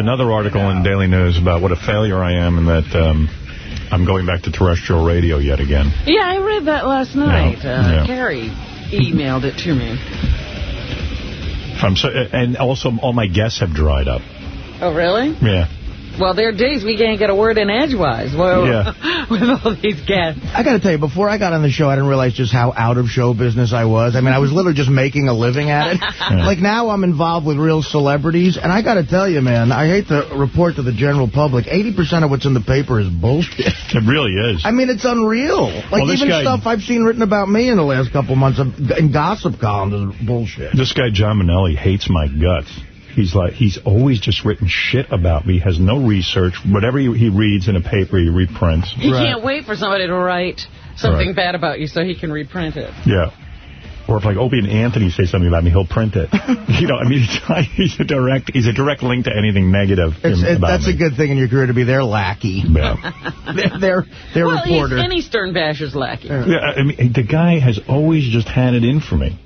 another article in Daily News about what a failure I am and that um, I'm going back to terrestrial radio yet again. Yeah, I read that last night. Yeah, Uh, yeah. Carrie emailed it to me. So, and also all my guests have dried up. Oh, really? Yeah. Well, there are days we can't get a word in edgewise. Well, Yeah. with all these guests. I got to tell you, before I got on the show, I didn't realize just how out of show business I was. I mean, I was literally just making a living at it. Like, now I'm involved with real celebrities, and I got to tell you, man, I hate to report to the general public, 80% of what's in the paper is bullshit. It really is. I mean, it's unreal. Like, Well, even guy- stuff I've seen written about me in the last couple months in gossip columns is bullshit. This guy, John Manelli, hates my guts. He's like, he's always just written shit about me, has no research. Whatever he, he reads in a paper, he reprints. He can't wait for somebody to write something Right. bad about you so he can reprint it. Yeah. Or if like Opie and Anthony say something about me, he'll print it. you know, I mean, he's, a direct he's a direct link to anything negative It's, in- it, about that's me. a good thing in your career to be their lackey. Yeah. they're their, their well, reporter. he's any Stern Basher's lackey. Yeah, I mean, the guy has always just had it in for me.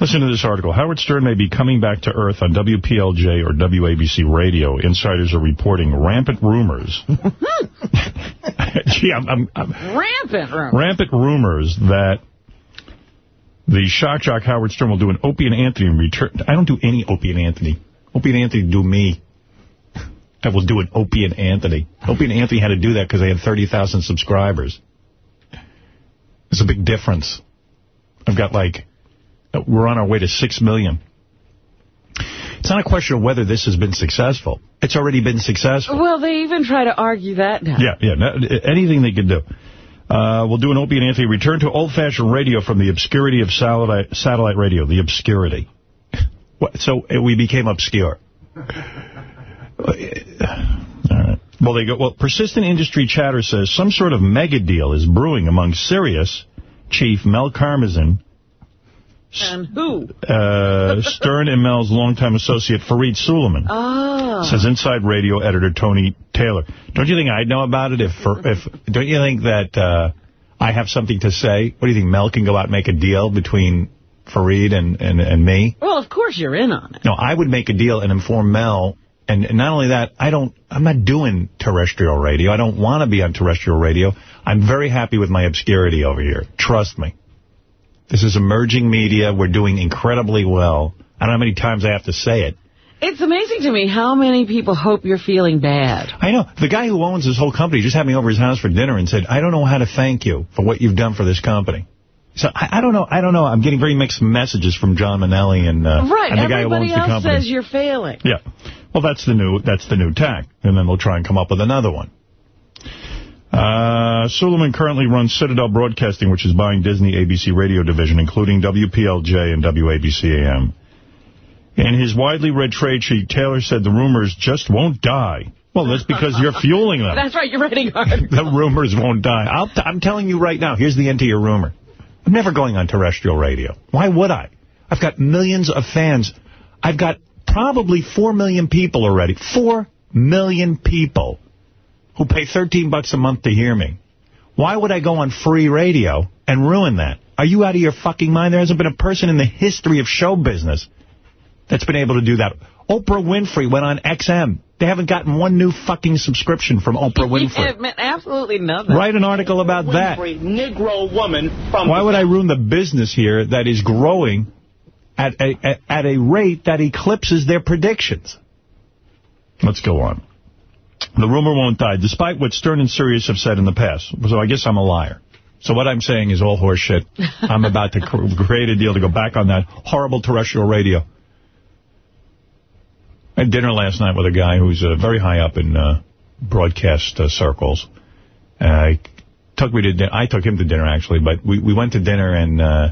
Listen to this article. Howard Stern may be coming back to Earth on WPLJ or WABC radio. Insiders are reporting rampant rumors. Gee, I'm, I'm, I'm Rampant room. rampant rumors that the shock jock Howard Stern will do an Opie and Anthony return. I don't do any Opie and Anthony. Opie and Anthony do me. I will do an Opie and Anthony. Opie and Anthony had to do that because they had 30,000 subscribers. There's a big difference. I've got like, we're on our way to 6 million. It's not a question of whether this has been successful. It's already been successful. Well, they even try to argue that now. Yeah, yeah, anything they can do. Uh, we'll do an Opie and Anthony return to old-fashioned radio from the obscurity of satellite, satellite radio. The obscurity. What, so uh, we became obscure. All right. Well, they go. Well, persistent industry chatter says some sort of mega deal is brewing among Sirius chief Mel Karmazin, And who? uh, Stern and Mel's longtime associate Farid Suleman. Oh. Says Inside Radio editor Tony Taylor. Don't you think I'd know about it if, if don't you think that uh, I have something to say? What do you think, Mel can go out and make a deal between Farid and, and, and me? Well, of course you're in on it. No, I would make a deal and inform Mel. And, and not only that, I don't, I'm not doing terrestrial radio. I don't want to be on terrestrial radio. I'm very happy with my obscurity over here. Trust me. This is emerging media. We're doing incredibly well. I don't know how many times I have to say it. It's amazing to me how many people hope you're feeling bad. I know. The guy who owns this whole company just had me over his house for dinner and said, I don't know how to thank you for what you've done for this company. So I, I don't know. I don't know. I'm getting very mixed messages from John Manelli and, uh, Right. and the guy who Everybody owns the else says you're failing. Yeah. Well, that's the new that's the new tack, and then they'll try and come up with another one. Uh, Suleman currently runs Citadel Broadcasting, which is buying Disney ABC radio division, including WPLJ and WABC AM. In his widely read trade sheet, Taylor said the rumors just won't die. Well, that's because you're fueling them. That's right, you're writing hard. The rumors won't die. I'll t I'm telling you right now, here's the end to your rumor. I'm never going on terrestrial radio. Why would I? I've got millions of fans. I've got probably 4 million people already. 4 million people who pay 13 bucks a month to hear me. Why would I go on free radio and ruin that? Are you out of your fucking mind? There hasn't been a person in the history of show business that's been able to do that. Oprah Winfrey went on XM. They haven't gotten one new fucking subscription from Oprah Winfrey. It meant absolutely nothing. Write an article about that. Negro woman from Why would I ruin the business here that is growing at a, at, at a rate that eclipses their predictions? Let's go on. The rumor won't die, despite what Stern and Sirius have said in the past. So I guess I'm a liar. So what I'm saying is all horseshit. I'm about to create a deal to go back on that horrible terrestrial radio. I had dinner last night with a guy who's uh, very high up in uh, broadcast uh, circles. Uh, he took me to I took him to dinner, actually, but we, we went to dinner, and uh,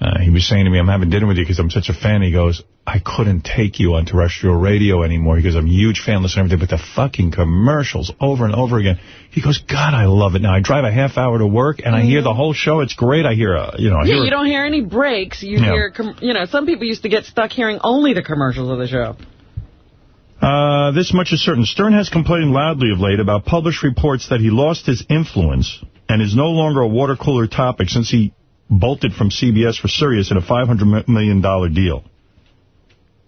uh, he was saying to me, I'm having dinner with you because I'm such a fan. He goes, I couldn't take you on terrestrial radio anymore because I'm a huge fan, listen to everything, but the fucking commercials over and over again. He goes, God, I love it. Now, I drive a half hour to work, and I hear the whole show. It's great. I hear, uh, you know, I Yeah, hear you don't hear any breaks. You Yeah. hear, com you know, some people used to get stuck hearing only the commercials of the show. Uh, this much is certain. Stern has complained loudly of late about published reports that he lost his influence and is no longer a water cooler topic since he bolted from CBS for Sirius in a $500 million deal.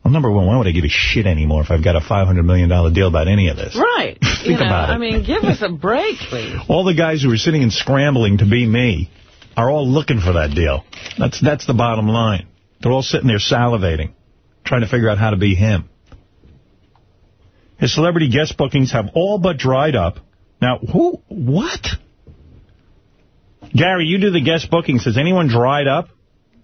Well, number one, why would I give a shit anymore if I've got a $500 million deal about any of this? Right. Think you know, about it. I mean, give us a break, please. All the guys who are sitting and scrambling to be me are all looking for that deal. That's that's the bottom line. They're all sitting there salivating, trying to figure out how to be him. His celebrity guest bookings have all but dried up. Now, who, what? Gary, you do the guest bookings. Has anyone dried up?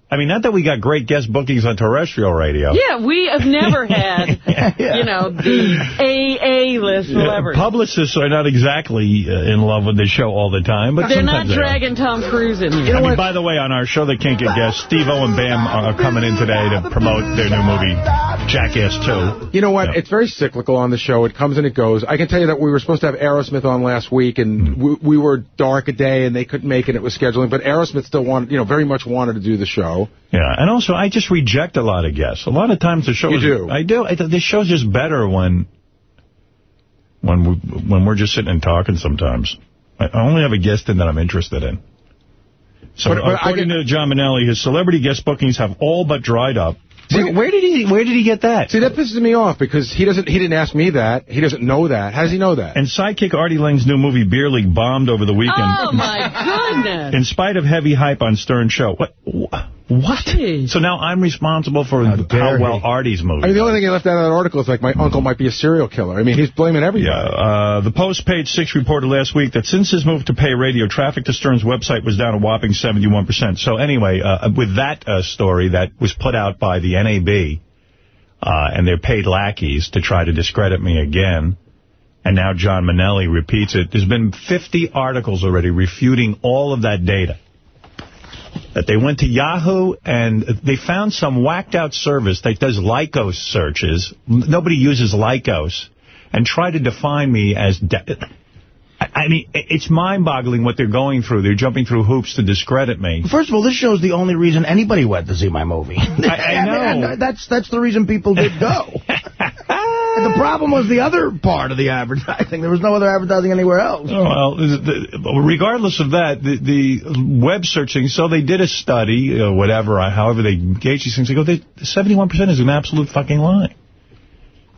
I mean, not that we got great guest bookings on terrestrial radio. Yeah, we have never had, you know, the AA-list Yeah, celebrities. publicists are not exactly uh, in love with the show all the time, but They're not sometimes they dragging Tom Cruise in here. I mean, by the way, on our show that can't get guests, Steve-O and Bam are coming in today to promote their new movie, Jackass 2. You know what? Yeah. It's very cyclical on the show. It comes and it goes. I can tell you that we were supposed to have Aerosmith on last week, and Hmm. we, we were dark a day, and they couldn't make it. It was scheduling, but Aerosmith still wanted, you know, very much wanted to do the show. Yeah, and also I just reject a lot of guests. A lot of times the show You is, do? I do. I, the show's just better when when we when we're just sitting and talking. Sometimes I I only have a guest in that I'm interested in. So But- but I according get- to John Manelli, his celebrity guest bookings have all but dried up. Where, where did he Where did he get that? See, that pisses me off because he doesn't. He didn't ask me that. He doesn't know that. How does he know that? And sidekick Artie Lange's new movie Beer League bombed over the weekend. Oh, my goodness. In spite of heavy hype on Stern Show. What? wh- What? Jeez. So now I'm responsible for how, dare well he. Artie's movie. I mean, the only thing he left out of that article is like my uncle might be a serial killer. I mean, he's blaming everybody. Yeah, uh, the Post page six reported last week that since his move to pay radio, traffic to Stern's website was down a whopping 71%. So anyway, uh, with that uh, story that was put out by the NAB uh, and their paid lackeys to try to discredit me again, and now John Manelli repeats it, there's been 50 articles already refuting all of that data. That they went to Yahoo and they found some whacked out service that does Lycos searches. Nobody uses Lycos. And try to define me as... I I mean, it's mind-boggling what they're going through. They're jumping through hoops to discredit me. First of all, this show's the only reason anybody went to see my movie. I know. And that's that's the reason people did go. the problem was the other part of the advertising. There was no other advertising anywhere else. Oh, Well, regardless of that, the, the web searching, so they did a study, uh, whatever, however they gauge these things, they go, they, 71% is an absolute fucking lie.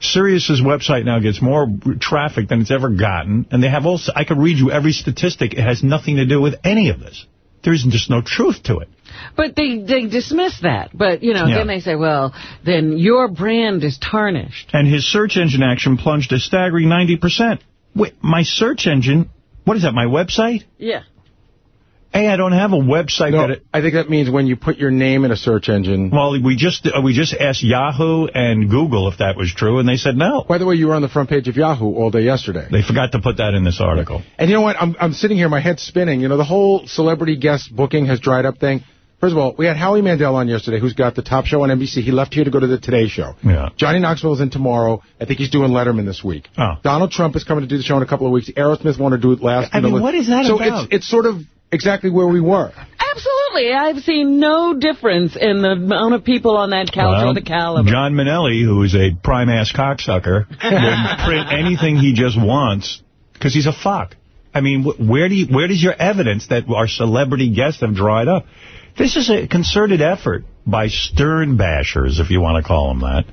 Sirius's website now gets more traffic than it's ever gotten, and they have also, I could read you every statistic. It has nothing to do with any of this. There is just no truth to it. But they, they dismiss that. But, you know, Yeah. then they say, well, then your brand is tarnished. And his search engine action plunged a staggering 90%. Wait, my search engine, what is that, my website? Yeah. Hey, I don't have a website No, that... It, I think that means when you put your name in a search engine. well, we just uh, we just asked Yahoo and Google if that was true, and they said no. By the way, you were on the front page of Yahoo all day yesterday. They forgot to put that in this article. And you know what? I'm I'm sitting here, my head's spinning. You know, the whole celebrity guest booking has dried up thing. First of all, we had Howie Mandel on yesterday, who's got the top show on NBC. He left here to go to the Today Show. Yeah. Johnny Knoxville is in tomorrow. I think he's doing Letterman this week. Oh. Donald Trump is coming to do the show in a couple of weeks. Aerosmith want to do it last. I mean, what is that so about? it's it's sort of exactly where we were. Absolutely. I've seen no difference in the amount of people on that couch Well, or the caliber. John Manelli, who is a prime-ass cocksucker, will print anything he just wants because he's a fuck. I mean, wh- where do you, where does your evidence that our celebrity guests have dried up? This is a concerted effort by Stern bashers, if you want to call them that.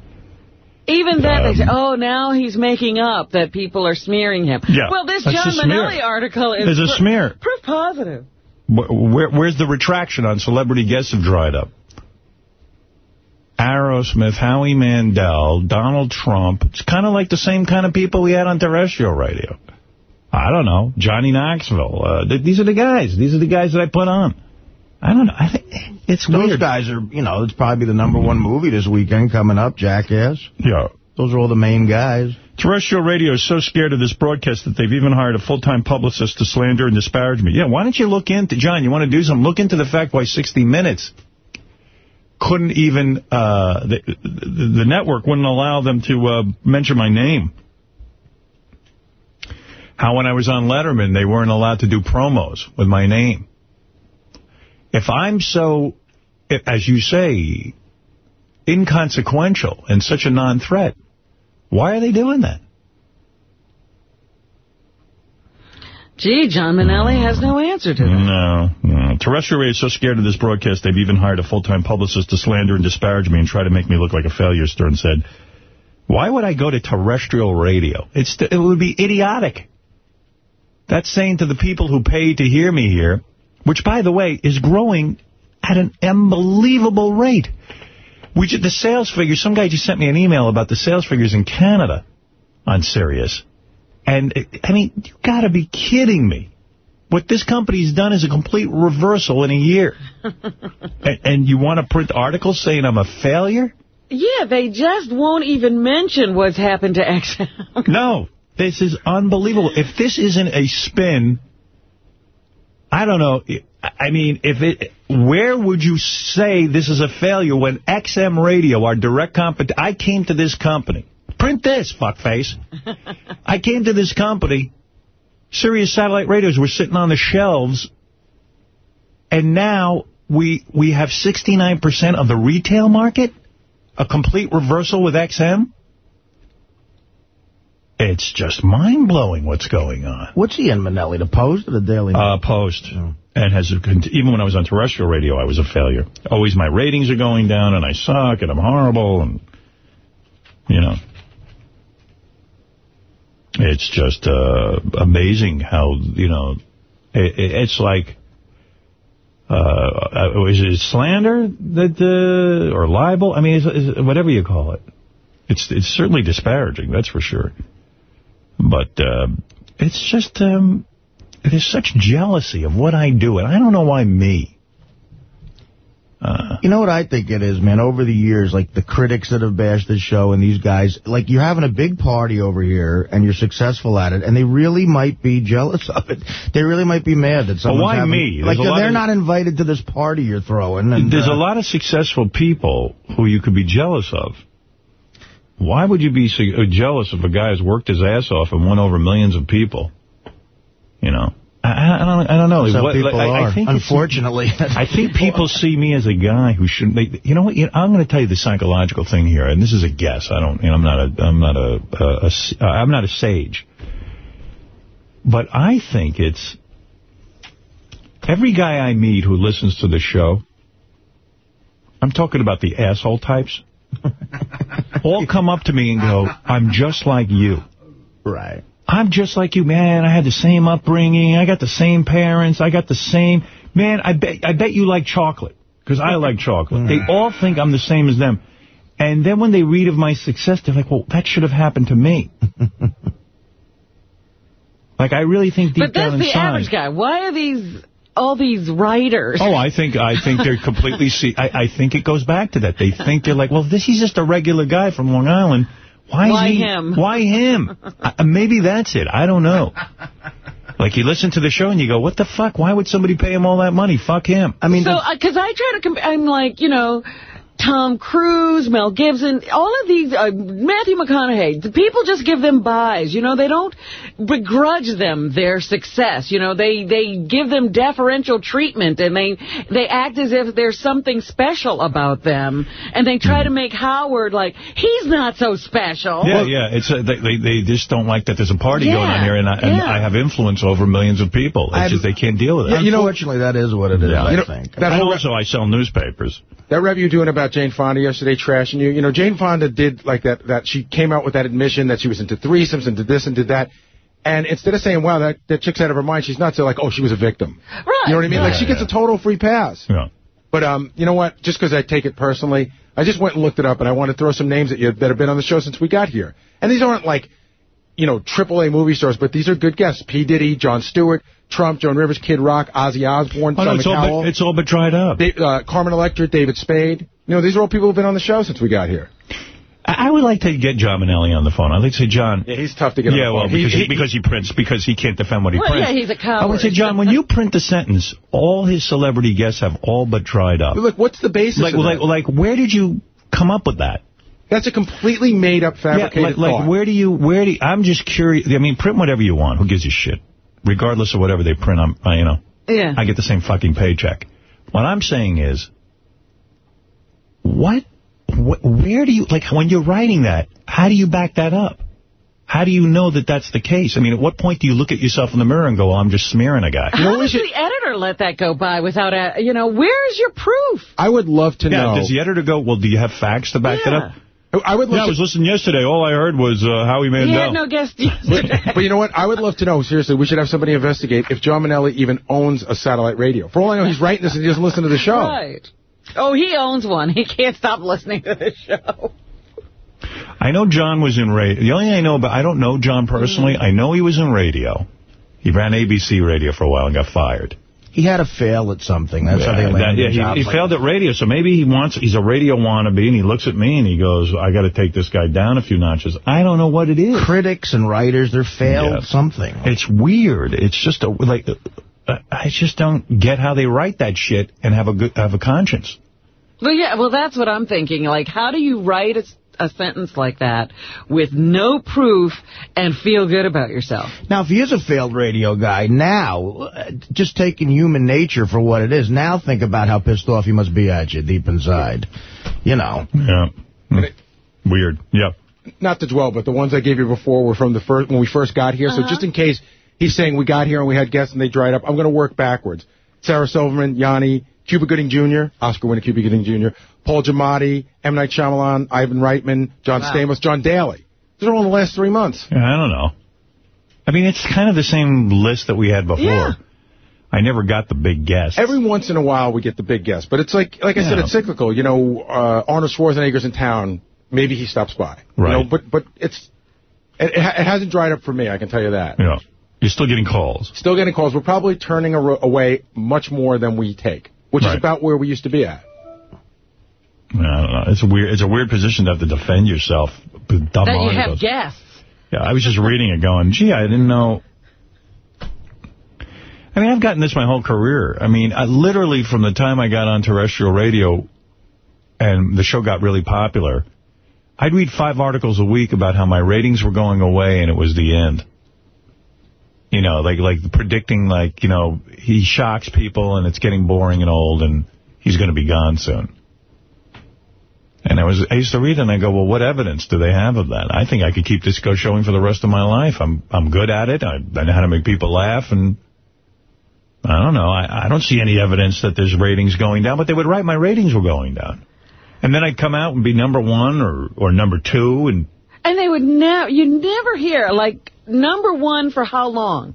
Even that, they say, Um, oh, now he's making up that people are smearing him. Yeah, well, this John. Manelli article is There's a pr- smear. proof positive. Where, where's the retraction on celebrity guests have dried up? Aerosmith, Howie Mandel, Donald Trump. It's kind of like the same kind of people we had on terrestrial radio. I don't know. Johnny Knoxville. Uh, th these are the guys. These are the guys that I put on. I don't know. I think it's Those weird. guys are, you know, it's probably the number one movie this weekend coming up, Jackass. Yeah. Those are all the main guys. Terrestrial radio is so scared of this broadcast that they've even hired a full-time publicist to slander and disparage me. Yeah, why don't you look into, John, you want to do something? Look into the fact why 60 Minutes couldn't even, uh, the, the, the network wouldn't allow them to uh, mention my name. How when I was on Letterman, they weren't allowed to do promos with my name. If I'm so, as you say, inconsequential and such a non-threat, why are they doing that? Gee, John Manelli has no answer to that. No, no. Uh, terrestrial radio is so scared of this broadcast, they've even hired a full-time publicist to slander and disparage me and try to make me look like a failure, Stern said. Why would I go to terrestrial radio? It's It would be idiotic. That's saying to the people who pay to hear me here, which, by the way, is growing at an unbelievable rate. We The sales figures, some guy just sent me an email about the sales figures in Canada on Sirius. And, I mean, you got to be kidding me. What this company's done is a complete reversal in a year. and, and you want to print articles saying I'm a failure? Yeah, they just won't even mention what's happened to XM. no, this is unbelievable. If this isn't a spin, I don't know. I mean, if it, where would you say this is a failure when XM Radio, our direct competition, I came to this company. Print this, fuckface. I came to this company. Sirius satellite radios were sitting on the shelves. And now we we have 69% of the retail market? A complete reversal with XM? It's just mind-blowing what's going on. What's he in, Manelli? The Post or the Daily Mail? Uh, Post. Oh. And has even when I was on terrestrial radio, I was a failure. Always my ratings are going down, and I suck, and I'm horrible, and, you know. It's just uh, amazing how, you know, it, it's like, uh, uh, is it slander that, uh, or libel? I mean, is, whatever you call it. It's it's certainly disparaging, that's for sure. But uh, it's just, um, there's such jealousy of what I do, and I don't know why me. Uh, you know what I think it is, man? Over the years, like the critics that have bashed the show and these guys, like you're having a big party over here and you're successful at it, and they really might be jealous of it. They really might be mad that someone's why having, me? There's like they're not invited to this party you're throwing. And, there's uh, a lot of successful people who you could be jealous of. Why would you be so uh, jealous of a guy who's worked his ass off and won over millions of people? You know, I, I don't, I don't know. Some what, people I, are, I think unfortunately. I think people see me as a guy who shouldn't. They, you know what? You know, I'm going to tell you the psychological thing here, and this is a guess. I don't. You know, I'm not a. I'm not a. a, a I'm not a sage. But I think it's every guy I meet who listens to the show. I'm talking about the asshole types. All come up to me and go, I'm just like you. Right. I'm just like you, man. I had the same upbringing. I got the same parents. I got the same... Man, I bet I bet you like chocolate, because I like chocolate. Mm. They all think I'm the same as them. And then when they read of my success, they're like, well, that should have happened to me. like, I really think deep But that's down the inside, average guy. Why are these all these writers. Oh, I think I think they're completely see. I, I think it goes back to that. They think they're like, well, this he's just a regular guy from Long Island. Why, why he, him? Why him? uh, maybe that's it. I don't know. Like, you listen to the show and you go, what the fuck? Why would somebody pay him all that money? Fuck him. I mean, so, because uh, I try to, compare, I'm like, you know, Tom Cruise, Mel Gibson, all of these, uh, Matthew McConaughey, the people just give them buys. You know, they don't begrudge them their success. You know, they, they give them deferential treatment and they, they act as if there's something special about them. And they try to make Howard like, he's not so special. Yeah, yeah. It's a, they, they, they just don't like that there's a party yeah, going on here and, I, and yeah. I have influence over millions of people. It's just they can't deal with it. You know, Unfortunately, that is what it is, yeah. I you know, think. That also, I sell newspapers. That rep you doing about Jane Fonda yesterday, trashing you. You know, Jane Fonda did like that, that she came out with that admission that she was into threesomes and did this and did that. And instead of saying, wow, that, that chick's out of her mind, she's not so like, oh, she was a victim. Right. You know what I mean? Right. Like, she gets a total free pass. Yeah. But, um, you know what? Just because I take it personally, I just went and looked it up, and I want to throw some names at you that have been on the show since we got here. And these aren't like, you know, AAA movie stars, but these are good guests. P. Diddy, Jon Stewart, Trump, Joan Rivers, Kid Rock, Ozzy Osbourne, Oh, no, John it's, all McCowell. but, it's all but dried up. They, uh, Carmen Electra, David Spade. You know, these are all people who've been on the show since we got here. I would like to get John Manelli on the phone. I'd like to say, John... Yeah, he's tough to get Yeah, on the well, phone. because He- he, he- because he prints, because he can't defend what he Well, prints. yeah, he's a coward. I would say, John, when you print the sentence, all his celebrity guests have all but dried up. Look, what's the basis Like, of like, that? like, where did you come up with that? That's a completely made-up, Yeah, fabricated like, like, thought. where do you, where do you, I'm just curious. I mean, print whatever you want. Who gives a shit? Regardless of whatever they print, I'm, I, you know, Yeah. I get the same fucking paycheck. What I'm saying is, what, wh where do you, like, when you're writing that, how do you back that up? How do you know that that's the case? I mean, at what point do you look at yourself in the mirror and go, well, I'm just smearing a guy? How does the editor let that go by without, a, you know, where's your proof? I would love to yeah, know. does the editor go, well, do you have facts to back Yeah. that up? I would love Yeah, I was listening yesterday. All I heard was uh, Howie He Mandel. had no guest yesterday. But you know what? I would love to know, seriously, we should have somebody investigate if John Manelli even owns a satellite radio. For all I know, he's writing this and he doesn't listen to the show. Right. Oh, he owns one. He can't stop listening to the show. I know John was in radio. The only thing I know about, I don't know John personally. I know he was in radio. He ran ABC radio for a while and got fired. He had to fail at something. That's how they Yeah, land that- yeah, jobs he, he like failed that. at radio, so maybe he wants, he's a radio wannabe, and he looks at me and he goes, I got to take this guy down a few notches. I don't know what it is. Critics and writers, they're failed Yeah. something. It's weird. It's just a, like, uh, I just don't get how they write that shit and have a good, have a conscience. Well, yeah, well, that's what I'm thinking. Like, how do you write a, a sentence like that with no proof and feel good about yourself? Now, if he is a failed radio guy, now, uh, just taking human nature for what it is, now think about how pissed off he must be at you deep inside. You know. Yeah. Weird. Yeah. Not to dwell, but the ones I gave you before were from the first when we first got here. So just in case he's saying we got here and we had guests and they dried up, I'm going to work backwards. Sarah Silverman, Yanni, Cuba Gooding Jr., Oscar winner Cuba Gooding Jr., Paul Giamatti, M. Night Shyamalan, Ivan Reitman, John Wow. Stamos, John Daly. Those are all in the last three months. Yeah, I don't know. I mean, it's kind of the same list that we had before. Yeah. I never got the big guests. Every once in a while we get the big guests, but it's like like I said, it's cyclical. You know, uh, Arnold Schwarzenegger's in town. Maybe he stops by. You Right. know, but but it's it, it ha- it hasn't dried up for me. I can tell you that. Yeah. You're still getting calls. Still getting calls. We're probably turning away much more than we take, which Right. is about where we used to be at. I don't know. It's a weird. It's a weird position to have to defend yourself. with Dumb That you have articles. guests. Yeah, I was just reading it, going, "Gee, I didn't know." I mean, I've gotten this my whole career. I mean, I literally from the time I got on terrestrial radio, and the show got really popular, I'd read five articles a week about how my ratings were going away, and it was the end. You know, like like predicting, like you know, he shocks people, and it's getting boring and old, and he's going to be gone soon. And I was I used to read and I go, well, what evidence do they have of that? I think I could keep this go showing for the rest of my life. I'm I'm good at it. I, I know how to make people laugh, and I don't know. I, I don't see any evidence that there's ratings going down, but they would write my ratings were going down. And then I'd come out and be number one or, or number two, and And they would never, you never hear, like, number one for how long?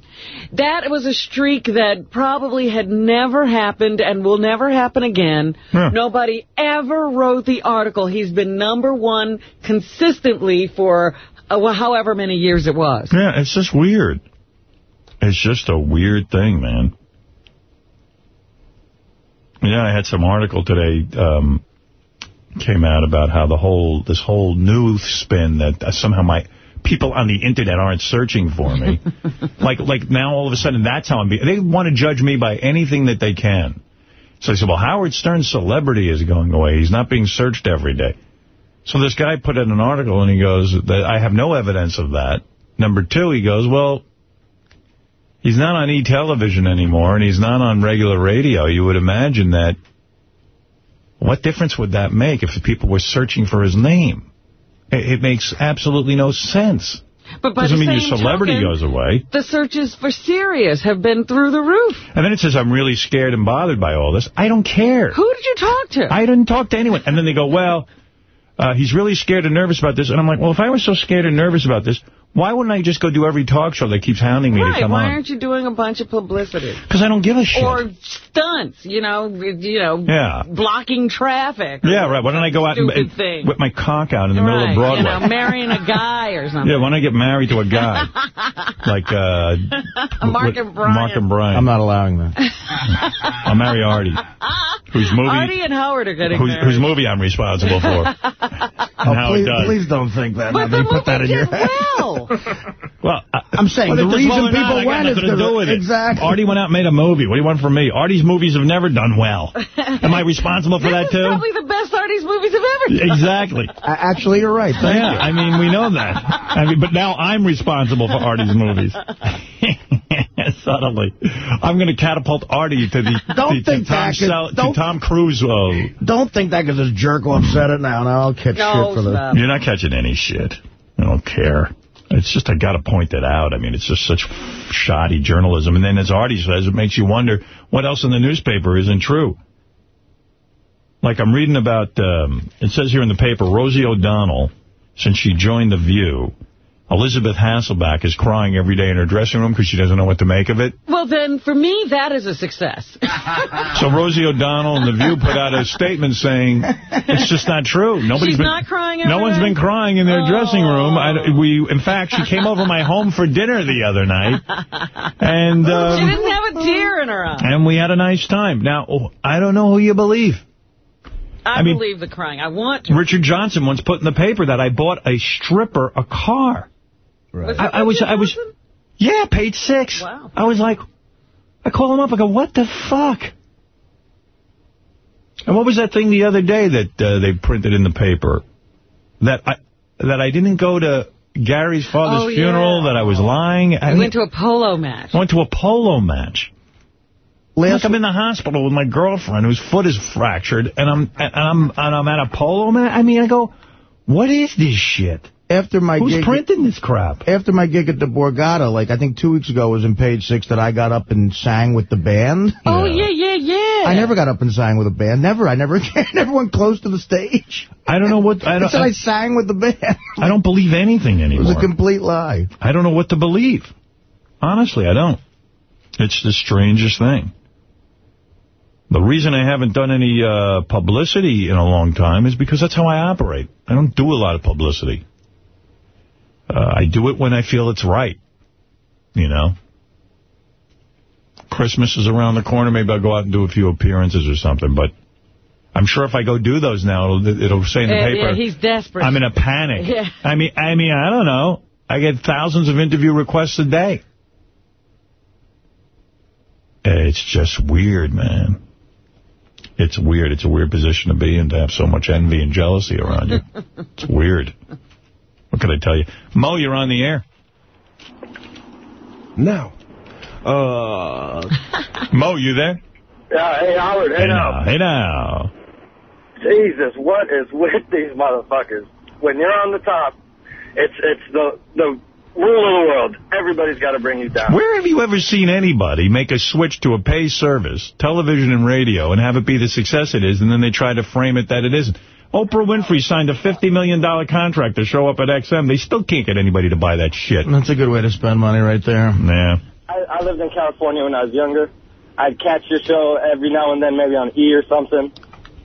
That was a streak that probably had never happened and will never happen again. Yeah. Nobody ever wrote the article. He's been number one consistently for uh, well, however many years it was. yeah, it's just weird. It's just a weird thing, man. Yeah, I had some article today um, came out about how the whole this whole new spin that uh, somehow my people on the internet aren't searching for me. like like now all of a sudden that's how I'm being. They want to judge me by anything that they can. So they said, well, Howard Stern's celebrity is going away. He's not being searched every day. So this guy put in an article and he goes, that I have no evidence of that. Number two, he goes, well, he's not on e-television anymore and he's not on regular radio. You would imagine that what difference would that make if people were searching for his name? It, it makes absolutely no sense. But by Doesn't the mean your celebrity token, goes away. the searches for Sirius have been through the roof. And then it says, I'm really scared and bothered by all this. I don't care. Who did you talk to? I didn't talk to anyone. And then they go, well, uh, he's really scared and nervous about this. And I'm like, well, if I was so scared and nervous about this, why wouldn't I just go do every talk show that keeps hounding me to come why on? Why aren't you doing a bunch of publicity? Because I don't give a shit. Or stunts, you know, you know, Yeah. blocking traffic. yeah, right. Why don't I go out and, and thing. whip my cock out in the middle of Broadway? you know, marrying a guy or something. yeah, why don't I get married to a guy? like, uh... Mark with- and Brian. Mark and Brian. I'm not allowing that. I'll marry Artie. Whose movie... Artie and Howard are getting whose, married. whose movie I'm responsible for. and how Oh, please, it does. please don't think that. But now the that you put that movie in your head. well. Well, I, I'm saying Well, the reason well or not, people went is to because do with it. exactly. Artie went out and made a movie. What do you want from me? Artie's movies have never done well. Am I responsible for that, too? probably the best Artie's movies have ever done. Exactly. A- Actually, you're right. Thank yeah, you. I mean, we know that. I mean, but now I'm responsible for Artie's movies. Suddenly. I'm going to catapult Artie to the Don't to, think to, Tom, that could- Sel- to don't- Tom Cruise. Oh, Don't think that because this jerk off said it now. No, I'll catch No, shit for the... stop. you're not catching any shit. I don't care. It's just, I got to point that out. I mean, it's just such shoddy journalism. And then, as Artie says, it makes you wonder what else in the newspaper isn't true. Like, I'm reading about, um, it says here in the paper, Rosie O'Donnell, since she joined The View, Elisabeth Hasselbeck is crying every day in her dressing room because she doesn't know what to make of it. Well, then, for me, that is a success. so Rosie O'Donnell and The View put out a statement saying it's just not true. Nobody's She's been, not crying No one's been crying in their oh. dressing room. I, we, In fact, she came over my home for dinner the other night. and um, She didn't have a tear in her eye. And we had a nice time. Now, I don't know who you believe. I, I mean, believe the crying. I want to. Richard Johnson once put in the paper that I bought a stripper a car. Right. I, I, was, I was, yeah, paid six. Wow. I was like, I call him up. I go, what the fuck? And what was that thing the other day that uh, they printed in the paper? That I that I didn't go to Gary's father's oh, funeral, yeah. that I was lying. I, went to a polo match. I went to a polo match. Last I'm in the hospital with my girlfriend whose foot is fractured, and I'm and I'm and I'm at a polo match. I mean, I go, what is this shit? After my Who's gig, printing this crap? After my gig at the Borgata, like I think two weeks ago was in page six that I got up and sang with the band. Oh, yeah, yeah, yeah. I never got up and sang with a band. Never. I never never went close to the stage. I don't know what... I, don't, I, I sang with the band. I don't believe anything anymore. It was a complete lie. I don't know what to believe. Honestly, I don't. It's the strangest thing. The reason I haven't done any uh, publicity in a long time is because that's how I operate. I don't do a lot of publicity. Uh, I do it when I feel it's right, you know. Christmas is around the corner. Maybe I'll go out and do a few appearances or something. But I'm sure if I go do those now, it'll, it'll say in the paper. Yeah, he's desperate. I'm in a panic. Yeah. I mean, I mean, I don't know. I get thousands of interview requests a day. It's just weird, man. It's weird. It's a weird position to be in to have so much envy and jealousy around you. it's weird. What can I tell you? Mo, you're on the air. No. Uh. Mo, you there? Yeah, hey, Howard. Hey, hey now. now. Hey, now. Jesus, what is with these motherfuckers? When you're on the top, it's it's the the rule of the world. Everybody's got to bring you down. Where have you ever seen anybody make a switch to a pay service, television and radio, and have it be the success it is, and then they try to frame it that it isn't? Oprah Winfrey signed a $50 million contract to show up at XM. They still can't get anybody to buy that shit. That's a good way to spend money right there. Yeah. I, I lived in California when I was younger. I'd catch your show every now and then, maybe on E or something.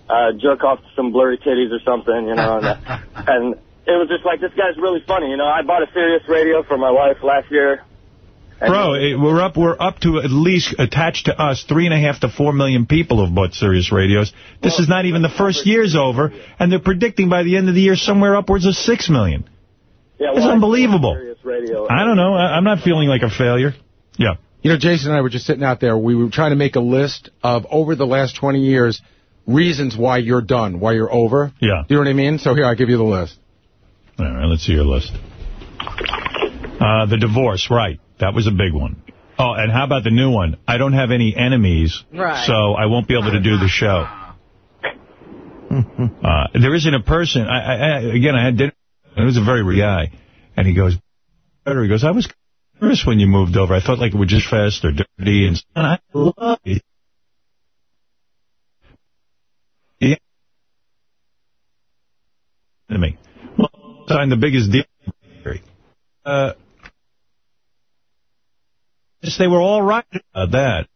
Uh, jerk off to some blurry titties or something, you know. and, and it was just like, this guy's really funny. You know, I bought a Sirius radio for my wife last year. Bro, it, we're up we're up to at least attached to us three and a half to four million people have bought Sirius radios. This well, is not even the first year's over, and they're predicting by the end of the year somewhere upwards of six million. Yeah, well, it's unbelievable. I don't know. I, I'm not feeling like a failure. Yeah. You know, Jason and I were just sitting out there. We were trying to make a list of, over the last 20 years, reasons why you're done, why you're over. Yeah. Do You know what I mean? So here, I'll give you the list. All right, let's see your list. Uh, the divorce, right. That was a big one. Oh, and how about the new one? I don't have any enemies, right. so I won't be able to do the show. uh, there isn't a person. I, I, again, I had dinner. It was a very real guy. And he goes, he goes, I was nervous when you moved over. I thought like it was just fast or dirty. And, and I love it. Yeah. To me. Well, signed the biggest deal. Uh, they were all right about that.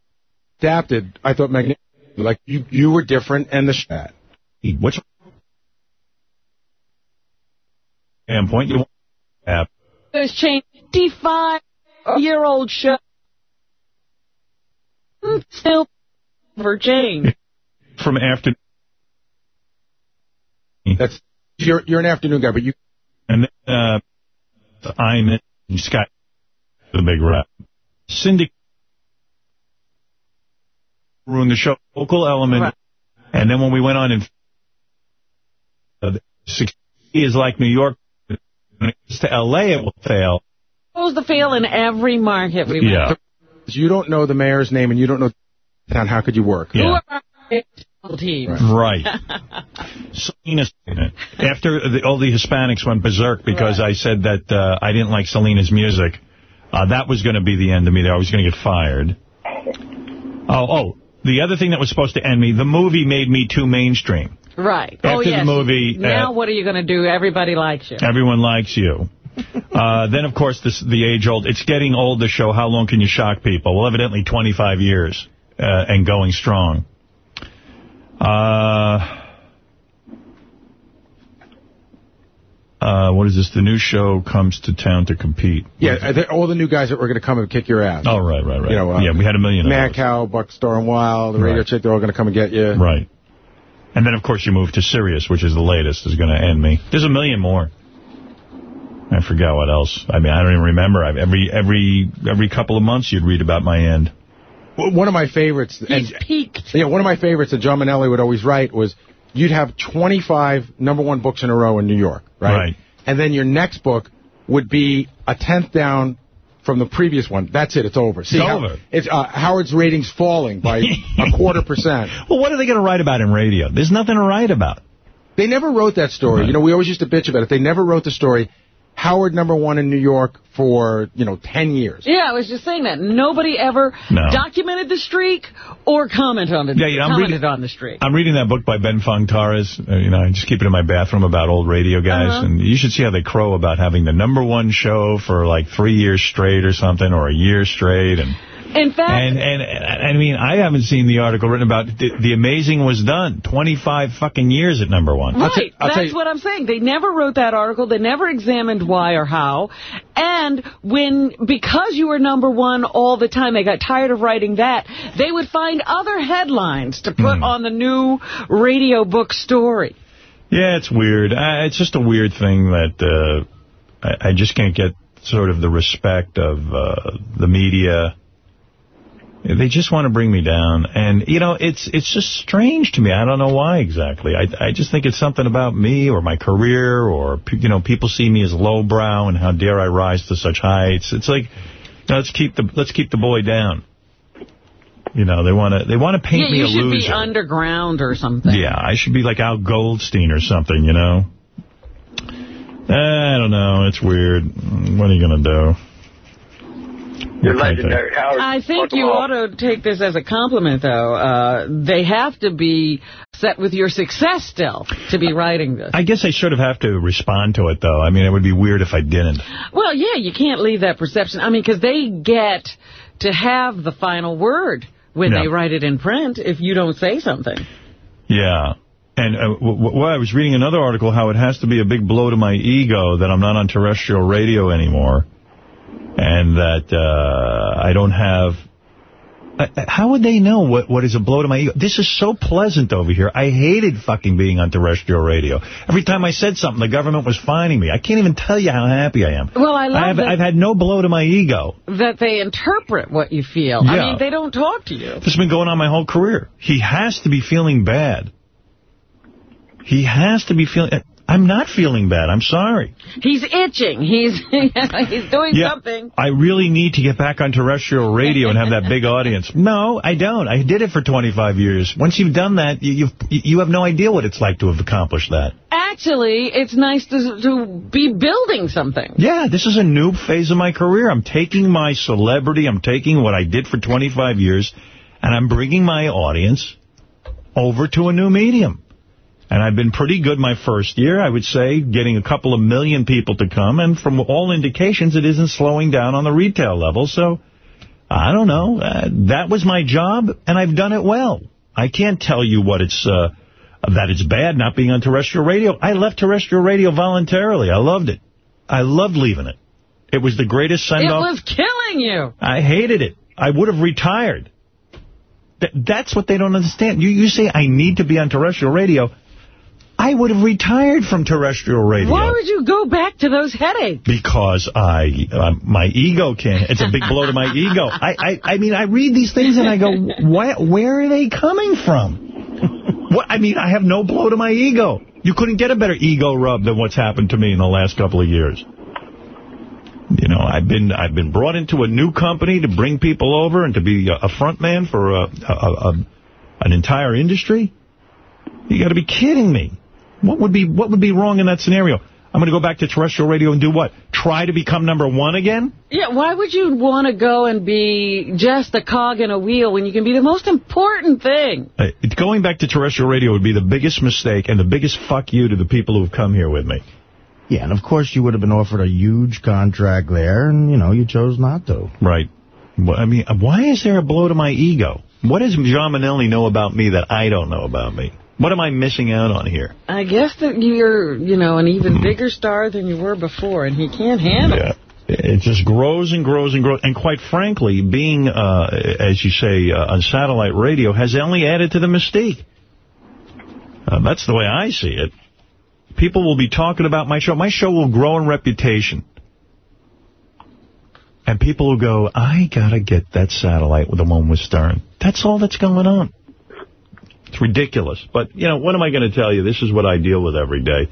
Adapted, I thought magnificent. Like, you, you were different and the shat. What's standpoint you want to have? There's changed 55-year-old show. Still for change. From after. That's you're you're an afternoon guy, but you. And then uh, I'm in Sky, the big rap. Cindy ruined the show. Local element. Right. And then when we went on in uh, is like New York. When it gets to L.A., it will fail. Supposed the fail in every market we yeah. went You don't know the mayor's name and you don't know town. How could you work? Yeah. teams. Right. Selena After the, all the Hispanics went berserk because right. I said that uh, I didn't like Selena's music, uh, that was going to be the end of me. There. I was going to get fired. Oh, oh, the other thing that was supposed to end me, the movie made me too mainstream. Right. After oh, yes. the movie... Now uh, what are you going to do? Everybody likes you. Everyone likes you. uh, then, of course, this, the age-old, it's getting old to show how long can you shock people. Well, evidently 25 years uh, and going strong. Uh... Uh, what is this? The new show comes to town to compete. Yeah, all the new guys that were going to come and kick your ass. Oh, right, right, right. You know, uh, yeah, we had a million Mad Cow, Buck Storm Wild, the radio right. chick, they're all going to come and get you. Right. And then, of course, you move to Sirius, which is the latest, is going to end me. There's a million more. I forgot what else. I mean, I don't even remember. I've, every every every couple of months, you'd read about my end. One of my favorites. He's and, peaked. Yeah, one of my favorites that John Manelli would always write was you'd have 25 number one books in a row in New York, right? Right. And then your next book would be a tenth down from the previous one. That's it. It's over. See, it's over. It's, uh, Howard's ratings falling by a quarter percent. Well, what are they going to write about in radio? There's nothing to write about. They never wrote that story. Right. You know, we always used to bitch about it. They never wrote the story. Howard number one in New York for, you know, 10 years. Yeah, I was just saying that. Nobody ever no. documented the streak or commented on, it, yeah, yeah, I'm commented reading, on the streak. I'm reading that book by Ben Fong Torres. Uh, you know, I just keep it in my bathroom about old radio guys. Uh -huh. And you should see how they crow about having the number one show for like three years straight or something, or a year straight. And in fact... And, and, and, I mean, I haven't seen the article written about the, the Amazing was done. 25 fucking years at number one. Right. That's what I'm saying. They never wrote that article. They never examined why or how. And when, because you were number one all the time, they got tired of writing that, they would find other headlines to put mm. on the new radio book story. Yeah, it's weird. Uh, it's just a weird thing that uh, I, I, just can't get sort of the respect of uh, the media they just want to bring me down. And, you know, it's it's just strange to me. I don't know why exactly. I I just think it's something about me or my career or, you know, people see me as lowbrow and how dare I rise to such heights. It's like, you know, let's keep the let's keep the boy down. You know, they want to they want to paint yeah, me a loser. you should be underground or something. Yeah, I should be like Al Goldstein or something, you know. I don't know. It's weird. What are you going to do? You're legendary, Howard. I think you ought to take this as a compliment, though. Uh, they have to be set with your success still to be writing this. I guess I sort of have to respond to it, though. I mean, it would be weird if I didn't. Well, yeah, you can't leave that perception. I mean, because they get to have the final word when yeah. they write it in print if you don't say something. Yeah. And uh, well, I was reading another article how it has to be a big blow to my ego that I'm not on terrestrial radio anymore and that uh, I don't have... Uh, how would they know what, what is a blow to my ego? This is so pleasant over here. I hated fucking being on terrestrial radio. Every time I said something, the government was fining me. I can't even tell you how happy I am. Well, I love I have, I've had no blow to my ego. That they interpret what you feel. Yeah. I mean, they don't talk to you. This has been going on my whole career. He has to be feeling bad. He has to be feeling... I'm not feeling bad. I'm sorry. He's itching. He's he's doing yeah, something. I really need to get back on terrestrial radio and have that big audience. No, I don't. I did it for 25 years. Once you've done that, you you've, you have no idea what it's like to have accomplished that. Actually, it's nice to, to be building something. Yeah, this is a new phase of my career. I'm taking my celebrity, I'm taking what I did for 25 years, and I'm bringing my audience over to a new medium. And I've been pretty good my first year, I would say, getting a couple of million people to come. And from all indications, it isn't slowing down on the retail level. So, I don't know. Uh, that was my job, and I've done it well. I can't tell you what it's uh, that it's bad not being on terrestrial radio. I left terrestrial radio voluntarily. I loved it. I loved leaving it. It was the greatest send-off. It was killing you. I hated it. I would have retired. Th that's what they don't understand. You, you say I need to be on terrestrial radio. I would have retired from terrestrial radio. Why would you go back to those headaches? Because I, uh, my ego can't. It's a big blow to my ego. I, I, I mean, I read these things and I go, where, where are they coming from? What? I mean, I have no blow to my ego. You couldn't get a better ego rub than what's happened to me in the last couple of years. You know, I've been I've been brought into a new company to bring people over and to be a, a front man for a, a, a, an entire industry. You got to be kidding me. What would be what would be wrong in that scenario? I'm going to go back to terrestrial radio and do what? Try to become number one again? Yeah, why would you want to go and be just a cog in a wheel when you can be the most important thing? Uh, going back to terrestrial radio would be the biggest mistake and the biggest fuck you to the people who have come here with me. Yeah, and of course you would have been offered a huge contract there, and, you know, you chose not to. Right. Well, I mean, why is there a blow to my ego? What does John Mainelli know about me that I don't know about me? What am I missing out on here? I guess that you're, you know, an even bigger star than you were before, and he can't handle yeah. it. It just grows and grows and grows. And quite frankly, being, uh, as you say, uh, on satellite radio has only added to the mystique. Uh, that's the way I see it. People will be talking about my show. My show will grow in reputation. And people will go, I got to get that satellite with the one with Stern. That's all that's going on. It's ridiculous. But, you know, what am I going to tell you? This is what I deal with every day.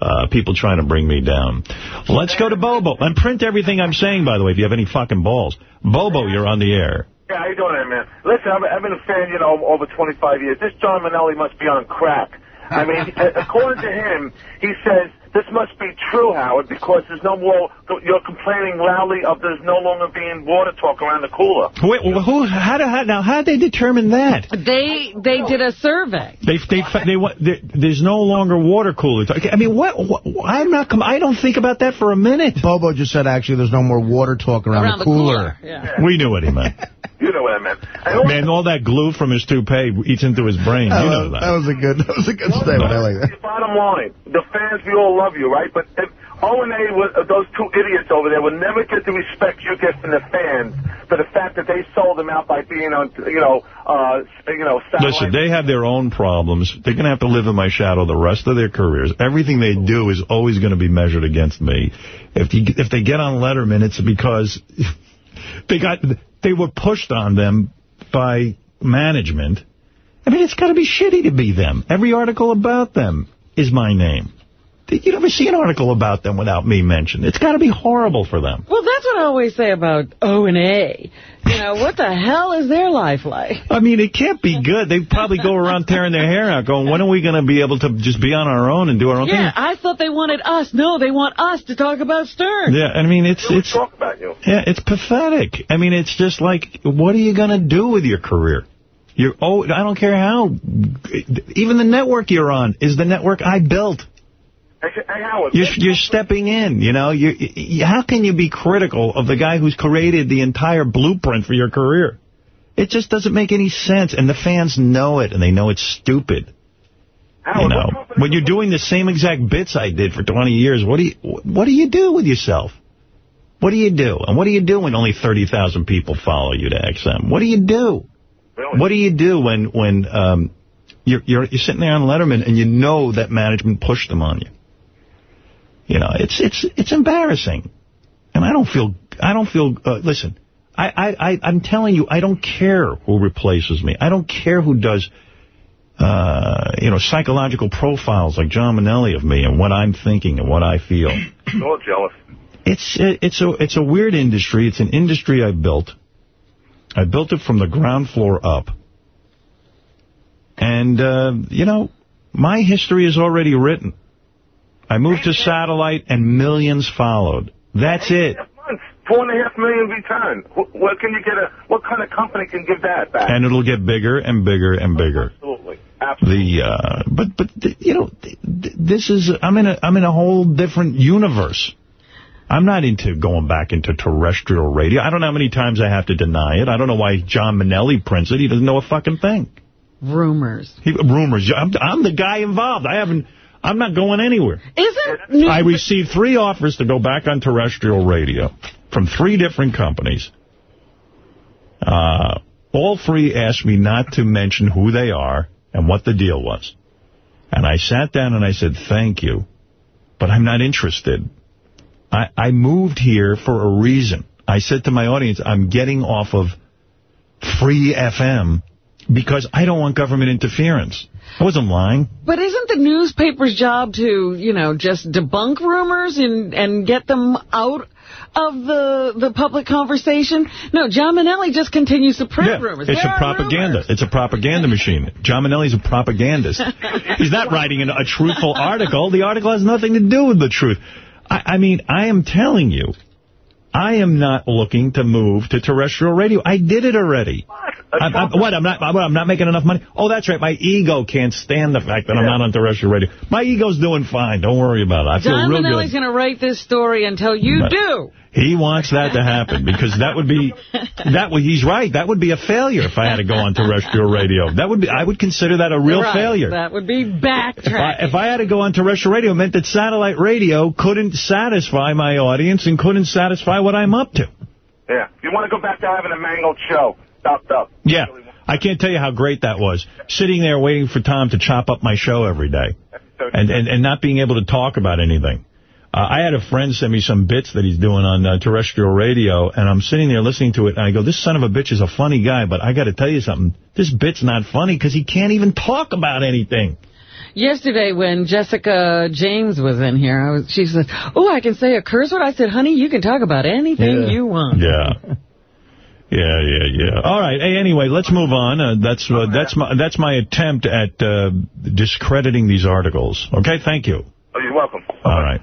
Uh, people trying to bring me down. Let's go to Bobo. And print everything I'm saying, by the way, if you have any fucking balls. Bobo, you're on the air. Yeah, how you doing there, man? Listen, I've, I've been a fan, you know, over 25 years. This John Mainelli must be on crack. I mean, according to him, he says this must be true, Howard, because there's no more, you're complaining loudly of there's no longer being water talk around the cooler. Wait, well, who, how, how, now, how did they determine that? They they did a survey. They, they, they, they, there's no longer water cooler talk. I mean, what, what, I'm not, I don't think about that for a minute. Bobo just said, actually, there's no more water talk around, around the cooler. The cooler. Yeah. We knew what he meant. You know what I meant. Man, all that glue from his toupee eats into his brain. That you was, know that. That was a good, that was a good statement. I like that. Bottom line, the fans, we all love you, right? But if O and A, those two idiots over there, would never get the respect you get from the fans for the fact that they sold them out by being on, you know, uh, you know. Listen, they have their own problems. They're going to have to live in my shadow the rest of their careers. Everything they do is always going to be measured against me. If you, if they get on Letterman, it's because they got they were pushed on them by management. I mean, it's got to be shitty to be them. Every article about them is my name. You never see an article about them without me mentioned. It's got to be horrible for them. Well, that's what I always say about O and A. You know, what the hell is their life like? I mean, it can't be good. They probably go around tearing their hair out, going, when are we going to be able to just be on our own and do our own yeah, thing? Yeah, I thought they wanted us. No, they want us to talk about Stern. Yeah, I mean, it's... it's talk about you. Yeah, it's pathetic. I mean, it's just like, what are you going to do with your career? You're, oh, I don't care how. Even the network you're on is the network I built. You're, you're stepping in, you know. You, you, how can you be critical of the guy who's created the entire blueprint for your career? It just doesn't make any sense, and the fans know it, and they know it's stupid. Howard, you know, when you're doing the same exact bits I did for 20 years, what do you what do you do with yourself? What do you do? And what do you do when only 30,000 people follow you to XM? What do you do? Really? What do you do when when um, you're, you're you're sitting there on Letterman and you know that management pushed them on you? You know, it's it's it's embarrassing, and I don't feel I don't feel. Uh, listen, I I I'm telling you, I don't care who replaces me. I don't care who does. Uh, you know, psychological profiles like John Mainelli of me and what I'm thinking and what I feel. So jealous. It's it's a it's a weird industry. It's an industry I built. I built it from the ground floor up. And, uh, you know, my history is already written. I moved to satellite and millions followed. That's it. Four and a half million return. What can you get a? What kind of company can give that back? And it'll get bigger and bigger and bigger. Absolutely, absolutely. The uh, but but you know, this is I'm in a I'm in a whole different universe. I'm not into going back into terrestrial radio. I don't know how many times I have to deny it. I don't know why John Mainelli prints it. He doesn't know a fucking thing. Rumors. He, rumors. I'm, I'm the guy involved. I haven't. I'm not going anywhere. Isn't I received three offers to go back on terrestrial radio from three different companies. Uh, all three asked me not to mention who they are and what the deal was. And I sat down and I said, thank you, but I'm not interested. I, I moved here for a reason. I said to my audience, I'm getting off of free FM because I don't want government interference. I wasn't lying. But isn't the newspaper's job to, you know, just debunk rumors and, and get them out of the the public conversation? No, John Mainelli just continues to print yeah, rumors. It's there a propaganda. Rumors. It's a propaganda machine. John Mainelli's a propagandist. He's not writing a truthful article. The article has nothing to do with the truth. I, I mean, I am telling you, I am not looking to move to terrestrial radio. I did it already. What? I'm, I'm, what? I'm not. I'm, I'm not making enough money. Oh, that's right. My ego can't stand the fact that yeah. I'm not on terrestrial radio. My ego's doing fine. Don't worry about it. I John feel real Mainelli's going to write this story until you but do. He wants that to happen because that would be that would he's right. That would be a failure if I had to go on terrestrial radio. That would be I would consider that a real right. failure. That would be backtracking. If I, if I had to go on terrestrial radio, it meant that satellite radio couldn't satisfy my audience and couldn't satisfy what I'm up to. Yeah. You want to go back to having a mangled show. Stopped up. Yeah. I can't tell you how great that was. Sitting there waiting for Tom to chop up my show every day. And, and, and not being able to talk about anything. Uh, I had a friend send me some bits that he's doing on uh, terrestrial radio, and I'm sitting there listening to it, and I go, this son of a bitch is a funny guy, but I got to tell you something. This bit's not funny because he can't even talk about anything. Yesterday, when Jessica James was in here, I was, she said, oh, I can say a curse word? I said, honey, you can talk about anything yeah. you want. Yeah. Yeah, yeah, yeah. All right. Hey, anyway, let's move on. Uh, that's uh, that's my that's my attempt at uh, discrediting these articles. Okay, thank you. Oh, you're welcome. All right.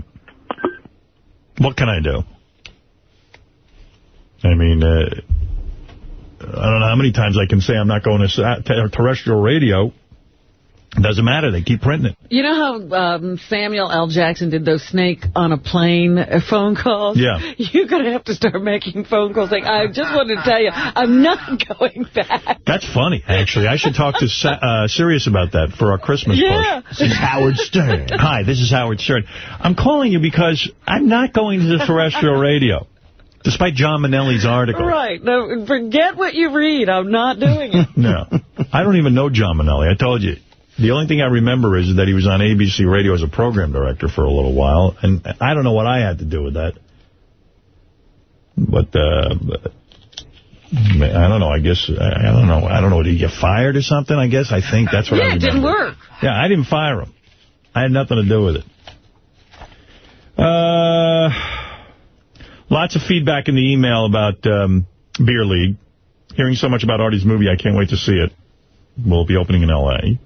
What can I do? I mean, uh, I don't know how many times I can say I'm not going to terrestrial radio. It doesn't matter. They keep printing it. You know how um, Samuel L. Jackson did those snake on a plane uh, phone calls? Yeah. You're going to have to start making phone calls. Like, I just wanted to tell you, I'm not going back. That's funny, actually. I should talk to uh, Sirius about that for our Christmas yeah. push. This is Howard Stern. Hi, this is Howard Stern. I'm calling you because I'm not going to the terrestrial radio. Despite John Mainelli's article. Right. No, forget what you read. I'm not doing it. no. I don't even know John Mainelli. I told you. The only thing I remember is that he was on ABC Radio as a program director for a little while, and I don't know what I had to do with that. But, uh, I don't know, I guess, I don't know, I don't know, did he get fired or something, I guess? I think that's what yeah, I remember. it didn't work. Yeah, I didn't fire him. I had nothing to do with it. Uh, lots of feedback in the email about um, Beer League. Hearing so much about Artie's movie, I can't wait to see it. We'll be opening in L.A.,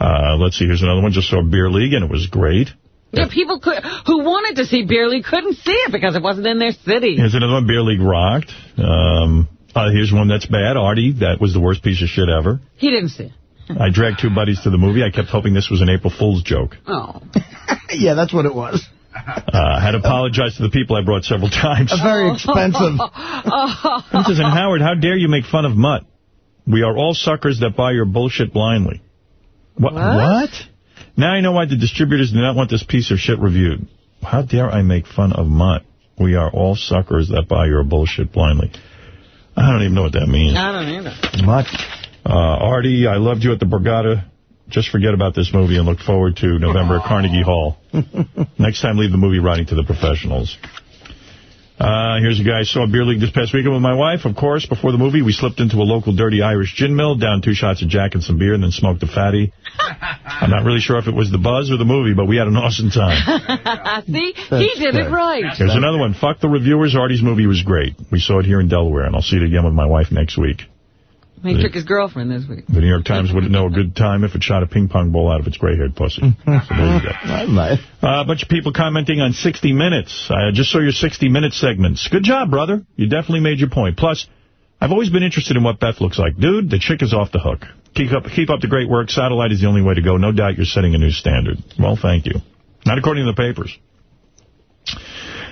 uh, let's see, here's another one. Just saw Beer League, and it was great. Yeah, people could, who wanted to see Beer League couldn't see it because it wasn't in their city. Here's another one, Beer League rocked. Um, uh, here's one that's bad, Artie. That was the worst piece of shit ever. He didn't see it. I dragged two buddies to the movie. I kept hoping this was an April Fool's joke. Oh. yeah, that's what it was. Uh, I had apologized to the people I brought several times. That's very expensive. This says, and Howard, how dare you make fun of Mutt? We are all suckers that buy your bullshit blindly. What? what? Now I know why the distributors do not want this piece of shit reviewed. How dare I make fun of Mutt? We are all suckers that buy your bullshit blindly. I don't even know what that means. I don't either. Mutt. Uh, Artie, I loved you at the Borgata. Just forget about this movie and look forward to November at Carnegie Hall. Next time, leave the movie writing to the professionals. Uh, here's a guy I saw Beer League this past weekend with my wife. Of course, before the movie, we slipped into a local dirty Irish gin mill, down two shots of Jack and some beer, and then smoked a fatty. I'm not really sure if it was the buzz or the movie, but we had an awesome time. See? he did it right. Here's another one. Fuck the reviewers. Artie's movie was great. We saw it here in Delaware, and I'll see it again with my wife next week. He the, took his girlfriend this week. The New York Times wouldn't know a good time if it shot a ping pong ball out of its gray-haired pussy. so there you go. Uh, a bunch of people commenting on 60 Minutes. I just saw your 60 Minute segments. Good job, brother. You definitely made your point. Plus, I've always been interested in what Beth looks like. Dude, the chick is off the hook. Keep up, keep up the great work. Satellite is the only way to go. No doubt you're setting a new standard. Well, thank you. Not according to the papers.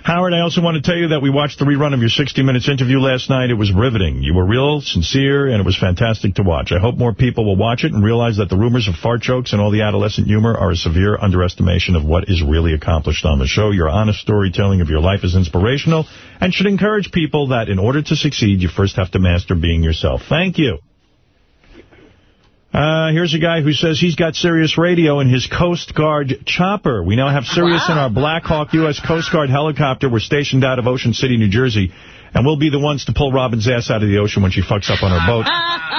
Howard, I also want to tell you that we watched the rerun of your 60 Minutes interview last night. It was riveting. You were real, sincere, and it was fantastic to watch. I hope more people will watch it and realize that the rumors of fart jokes and all the adolescent humor are a severe underestimation of what is really accomplished on the show. Your honest storytelling of your life is inspirational and should encourage people that in order to succeed, you first have to master being yourself. Thank you. Uh, here's a guy who says he's got Sirius Radio in his Coast Guard chopper. We now have Sirius wow. in our Black Hawk U.S. Coast Guard helicopter. We're stationed out of Ocean City, New Jersey. And we'll be the ones to pull Robin's ass out of the ocean when she fucks up on her boat.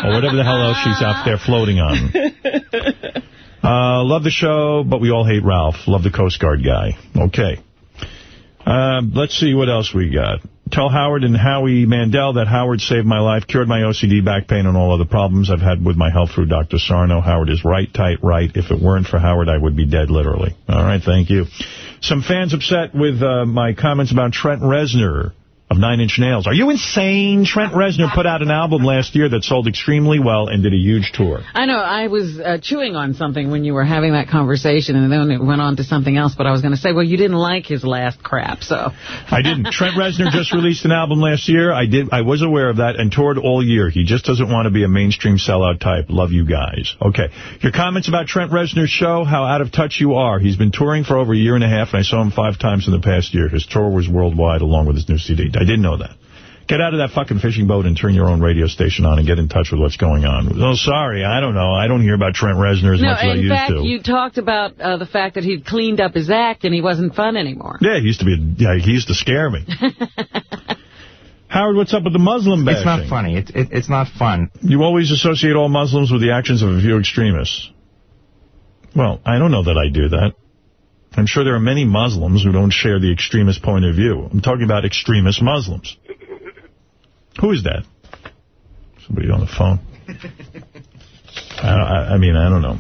or whatever the hell else she's out there floating on. Uh, love the show, but we all hate Ralph. Love the Coast Guard guy. Okay. Uh, let's see what else we got. Tell Howard and Howie Mandel that Howard saved my life, cured my OCD, back pain, and all other problems I've had with my health through Dr. Sarno. Howard is right, tight, right. If it weren't for Howard, I would be dead, literally. All right, thank you. Some fans upset with uh, my comments about Trent Reznor of Nine Inch Nails. Are you insane? Trent Reznor put out an album last year that sold extremely well and did a huge tour. I know. I was uh, chewing on something when you were having that conversation, and then it went on to something else. But I was going to say, well, you didn't like his last crap, so. I didn't. Trent Reznor just released an album last year. I did. I was aware of that and toured all year. He just doesn't want to be a mainstream sellout type. Love you guys. Okay. Your comments about Trent Reznor's show, how out of touch you are. He's been touring for over a year and a half, and I saw him five times in the past year. His tour was worldwide along with his new CD. I didn't know that. Get out of that fucking fishing boat and turn your own radio station on and get in touch with what's going on. Oh, sorry, I don't know. I don't hear about Trent Reznor as no, much as I used fact, to. in fact, you talked about uh, the fact that he'd cleaned up his act and he wasn't fun anymore. Yeah, he used to be. Yeah, he used to scare me. Howard, what's up with the Muslim bashing? It's not funny. It's it, it's not fun. You always associate all Muslims with the actions of a few extremists. Well, I don't know that I do that. I'm sure there are many Muslims who don't share the extremist point of view. I'm talking about extremist Muslims. Who is that? Somebody on the phone. I, I, I mean, I don't know.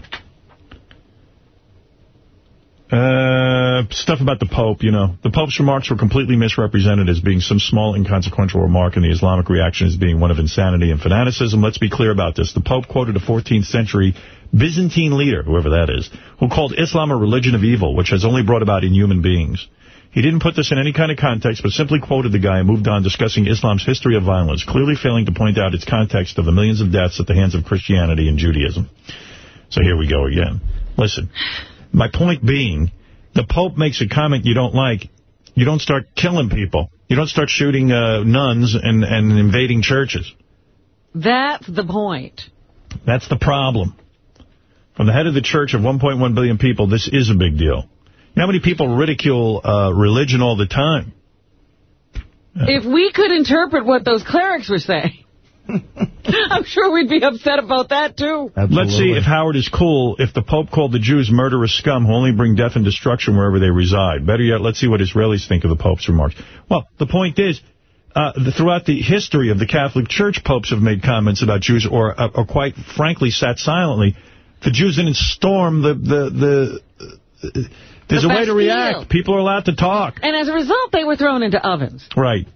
Uh, stuff about the Pope, you know. The Pope's remarks were completely misrepresented as being some small, inconsequential remark, and the Islamic reaction as being one of insanity and fanaticism. Let's be clear about this. The Pope quoted a 14th century Byzantine leader, whoever that is, who called Islam a religion of evil, which has only brought about inhuman beings. He didn't put this in any kind of context, but simply quoted the guy and moved on discussing Islam's history of violence, clearly failing to point out its context of the millions of deaths at the hands of Christianity and Judaism. So here we go again. Listen, my point being, the Pope makes a comment you don't like, you don't start killing people. You don't start shooting uh, nuns and, and invading churches. That's the point. That's the problem. From the head of the church of 1.1 billion people, this is a big deal. You know how many people ridicule uh, religion all the time? If we could interpret what those clerics were saying, I'm sure we'd be upset about that, too. Absolutely. Let's see if Howard is cool if the Pope called the Jews murderous scum who only bring death and destruction wherever they reside. Better yet, let's see what Israelis think of the Pope's remarks. Well, the point is, uh, the, throughout the history of the Catholic Church, popes have made comments about Jews or, uh, or quite frankly sat silently. The Jews didn't storm the... the, the uh, there's the a way to react. People are allowed to talk. And as a result, they were thrown into ovens. Right.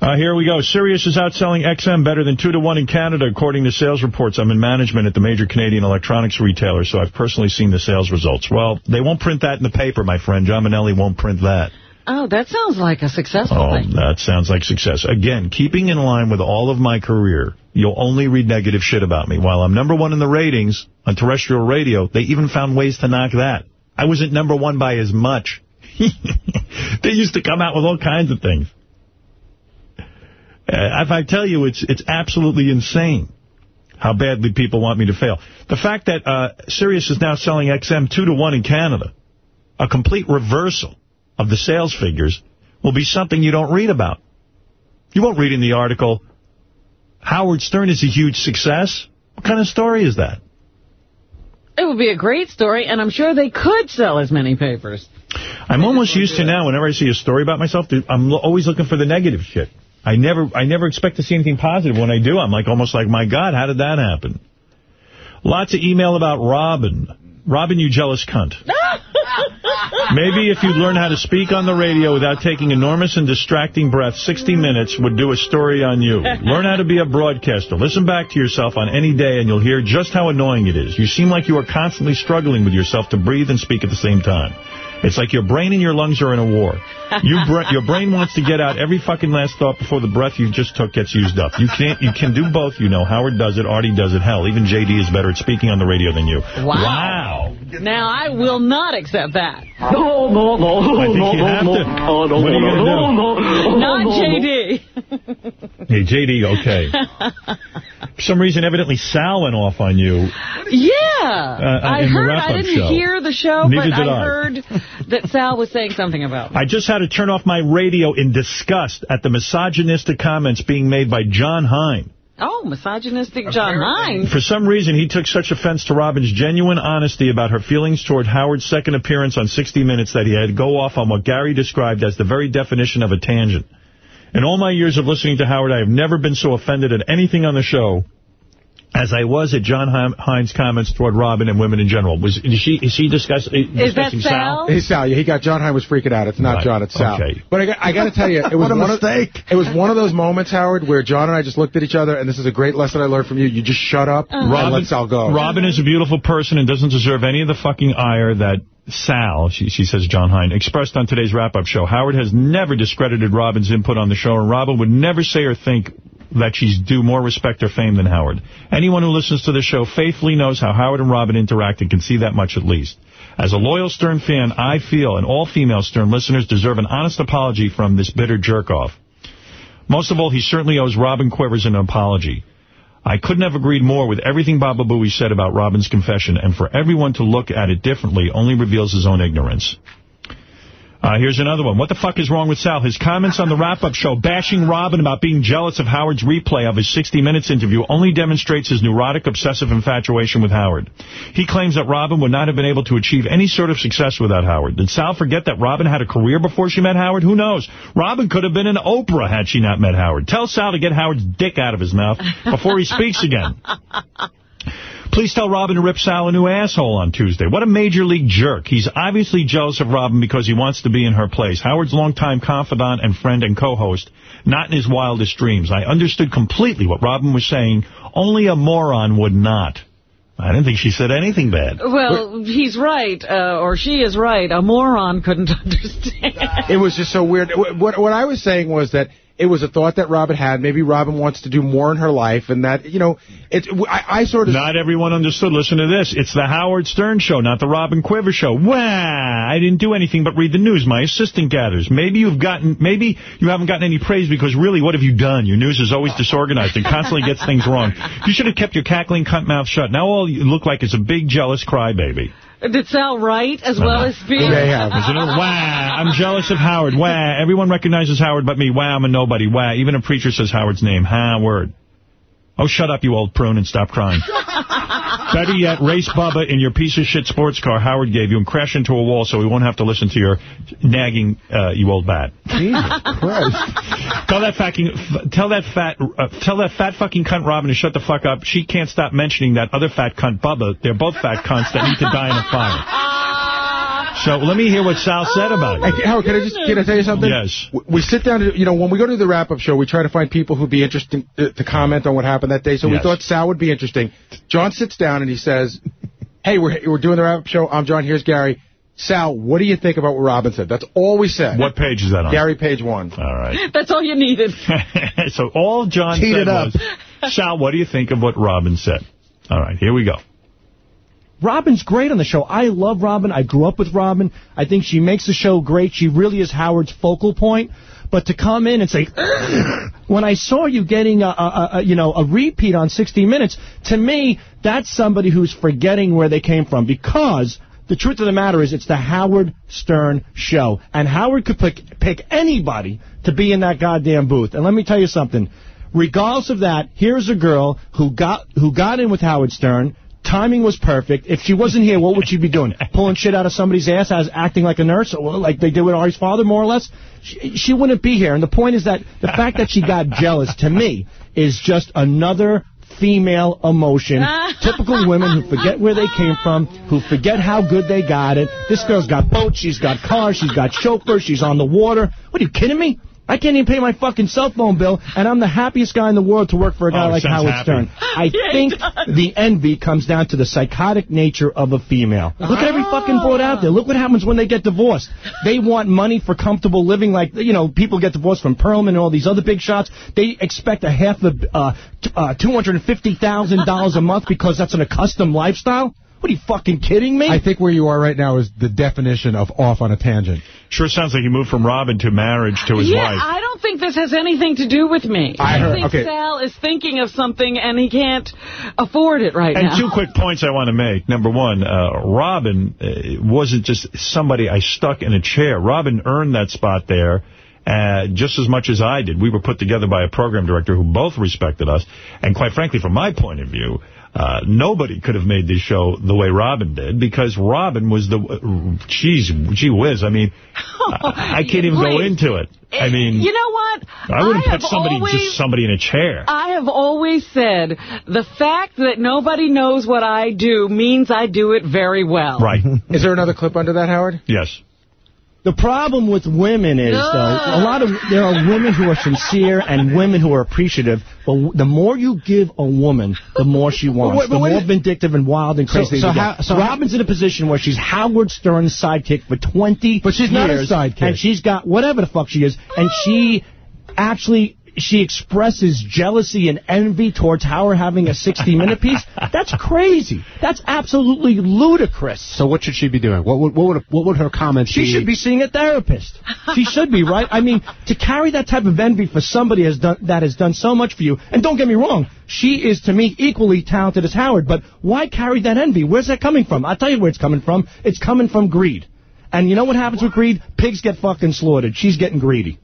Uh, here we go. Sirius is outselling XM better than 2 to 1 in Canada, according to sales reports. I'm in management at the major Canadian electronics retailer, so I've personally seen the sales results. Well, they won't print that in the paper, my friend. John Mainelli won't print that. Oh, that sounds like a successful oh, thing. that sounds like success. Again, keeping in line with all of my career, you'll only read negative shit about me. While I'm number one in the ratings on terrestrial radio, they even found ways to knock that. I wasn't number one by as much. they used to come out with all kinds of things. Uh, if I tell you, it's it's absolutely insane how badly people want me to fail. The fact that uh, Sirius is now selling XM 2 to 1 in Canada, a complete reversal of the sales figures, will be something you don't read about. You won't read in the article, Howard Stern is a huge success. What kind of story is that? It would be a great story, and I'm sure they could sell as many papers. I'm almost used to now, whenever I see a story about myself, I'm always looking for the negative shit. I never I never expect to see anything positive. When I do, I'm like almost like, my God, how did that happen? Lots of email about Robin. Robin, you jealous cunt. Maybe if you'd learn how to speak on the radio without taking enormous and distracting breaths, 60 Minutes would do a story on you. Learn how to be a broadcaster. Listen back to yourself on any day and you'll hear just how annoying it is. You seem like you are constantly struggling with yourself to breathe and speak at the same time. It's like your brain and your lungs are in a war. You your brain wants to get out every fucking last thought before the breath you just took gets used up. You can't. You can do both, you know. Howard does it. Artie does it. Hell, even J.D. is better at speaking on the radio than you. Wow. Wow. Now, I will not accept that. No, no, no. I think no, you have no, to. No, no, what are you going to do? Not J.D. Hey, J.D., okay. For some reason, evidently, Sal went off on you. Yeah. Uh, I heard. I didn't show. hear the show, Neither but did I. heard that Sal was saying something about me. I just had to turn off my radio in disgust at the misogynistic comments being made by John Hein. Oh, misogynistic John Hines. For some reason, he took such offense to Robin's genuine honesty about her feelings toward Howard's second appearance on 60 Minutes that he had to go off on what Gary described as the very definition of a tangent. In all my years of listening to Howard, I have never been so offended at anything on the show as I was at John Hein's comments toward Robin and women in general. Was is she is she discuss, uh, discussing Sal? Hey, Sal, yeah, he got John Hines was freaking out. It's not Right. John, it's Sal. Okay. But I got, I got to tell you, it was a one mistake. Of, it was one of those moments, Howard, where John and I just looked at each other, and this is a great lesson I learned from you. You just shut up and let Sal go. Robin is a beautiful person and doesn't deserve any of the fucking ire that Sal, she, she says John Hein, expressed on today's wrap-up show. Howard has never discredited Robin's input on the show, and Robin would never say or think that she's due more respect or fame than Howard. Anyone who listens to the show faithfully knows how Howard and Robin interact and can see that much at least. As a loyal Stern fan, I feel, and all female Stern listeners deserve an honest apology from this bitter jerk-off. Most of all, he certainly owes Robin Quivers an apology. I couldn't have agreed more with everything Baba Booey said about Robin's confession, and for everyone to look at it differently only reveals his own ignorance. Uh, here's another one. What the fuck is wrong with Sal? His comments on the wrap-up show bashing Robin about being jealous of Howard's replay of his 60 Minutes interview only demonstrates his neurotic, obsessive infatuation with Howard. He claims that Robin would not have been able to achieve any sort of success without Howard. Did Sal forget that Robin had a career before she met Howard? Who knows? Robin could have been an Oprah had she not met Howard. Tell Sal to get Howard's dick out of his mouth before he speaks again. Please tell Robin to rip Sal a new asshole on Tuesday. What a major league jerk. He's obviously jealous of Robin because he wants to be in her place. Howard's longtime confidant and friend and co-host, not in his wildest dreams. I understood completely what Robin was saying. Only a moron would not. I didn't think she said anything bad. Well, he's right, uh, or she is right. A moron couldn't understand. It was just so weird. What, what what I was saying was that it was a thought that Robin had. Maybe Robin wants to do more in her life, and that, you know, it, I, I sort of... Not everyone understood. Listen to this. It's the Howard Stern show, not the Robin Quiver show. Wah! I didn't do anything but read the news. My assistant gathers. Maybe you've gotten, maybe you haven't gotten any praise because really, what have you done? Your news is always disorganized and constantly gets things wrong. You should have kept your cackling cunt mouth shut. Now all you look like is a big jealous crybaby. Did Sal write as well as speak? There's another, Wah, I'm jealous of Howard. Wow, everyone recognizes Howard but me. Wow, I'm a nobody. Wow, even a preacher says Howard's name. Howard. Oh, shut up, you old prune, and stop crying. Better yet, race Bubba in your piece of shit sports car Howard gave you and crash into a wall so we won't have to listen to your nagging, uh, you old bat. Jesus Christ. Tell that fucking, tell that fat, uh, tell that fat fucking cunt Robin to shut the fuck up. She can't stop mentioning that other fat cunt Bubba. They're both fat cunts that need to die in a fire. So let me hear what Sal said about it. Hey, Howard, can I just can I tell you something? Yes. We- We sit down, to, you know, when we go to the wrap-up show, we try to find people who'd be interesting to, to comment on what happened that day. So we thought Sal would be interesting. John sits down and he says, hey, we're, we're doing the wrap-up show. I'm John. Here's Gary. Sal, what do you think about what Robin said? That's all we said. What page is that on? Gary, page one. All right. That's all you needed. so all John Teed said it up. was, Sal, what do you think of what Robin said? All right, here we go. Robin's great on the show. I love Robin. I grew up with Robin. I think she makes the show great. She really is Howard's focal point. But to come in and say, when I saw you getting a, a, a you know a repeat on 60 Minutes, to me that's somebody who's forgetting where they came from because. The truth of the matter is, it's the Howard Stern show. And Howard could pick, pick anybody to be in that goddamn booth. And let me tell you something. Regardless of that, here's a girl who got who got in with Howard Stern. Timing was perfect. If she wasn't here, what would she be doing? Pulling shit out of somebody's ass, as acting like a nurse, or like they did with Ari's father, more or less? She, she wouldn't be here. And the point is that the fact that she got jealous, to me, is just another female emotion. Typical women who forget where they came from, who forget how good they got it. This girl's got boats, she's got cars, she's got chauffeurs, she's on the water. What, are you kidding me? I can't even pay my fucking cell phone bill, and I'm the happiest guy in the world to work for a guy Oh, like Howard happy. Stern. I Yeah, think the envy comes down to the psychotic nature of a female. Look at every fucking broad out there. Look what happens when they get divorced. They want money for comfortable living like, you know, people get divorced from Perelman and all these other big shots. They expect a half of uh, uh, $250,000 a month because that's an accustomed lifestyle. What are you fucking kidding me? I think where you are right now is the definition of off on a tangent. Sure sounds like you moved from Robin to marriage to his yeah, wife. I don't think this has anything to do with me. I heard- think okay. Sal is thinking of something and he can't afford it right now. And two quick points I want to make. Number one, uh, Robin uh, wasn't just somebody I stuck in a chair. Robin earned that spot there uh, just as much as I did. We were put together by a program director who both respected us. And quite frankly, from my point of view, uh, nobody could have made this show the way Robin did because Robin was the, geez, gee whiz. I mean, I, I can't even go into it. I mean, you know what? I wouldn't have put somebody, always, just somebody in a chair. I have always said the fact that nobody knows what I do means I do it very well. Right. Is there another clip under that, Howard? Yes. The problem with women is, though, a lot of there are women who are sincere and women who are appreciative. But the more you give a woman, the more she wants. wait, the wait more vindictive and wild and crazy. So- they so get. how- so Robin's in a position where she's Howard Stern's sidekick for 20 But she's not a years, sidekick. and she's got whatever the fuck she is, and she actually. She expresses jealousy and envy towards Howard having a 60-minute piece. That's crazy. That's absolutely ludicrous. So what should she be doing? What would what would what would her comments She be? should be seeing a therapist. She should be, right? I mean, to carry that type of envy for somebody has done, that has done so much for you, and don't get me wrong, she is, to me, equally talented as Howard, but why carry that envy? Where's that coming from? I'll tell you where it's coming from. It's coming from greed. And you know what happens with greed? Pigs get fucking slaughtered. She's getting greedy.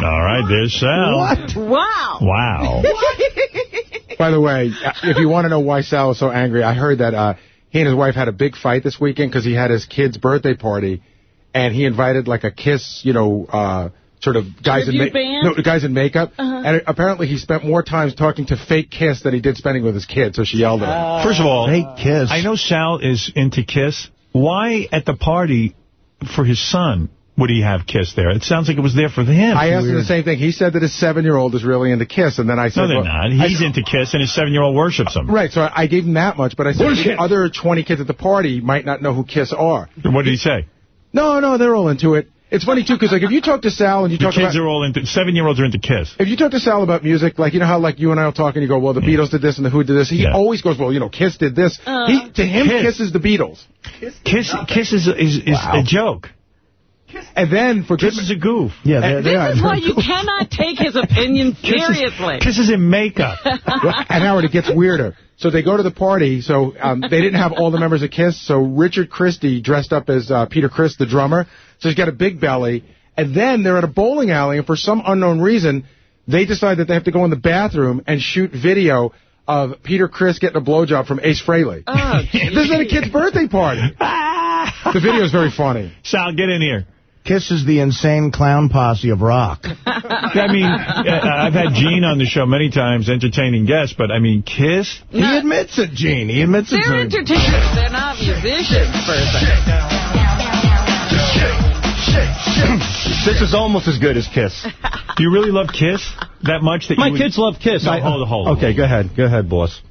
All right, there's Sal. What? Wow. Wow. By the way, uh, if you want to know why Sal was so angry, I heard that uh, he and his wife had a big fight this weekend because he had his kid's birthday party, and he invited like a Kiss, you know, uh, sort of guys in Tribute band? no guys in makeup, Uh-huh. and apparently he spent more time talking to fake Kiss than he did spending with his kid. So she yelled at him. First of all, Fake kiss. I know Sal is into Kiss. Why at the party for his son would he have Kiss there? It sounds like it was there for him. I asked him the same thing. He said that his seven-year-old is really into Kiss, and then I said, No, they're well, not. I- He's into Kiss, and his seven-year-old worships him. Right, so I I gave him that much, but I said Bullshit. the other 20 kids at the party might not know who Kiss are. What did he say? No, no, they're all into it. It's funny, too, because like, if you talk to Sal and you The talk kids about... are all into, seven-year-olds are into Kiss. If you talk to Sal about music, like, you know how, like, you and I will talk and you go, well, the Beatles did this and the Who did this. He Yeah. always goes, well, you know, Kiss did this. Uh. he, to him, Kiss. Kiss. is the Beatles. Kiss Kiss is, is, is a joke. And then for Kiss is a goof. Yeah, they, This they are. is why you cannot take his opinion seriously. Kiss is in makeup. and Howard, it gets weirder. So they go to the party. So um, they didn't have all the members of Kiss. So Richard Christy dressed up as uh, Peter Criss, the drummer. So he's got a big belly. And then they're at a bowling alley, and for some unknown reason, they decide that they have to go in the bathroom and shoot video of Peter Criss getting a blowjob from Ace Frehley. Oh, this is at a kid's birthday party. the video is very funny. Sal, get in here. Kiss is the insane clown posse of rock. I mean, uh, I've had Gene on the show many times, entertaining guests, but I mean, Kiss? He admits it, Gene. He admits it. They're entertainers. They're not musicians, per se. This is almost as good as Kiss. Do you really love Kiss that much? that My you would- kids love Kiss. No, I, hold it, hold it. Okay, go ahead. Go ahead, boss.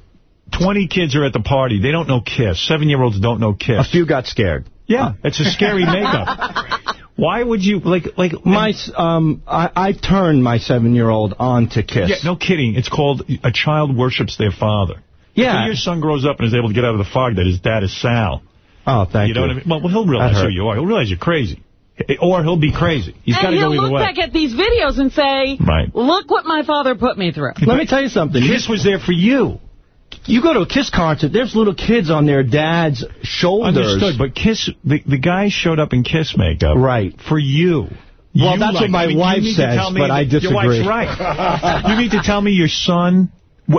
20 kids are at the party. They don't know Kiss. Seven-year-olds don't know Kiss. A few got scared. Yeah, it's a scary makeup. Why would you, like, like... My, um, I, I turned my seven-year-old on to Kiss. Yeah, no kidding. It's called A Child Worships Their Father. Yeah. If your son grows up and is able to get out of the fog that his dad is Sal. Oh, thank you know what I mean? Well, he'll realize who you are. He'll realize you're crazy. Or he'll be crazy. He's got to go and to he'll look back at these videos and say, Right. look what my father put me through. Let me tell you something. Kiss was there for you. You go to a Kiss concert, there's little kids on their dad's shoulders. Understood, but Kiss, the, the guy showed up in Kiss makeup. Right. For you. Well, You that's what my I mean, wife says, but I that- Your disagree. wife's right. you need to tell me your son,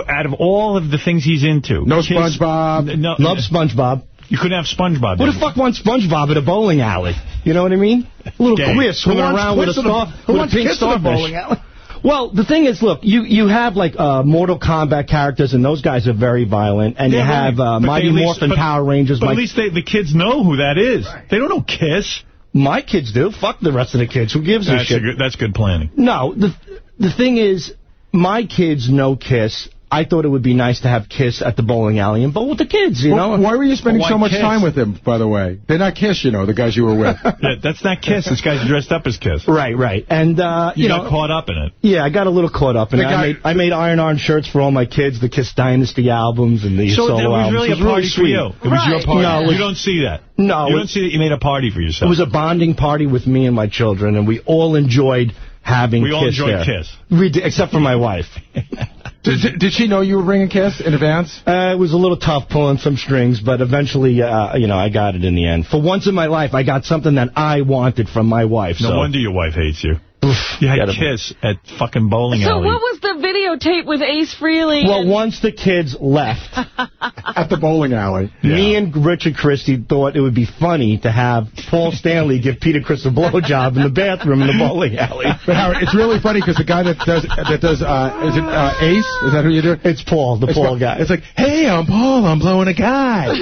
out of all of the things he's into. No Kiss- SpongeBob. No, Love SpongeBob. You couldn't have SpongeBob. Who the fuck wants SpongeBob at a bowling alley? You know what I mean? A little queer wants around with a star, who with a pink Kiss at a starfish. bowling alley? Well, the thing is, look, you you have like uh, Mortal Kombat characters, and those guys are very violent, and you Yeah, right. have uh, Mighty least- Morphin but- Power Rangers. But My, at least they, the kids know who that is. They don't know Kiss. my kids do. Fuck the rest of the kids. Who gives a shit? a good, that's good planning. No, the the thing is, my kids know Kiss. I thought it would be nice to have Kiss at the bowling alley and bowl with the kids, you Well, know? why were you spending Why so much Kiss? time with them, by the way? They're not Kiss, you know, the guys you were with. Yeah, that's not Kiss. This guy's dressed up as Kiss. Right, right. And, uh, You, you, got know, caught up in it. yeah, I got a little caught up in The it. guy- I made, I made Iron Arm shirts for all my kids, the Kiss Dynasty albums and the So solo that was albums. really It a was really party for sweet. you. It was your party. No, was- you don't see that. No, You it- don't see that you made a party for yourself. It was a bonding party with me and my children, and we all enjoyed having We all Kiss enjoyed there. Kiss. We did, except for my wife. did, did she know you were bringing Kiss in advance? Uh, it was a little tough pulling some strings, but eventually, uh, you know, I got it in the end. For once in my life, I got something that I wanted from my wife. No so. wonder your wife hates you. You had Get 'em. Kiss at fucking bowling So alley. So what was the videotape with Ace Frehley? Well, once the kids left, At the bowling alley. me and Richard Christy thought it would be funny to have Paul Stanley give Peter Criss a blowjob in the bathroom in the bowling alley. But Howard, it's really funny because the guy that does that does uh, is it uh, Ace? Is that who you do? It's Paul, the It's Paul guy. It's like, hey, I'm Paul. I'm blowing a guy.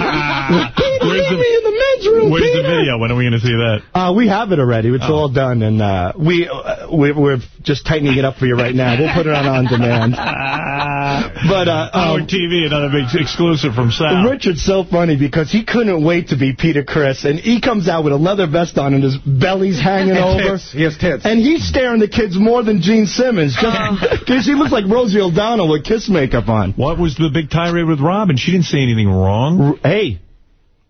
Where's the, in the men's room, where's the video? When are we going to see that? Uh, we have it already. It's Oh. all done, and uh, we uh, we're, we're just tightening it up for you right now. We'll put it on on demand. But uh, Howard um, TV, another big exclusive from Sal. Richard's so funny because he couldn't wait to be Peter Criss, and he comes out with a leather vest on and his belly's hanging over. Tits. He has tits. And he's staring the kids more than Gene Simmons, just because he looks like Rosie O'Donnell with Kiss makeup on. What was the big tirade with Robin? She didn't say anything wrong. Hey,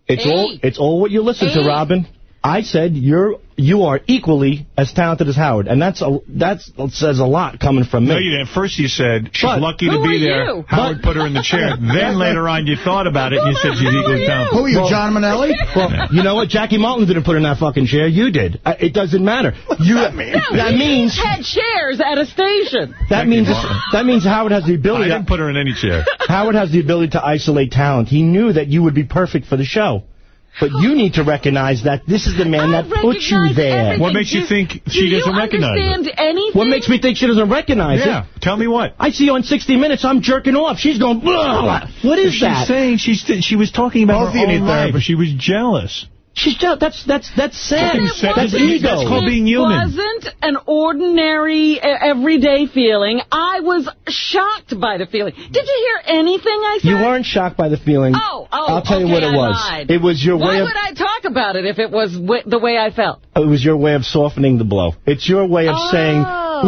it's Hey. all it's all what you listen to, Robin. I said you're you are equally as talented as Howard, and that's a that's says a lot coming from me. No, you didn't. First you said she's But- lucky to Who be are there. you? Howard put her in the chair. then later on you thought about it and you said she's equally talented. Who are you, Well- John Mainelli? Well, you know what? Jackie Martling didn't put her in that fucking chair. You did. Uh, It doesn't matter. You, that No, means he had chairs at a station. that Jackie means Martin. that means Howard has the ability. I didn't To, put her in any chair. Howard has the ability to isolate talent. He knew that you would be perfect for the show. But you need to recognize that this is the man I that put you there. everything. What makes you think do she you doesn't recognize it? understand anything? What makes me think she doesn't recognize Yeah. it? Tell me what. I see you on 60 Minutes. I'm jerking off. She's going, "Ugh." what is She's that? saying she's she was talking about Both her own life, but she was jealous. She's just, that's that's that's sad. And That's ego. That's called being human. It wasn't an ordinary, uh, everyday feeling. I was shocked by the feeling. Did you hear anything I said? You weren't shocked by the feeling. Oh, oh, I'll tell you okay, what it I was. lied. It was your Why way of would I talk about it if it was wi- the way I felt? it was your way of softening the blow. It's your way of Oh, saying,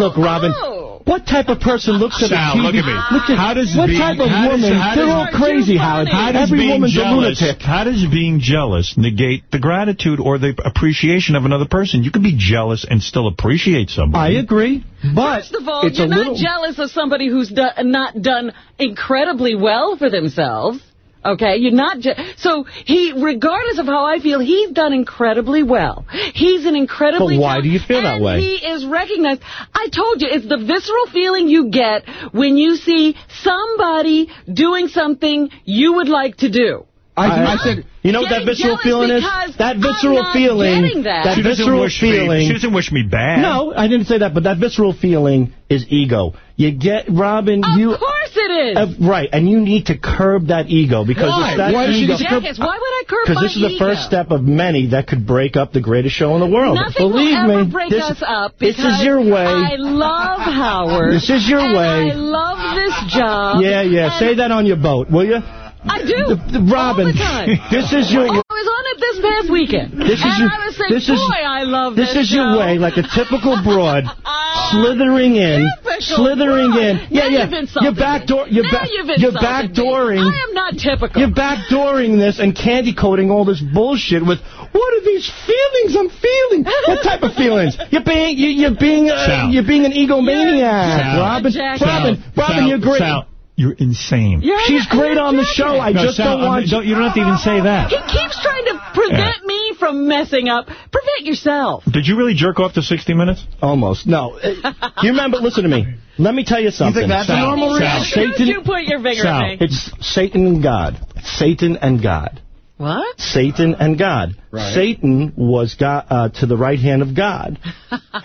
look, Robin, oh. What type of person looks at Sal, a TV? look at me. Look at, How does what being- type of how does- woman? how They're all crazy, Howard. How does Every being woman's jealous, a lunatic. How does being jealous negate the gratitude or the appreciation of another person? You can be jealous and still appreciate somebody. I agree, but First of all, it's you're not little. jealous of somebody who's do not done incredibly well for themselves. Okay, you're not. Je- so he, regardless of how I feel, he's done incredibly well. He's an incredibly. But why do you feel that and way? He is recognized. I told you, it's the visceral feeling you get when you see somebody doing something you would like to do. I, I said, you know what that visceral feeling is? because That I'm visceral not feeling. getting that. That she doesn't visceral wish feeling. Me, she doesn't wish me bad. No, I didn't say that, but that visceral feeling is ego. You get, Robin, Of you... Of course it is. Uh, right, and you need to curb that ego because Why? that Why ego. need to curb- Jackass, why would I curb Because this is the ego? first step of many that could break up the greatest show in the world. Nothing Believe me, break this, us up this is your way. I love Howard. This is your way. I love this job. yeah, yeah. Say that on your boat, will you? I do. The- the- Robin, All the time. this is your. I was on it this past weekend. This is and your- I was saying, this boy, is- I love This this is your way, like a typical broad, slithering in, Typical slithering broad. in. Now Yeah, yeah. you've insulted You're me. backdoor. You're, Now ba- you've you're insulted me. I am not typical. You're backdooring this and candy coating all this bullshit with what are these feelings I'm feeling? What type of feelings? You're being you, you're being uh, you're being an egomaniac, Sal. Robin. Jackass. Robin, Robin, Sal, you're great. Sal, you're insane. You're She's an- great on the show. I No, just Sal, don't want. I'm- don't, you don't have to even say ah. that. He keeps trying to prevent me from messing up. Prevent yourself. Did you really jerk off to 60 Minutes? Almost. No. You remember, listen to me. Let me tell you something. think that's a Sal, normal Sal, reaction? Don't Satan, you put your finger Sal, at me. it's Satan and God. Satan and God. What? Satan and God. Right. Satan was God, uh, to the right hand of God,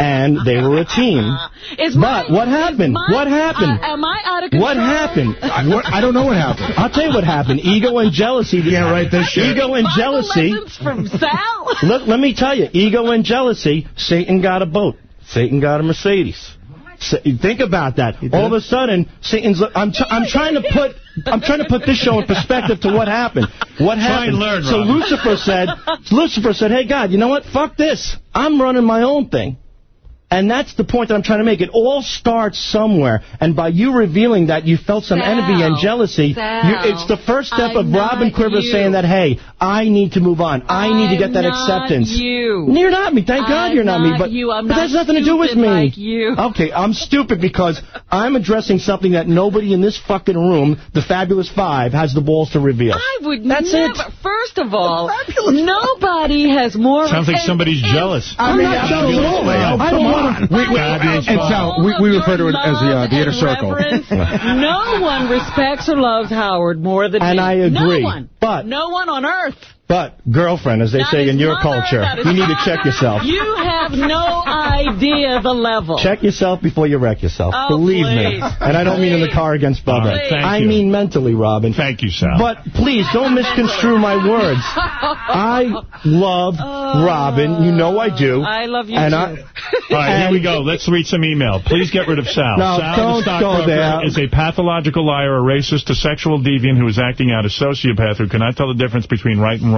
and they were a team. Is But my- what happened? my- What happened? uh, am I out of control? What happened? I, what, I don't know what happened. I'll tell you what happened. Ego and jealousy. You can't write this shit. Ego and jealousy. lessons from Sal? Look, let me tell you. Ego and jealousy. Satan got a boat. Satan got a Mercedes. So, think about that. All of a sudden, Satan's. I'm t I'm trying to put I'm trying to put this show in perspective to what happened. What Try happened? and learn, so. Lucifer said, Lucifer said, "Hey God, you know what? Fuck this. I'm running my own thing." And that's the point that I'm trying to make. It all starts somewhere. And by you revealing that you felt some Sal, envy and jealousy, Sal, you, it's the first step I'm of Robin not Quivers you. saying that, hey, I need to move on. I need to get that not acceptance. you. You're not me. Thank God I'm you're not, me. But, you. I'm but not that's nothing to do with me. like you. Okay, I'm stupid because I'm addressing something that nobody in this fucking room, the Fabulous Five, has the balls to reveal. I would That's never. it. First of all, nobody has more. Sounds like somebody's jealous. I'm not jealous at all. I don't want to. We- we- Fabulous and Five. Sal, we, we refer to it as the, uh, the inner circle. no one respects or loves Howard more than And me. I agree. No one. But- no one on earth. But, girlfriend, as they Not say in your culture, you need to check yourself. You have no idea the level. Check yourself before you wreck yourself. Oh, Believe me. And I don't mean in the car against Bubba. All right, thank I you. mean mentally, Robin. Thank you, Sal. But please, don't misconstrue my words. I love Robin. You know I do. I love you and too. I, All right, here we go. Let's read some email. Please get rid of Sal. No, Sal, don't go there. is a pathological liar, a racist, a sexual deviant who is acting out, a sociopath who cannot tell the difference between right and wrong.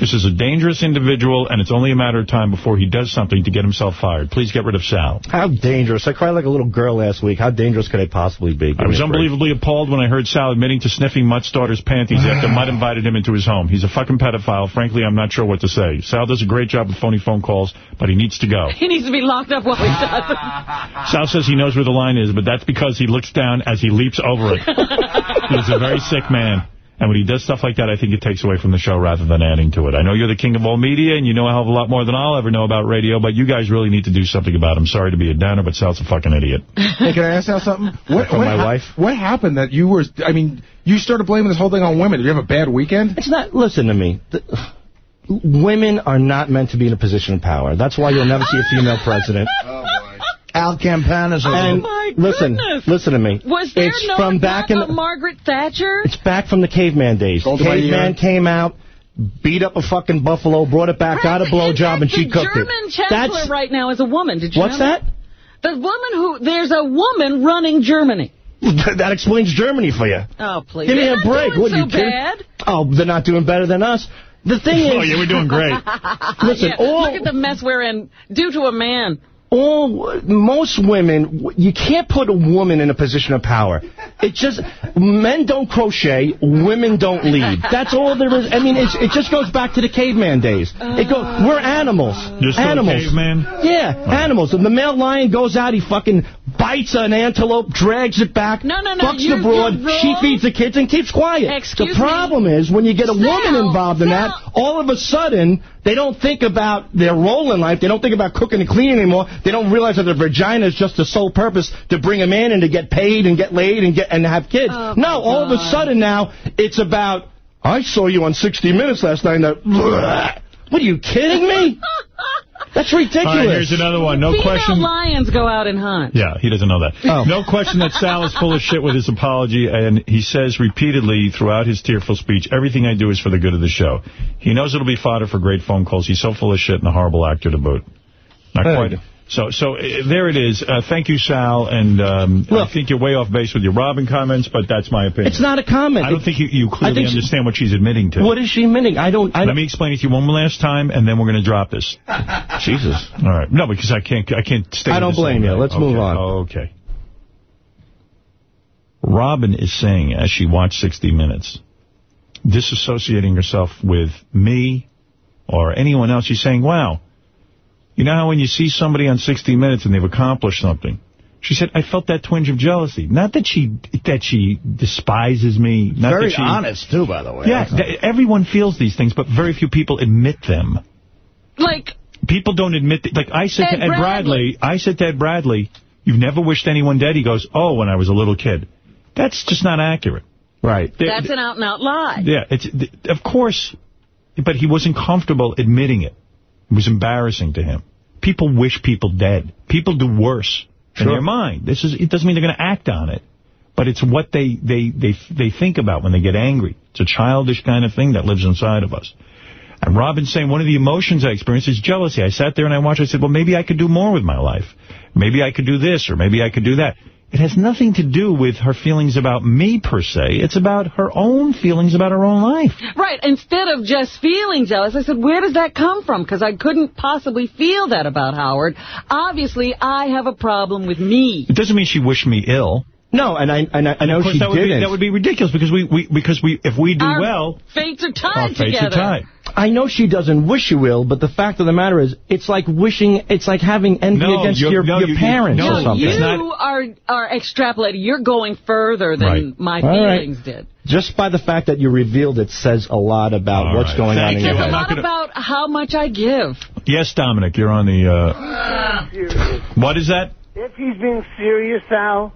This is a dangerous individual, and it's only a matter of time before he does something to get himself fired. Please get rid of Sal. how dangerous. I cried like a little girl last week. How dangerous could I possibly be? Give I was me break. unbelievably appalled when I heard Sal admitting to sniffing Mutt's daughter's panties after Mutt invited him into his home. He's a fucking pedophile. Frankly, I'm not sure what to say. Sal does a great job with phony phone calls, but he needs to go. He needs to be locked up while he does it. Sal says he knows where the line is, but that's because he looks down as he leaps over it. He's a very sick man. And when he does stuff like that, I think it takes away from the show rather than adding to it. I know you're the king of all media, and you know a hell of a lot more than I'll ever know about radio, but you guys really need to do something about him. Sorry to be a downer, but Sal's a fucking idiot. Hey, can I ask Sal something? What, From what my wife? What happened that you were, I mean, you started blaming this whole thing on women. Did you have a bad weekend? It's not, listen to me. The, women are not meant to be in a position of power. That's why you'll never see a female president. Oh. Al Campana's a And my listen, goodness. listen to me. Was there it's no from back in not the, Margaret Thatcher? It's back from the caveman days. Golda Meir. Caveman came out, beat up a fucking buffalo, brought it back, got a Right, blowjob, and she the cooked German it. chancellor That's right now is a woman. Did you what's know that? The woman who there's a woman running Germany. that explains Germany for you. Oh please, Give me They're a break. doing What are so you kidding? bad. Oh, they're not doing better than us. The thing oh, is, Oh, yeah, we're doing great. listen, Yeah, all look at the mess we're in due to a man. All most women, you can't put a woman in a position of power. It just men don't crochet, women don't lead. That's all there is. I mean, it's, it just goes back to the caveman days. It go, we're animals. You're still animals. caveman? Yeah, animals. And the male lion goes out, he fucking bites an antelope, drags it back, No, no, no, fucks the broad, she feeds the kids, and keeps quiet. Excuse the problem is when you get a woman involved in that, all of a sudden, they don't think about their role in life. They don't think about cooking and cleaning anymore. They don't realize that their vagina is just the sole purpose to bring a man in to get paid and get laid and get and have kids. Oh, no, all of a sudden now, it's about, I saw you on 60 Minutes last night. and that- What are you kidding me? That's ridiculous. All right, here's another one. No Female question. lions go out and hunt. Yeah, he doesn't know that. Oh. No question that Sal is full of shit with his apology, and he says repeatedly throughout his tearful speech, everything I do is for the good of the show. He knows it'll be fodder for great phone calls. He's so full of shit and a horrible actor to boot. Not There quite. You go. So, so uh, there it is. Uh, thank you, Sal, and um, I think you're way off base with your Robin comments, but that's my opinion. It's not a comment. I don't think you, you clearly think she- understand what she's admitting to. What is she meaning? I don't. I Let don't me explain it to you one last time, and then we're going to drop this. Jesus. All right. No, because I can't I can't stay I don't blame you. day. Let's Okay. move on. Okay. Robin is saying, as she watched 60 Minutes, disassociating herself with me or anyone else, she's saying, wow, you know how when you see somebody on 60 Minutes and they've accomplished something, she said, I felt that twinge of jealousy. Not that she that she despises me. Not Very that she, honest, too, by the way. Yeah, everyone feels these things, but very few people admit them. Like, People don't admit, that, like I said Ed to Ed Bradley. Bradley. I said to Ed Bradley, you've never wished anyone dead? He goes, oh, when I was a little kid. That's just not accurate. Right. There- that's an out-and-out lie. yeah, it's of course, but he wasn't comfortable admitting it. It was embarrassing to him. People wish people dead. People do worse in their mind. This is it doesn't mean they're going to act on it, but it's what they they they they think about when they get angry. It's a childish kind of thing that lives inside of us. And Robin's saying one of the emotions I experienced is jealousy. I sat there and I watched. I said, well, maybe I could do more with my life. Maybe I could do this or maybe I could do that. It has nothing to do with her feelings about me, per se. It's about her own feelings about her own life. Right. Instead of just feeling jealous, I said, where does that come from? Because I couldn't possibly feel that about Howard. Obviously, I have a problem with me. It doesn't mean she wished me ill. No, and I and I, I know she that would didn't. Be, that would be ridiculous because we, we because we if we do Our well, fates are our tied fates together. are tied. I know she doesn't wish you ill, but the fact of the matter is, it's like wishing, it's like having envy No, against your, no, your you- you- parents no, or something. You not- are are extrapolating. You're going further than Right. my All right. feelings did. Just by the fact that you revealed it says a lot about All what's right. going Thank on in you. your It's a I'm head. not lot gonna- about how much I give. Yes, Dominic, you're on the. Uh, what is that? If he's being serious, Al,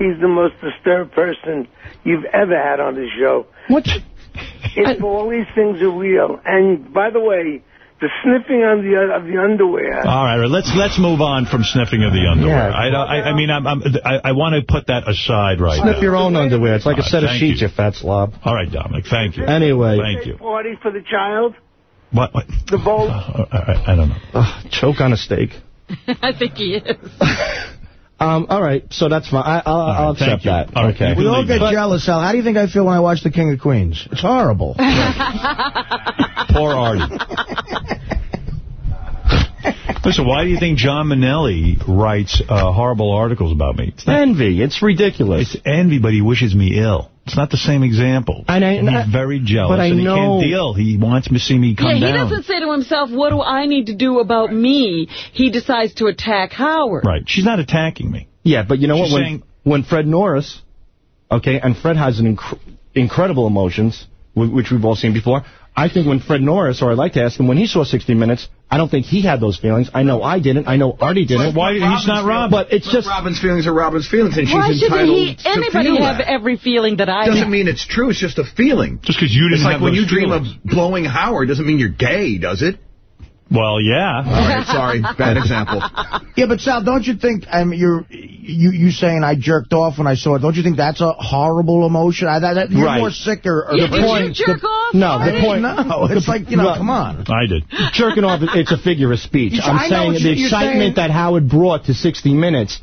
he's the most disturbed person you've ever had on the show. What? If all these things are real. And by the way, the sniffing on the of the underwear. All right, all right, let's let's move on from sniffing of the underwear. Yeah. I, I I mean I'm, I'm I, I want to put that aside right Sniff now. your own underwear. It's like a All right, set of sheets, you. you fat slob. All right, Dominic, thank you. Anyway. Thank you. Party for the child. What? what? The bowl. Uh, I, I don't know. Ugh, choke on a steak. I think he is. Um, all right, so that's fine. I, I'll, I'll right, accept that. All right, okay. you We all get now. jealous, Al. How do you think I feel when I watch The King of Queens? It's horrible. Poor Artie. Listen, why do you think John Mainelli writes uh, horrible articles about me? It's not Envy. It's ridiculous. It's envy, but he wishes me ill. It's not the same example. And I- he's I- very jealous, but I and he know- can't deal. He wants to see me come yeah, he down. doesn't say to himself, what do I need to do about me? He decides to attack Howard. Right. She's not attacking me. Yeah, but you know She's what? When, saying- when Fred Norris, okay, and Fred has an inc incredible emotions, which we've all seen before. I think when Fred Norris, or I'd like to ask him, when he saw 60 Minutes, I don't think he had those feelings. I know I didn't. I know Artie didn't. Why he's not Rob? But it's just Robin's feelings are Robin's feelings, and she's Why shouldn't entitled he, to anybody have that. every feeling that I Doesn't have? mean it's true. It's just a feeling. Just because you didn't It's like have when those you dream of blowing Howard doesn't mean you're gay, does it? Well, yeah. All right, sorry, bad example. Yeah, but Sal, don't you think um, you're you you saying I jerked off when I saw it? Don't you think that's a horrible emotion? I, that, that, you're Right. more sick or, or Yeah, the did point. you jerk off? no, the point. No, it's like you know, Well, come on. I did. jerking off, it's a figure of speech. I'm I know saying what the you're excitement saying. that Howard brought to 60 Minutes,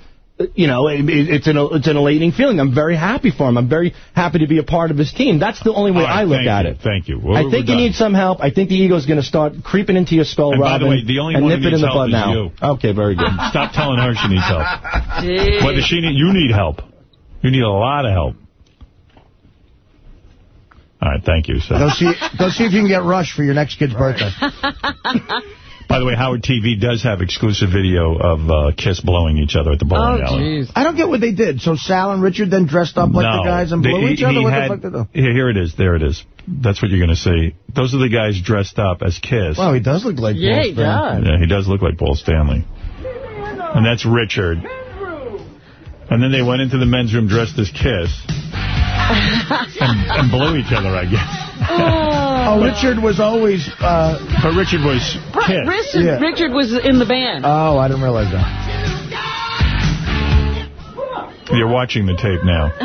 you know, it, it- it's an it's an elating feeling. I'm very happy for him. I'm very happy to be a part of his team. That's the only way All right, I look at you, it. Thank you. We're- I think you done. need some help. I think the ego's going to start creeping into your skull, And by the Robin, way, the only and one who nip it in needs the help bud is now. you. Okay, very good. Stop telling her she needs help. Gee. Whether she need, you need help. You need a lot of help. All right, thank you, Go see, go see if you can get Rush for your next kid's birthday. By the way, Howard TV does have exclusive video of uh, Kiss blowing each other at the Oh, bowling alley. jeez. I don't get what they did. So Sal and Richard then dressed up like no, the guys and they- blew each he other? What had- the fuck did they do? Here, here it is. There it is. That's what you're going to see. Those are the guys dressed up as Kiss. Well, he does look like Yeah, Paul he Stanley. does. Yeah, he does look like Paul Stanley. And that's Richard. And then they went into the men's room dressed as Kiss. and, and blew each other, I guess. Oh, Richard was always... Uh, But Richard was Right, Kiss. Richard, Yeah. Richard was in the band. oh, I didn't realize that. You're watching the tape now.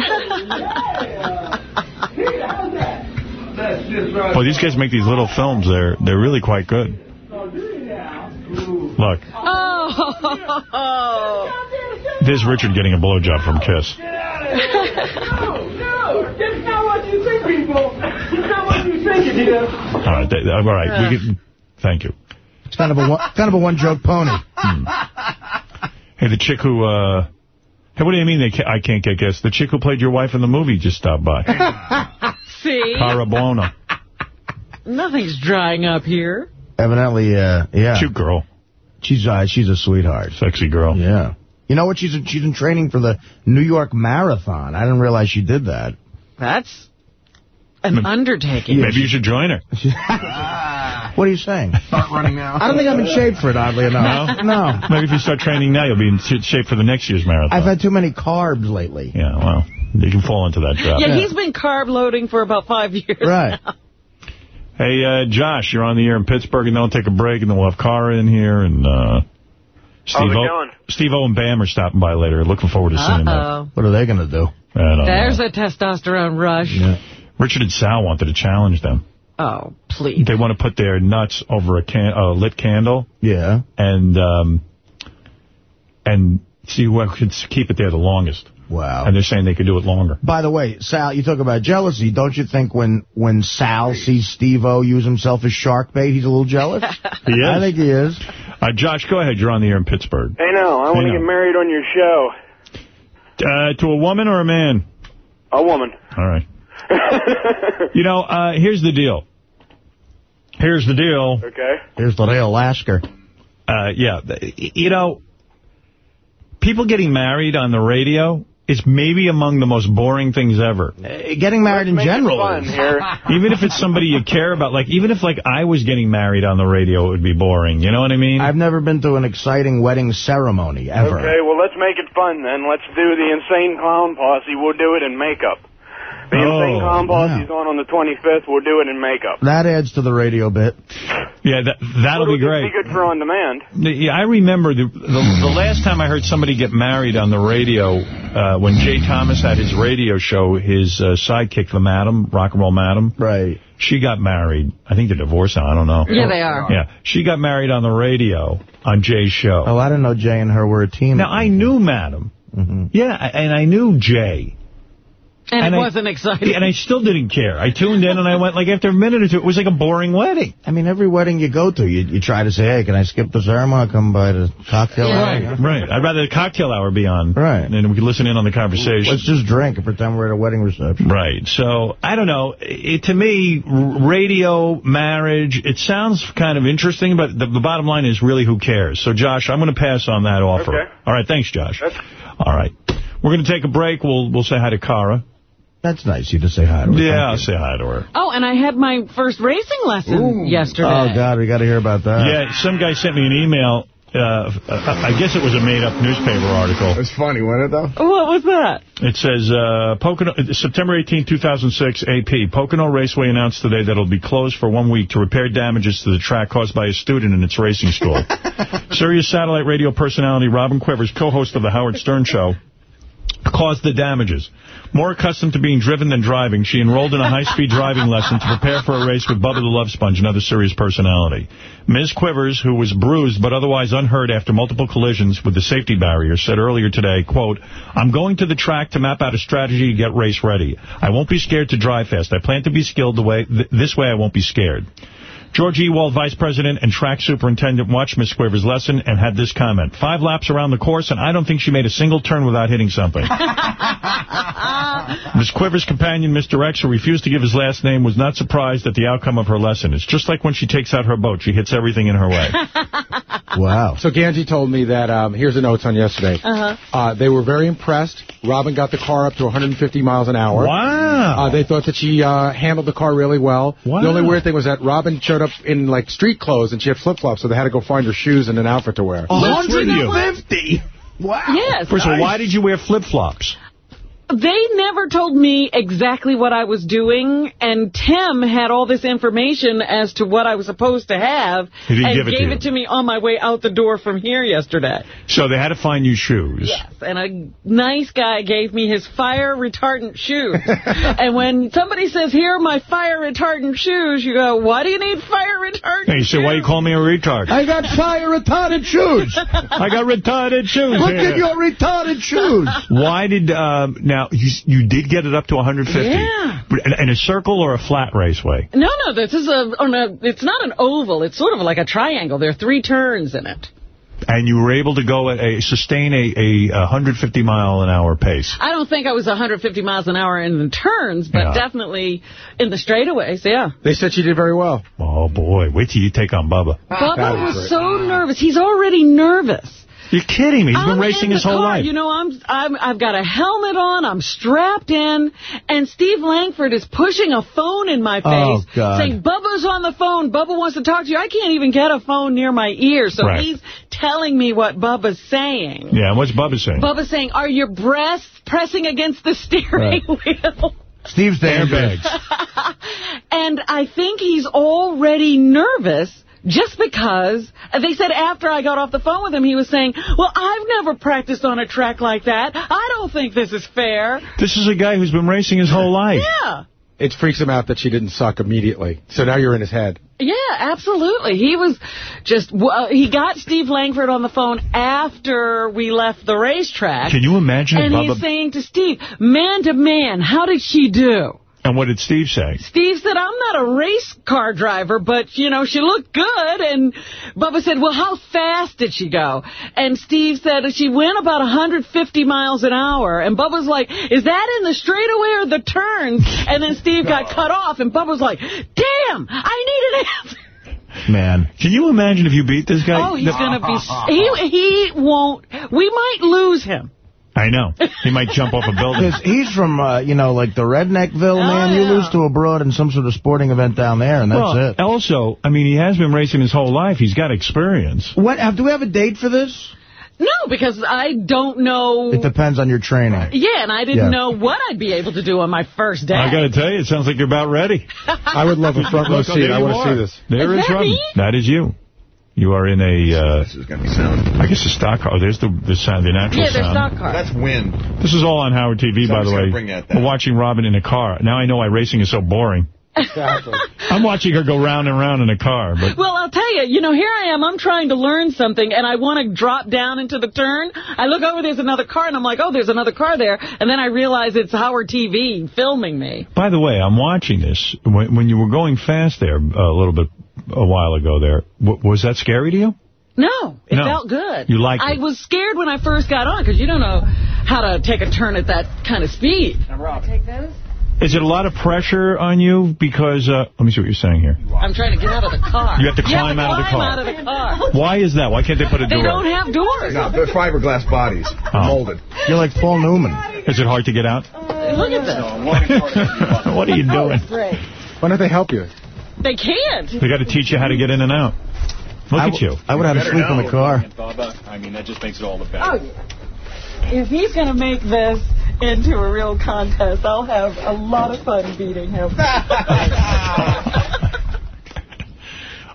Well, these guys make these little films. They're they're really quite good. Look, oh. there's Richard getting a blowjob from Kiss. All right, they, all right. We can, thank you. It's kind of a one, kind of a one-joke pony. Hey, the chick who. Uh, hey, what do you mean they ca I can't get Kiss? The chick who played your wife in the movie just stopped by. See? Cara Buono. Nothing's drying up here. Evidently, uh, yeah. Cute girl. She's uh, she's a sweetheart. Sexy girl. Yeah. You know what? She's in, she's in training for the New York Marathon. I didn't realize she did that. That's an undertaking. Maybe you should join her. What are you saying? Start running now. I don't think I'm in shape for it, oddly enough. No? No. Maybe if you start training now, you'll be in shape for the next year's marathon. I've had too many carbs lately. Yeah, well, you can fall into that trap. Yeah, he's been carb loading for about five years. Right. now. Hey, uh, Josh, you're on the air in Pittsburgh, and then we'll take a break, and then we'll have Cara in here, and uh, Steve, it o. Steve O and Bam are stopping by later. Looking forward to seeing them. Uh-oh. What are they going to do? I don't There's know. a testosterone rush. Richard and Sal wanted to challenge them. Oh, please. They want to put their nuts over a can a lit candle. Yeah. And um, and see who could keep it there the longest. Wow. And they're saying they could do it longer. By the way, Sal, you talk about jealousy. Don't you think when when Sal sees Steve-O use himself as shark bait, he's a little jealous? He is. I think he is. Uh, Josh, go ahead. You're on the air in Pittsburgh. Hey, no, I want to now. get married on your show. Uh, to a woman or a man? A woman. All right. you know, uh, here's the deal. Here's the deal. Okay. Here's the real Lasker. Uh, yeah, you know, people getting married on the radio is maybe among the most boring things ever. Uh, getting married in make it general fun is. here. Even if it's somebody you care about, like, even if, like, I was getting married on the radio, it would be boring. You know what I mean? I've never been to an exciting wedding ceremony, ever. Okay, well, let's make it fun then. Let's do the Insane Clown Posse. We'll do it in makeup. The Oh, Insane Clown Posse's on on the 25th. We'll do it in makeup. That adds to the radio bit. Yeah, that, that'll be great. It'll be great. be good for on demand. Yeah, I remember the, the the last time I heard somebody get married on the radio, uh, when Jay Thomas had his radio show, his uh, sidekick, the Madam, Rock and Roll Madam. Right. She got married. I think they're divorced now. I don't know. Yeah, they are. Yeah. She got married on the radio on Jay's show. Oh, I didn't know Jay and her were a team. Now, I knew Madam. Mm-hmm. Yeah, and I knew Jay. And, And it I- wasn't exciting. And I still didn't care. I tuned in and I went, like, after a minute or two, it was like a boring wedding. I mean, every wedding you go to, you, you try to say, hey, can I skip the ceremony? Come by the cocktail Right, hour? right. I'd rather the cocktail hour be on. Right. And then we could listen in on the conversation. Let's just drink and pretend we're at a wedding reception. Right. So, I don't know. It, to me, radio, marriage, it sounds kind of interesting, but the, the bottom line is really who cares. So, Josh, I'm going to pass on that offer. Okay. All right. Thanks, Josh. All right. We're going to take a break. We'll we'll say hi to Cara. That's nice of you to say hi to her. Yeah, I'll say hi to her. Oh, and I had my first racing lesson yesterday. Oh, God, we got to hear about that. Yeah, some guy sent me an email. Uh, I guess it was a made-up newspaper article. It's funny, wasn't it, though? What was that? It says, uh, Pocono, September 18, 2006, AP. Pocono Raceway announced today that it'll be closed for one week to repair damages to the track caused by a student in its racing school. Sirius satellite radio personality Robin Quivers, co-host of The Howard Stern Show, caused the damages. More accustomed to being driven than driving, she enrolled in a high-speed driving lesson to prepare for a race with Bubba the Love Sponge, another Sirius personality. Ms. Quivers, who was bruised but otherwise unhurt after multiple collisions with the safety barrier, said earlier today, quote, I'm going to the track to map out a strategy to get race ready. I won't be scared to drive fast. I plan to be skilled the way th this way I won't be scared. George Ewald, vice president and track superintendent, watched Miss Quivers' lesson and had this comment. Five laps around the course, and I don't think she made a single turn without hitting something. Miss Quivers' companion, Mr. X, who refused to give his last name, was not surprised at the outcome of her lesson. It's just like when she takes out her boat. She hits everything in her way. Wow. So Ganji told me that, um, here's the notes on yesterday. Uh-huh. Uh, they were very impressed. Robin got the car up to 150 miles an hour. Wow. Uh, they thought that she uh, handled the car really well. Wow. The only weird thing was that Robin showed up in, like, street clothes, and she had flip-flops, so they had to go find her shoes and an outfit to wear. What's with you? 150? Wow. Yes. First of all, why did you wear flip-flops? They never told me exactly what I was doing, and Tim had all this information as to what I was supposed to have, He didn't and give it gave you. it to me on my way out the door from here yesterday. So they had to find you shoes. Yes, and a nice guy gave me his fire retardant shoes. and when somebody says, here are my fire retardant shoes, you go, why do you need fire retardant Hey, you say, why you call me a retard? I got fire retardant shoes. I got retarded shoes Look here. at your retarded shoes. Why did, um, now, you you did get it up to 150? Yeah. In, in a circle or a flat raceway? No, no, this is a, on a, it's not an oval. It's sort of like a triangle. There are three turns in it. And you were able to go at a, sustain a, a 150 mile an hour pace. I don't think I was 150 miles an hour in the turns, but Yeah. definitely in the straightaways, yeah. They said she did very well. Oh, boy. Wait till you take on Bubba. Bubba was was so nervous. He's already nervous. You're kidding me. He's I'm been racing his whole car. life. You know, I'm, I'm, I've got a helmet on. I'm strapped in. And Steve Langford is pushing a phone in my oh, face. Oh, God. Saying, Bubba's on the phone. Bubba wants to talk to you. I can't even get a phone near my ear. So Right. he's telling me what Bubba's saying. Yeah, and what's Bubba saying? Bubba's saying, are your breasts pressing against the steering wheel? Steve's the Airbags. And I think he's already nervous just because they said after I got off the phone with him, he was saying, well, I've never practiced on a track like that. I don't think this is fair. This is a guy who's been racing his whole life. Yeah. it freaks him out that she didn't suck immediately. So now you're in his head. Yeah, absolutely. He was just, well, he got Steve Langford on the phone after we left the racetrack. Can you imagine And Bubba... he's saying to Steve, man to man, how did she do? And what did Steve say? Steve said, I'm not a race car driver, but, you know, she looked good. And Bubba said, well, how fast did she go? And Steve said she went about 150 miles an hour. And Bubba's like, is that in the straightaway or the turns? And then Steve got cut off, and Bubba's like, damn, I need an answer. Man. Can you imagine if you beat this guy? Oh, he's going to be... He, he won't... We might lose him. I know. He might jump off a building. 'Cause he's from, uh, you know, like the Redneckville, man. You lose to abroad in some sort of sporting event down there, and that's well, it. Also, I mean, he has been racing his whole life. He's got experience. What? Have, do we have a date for this? No, because I don't know... It depends on your training. Yeah, and I didn't Yeah. know what I'd be able to do on my first day. I got to tell you, it sounds like you're about ready. I would love a front row seat. I want to see this. There Is is that Robin. me? That is you. You are in a, uh, This is going to be sound. I guess a stock car. Oh, there's the, the sound, the natural Yeah, they're sound. stock cars. That's wind. This is all on Howard TV, by the way. bring that down. We're watching Robin in a car. Now I know why racing is so boring. Exactly. I'm watching her go round and round in a car, but Well, I'll tell you, you know, here I am, I'm trying to learn something, and I want to drop down into the turn. I look over, there's another car, and I'm like, oh, there's another car there. And then I realize it's Howard TV filming me. By the way, I'm watching this. When, when you were going fast there a little bit a while ago there, w was that scary to you? No, it No. felt good. You liked I it. was scared when I first got on, because you don't know how to take a turn at that kind of speed. Take this? Is it a lot of pressure on you? Because, uh, let me see what you're saying here. I'm trying to get out of the car. You have to climb out of the climb car. out of the car. Why is that? Why can't they put a door? They don't have doors. No, they're fiberglass bodies. Oh. Molded. You're like Paul Newman. Is it hard to get out? Look at this. what are you doing? Great. Why don't they help you? They can't. They got to teach you how to get in and out. Look I at you. I would have to sleep in the car. I mean, that just makes it all the better. Oh, yeah. If he's going to make this into a real contest, I'll have a lot of fun beating him.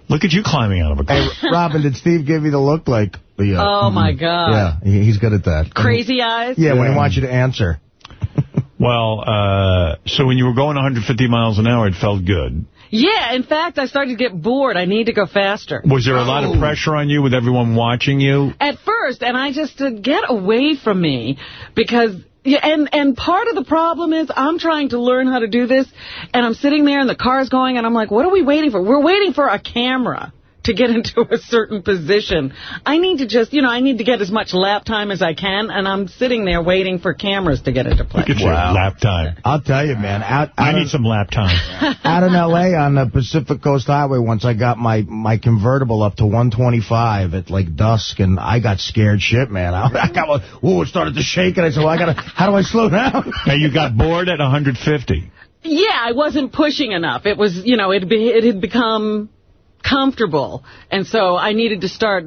Look at you climbing out of a car. Hey, Robin, did Steve give you the look like the... Uh, Oh, my God. Yeah, he's good at that. Crazy eyes? Yeah, when he wants you to answer. Well, uh, so when you were going 150 miles an hour, it felt good. Yeah, in fact, I started to get bored. I need to go faster. Was there a lot Oh. of pressure on you with everyone watching you? At first, and I just said, get away from me, because... Yeah, and, and part of the problem is I'm trying to learn how to do this, and I'm sitting there and the car's going, and I'm like, what are we waiting for? We're waiting for a camera to get into a certain position. I need to just, you know, I need to get as much lap time as I can, and I'm sitting there waiting for cameras to get into place. Look at you, lap time. I'll tell you, man. Out, I need of- some lap time. out in L.A. on the Pacific Coast Highway once I got my, my convertible up to 125 at like dusk, and I got scared shit, man. I, I got, whoa, it started to shake, and I said, well, I gotta, how do I slow down? now, you got bored at 150. Yeah, I wasn't pushing enough. It was, you know, it, be, it had become comfortable, and so I needed to start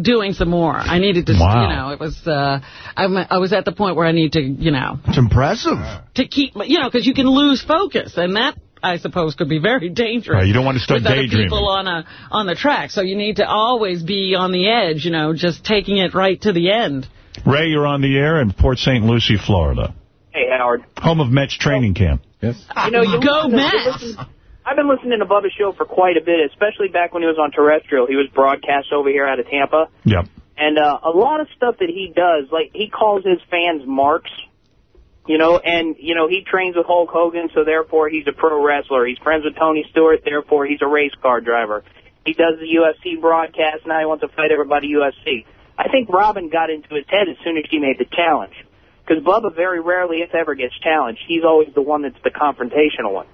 doing some more. I needed to, Wow. you know, it was, uh, I'm, I was at the point where I need to, you know, It's impressive. to keep, you know, because you can lose focus, and that, I suppose, could be very dangerous. Right, you don't want to start with other daydreaming. people on a on the track, so you need to always be on the edge, you know, just taking it right to the end. Ray, you're on the air in Port St. Lucie, Florida, Hey, Howard. home of Mets training camp. Yes. You know, you Go listen Mets! I've been listening to Bubba's show for quite a bit, especially back when he was on terrestrial. He was broadcast over here out of Tampa. Yep. And uh, a lot of stuff that he does, like he calls his fans marks, you know, and, you know, he trains with Hulk Hogan, so therefore he's a pro wrestler. He's friends with Tony Stewart, therefore he's a race car driver. He does the UFC broadcast, now he wants to fight everybody UFC. I think Robin got into his head as soon as she made the challenge. Because Bubba very rarely, if ever, gets challenged. He's always the one that's the confrontational one.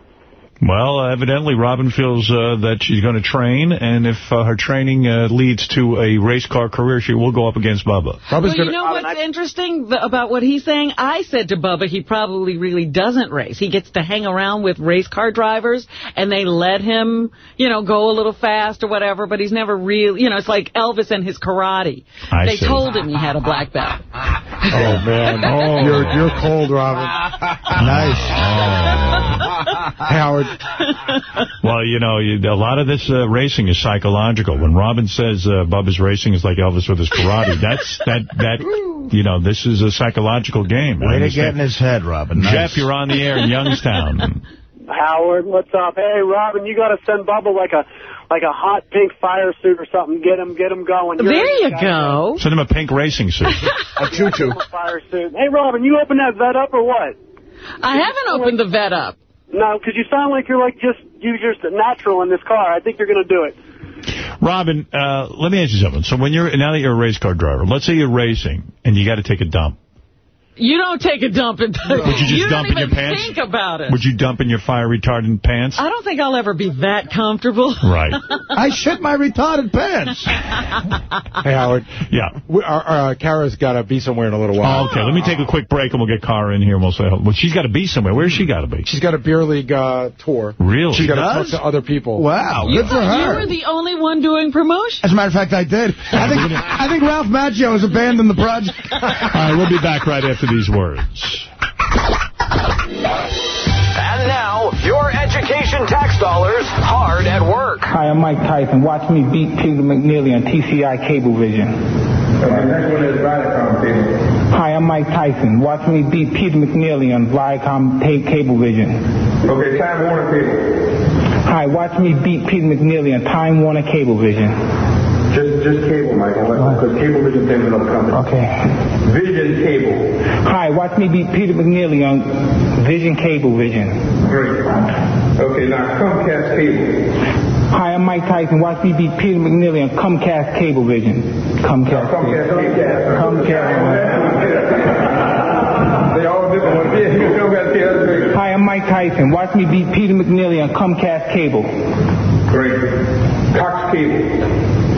Well, evidently, Robin feels uh, that she's going to train, and if uh, her training uh, leads to a race car career, she will go up against Bubba. well, you know what's interesting about what he's saying? I said to Bubba he probably really doesn't race. He gets to hang around with race car drivers, and they let him, you know, go a little fast or whatever, but he's never really, you know, it's like Elvis and his karate. I they see. told him he had a black belt. Oh, man. Oh. You're, you're cold, Robin. nice. Howard. Well, you know, you, a lot of this uh, racing is psychological. When Robin says uh, Bubba's racing is like Elvis with his karate, that's that that you know, this is a psychological game. I Way to get in his head, Robin. Jeff, you're on the air in Youngstown. Howard. What's up? Hey, Robin, you got to send Bubba like a like a hot pink fire suit or something. Get him, get him going. You're There you the guy. go. Send him a pink racing suit. A tutu. Fire suit. Hey, Robin, you open that vet up or what? I haven't opened the vet up. No, because you sound like you're like just you're just natural in this car. I think you're going to do it. Robin, uh, let me ask you something. So when you're now that you're a race car driver, let's say you're racing and you got to take a dump. You don't take a dump in Would you just dump in your pants? think about it. Would you dump in your fire retardant pants? I don't think I'll ever be that comfortable. Right. I shit my retarded pants. Hey, Howard. Yeah. We, our, our Cara's got to be somewhere in a little while. Oh, okay, let me take a quick break and we'll get Cara in here and we'll say, well, she's got to be somewhere. Where's she got to be? She's got a beer league uh, tour. Really? She's got to talk to other people. Wow, You good for thought you were the only one doing promotion. As a matter of fact, I did. I think I think Ralph Macchio has abandoned the project. All right, we'll be back right after these words. And now, your education tax dollars hard at work. Hi, I'm Mike Tyson. Watch me beat Peter McNeeley on TCI Cablevision. next one is Viacom cable. Hi, I'm Mike Tyson. Watch me beat Peter McNeeley on Viacom Ta- Cablevision. Okay, Time Warner cable. Hi, watch me beat Peter McNeeley on Time Warner Cablevision. Just, just cable, Michael, because Cablevision pays another company. Okay. Vision cable. Hi, watch me beat Peter McNeeley on Vision Cablevision. Great. Okay, now Comcast cable. Hi, I'm Mike Tyson. Watch me beat Peter McNeeley on Comcast Cablevision. Comcast. Comcast cable. Comcast. They all different ones. Yeah, Comcast cable. That's great. Hi, I'm Mike Tyson. Watch me beat Peter McNeeley on Comcast Cable. Great. Cox cable.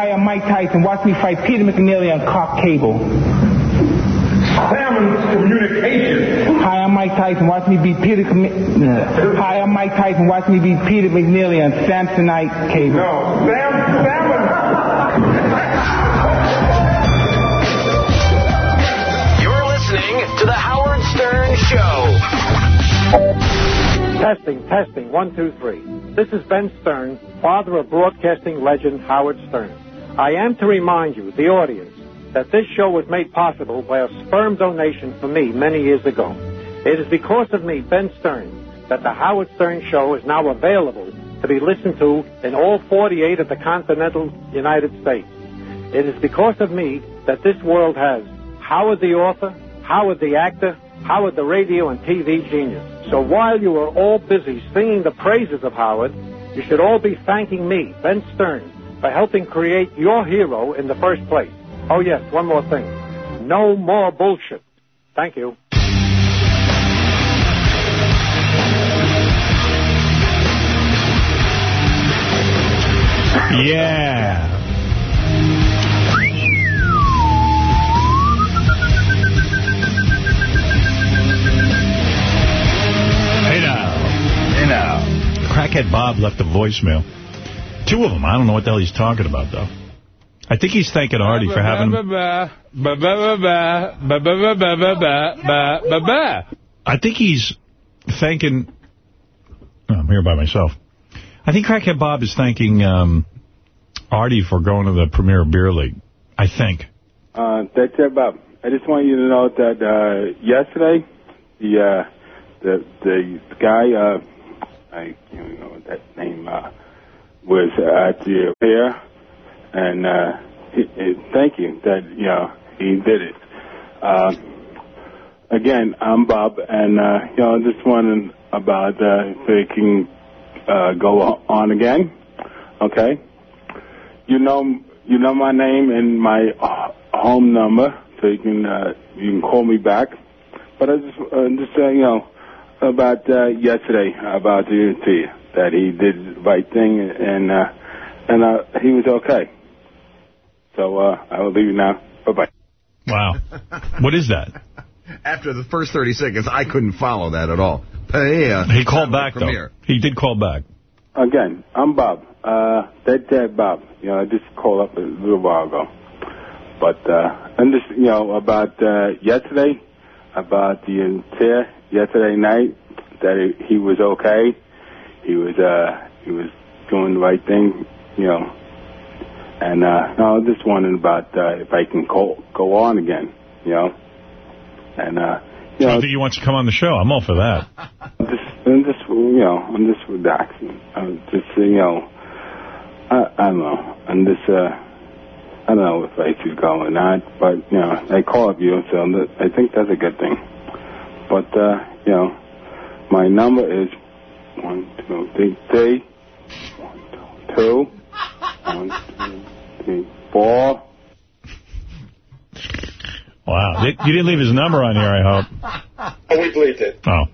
Hi, I'm Mike Tyson. Watch me fight Peter McNeeley on Cox Cable. Salmon communication. Hi, I'm Mike Tyson. Watch me beat Peter. Com- uh, Hi, I'm Mike Tyson. Watch me beat Peter McNeeley on Samsonite Cable. No, Sam, salmon. You're listening to The Howard Stern Show. Testing, testing, one, two, three. This is Ben Stern, father of broadcasting legend Howard Stern. I am to remind you, the audience, that this show was made possible by a sperm donation for me many years ago. It is because of me, Ben Stern, that the Howard Stern Show is now available to be listened to in all 48 of the continental United States. It is because of me that this world has Howard the author, Howard the actor, Howard the radio and TV genius. So while you are all busy singing the praises of Howard, you should all be thanking me, Ben Stern, for helping create your hero in the first place. Oh yes, one more thing. No more bullshit. Thank you. Yeah. Hey now. Hey now. Crackhead Bob left a voicemail. Two of them. I don't know what the hell he's talking about, though. I think he's thanking Artie for having... I think he's thanking... Oh, I'm here by myself. I think Crackhead Bob is thanking um, Artie for going to the Premier Beer League. I think. Uh, that's it, Bob. I just want you to know that uh, yesterday, the uh, the the guy, uh, I can't remember what that name uh, was at the fair, and uh, he, he, thank you that you know he did it. Uh, again, I'm Bob, and uh, you know just wondering about uh, if they can uh, go on again. Okay, you know you know my name and my uh, home number, so you can uh, you can call me back. But I just uh, just uh, you know about uh, yesterday about the to that he did the right thing and uh, and uh, he was okay. So uh, I will leave you now. Bye bye. Wow. what is that? After the first 30 seconds, I couldn't follow that at all. Yeah, He called back, though. Premier. He did call back. Again, I'm Bob. Uh, that that Bob. You know, I just called up a little while ago. But uh, and just you know about uh, yesterday, about the entire yesterday night that he, he was okay. He was uh he was doing the right thing. You know. And uh, no, I was just wondering about uh, if I can call, go on again. You know. And uh, you I know, think he wants to come on the show. I'm all for that. just I'm just, you know, I'm just relaxing. I'm just, you know, I, I don't know. I'm just, uh, I don't know if I should go or not, but, you know, I called you, so I think that's a good thing. But, uh, you know, my number is one, two, three, three, one, two, one, two, three, four. Wow. You didn't leave his number on here, I hope. Oh, we bleeped it. Oh.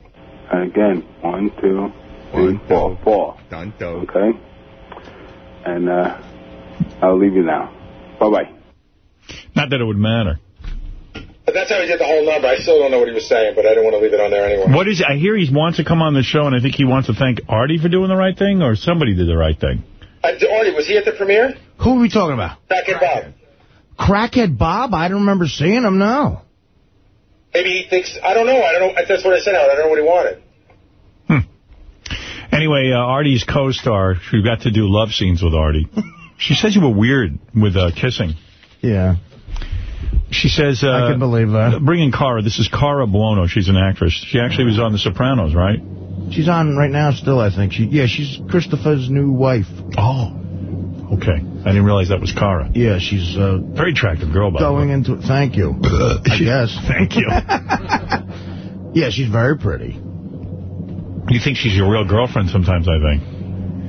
And again, one, two, three, four, four. Done, Okay? And, uh, I'll leave you now. Bye-bye. Not that it would matter. But that's how he did the whole number. I still don't know what he was saying, but I didn't want to leave it on there anyway. What is? I hear he wants to come on the show, and I think he wants to thank Artie for doing the right thing, or somebody did the right thing. Uh, Artie, was he at the premiere? Who are we talking about? Crackhead Bob. Crackhead Bob? I don't remember seeing him, no. Maybe he thinks, I don't know. I don't know. That's what I sent out. I don't know what he wanted. Hmm. Anyway, uh, Artie's co-star, who got to do love scenes with Artie, she says you were weird with uh, kissing. Yeah. She says... Uh, I can believe that. Bring in Cara. This is Cara Buono. She's an actress. She actually was on The Sopranos, right? She's on right now still, I think. She, Yeah, she's Christopher's new wife. Oh. Okay. I didn't realize that was Cara. Yeah, she's... Uh, Very attractive girl, by the way. going into... Thank you. I guess. Thank you. yeah, she's very pretty. You think she's your real girlfriend sometimes, I think.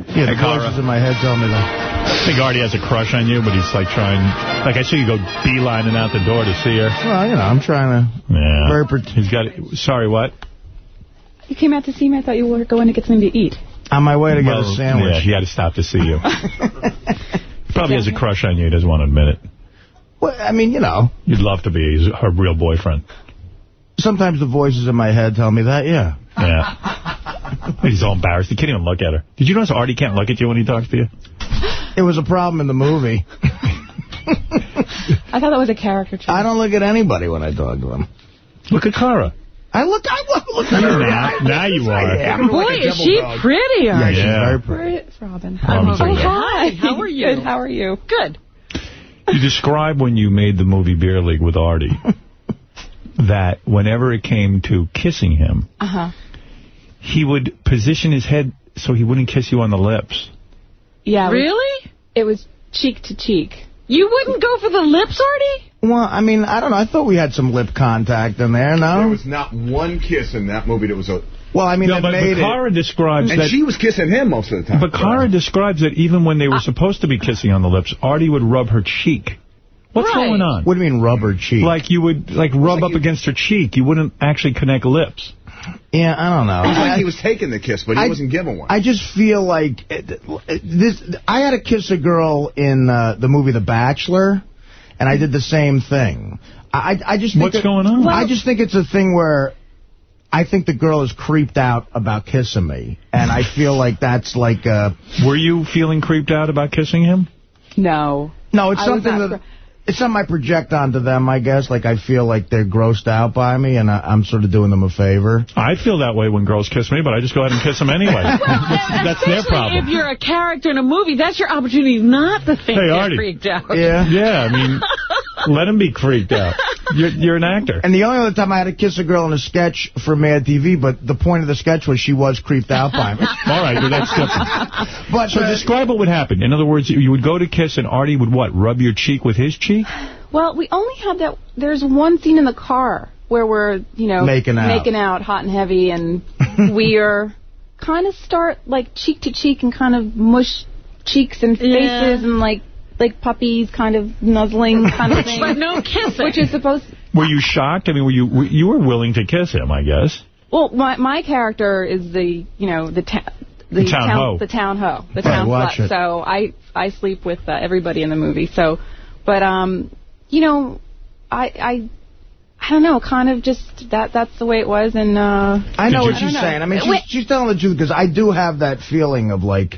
Yeah, the Hey, Cara. voices in my head tell me that. I think Artie has a crush on you, but he's like trying... Like, I see you go beelining out the door to see her. Well, you know, I'm trying to... Yeah. Very He's got... Sorry, what? You came out to see me. I thought you were going to get something to eat. On my way to get a sandwich. Yeah, he had to stop to see you. Probably has a crush on you. He doesn't want to admit it. Well, I mean, you know, You'd love to be her real boyfriend. sometimes the voices in my head tell me that, yeah. Yeah. He's all embarrassed. He can't even look at her. Did you notice Artie can't look at you when he talks to you? It was a problem in the movie. I thought that was a character choice. I don't look at anybody when I talk to them. Look at Cara. I look, I look, look at her. Now, now you are. Boy, Like is she dog. pretty, Yeah, Artie. she's very pretty. Where is Robin? Robin's Oh, hi. How are you? Good. How are you? Good. You described when you made the movie Beer League with Artie that whenever it came to kissing him, Uh-huh. He would position his head so he wouldn't kiss you on the lips. Yeah. it was- Really? It was cheek to cheek. You wouldn't go for the lips, Artie? Well, I mean, I don't know. I thought we had some lip contact in there, no? There was not one kiss in that movie that was a... well, I mean, no, it but, made but Cara describes And that... she was kissing him most of the time. But Cara describes that even when they were ah. supposed to be kissing on the lips, Artie would rub her cheek. What's Right. going on? What do you mean rub her cheek? Like you would like rub up against her cheek. You wouldn't actually connect lips. Yeah, I don't know. It was like I- he was taking the kiss, but he I- wasn't giving one. I just feel like it- it- this. I had to kiss a girl in uh, the movie The Bachelor, and I did the same thing. I, I just think What's that- going on? I just think it's a thing where I think the girl is creeped out about kissing me, and I feel like that's like uh Were you feeling creeped out about kissing him? No. no, it's I something that. It's something I project onto them, I guess. Like, I feel like they're grossed out by me, and I, I'm sort of doing them a favor. I feel that way when girls kiss me, but I just go ahead and kiss them anyway. that's, that's their problem. if you're a character in a movie, that's your opportunity not to think Hey, you're Artie. freaked out. Yeah. Yeah, I mean, let him be freaked out. You're, you're an actor. And the only other time I had to kiss a girl in a sketch for Mad TV, but the point of the sketch was she was creeped out by me. All right, well, that's different. But So uh, describe what would happen. In other words, you would go to kiss and Artie would what? Rub your cheek with his cheek? Well, we only had that. There's one scene in the car where we're, you know, Making out. making out hot and heavy, and we are kind of start like cheek to cheek and kind of mush cheeks and faces Yeah. and like like puppies kind of nuzzling kind of thing. But no kissing. Which is supposed. Were you shocked? I mean, were you were- you were willing to kiss him, I guess. Well, my my character is the you know the ta- the, The town hoe. the town ho. the Right, town watch slut. So I I sleep with uh, everybody in the movie. So, but um, you know, I I. I don't know, kind of just that that's the way it was and uh I know what you- she's know. saying. I mean, Wait. she's, she's telling the truth because I do have that feeling of like,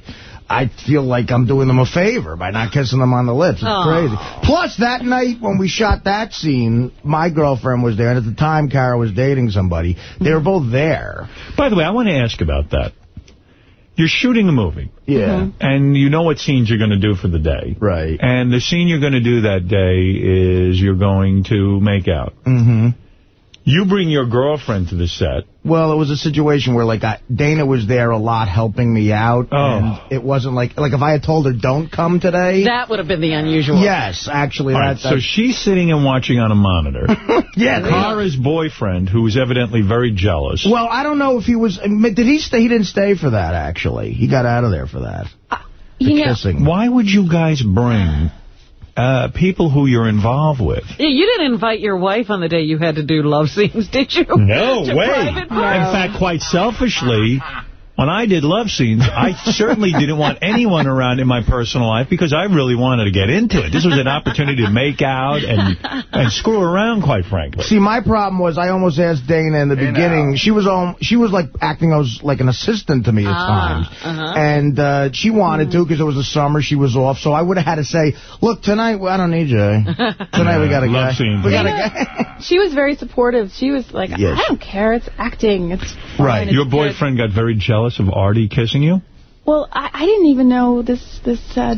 I feel like I'm doing them a favor by not kissing them on the lips. It's Aw. crazy. Plus, that night when we shot that scene, my girlfriend was there, and at the time, Cara was dating somebody. They were both there. By the way, I want to ask about that. You're shooting a movie, Yeah. and you know what scenes you're going to do for the day. Right. And the scene you're going to do that day is you're going to make out. Mm-hmm. You bring your girlfriend to the set. Well, it was a situation where, like, I, Dana was there a lot helping me out. Oh. And it wasn't like, like if I had told her, don't come today. That would have been the unusual. Yes, actually. All that, right, so she's sitting and watching on a monitor. yeah. they- Cara's boyfriend, who was evidently very jealous. Well, I don't know if he was, did he stay? He didn't stay for that, actually. He got out of there for that. Uh, you know, kissing. Why would you guys bring uh, people who you're involved with? Yeah, You didn't invite your wife on the day you had to do love scenes, did you? No way. private In fact, quite selfishly, when I did love scenes, I certainly didn't want anyone around in my personal life because I really wanted to get into it. This was an opportunity to make out and and screw around, quite frankly. See, my problem was I almost asked Dana in the beginning. She was on, she was like acting as like an assistant to me at Ah, times, uh-huh. and uh, she wanted to because it was the summer. She was off, so I would have had to say, "Look, tonight well, I don't need you. Tonight we got a Love guy. scenes. We got a You guy." she was very supportive. She was like, Yes. I don't care. It's acting. It's fine. Right. It's Your good." boyfriend got very jealous of Artie kissing you? Well, I, I didn't even know this. This. Uh,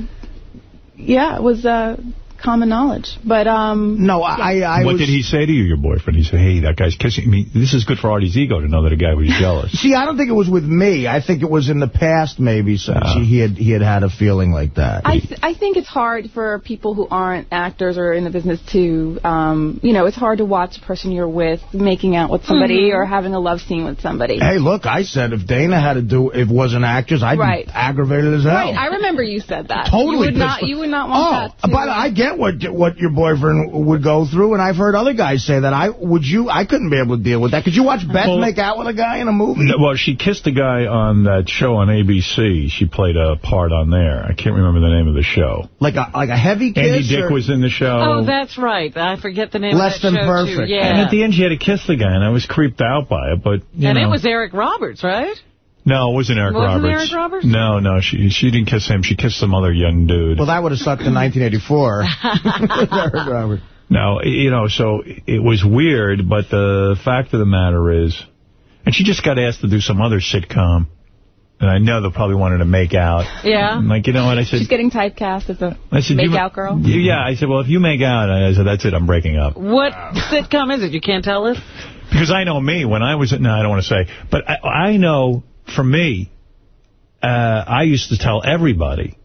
yeah, it was uh, common knowledge. But um. No, I. I what was, did he say to you, your boyfriend? He said, hey, that guy's kissing me. This is good for Artie's ego to know that a guy was jealous. See, I don't think it was with me. I think it was in the past, maybe. So she, he had he had had a feeling like that. I th I think it's hard for people who aren't actors or in the business to, um, you know, it's hard to watch a person you're with making out with somebody Mhm. or having a love scene with somebody. Hey, look, I said if Dana had to do if was an actress, I'd Right. be aggravated as hell. Right, I remember you said that. Totally You would not. You would not want that. Oh, To, but I get what what your boyfriend would go through, and I've heard other guys say that. I would you I couldn't be able to deal with that. Could you watch Beth Well- make out with a guy in a movie? No, Well, she kissed a guy on that show on ABC. She played a part on there. I can't remember the name of the show. Like a like a heavy kiss. Andy Dick or- was in the show. Oh, that's right. I forget the name Less of that than show, perfect. Too. Yeah. And at the end, she had to kiss the guy, and I was creeped out by it. But you and know, it was Eric Roberts, right? No, it wasn't Eric Wasn't Roberts. Eric Roberts? No, no, she she didn't kiss him. She kissed some other young dude. Well, that would have sucked in 1984. Eric Roberts. No, you know, so it was weird, but the fact of the matter is, and she just got asked to do some other sitcom, and I know they probably wanted to make out. Yeah. I'm like, you know what, I said, She's getting typecast as a I said, make out girl. Yeah, I said, well, if you make out, I said, that's it, I'm breaking up. What sitcom is it? You can't tell us? Because I know me, when I was, no, I don't want to say, but I, I know, for me, uh, I used to tell everybody,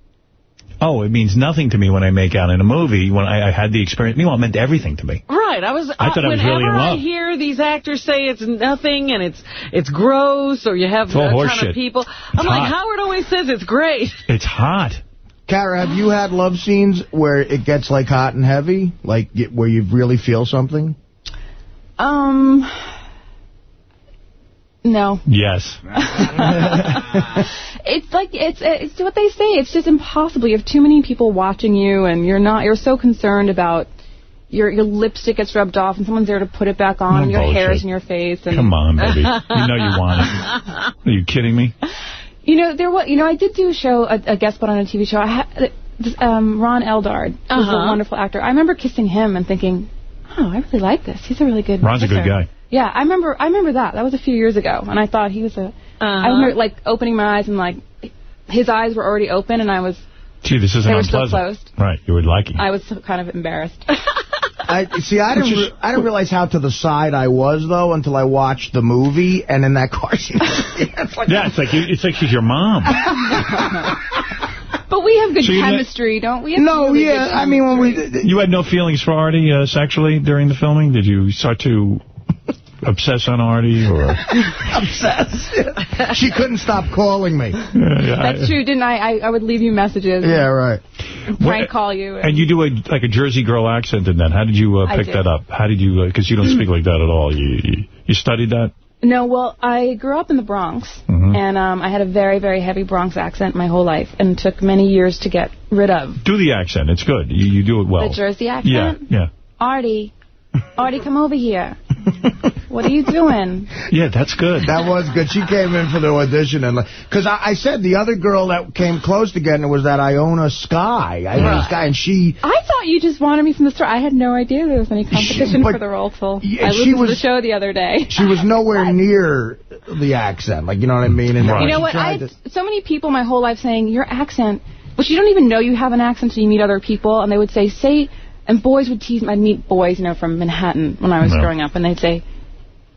oh, it means nothing to me when I make out in a movie, when I, I had the experience. Meanwhile, it meant everything to me. Right. I was. I thought I was whenever really in I love. hear these actors say it's nothing and it's it's gross, or you have It's all a ton horseshit. of people, It's I'm like. Howard always says it's great. It's hot. Cara, have you had love scenes where it gets like hot and heavy, like where you really feel something? Um. No. Yes. It's like it's it's what they say. It's just impossible. You have too many people watching you, and you're not. You're so concerned about your your lipstick gets rubbed off, and someone's there to put it back on, No and your hair bullshit. is in your face. And Come on, baby. You know you want it. Are you kidding me? You know there was. You know I did do a show, a, a guest spot on a TV show. I had um, Ron Eldard was Uh-huh. a wonderful actor. I remember kissing him and thinking, oh, I really like this. He's a really good. Ron's a good guy. Yeah, I remember. I remember that. That was a few years ago, and I thought he was a. I remember like opening my eyes and like his eyes were already open, and I was Gee, this isn't They were still unpleasant. closed. Right, you would like it. I was so kind of embarrassed. I see. I didn't. Re I didn't realize how to the side I was though until I watched the movie, and in that car scene. yeah, it's like you, it's like she's your mom. but we have good So you let- chemistry, don't we? No, really yeah, I mean, when we- You had no feelings for Artie uh, sexually during the filming? Did you start to obsess on Artie? or? Obsessed. she couldn't stop calling me. That's true, didn't I? I? I would leave you messages. Yeah, right. And prank call you. And you do a like a Jersey girl accent in that. How did you uh, pick do. that up? How did you, because you don't speak like that at all. You, you, you studied that? No, well, I grew up in the Bronx, Mm-hmm. and um, I had a very, very heavy Bronx accent my whole life, and it took many years to get rid of. Do the accent. It's good. You, you do it well. The Jersey accent? Yeah, yeah. Artie, Artie, come over here. what are you doing? Yeah, that's good. That was good. She came in for the audition, and because I, I said the other girl that came close to getting it was that Ione Skye. Ione Skye, and she I thought you just wanted me from the start. I had no idea there was any competition but- for the role till Yeah, I she listened to was- the show the other day. she was nowhere near the accent. Like you know what I mean? And You know what? I had to- so many people my whole life saying your accent, but you don't even know you have an accent until you meet other people, and they would say, say, and boys would tease. I'd meet boys, you know, from Manhattan when I was Yeah. growing up, and they'd say,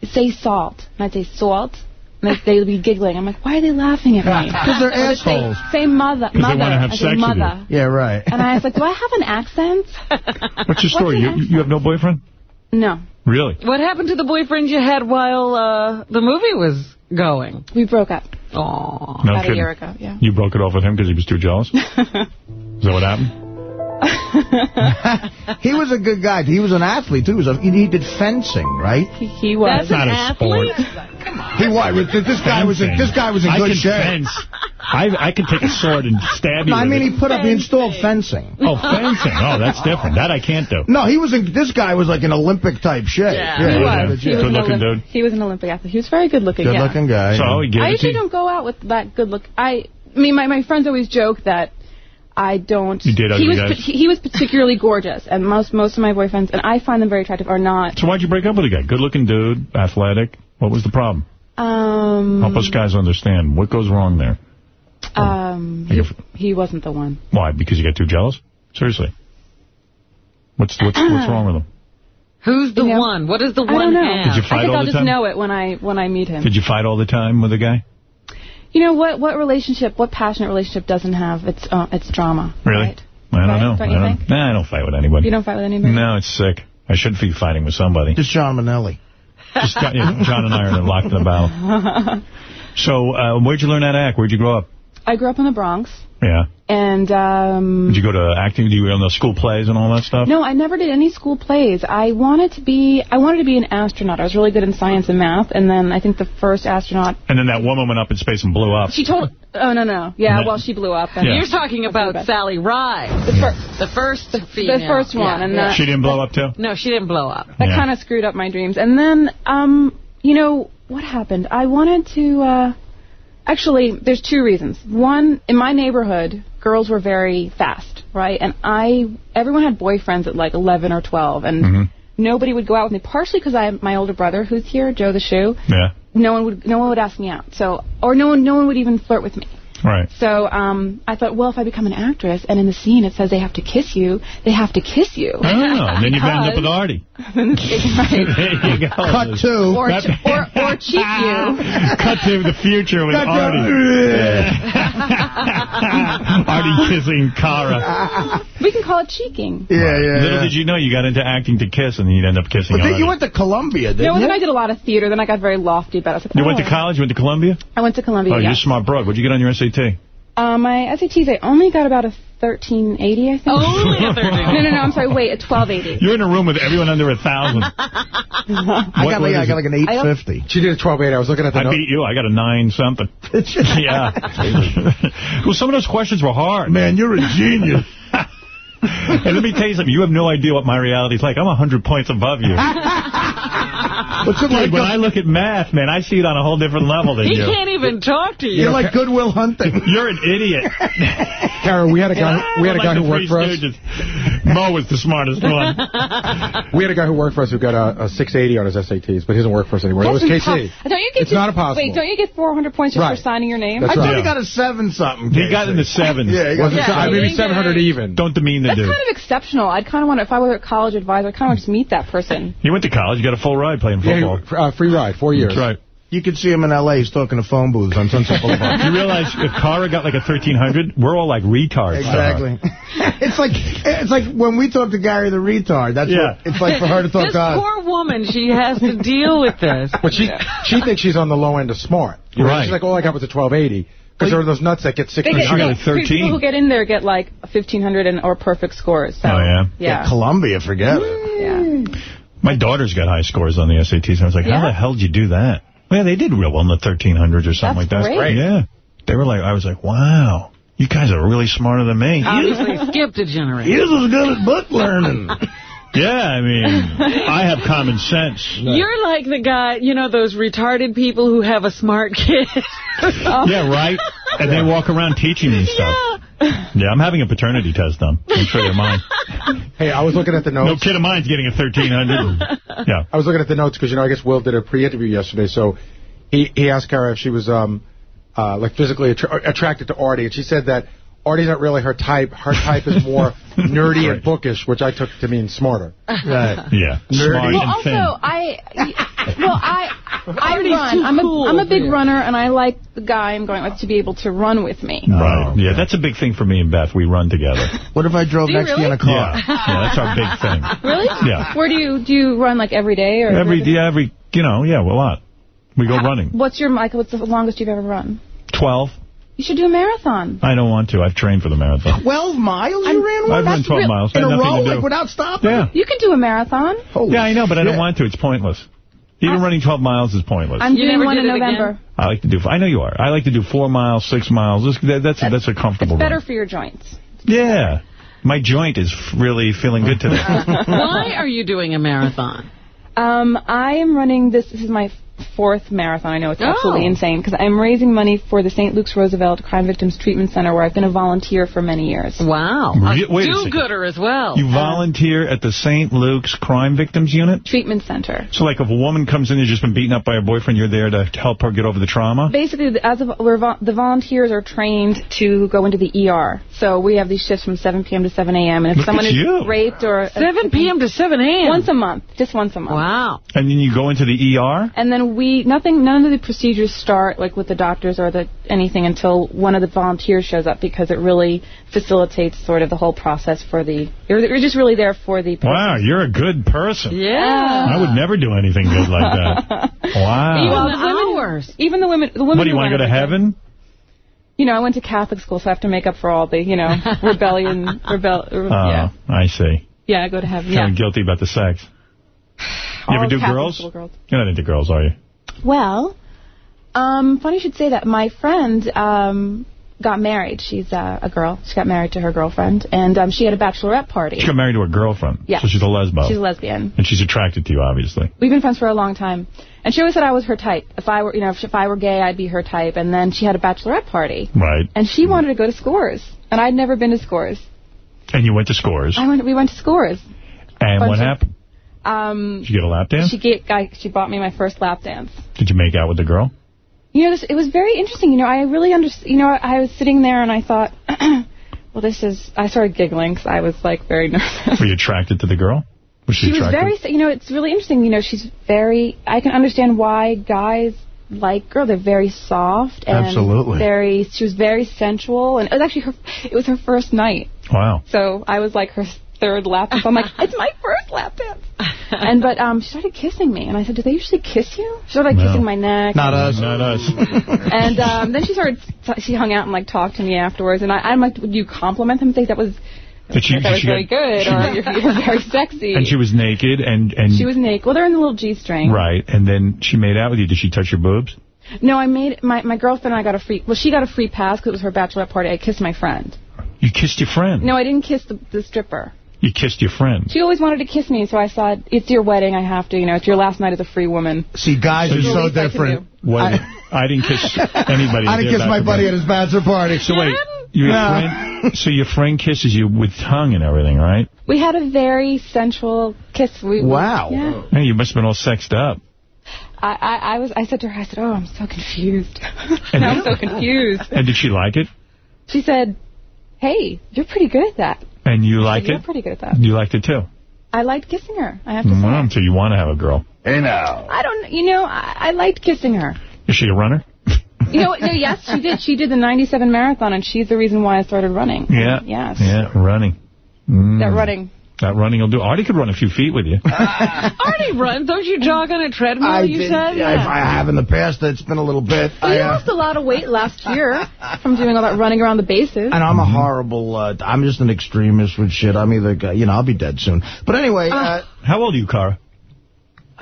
say salt. And I'd say salt. And they, they'd be giggling. I'm like, why are they laughing at me? Because they're Or just say- assholes. Say, mother. they Mother. wanna have I say sex with you. mother. Yeah, right. And I was like, do I have an accent? What's your story? You, you have no boyfriend? No. Really? What happened to the boyfriend you had while uh, the movie was going? We broke up. Aww. No About a year ago, yeah. You broke it off with him because he was too jealous? Is that what happened? he was a good guy. He was an athlete, too. He, was a, he did fencing, right? He, he was. That's not a athlete. He was. This guy was in, this guy was in I good can shape. fence. I, I could take a sword and stab you No, I mean, it. he put up, he installed fencing. Oh, fencing. Oh, that's different. That I can't do. No, he was in, this guy was like an Olympic type shape. he was. He was, an Good-looking Olymp- dude. he was an Olympic athlete. He was very good looking. Good yeah. looking guy. So he gave I it usually don't go out with that good look. I, I mean, my, my friends always joke that I don't. You date ugly he was guys? he, he was particularly gorgeous, and most most of my boyfriends, and I find them very attractive, are not. So why'd you break up with a guy? Good-looking dude, athletic. What was the problem? Um, Help us guys understand. What goes wrong there? um, he, he wasn't the one. Why? Because you get too jealous? Seriously. What's what's what's wrong with him? Who's the You know, one? What is the I one don't know. have? Did you I fight think all I'll the just time? know it when I when I meet him. Did you fight all the time with a guy? You know what? What relationship? What passionate relationship doesn't have its uh, its drama? Really? Right? I don't Right? know. Don't you I don't, think? Nah, I don't fight with anybody. You don't fight with anybody. No, it's sick. I should be fighting with somebody. Just John Mainelli. Just got, yeah, John and I are locked in a battle. So, uh, where'd you learn how to act? Where'd you grow up? I grew up in the Bronx, Yeah. and um, Did you go to acting? Do you go on the school plays and all that stuff? No, I never did any school plays. I wanted to be I wanted to be an astronaut. I was really good in science and math, and then I think the first astronaut And then that woman went up in space and blew up. she told Oh no no. Yeah, No. well she blew up. And Yeah. You're talking about Sally Ride. The, fir- The first female. the first one Yeah, and yeah. She didn't blow up, too? No, she didn't blow up. that Yeah. kind of screwed up my dreams. And then um you know what happened? I wanted to uh actually there's two reasons. One, in my neighborhood, girls were very fast, right? And I everyone had boyfriends at like 11 or 12 and Mm-hmm. nobody would go out with me partially because I have my older brother who's here, Joe the Shoe. Yeah. no one would no one would ask me out. So or no one no one would even flirt with me. Right. So um, I thought, well, if I become an actress and in the scene it says they have to kiss you, they have to kiss you. Oh, and then you end up with Artie. right. there you go. Cut to. Or, or or cheat you. Cut to the future with Cut to- Artie. Artie kissing Cara. We can call it cheeking. Yeah, yeah. Little yeah. did you know you got into acting to kiss and then you'd end up kissing But then Artie. you went to Columbia, didn't No, you? then I did a lot of theater. Then I got very lofty about it. Like, You went oh. to college? You went to Columbia? I went to Columbia. Oh, yeah. you're a smart broad. What'd you get on your SAT? Uh, my SATs, I only got about a 1380, I think. Only a 1380. No, no, no. I'm sorry. Wait, a 1280. You're in a room with everyone under a thousand. I got, like, I got like an 850. She did a 12.8. I was looking at the I note. beat you. I got a nine something. yeah. well, some of those questions were hard. Man, you're a genius. And let me tell you something. You have no idea what my reality is like. I'm 100 points above you. What's it like? Dude, when I look at math, man, I see it on a whole different level than He you. can't even talk to you. You're like Good Will Hunting. You're an idiot. Cara, we had a guy. We had a guy the who worked for us. Mo was the smartest one. We had a guy who worked for us who got a, a 680 on his SATs, but he doesn't work for us anymore. That's it was KC. Don't you get It's just- not impossible. Wait, don't you get 400 points just Right. for signing your name? That's I thought right. he got a seven something. He got in the sevens. Yeah, he got Wasn't a so- seven. maybe 700 even. Don't demean the That's dude. kind of exceptional. I'd kind of want to, if I were a college advisor, I'd kind of want to just meet that person. He went to college. You got a full ride playing football. he- uh, free ride, four years. That's right. You could see him in L.A. He's talking to phone booths on Sunset Boulevard. You realize if Cara got like a 1300, we're all like retards. Exactly. it's like it's like when we talk to Gary the retard. That's Yeah. what it's like for her to talk this to us. poor woman, she has to deal with this. But she she thinks she's on the low end of smart. You Right. She's like, all I got was a 1280. Because there are those nuts that get They get, 1600. 13. People who get in there get like 1,500 and, or perfect scores. So, Oh, yeah? Yeah. Columbia, forget it. yeah. My daughter's got high scores on the SATs. And I was like, how the hell did you do that? Well, they did real well in the 1300s or something like that. That's that. great. Yeah. They were like, I was like, wow, you guys are really smarter than me. Obviously skipped a generation. He was as good at book learning. Yeah, I mean, I have common sense. You're like the guy, you know, those retarded people who have a smart kid. Yeah, right? And they walk around teaching me stuff. Yeah, I'm having a paternity test done. I'm sure you're mine. Hey, I was looking at the No notes. kid of mine's getting a 1300. Yeah. I was looking at the notes because, you know, I guess Will did a pre-interview yesterday, so he, he asked Cara if she was, um, uh, like, physically attra- attracted to Artie, and she said that Artie's not really her type. Her type is more nerdy and bookish, which I took to mean smarter. Right. Yeah. Smart Well, and also, thin. I Well, I I Artie's run. too I'm a cool am a big for you. runner, and I like the guy I'm going with to be able to run with me. Right. Yeah, that's a big thing for me and Beth. We run together. What if I drove Do you next to you in a car? Yeah. yeah, that's our big thing. Really? Yeah. Where do you do you run like every day or Every, yeah, every, you know, yeah, a lot. We go running. What's your like? What's the longest you've ever run? 12. You should do a marathon. I don't want to. I've trained for the marathon. 12 miles you ran one? I've run 12 real- miles. In a row, to do. like without stopping? Yeah. You can do a marathon. yeah, I know, but I don't want to. It's pointless. Even running 12 miles is pointless. I'm You doing one in it again? November. I like to do. I know you are. I like to do four miles, six miles. This, that, that's a, that's a comfortable It's Better run. for your joints. Yeah, my joint is really feeling good today. Why are you doing a marathon? Um, I am running this. This is my fourth marathon. I know it's absolutely Oh. insane because I'm raising money for the St. Luke's Roosevelt Crime Victims Treatment Center, where I've been a volunteer for many years. Wow. Re- a wait a second. do-gooder as well. You volunteer at the St. Luke's Crime Victims Unit. Treatment center. So, like, if a woman comes in and just been beaten up by her boyfriend, you're there to help her get over the trauma. Basically, the- as of, we're vo- the volunteers are trained to go into the ER. So we have these shifts from 7 p.m. to 7 a.m. And if Look someone is you. raped or 7 p.m. to 7 a.m. once a month, just once a month. Wow. And then you go into the ER. And then we nothing none of the procedures start like with the doctors or the anything until one of the volunteers shows up because it really facilitates sort of the whole process for the you're, you're just really there for the Wow, you're a good person. Yeah. I would never do anything good like that. Wow. Even the women, hours. even the women, the women. What do you want to go to it, heaven? You know, I went to Catholic school, so I have to make up for all the, you know, rebellion, rebel. Oh, yeah, I see. yeah, I go to heaven. Feeling Yeah. guilty about the sex. You ever do girls? girls. You're not into girls, are you? Well, um, funny you should say that. My friend um, got married. She's uh, a girl. She got married to her girlfriend, and um, she had a bachelorette party. She got married to a girlfriend. Yes. So she's a lesbo. She's a lesbian. and she's attracted to you, obviously. We've been friends for a long time, and she always said I was her type. If I were, you know, if, if I were gay, I'd be her type. And then she had a bachelorette party, Right. and she wanted to go to Scores, and I'd never been to Scores. And you went to Scores. I went. We went to Scores. And what happened? Um, Did you get a lap dance? she get, guy, she bought me my first lap dance. Did you make out with the girl? You know, this, it was very interesting. You know, I really under, You know, I was sitting there and I thought, well, this is. I started giggling because I was like very nervous. Were you attracted to the girl? Was she, She was very. You know, it's really interesting. You know, she's very. I can understand why guys like girl. They're very soft and Absolutely. very. She was very sensual, and it was actually her. It was her first night. Wow. So I was like her third lap dance. I'm like, it's my first lap dance. And but um, she started kissing me, and I said, do they usually kiss you? She started like, No. kissing my neck. Not us. Not us. And um, then she started. She hung out and like talked to me afterwards, and I, I'm like, would you compliment them? Think that was Did she, that did was she very get- good, she- or you're, you're very sexy. and she was naked and and She was naked. Well, they're in the little G-string. right. And then she made out with you. Did she touch your boobs? No, I made my my girlfriend and I got a free. Well, she got a free pass because it was her bachelorette party. I kissed my friend. You kissed your friend. No, I didn't kiss the, the stripper. You kissed your friend. She always wanted to kiss me, so I thought it's your wedding. I have to. You know, it's your last night as a free woman. See, guys are so least I can different. What? I, didn't kiss anybody. I at didn't kiss my buddy at his bachelor party. So wait, your No. friend, so your friend kisses you with tongue and everything, right? We had a very sensual kiss. We, we- Wow. yeah. Hey, you must have been all sexed up. I, I, I was. I said to her, I said, "Oh, I'm so confused. I'm so confused." And did she like it? She said, "Hey, you're pretty good at that. And you like you're it? pretty good at that." You liked it too? I liked kissing her. I have to say. Mm, so you want to have a girl. Hey now. I don't. You know, I, I liked kissing her. Is she a runner? You know, no, yes, she did. She did the 97 marathon, and she's the reason why I started running. Yeah. Yes. Yeah, running. Mm. That running. That running will do. Artie could run a few feet with you. Artie runs. Don't you jog on a treadmill, I, you did, said? I, I have in the past. It's been a little bit. Well, I, you uh, lost a lot of weight last year from doing all that running around the bases. and I'm a horrible, uh, I'm just an extremist with shit. I'm either, uh, you know, I'll be dead soon. But anyway, uh, How old are you, Cara?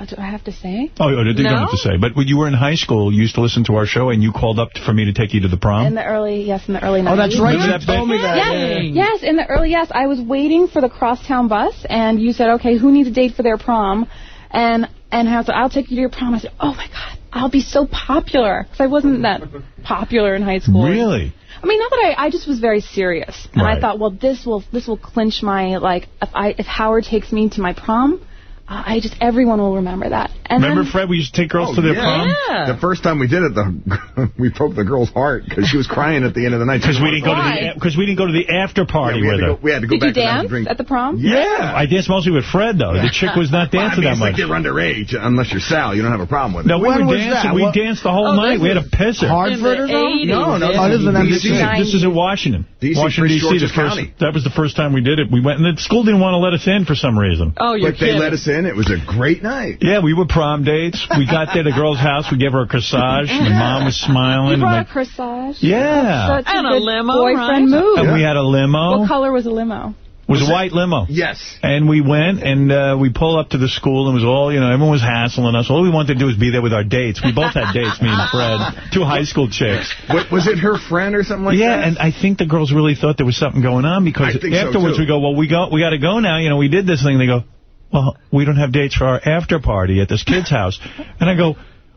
Do I have to say? Oh, you don't No? have to say. But when you were in high school, you used to listen to our show, and you called up for me to take you to the prom? In the early, yes, in the early 90s. oh, that's right. Remember You that bit? told me that. Yes, yes, in the early, yes. I was waiting for the crosstown bus, and you said, okay, who needs a date for their prom? And and I was like, I'll take you to your prom. I said, oh, my God, I'll be so popular. Because I wasn't that popular in high school. Really? I mean, not that I, I just was very serious. And Right. I thought, well, this will this will clinch my, like, if I if Howard takes me to my prom, I just, everyone will remember that. And Remember, then, Fred, we used to take girls Oh, to the yeah. prom? Yeah. The first time we did it, the we broke the girl's heart because she was crying at the end of the night. Because we didn't go to Why? the because we didn't go to the after party Yeah, we had with to her. go- we had to go Did you back and have a dance drink. at the prom? Yeah, I danced mostly with Fred though. The chick was not Well, I dancing mean, that much. like you're underage, unless you're Sal. You don't have a problem with it. No, we were dancing. that? We What- danced the whole Oh, night. We had a is pisser. Hartford or In the something? No, no, yeah. Oh, this is DC. This is in Washington. DC, Washington, D.C. The George's first, County. that was the first time we did it. We went, and the school didn't want to let us in for some reason. Oh, you're But they let us in. It was a great night. Yeah, we were prom dates. We got there to the girl's house. We gave her a corsage. and The mom was You smiling. brought a and, like, corsage. Yeah. Such And a good limo, boyfriend right? move. and we had a limo. What color was a limo? It was a white limo. Yes. And we went, and uh, we pulled up to the school, and it was all, you know, everyone was hassling us. All we wanted to do was be there with our dates. We both had dates, me and Fred, two high school chicks. What, was it her friend or something like yeah, that? Yeah, and I think the girls really thought there was something going on because I think so, afterwards we go, well, we go, we got to go now. You know, we did this thing. They go, well, we don't have dates for our after party at this kid's house. And I go,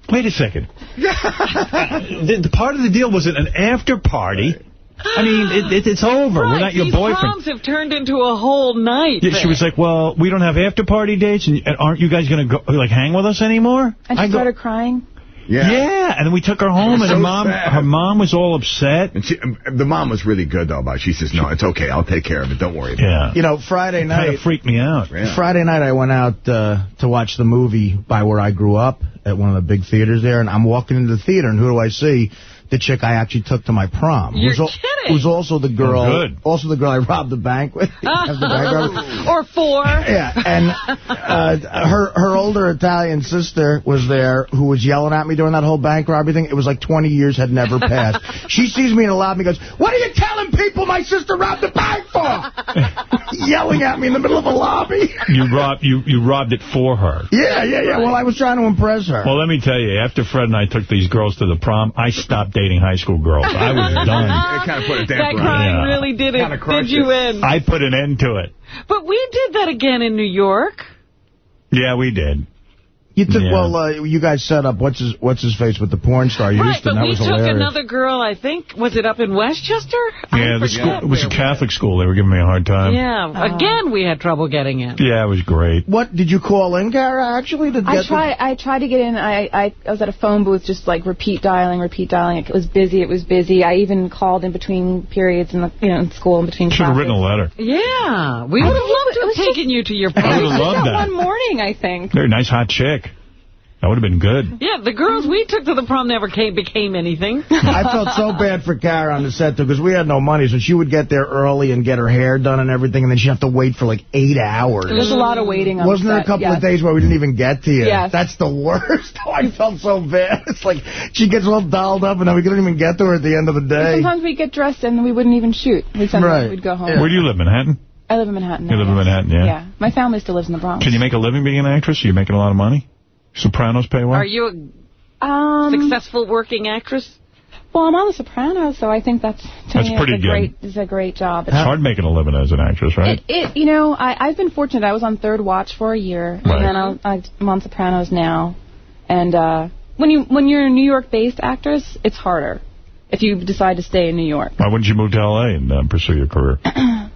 wait a second. the, the part of the deal wasn't an after party. I mean, it, it, it's over. Right, We're not your these boyfriend. proms have turned into a whole night. Yeah, she was like, well, we don't have after party dates, and, and aren't you guys going to go like hang with us anymore? And I she go, started crying. Yeah. Yeah, and then we took her home, was and her mom, sad. her mom was all upset. And she, um, the mom was really good, though, about it. She says, no, it's okay. I'll take care of it. Don't worry about Yeah, You know, Friday kind night. of freaked me out. Yeah. Friday night, I went out uh, to watch the movie by where I grew up at one of the big theaters there, and I'm walking into the theater, and who do I see? The chick I actually took to my prom. You're who's kidding. Who's also the girl. Oh, good. Also the girl I robbed the bank with. The bank or four. Yeah, and uh, her her older Italian sister was there who was yelling at me during that whole bank robbery thing. It was like 20 years had never passed. she sees me in the lobby and goes, what are you telling people my sister robbed the bank for? yelling at me in the middle of a lobby. You robbed you you robbed it for her. Yeah, yeah, yeah. Well, I was trying to impress her. Well, let me tell you, after Fred and I took these girls to the prom, I stopped dating high school girls. I was done. it. It kind of put a That damper on it. crying Yeah. really did it. Did you it. in? I put an end to it. But we did that again in New York. Yeah, we did. You took Yeah. well. Uh, you guys set up what's his what's his face with the porn star Right, Houston. but that we was took hilarious. another girl, I think, was it up in Westchester? Yeah, the school, it was a Catholic school. They were giving me a hard time. Yeah, again we had trouble getting in. Yeah, it was great. What did you call in, Cara? Actually, to get I the- tried. I tried to get in. I, I I was at a phone booth, just like repeat dialing, repeat dialing. It was busy. It was busy. I even called in between periods in the you know in school in between Should have written a letter. Yeah, we would have loved to have taken you to your I prom. would have loved that. One morning, I think. Very nice hot chick. That would have been good. Yeah, the girls we took to the prom never came became anything. I felt so bad for Kara on the set, too, because we had no money, so she would get there early and get her hair done and everything, and then she'd have to wait for like eight hours. There's a lot of waiting on Wasn't the there a couple yes. of days where we didn't even get to you? Yes. That's the worst. Oh, I felt so bad. It's like she gets all dolled up, and then we couldn't even get to her at the end of the day. Sometimes we'd get dressed and we wouldn't even shoot. We'd, send Right. we'd go home. Where do you live, Manhattan? I live in Manhattan. You now, live in. Manhattan, yeah? Yeah. My family still lives in the Bronx. Can you make a living being an actress? Are you making a lot of money? Sopranos pay well? Are you a Um, successful working actress? well, I'm on The Sopranos, so I think that's to That's me pretty it's a good. great is a great job. It's hard making a living as an actress, right? It, it, you know, I, I've been fortunate. I was on Third Watch for a year, Right. and then I'll, I'm on Sopranos now. And uh, when you when you're a New York-based actress, it's harder if you decide to stay in New York. Why wouldn't you move to L.A. and um, pursue your career?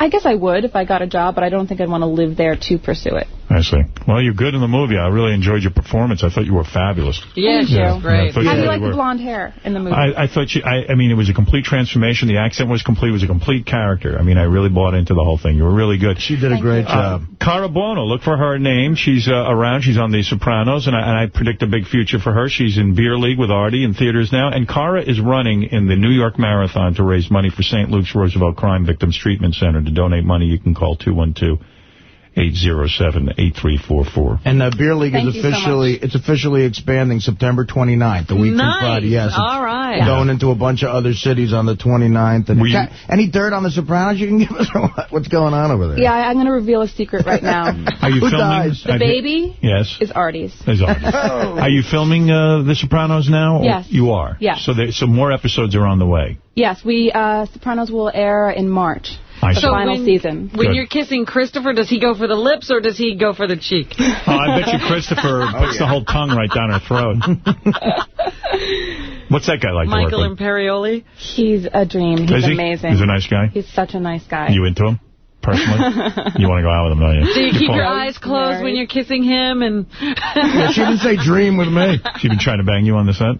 I guess I would if I got a job, but I don't think I'd want to live there to pursue it. I see. Well, you're good in the movie. I really enjoyed your performance. I thought you were fabulous. Yeah, Thank she you. was great. I thought How do you you really like were. the blonde hair in the movie? I, I thought you, I, I mean, it was a complete transformation. The accent was complete. It was a complete character. I mean, I really bought into the whole thing. You were really good. She did a great job. Uh, Cara Buono, look for her name. She's uh, around. She's on The Sopranos, and I, and I predict a big future for her. She's in Beer League with Artie in theaters now. And Cara is running in the New York Marathon to raise money for St. Luke's Roosevelt Crime Victims Treatment Center. To donate money, you can call 212-807-8344. And uh, Beer League Thank is you so officially it's officially expanding September 29th, the week from Friday. Yes, All right. going into a bunch of other cities on the 29th. And We- any dirt on the Sopranos you can give us? What's going on over there? yeah, I, I'm going to reveal a secret right now. Are you Who filming? dies? the Have you- baby Yes. is Artie's. Is Artie. Are you filming uh, The Sopranos now? Yes. You are? Yes. So, there, so more episodes are on the way. Yes, we uh, Sopranos will air in March. I the see. final when, season. When Good. you're kissing Christopher, does he go for the lips or does he go for the cheek? Oh, I bet you Christopher oh, puts the whole tongue right down her throat. What's that guy like Michael to work with? Imperioli? He's a dream. He's Is he? amazing. He's a nice guy? He's such a nice guy. You into him? personally? you want to go out with him, don't you? Do you keep pull- your eyes closed when you're kissing him? And Yeah, she didn't say dream with me. She been trying to bang you on the set?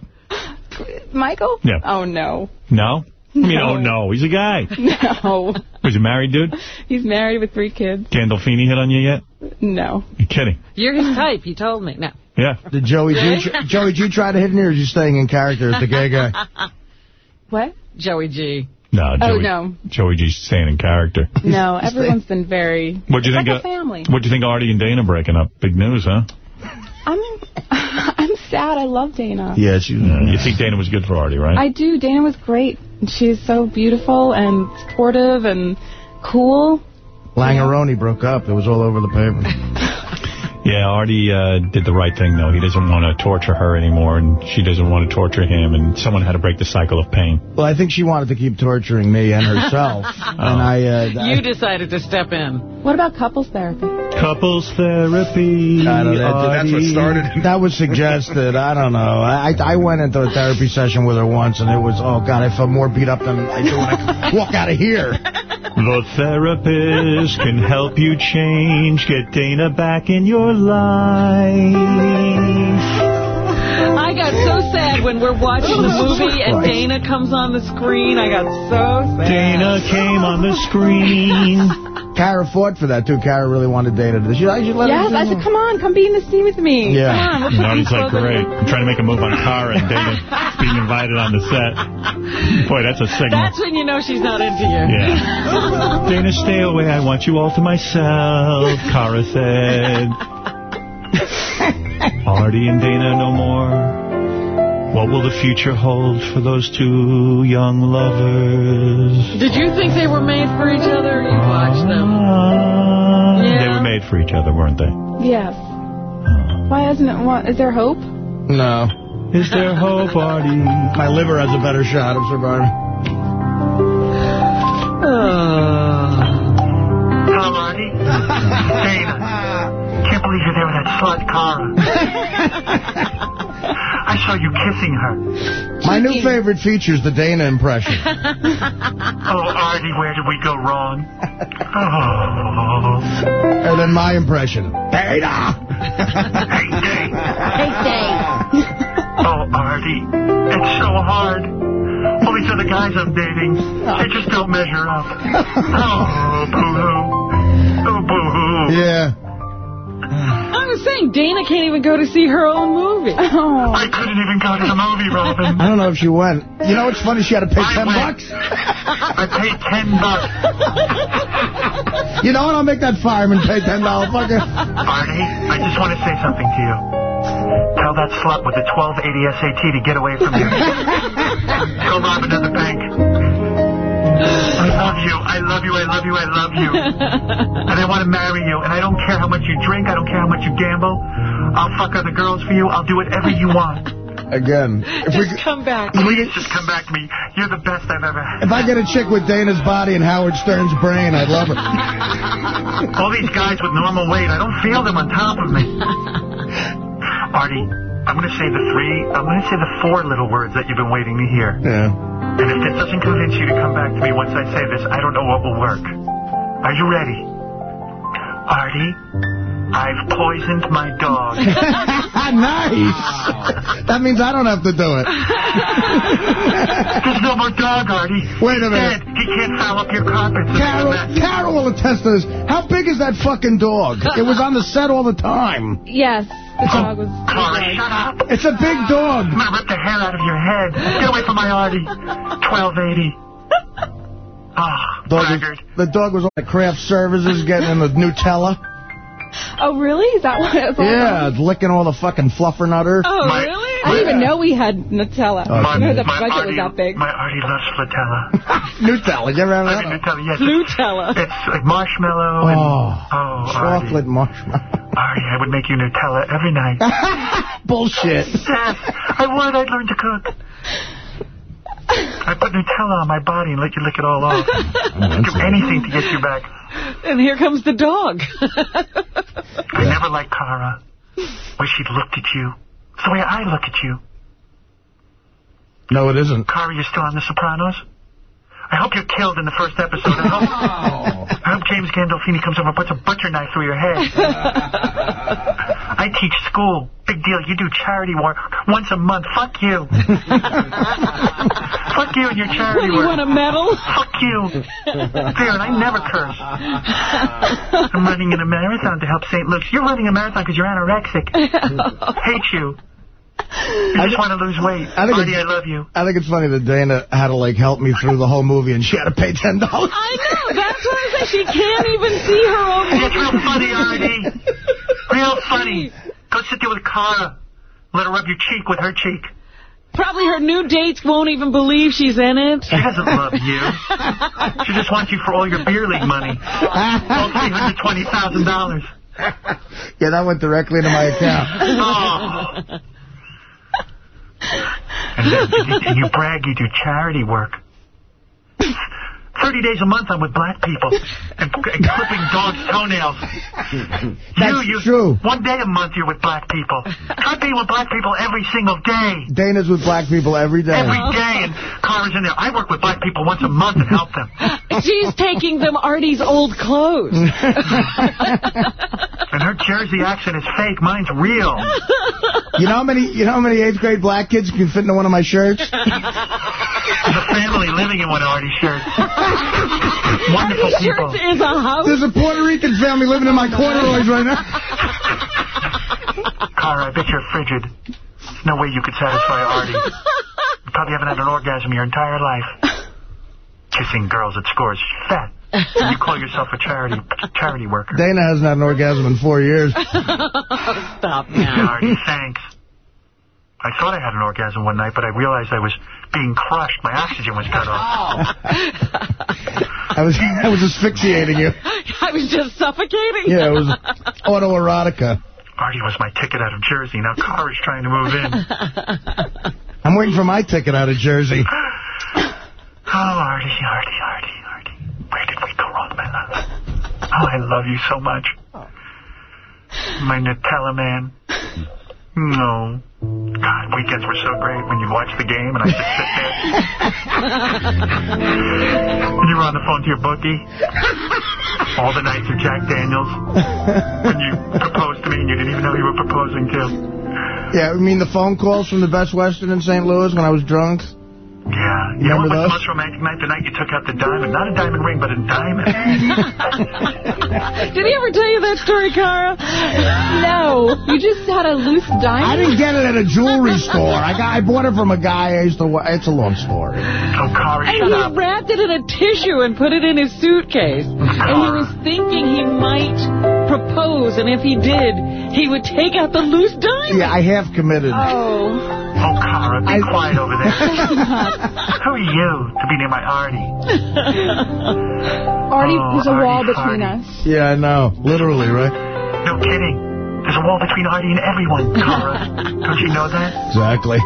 Michael? Yeah. Oh, no. No? I mean, No. oh, no. He's a guy. No. Was he married dude? He's married with three kids. Gandolfini hit on you yet? No. You're kidding. you're his type. He told me. No. Yeah. Did Joey G, tr- Joey G try to hit me, or is you staying in character as the gay guy? What? Joey G. No, Oh, no. Joey G's staying in character. No, everyone's been very... What'd you think like of a family. What'd you think of Artie and Dana breaking up? Big news, huh? I'm, I'm sad. I love Dana. Yeah, she, you think Dana was good for Artie, right? I do. Dana was great. She's so beautiful and supportive and cool. Langaroni broke up. It was all over the paper. Yeah, Artie uh, did the right thing, though. He doesn't want to torture her anymore, and she doesn't want to torture him, and someone had to break the cycle of pain. Well, I think she wanted to keep torturing me and herself. And I... Uh, You I- decided to step in. What about couples therapy? Couples therapy. I don't know, Artie. That was suggested. I don't know. I I went into a therapy session with her once, and it was, oh, God, I felt more beat up than I do when I walk out of here. The therapist can help you change, get Dana back in your life. I got so sad when we're watching the movie and Dana comes on the screen. I got so sad. Dana came on the screen. Kara fought for that, too. Kara really wanted Dana to... She, I should let yes, I said, come on, come be in the scene with me. Yeah. Come on, we're putting like, great. I'm trying to make a move on Cara, and Dana being invited on the set. Boy, that's a signal. That's when you know she's not into you. Yeah. Dana, stay away. I want you all to myself, Cara said. Artie and Dana no more. What will the future hold for those two young lovers? Did you think they were made for each other? You watched them. Ah, yeah, They were made for each other, weren't they? Yes. Ah. Why isn't it? What, is there hope? No. Is there hope, Artie? My liver has a better shot of surviving. Ah. Hello, Artie. Dana. Can't believe you're there with that slut, Cara. I saw you kissing her. My new favorite feature is the Dana impression. Oh, Artie, where did we go wrong? Oh. And then my impression. Dana! Hey, Dane. Oh, Artie, it's so hard. All these other guys I'm dating, they just don't measure up. Oh, boo-hoo. Oh, boo-hoo. Yeah. I was saying, Dana can't even go to see her own movie. Oh. I couldn't even go to the movie, Robin. I don't know if she went. You know what's funny? She had to pay I 10 went. bucks. I paid 10 bucks. You know what? I'll make that fireman pay $10 fucker. Artie, I just want to say something to you. Tell that slut with the 1280 SAT to get away from you. Tell Robin at the bank. I love you. I love you. I love you. I love you. And I want to marry you. And I don't care how much you drink. I don't care how much you gamble. I'll fuck other girls for you. I'll do whatever you want. Again. If, we, come back. Please just come back to me. You're the best I've ever had. if I get a chick with Dana's body and Howard Stern's brain, I'd love her. All these guys with normal weight, I don't feel them on top of me. Artie, I'm going to say the three, I'm going to say the four little words that you've been waiting to hear. Yeah. And if this doesn't convince you to come back to me once I say this, I don't know what will work. Are you ready? Artie, I've poisoned my dog. nice. That means I don't have to do it. There's no more dog, Artie. Wait a He's minute. Dead. He can't foul up your carpets. Carol, Carol will attest to this. How big is that fucking dog? It was on the set all the time. Yes, the dog was. Clara, shut up. It's a big dog. I'm gonna rip the hair out of your head. Get away from my Artie. 1280. Ah, Dog was, the dog was on the craft services getting in the Nutella. Oh, really? Is that what it's all Yeah, about? licking all the fucking fluffernutter. Oh, really? I didn't even know we had Nutella. Oh, I didn't know the my budget Artie, was that big. My Artie loves Nutella. Nutella, you ever have I that? mean, Nutella, yes. Nutella. It's like marshmallow oh, and... Oh, Oh, chocolate marshmallow. Artie, I would make you Nutella every night. Bullshit. yes, I would. I'd learn to cook. I put Nutella on my body and let you lick it all off. Oh, I'd do anything to get you back. And here comes the dog. I never liked Cara. Where she looked at you. It's the way I look at you. No, it isn't. Cara, you still on The Sopranos? I hope you're killed in the first episode. I hope, oh. I hope James Gandolfini comes over and puts a butcher knife through your head. I teach school. Big deal. You do charity work once a month. Fuck you. Fuck you and your charity You work. You want a medal? Fuck you. There, and I never curse. I'm running in a marathon to help St. Luke's. You're running a marathon because you're anorexic. Hate you. You just want to lose weight. I think Marty, it's- I love you. I think it's funny that Dana had to, like, help me through the whole movie, and she had to pay $10. I know. That's what I said. She can't even see her own movie. It's real funny, Artie. Real funny. Go sit there with Cara. Let her rub your cheek with her cheek. Probably her new dates won't even believe she's in it. She doesn't love you. She just wants you for all your beer league money. All $320,000. Yeah, that went directly into my account. Oh. And, then- and you brag you do charity work. 30 days a month I'm with black people and, and clipping dogs' toenails. That's you, you, true. One day a month you're with black people. Try being with black people every single day. Dana's with black people every day. Every day, and Cara's in there. I work with black people once a month and help them. She's taking them Artie's old clothes. And her Jersey accent is fake. Mine's real. You know how many you know how many eighth grade black kids can fit into one of my shirts? There's a family living in one of Artie's shirts. Wonderful Artie's people. is a house. There's a Puerto Rican family living in my corduroys right now. Cara, I bet you're frigid. There's no way you could satisfy Artie. You probably haven't had an orgasm your entire life. Kissing girls at scores. Fat. And you call yourself a charity charity worker. Dana hasn't had an orgasm in four years. Stop Yeah, Artie, thanks. I thought I had an orgasm one night, but I realized I was being crushed. My oxygen was cut off. Oh. I was I was asphyxiating you. I was just suffocating. Yeah, it was autoerotica. Artie was my ticket out of Jersey. Now Cara's trying to move in. I'm waiting for my ticket out of Jersey. Oh, Artie, Artie, Artie, Artie. Where did we go wrong, my love? Oh, I love you so much. My Nutella man. No. God, weekends were so great when you'd watch the game and I'd just sit there. and you were on the phone to your bookie. All the nights of Jack Daniels. When you proposed to me and you didn't even know you were proposing to. Yeah, I mean the phone calls from the Best Western in St. Louis when I was drunk. Yeah. You know Remember what was the those? most romantic night? The night you took out the diamond. Not a diamond ring, but a diamond. Did he ever tell you that story, Cara? No, you just had a loose diamond. I didn't get it at a jewelry store. I got I bought it from a guy I used to. It's a long story. Oh, Cara, And shut he up. wrapped it in a tissue and put it in his suitcase. And he was thinking he might propose, and if he did, he would take out the loose diamond. Yeah, I have committed. Oh. Oh, Cara, be I- quiet over there. Who are you to be near my Artie? Artie, Oh, there's a wall between Artie. us. Yeah, I know. Literally, right? No kidding. There's a wall between Artie and everyone, Cara. Don't you know that? Exactly.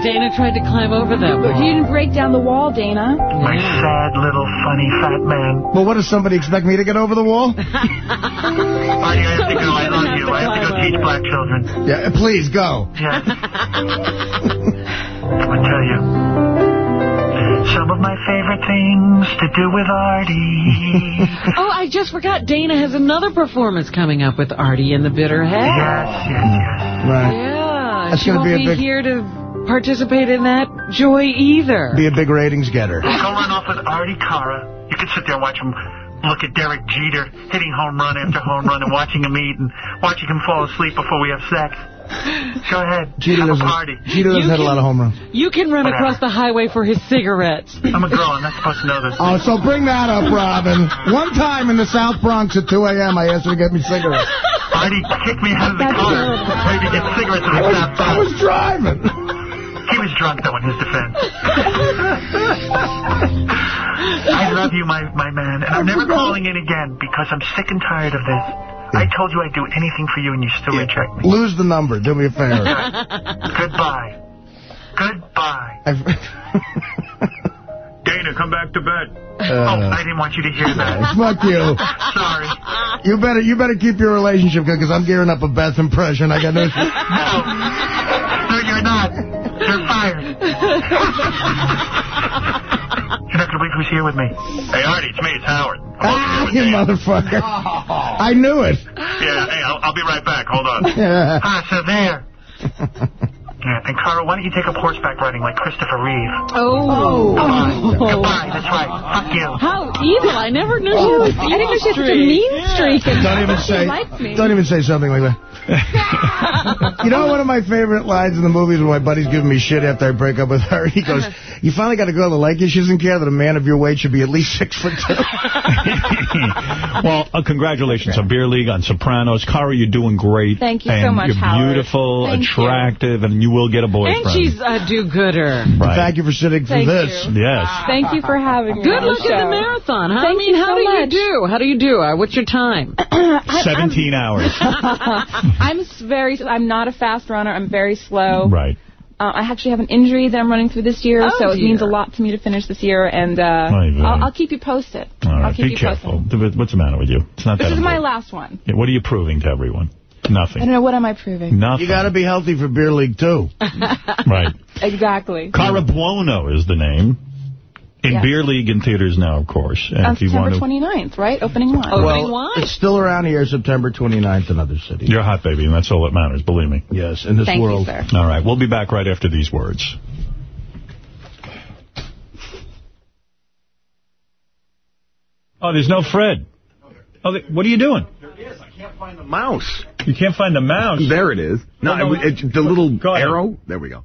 Dana tried to climb over that But wall. you didn't break down the wall, Dana. My sad little funny fat man. Well, what does somebody expect me to get over the wall? Artie, I have to go. I love you. I have to go teach black children. Yeah, please go. Yes. I tell you. Some of my favorite things to do with Artie. Oh, I just forgot. Dana has another performance coming up with Artie in the Bitter Head. Yes, yes, yes. Right. Yeah. That's she gonna won't be a be big- here to participate in that joy either. Be a big ratings getter. Go run off with Artie Cara. You can sit there and watch him look at Derek Jeter hitting home run after home run and watching him eat and watching him fall asleep before we have sex. Go ahead. Jeter have a doesn't, party. Jeter doesn't You hit a lot of home runs. You can run Whatever. across the highway for his cigarettes. I'm a girl. I'm not supposed to know this. Oh, so bring that up, Robin. One time in the South Bronx at 2 a.m., I asked her to get me cigarettes. Artie kicked me out of the car. Maybe get cigarettes and I stopped I was driving. He was drunk, though, in his defense. I love you, my, my man, and I'm never calling in again because I'm sick and tired of this. I told you I'd do anything for you, and you still reject me. Lose the number. Do me a favor. Goodbye. Goodbye. Dana, come back to bed. Uh, oh, I didn't want you to hear that. Fuck you. Sorry. You better you better keep your relationship good because I'm gearing up a Beth impression. I got no. No. No, you're not. You're fired. You're not going to believe who's here with me. Hey, Artie, it's me. It's Howard. Ah, you motherfucker. I knew it. Yeah, hey, I'll, I'll be right back. Hold on. ah, so there. Yeah, and Carl, why don't you take up horseback riding like Christopher Reeve? Oh. Goodbye. Goodbye. That's right. Fuck you. How evil. I never knew she Oh, was I didn't know she had such a mean streak. streak. And Don't even say. liked. Don't even say something like that. you know, one of my favorite lines in the movies when my buddy's giving me shit after I break up with her. He goes, "You finally got a girl that like you. She doesn't care that a man of your weight should be at least six foot two. well, uh, congratulations on Beer League, on Sopranos. Cara, you're doing great. Thank you so much, you're Howard. beautiful, Thank you. attractive, and you will get a boyfriend. And she's a do-gooder. Right. Thank you for sitting through Thank this. you. Yes. Thank you for having me. Good on the luck at the marathon. Huh? Thank I mean, you how so do you do? How do you do? Uh, what's your time? 17 hours. I'm very. I'm not a fast runner. I'm very slow. Right. Uh, I actually have an injury that I'm running through this year, Oh, so it means a lot to me to finish this year, and uh, I'll, I'll keep you posted. All right, I'll keep be you careful. posted. What's the matter with you? It's not This that is my last one. Yeah, what are you proving to everyone? Nothing. I don't know what am I proving. Nothing. You got to be healthy for Beer League, too. Right. Exactly. Cara Buono is the name. In Yes. Beer League in theaters now, of course. And On if you September want to, 29th, right? Opening one. well, it's still around here, September 29th in other cities. you're hot, baby, and that's all that matters, believe me. Yes, in this Thank you, world. sir. All right, we'll be back right after these words. Oh, there's no Fred. Oh, they, what are you doing? There is. I can't find the mouse. You can't find the mouse. There it is. No, Oh, no, it- it- the little ahead. arrow. There we go.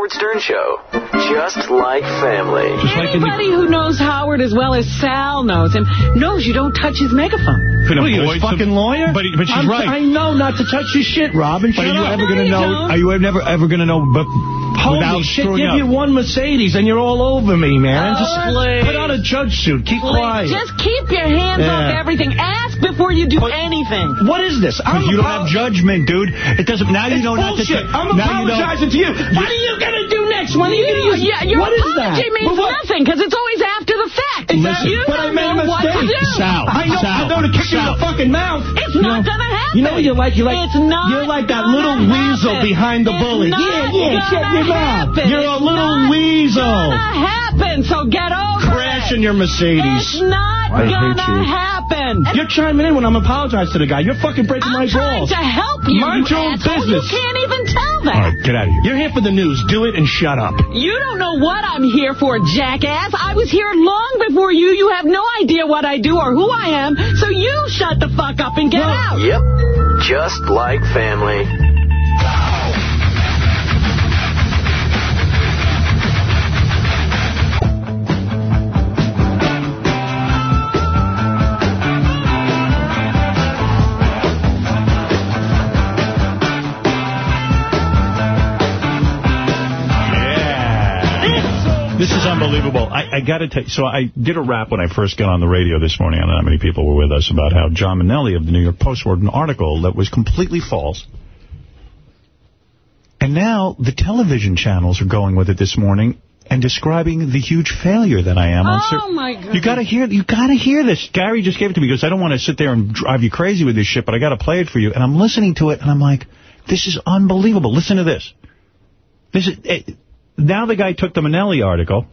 The Howard Stern Show. Just like family. Anybody who knows Howard as well as Sal knows him knows you don't touch his megaphone. Could What are you, avoid his some- fucking lawyer? But, but she's I'm- right. I know not to touch his shit, Robin. But are you up. ever going to know? Are you never ever going to know? But Holy without shit, screwing give up. you one Mercedes and you're all over me, man. Oh, Just please. put on a judge suit. Keep Please, quiet. Just keep your hands Yeah. off everything. Ask before you do anything. What is this? Because you don't have judgment, dude. It doesn't. Now you It's know not to. bullshit. I'm now you don't- apologizing to you. Why do you going to do next? When are you going to use yeah, your What is that? apology means what- nothing because it's always after the fact. Listen, you but don't I made know a what to mistake. do. Sal, I know, Sal, I know to kick you in Sal. the fucking mouth. It's You not know- gonna happen. You know what you're like? You're like It's not You're like that little weasel behind the It's bully. not Yeah, yeah, shut your mouth. happen. You're a It's little not weasel. gonna happen, so get over Crash your Mercedes. It's not I gonna you. happen. You're chiming in when I'm apologizing to the guy. You're fucking breaking my balls. I'm trying to help you. Mind you your own asshole. business. You can't even tell that. All right, get out of here. You're here for the news. Do it and shut up. You don't know what I'm here for, jackass. I was here long before you. You have no idea what I do or who I am, so you shut the fuck up and get out. Yep. Just like family. This is unbelievable. I, I got to tell you, so I did a rap when I first got on the radio this morning. I don't know how many people were with us about how John Mainelli of the New York Post wrote an article that was completely false. And now the television channels are going with it this morning and describing the huge failure that I am on. Oh, my God. You got to hear you got to hear this. Gary just gave it to me because I don't want to sit there and drive you crazy with this shit, but I got to play it for you. And I'm listening to it and I'm like, this is unbelievable. Listen to this. This is it, now the guy took the Mainelli article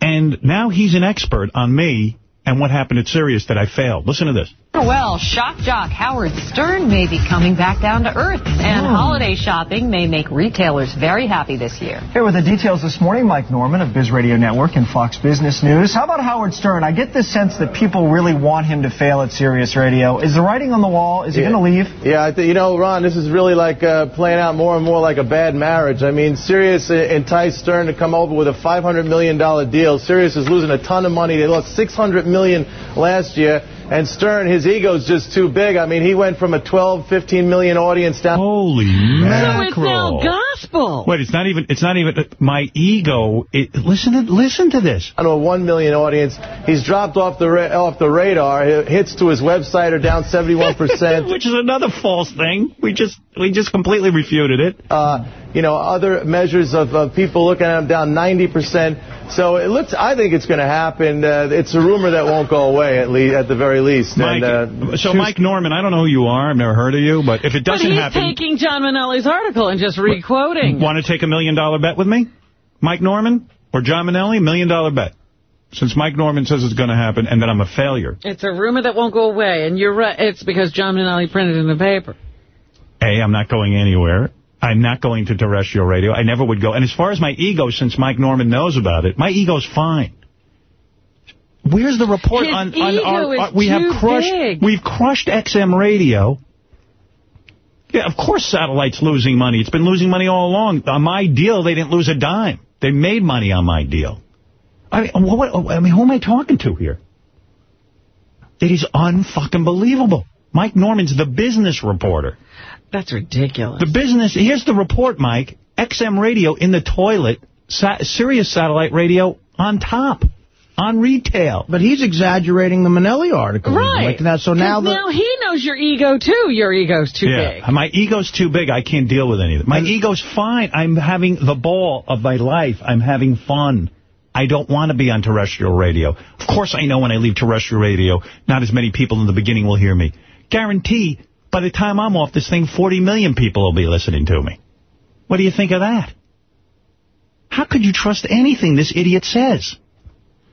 and now he's an expert on me and what happened at Sirius that I failed. Listen to this. Well, shock jock Howard Stern may be coming back down to earth, and holiday shopping may make retailers very happy this year. Here with the details this morning, Mike Norman of Biz Radio Network and Fox Business News. How about Howard Stern? I get this sense that people really want him to fail at Sirius Radio. Is the writing on the wall? Is he Yeah. going to leave? Yeah, I think you know, Ron. This is really like uh, playing out more and more like a bad marriage. I mean, Sirius uh, enticed Stern to come over with a 500 million dollar deal. Sirius is losing a ton of money. They lost 600 million last year. And Stern, his ego's just too big. I mean, he went from a 12, 15 million audience down. Holy mackerel! So it's mackerel. now gospel. Wait, it's not even, it's not even, my ego, it, listen to, listen to this. to a 1 million audience. He's dropped off the ra- off the radar. Hits to his website are down 71%. Which is another false thing. We just, we just completely refuted it. uh, you know, other measures of, of people looking at him down 90%. So it looks, I think it's going to happen. Uh, it's a rumor that won't go away, at, le- at the very least. Mike, and, uh, so Mike Norman, I don't know who you are. I've never heard of you, but if it doesn't he's happen, taking John Mainelli's article and just re-quoting. want to take a million dollar bet with me? Mike Norman? or John Mainelli, million dollar bet. Since Mike Norman says it's going to happen and that I'm a failure. It's a rumor that won't go away, and you're right. It's because John Mainelli printed it in the paper. A, I'm not going anywhere. I'm not going to terrestrial radio. I never would go. And as far as my ego, since Mike Norman knows about it, my ego's fine. Where's the report His on, on our, our- we have crushed big. we've crushed XM radio. Yeah, of course satellite's losing money. It's been losing money all along. On my deal, they didn't lose a dime. They made money on my deal. I mean, what, what, I mean, who am I talking to here? It is unfucking believable. Mike Norman's the business reporter. That's ridiculous. The business, here's the report, Mike. XM radio in the toilet, sa Sirius satellite radio on top, on retail. But he's exaggerating the Mainelli article. Right. Like that. So now 'Cause the... now he knows your ego, too. Your ego's too yeah, big. my ego's too big. I can't deal with any of it. My ego's fine. I'm having the ball of my life. I'm having fun. I don't want to be on terrestrial radio. Of course I know when I leave terrestrial radio, not as many people in the beginning will hear me. Guarantee, by the time I'm off this thing, 40 million people will be listening to me. What do you think of that? How could you trust anything this idiot says?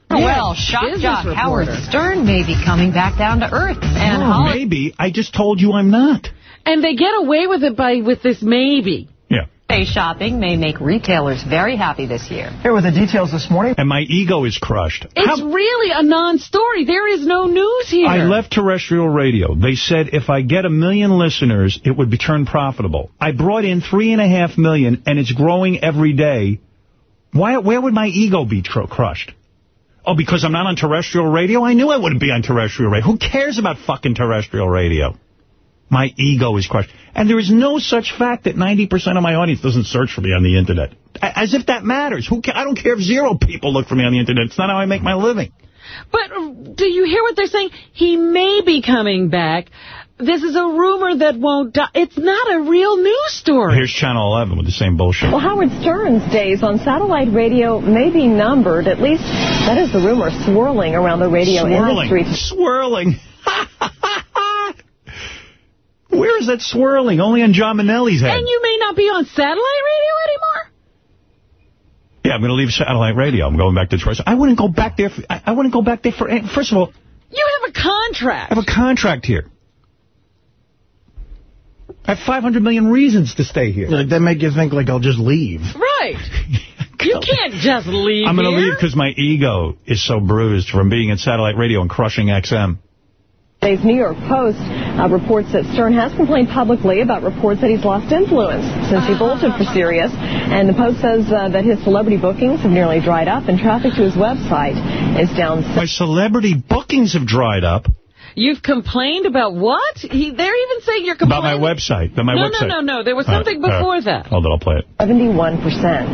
Oh, well, shock business jock Howard. Stern may be coming back down to earth. And Oh, maybe. I just told you I'm not. And they get away with it by with this maybe. Shopping may make retailers very happy this year. Here with the details this morning. And my ego is crushed. It's really a non-story. There is no news here. I left terrestrial radio. They said if I get a million listeners, it would be turned profitable. I brought in three and a half million, and it's growing every day. Why? Where would my ego be tr crushed? Oh, because I'm not on terrestrial radio? I knew I wouldn't be on terrestrial radio. Who cares about fucking terrestrial radio? My ego is crushed. And there is no such fact that 90% of my audience doesn't search for me on the Internet. As if that matters. Who ca I don't care if zero people look for me on the Internet. It's not how I make my living. But uh, do you hear what they're saying? He may be coming back. This is a rumor that won't die. It's not a real news story. Here's Channel 11 with the same bullshit. Well, Howard Stern's days on satellite radio may be numbered. At least that is the rumor swirling around the radio swirling. industry. Swirling. Where is that swirling? Only on John Mainelli's head. And you may not be on satellite radio anymore? Yeah, I'm going to leave satellite radio. I'm going back to Detroit. I wouldn't go back there. For, I, I wouldn't go back there for. any- First of all, You have a contract. I have a contract here. I have 500 million reasons to stay here. Like, that make you think, like, I'll just leave. Right. you can't just leave I'm going to leave because my ego is so bruised from being in satellite radio and crushing XM. Today's New York Post uh, reports that Stern has complained publicly about reports that he's lost influence since he bolted for Sirius. And the Post says uh, that his celebrity bookings have nearly dried up and traffic to his website is down. My celebrity bookings have dried up. You've complained about what? He, they're even saying you're About complaining. my website. About my no, website. no, no, no. There was something all right. before that. Hold on, I'll play it. 71%.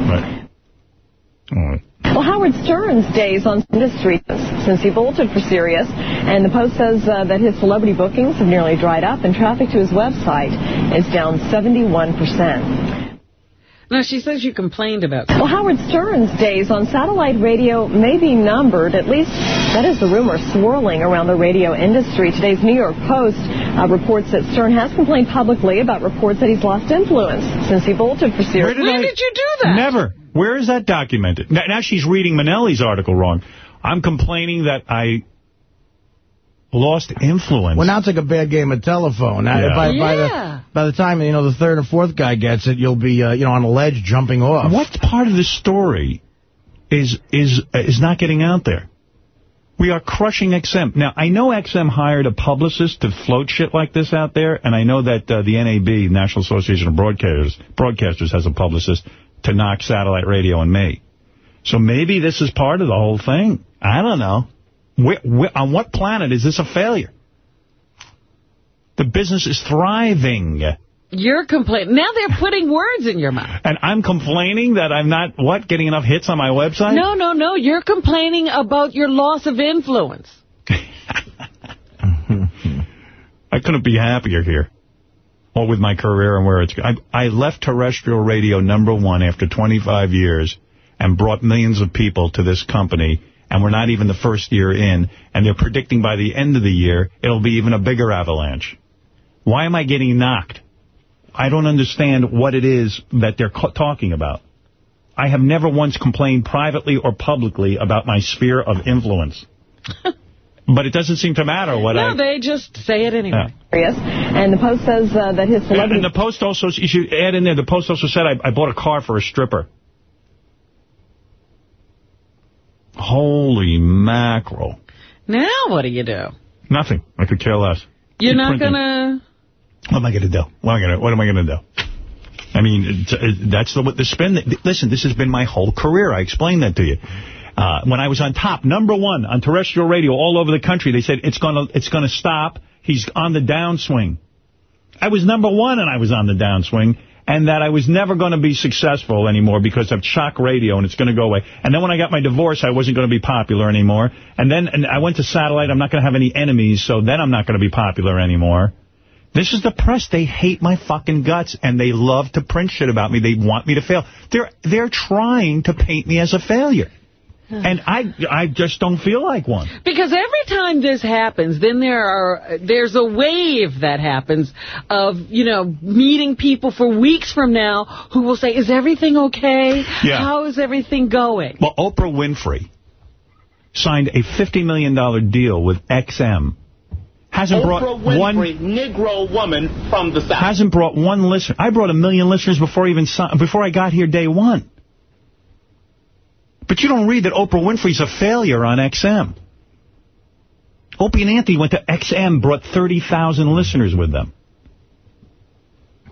Right. All right. Well, Howard Stern's days on industry since he bolted for Sirius, and the Post says uh, that his celebrity bookings have nearly dried up, and traffic to his website is down 71%. No, she says you complained about Well, Howard Stern's days on satellite radio may be numbered. At least that is the rumor swirling around the radio industry. Today's New York Post uh, reports that Stern has complained publicly about reports that he's lost influence since he bolted for Sirius. Where did I- you do that? Never. Where is that documented? Now, now she's reading Mainelli's article wrong. I'm complaining that I lost influence. Well, now it's like a bad game of telephone. Now, Yeah. By, by, the, by the time, you know, the third or fourth guy gets it, you'll be, uh, you know, on a ledge jumping off. What part of the story is is is not getting out there? We are crushing XM. Now, I know XM hired a publicist to float shit like this out there, and I know that uh, the NAB, National Association of Broadcasters, Broadcasters, has a publicist to knock satellite radio and me. So maybe this is part of the whole thing. I don't know. Where, where, on what planet is this a failure? The business is thriving. You're complaining. Now they're putting words in your mouth. And I'm complaining that I'm not, what, getting enough hits on my website? No, no, no. You're complaining about your loss of influence. I couldn't be happier here. Or with my career and where it's... I, I left terrestrial radio number one after 25 years and brought millions of people to this company, and we're not even the first year in, and they're predicting by the end of the year it'll be even a bigger avalanche. Why am I getting knocked? I don't understand what it is that they're talking about. I have never once complained privately or publicly about my sphere of influence. but it doesn't seem to matter what no, I... they just say it anyway. Yes. And the Post says uh, that his celebrity... And the Post also, you should add in there, the Post also said I, I bought a car for a stripper. Holy mackerel. Now what do you do? Nothing. I could care less. You're Keep not going to... What am I going to do? What am I going to? What am I going to do? I mean, it, it, that's the the spin. That, listen, this has been my whole career. I explained that to you. Uh, when I was on top, number one on terrestrial radio all over the country, they said it's going to it's to stop. He's on the downswing. I was number one, and I was on the downswing, and that I was never going to be successful anymore because of shock radio, and it's going to go away. And then when I got my divorce, I wasn't going to be popular anymore. And then and I went to satellite. I'm not going to have any enemies, so then I'm not going to be popular anymore. This is the press. They hate my fucking guts, and they love to print shit about me. They want me to fail. They're they're trying to paint me as a failure. And I I just don't feel like one. Because every time this happens, then there are there's a wave that happens of, you know, meeting people for weeks from now who will say, is everything okay? Yeah. How is everything going? Well, Oprah Winfrey signed a $50 million deal with XM. Hasn't brought Oprah one Winfrey, Negro woman from the South. hasn't brought one listener. I brought a million listeners before even si- before I got here day one. But you don't read that Oprah Winfrey's a failure on XM. Opie and Anthony went to XM, brought 30,000 listeners with them.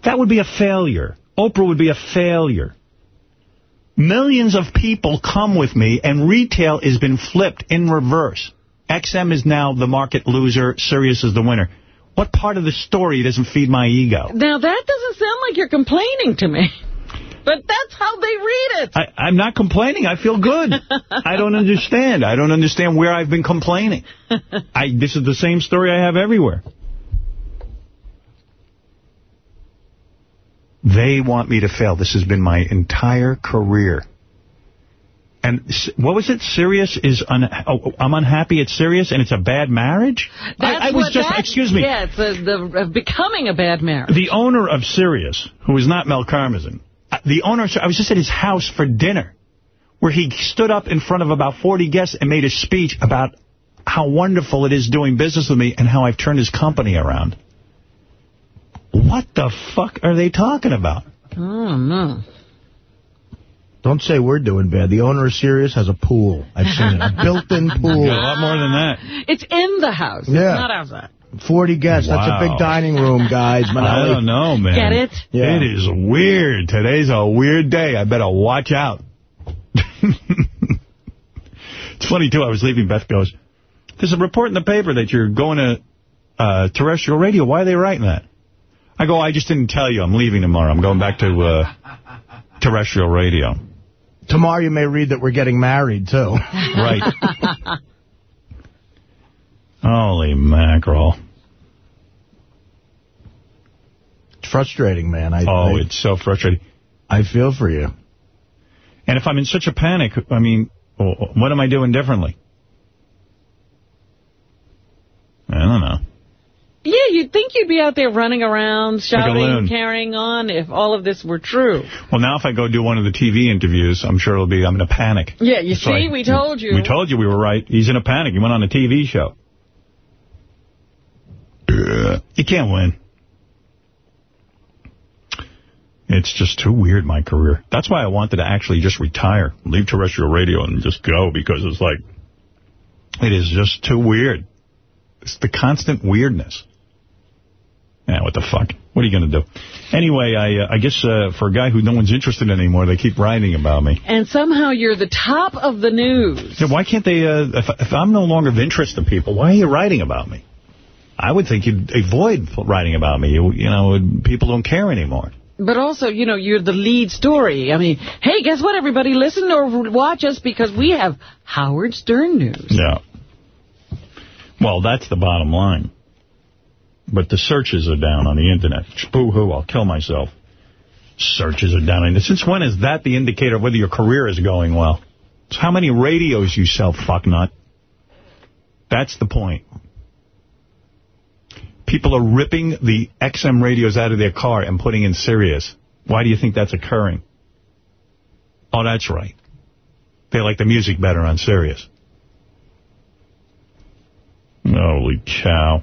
That would be a failure. Oprah would be a failure. Millions of people come with me, and retail has been flipped in reverse. XM is now the market loser. Sirius is the winner. What part of the story doesn't feed my ego? Now, that doesn't sound like you're complaining to me. But that's how they read it. I, I'm not complaining. I feel good. I don't understand. I don't understand where I've been complaining. I This is the same story I have everywhere. They want me to fail. This has been my entire career. And what was it? Sirius is un oh, I'm unhappy at Sirius, and it's a bad marriage. That's I, I was what just excuse me. Yeah, it's the, the uh, becoming a bad marriage. The owner of Sirius, who is not Mel Karmazin, the owner, I was just at his house for dinner, where he stood up in front of about 40 guests and made a speech about how wonderful it is doing business with me and how I've turned his company around. What the fuck are they talking about? Oh, no. Don't say we're doing bad. The owner of Sirius has a pool. I've seen it. A built-in pool. Yeah, a lot more than that. It's in the house. It's Yeah. not outside. 40 guests. That's a big dining room, guys. I don't know, man. Get it? Yeah. It is weird. Today's a weird day. I better watch out. it's funny, too. I was leaving. Beth goes, there's a report in the paper that you're going to uh, terrestrial radio. Why are they writing that? I go, I just didn't tell you. I'm leaving tomorrow. I'm going back to uh, terrestrial radio. Tomorrow you may read that we're getting married, too. Right. Holy mackerel. It's frustrating, man. I, Oh, I, it's so frustrating. I feel for you. And if I'm in such a panic, I mean, what am I doing differently? I don't know. Yeah, you'd think you'd be out there running around, loon. shouting, carrying on, if all of this were true. Well, now if I go do one of the TV interviews, I'm sure it'll be, I'm in a panic. Yeah, you So see, I- we told you. We told you we were right. He's in a panic. He went on a TV show. You can't win. It's just too weird, my career. That's why I wanted to actually just retire, leave terrestrial radio and just go, because it's like, it is just too weird. It's the constant weirdness. Yeah, what the fuck? What are you going to do? Anyway, I uh, I guess uh, for a guy who no one's interested in anymore, they keep writing about me. And somehow you're the top of the news. Yeah, why can't they, uh, if, if I'm no longer of interest to people, why are you writing about me? I would think you'd avoid writing about me. You, you know, people don't care anymore. But also, you know, you're the lead story. I mean, hey, guess what, everybody? Listen or watch us because we have Howard Stern news. Yeah. Well, that's the bottom line. But the searches are down on the Internet. Boo-hoo, I'll kill myself. Searches are down. And since when is that the indicator of whether your career is going well? It's how many radios you sell, fucknut. That's the point. People are ripping the XM radios out of their car and putting in Sirius. Why do you think that's occurring? Oh, that's right. They like the music better on Sirius. Holy cow.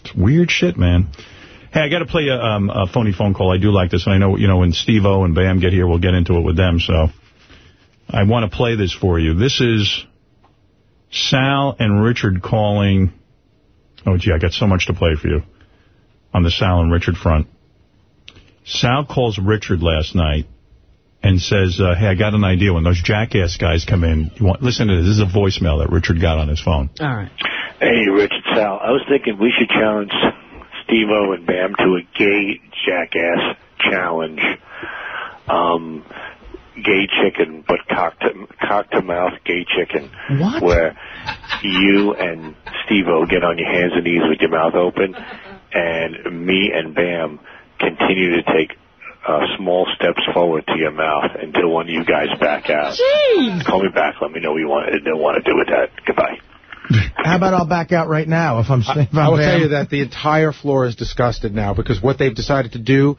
It's weird shit, man. Hey, I got to play a, um, a phony phone call. I do like this, and I know, you know, when Steve-O and Bam get here, we'll get into it with them, so I want to play this for you. This is Sal and Richard calling. Oh, gee, I got so much to play for you on the Sal and Richard front. Sal calls Richard last night and says, uh, hey, I got an idea. When those jackass guys come in, you want listen to this. This is a voicemail that Richard got on his phone. All right. Hey, Richard Sal. I was thinking we should challenge Steve-O and Bam to a gay jackass challenge. Um, gay chicken, but cock to, cock to mouth gay chicken. What? Where you and Steve-O get on your hands and knees with your mouth open, and me and Bam continue to take uh, small steps forward to your mouth until one of you guys back out. Jeez. Call me back. Let me know what you want, don't want to do with that. Goodbye. How about I'll back out right now if I'm... If I'm I will tell you that the entire floor is disgusted now because what they've decided to do,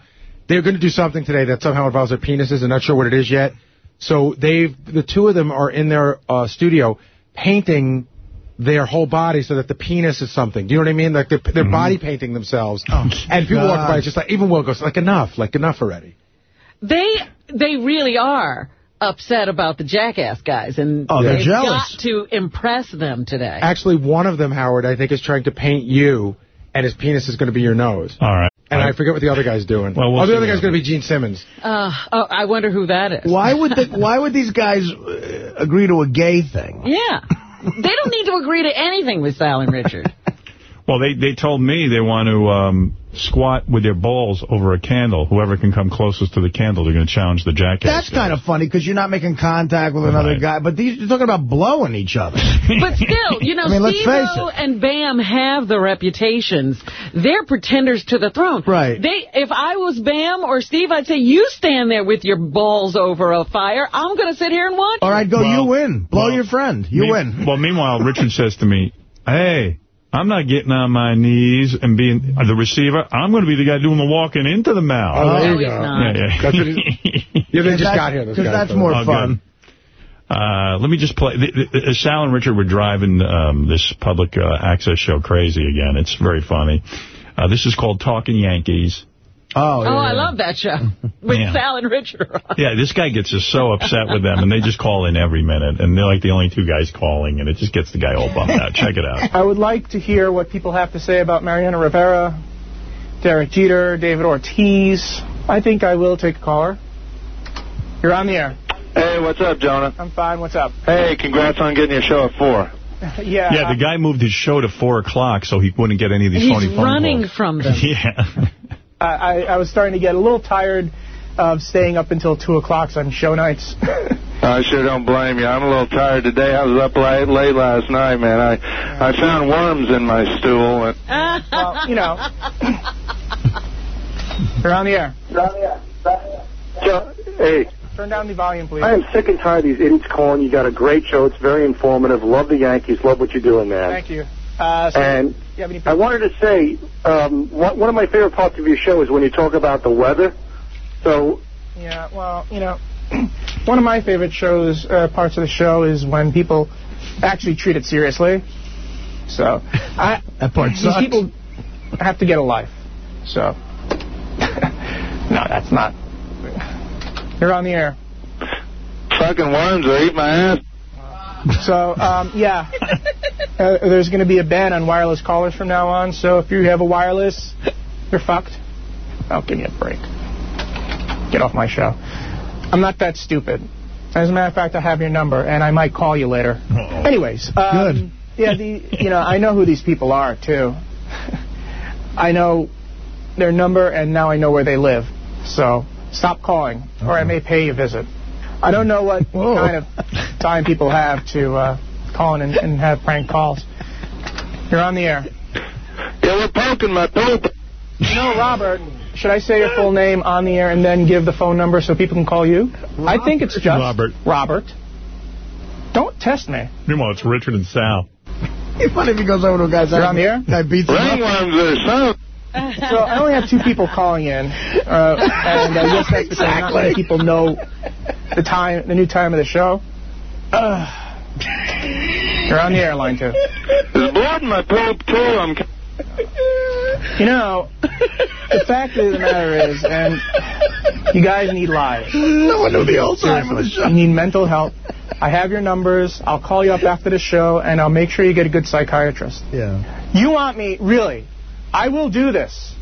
they're going to do something today that somehow involves their penises. I'm not sure what it is yet. So they've the two of them are in their uh, studio painting their whole body so that the penis is something. Do you know what I mean? Like they're, they're body painting themselves. Oh, and people walk by, God. it's just like, even Will goes, like, enough, like, enough already. They they really are upset about the jackass guys, and Oh, they're they've jealous. got to impress them today. Actually, one of them, Howard, I think is trying to paint you, and his penis is going to be your nose. All right. And I forget what the other guy's doing. Well, we'll oh, the other guy's going to be Gene Simmons. Uh, oh, I wonder who that is. Why would the, why would these guys uh, agree to a gay thing? Yeah. they don't need to agree to anything with Sal and Richard. Well, they, they told me they want to um, squat with their balls over a candle. Whoever can come closest to the candle, they're going to challenge the jackass. That's kind of funny because you're not making contact with another guy. But these, you're talking about blowing each other. But still, you know, I mean, Steve-O and Bam have the reputations. They're pretenders to the throne. Right. They, if I was Bam or Steve, I'd say, you stand there with your balls over a fire. I'm going to sit here and watch. All right, go. Well- you win. Blow your friend. You Me- win. Well, meanwhile, Richard says to me, hey, I'm not getting on my knees and being the receiver. I'm going to be the guy doing the walking into the mouth. Oh, there you go. Yeah, yeah. That's yeah, they just got here. Because that's more Oh, fun. good. Uh, let me just play. The, the, the- Sal and Richard were driving um, this public uh, access show crazy again. It's very funny. Uh, this is called Talking Yankees. Oh, Oh, I love that show with Yeah. Sal and Richard. Yeah, this guy gets just so upset with them, and they just call in every minute, and they're like the only two guys calling, and it just gets the guy all bummed out. Check it out. I would like to hear what people have to say about Mariano Rivera, Derek Jeter, David Ortiz. I think I will take a caller. You're on the air. Hey, what's up, Jonah? I'm fine. What's up? Hey, congrats on getting your show at 4. yeah. Yeah, the guy moved his show to 4 o'clock so he wouldn't get any of these He's phony phone running from them. Yeah. I, I, I was starting to get a little tired of staying up until 2 o'clock on show nights. I sure don't blame you. I'm a little tired today. I was up late, late last night, man. I I found worms in my stool. And well, you know. You're on the air. Jo- Hey, Turn down the volume, please. I am sick and tired of these idiots calling. You got a great show. It's very informative. Love the Yankees. Love what you're doing, man. Thank you. Uh, so And you have any I wanted to say, um, one one of my favorite parts of your show is when you talk about the weather. So, Yeah, well, you know, one of my favorite shows, uh, parts of the show is when people actually treat it seriously. So, I, That part these people have to get a life. So, no, that's not. You're on the air. fucking worms will eat my ass. So, um, yeah, uh, there's going to be a ban on wireless callers from now on. So if you have a wireless, you're fucked. Oh, give me a break. Get off my show. I'm not that stupid. As a matter of fact, I have your number, and I might call you later. Anyways, um, yeah, the you know I know who these people are too. I know their number, and now I know where they live. So stop calling, or I may pay you a visit. I don't know what kind of time people have to uh, call in and, and have prank calls. You're on the air. Yeah, we're poking my poop. You know, Robert, should I say your full name on the air and then give the phone number so people can call you? I think it's just Robert. Robert. Don't test me. Meanwhile, it's Richard and Sal. It's funny if he goes over to a guy's You're house. on the air? Guy beats him up. Ringworms are some. So I only have two people calling in, uh, and I guess that's because not many people know the time, the new time of the show. Uh, you're on the airline too. Is blood in my poop too? I'm. You know, the fact of the matter is, and you guys need lives. No one knew the old time of the Seriously. You need mental help. I have your numbers. I'll call you up after the show, and I'll make sure you get a good psychiatrist. Yeah. You want me, really? I will do this.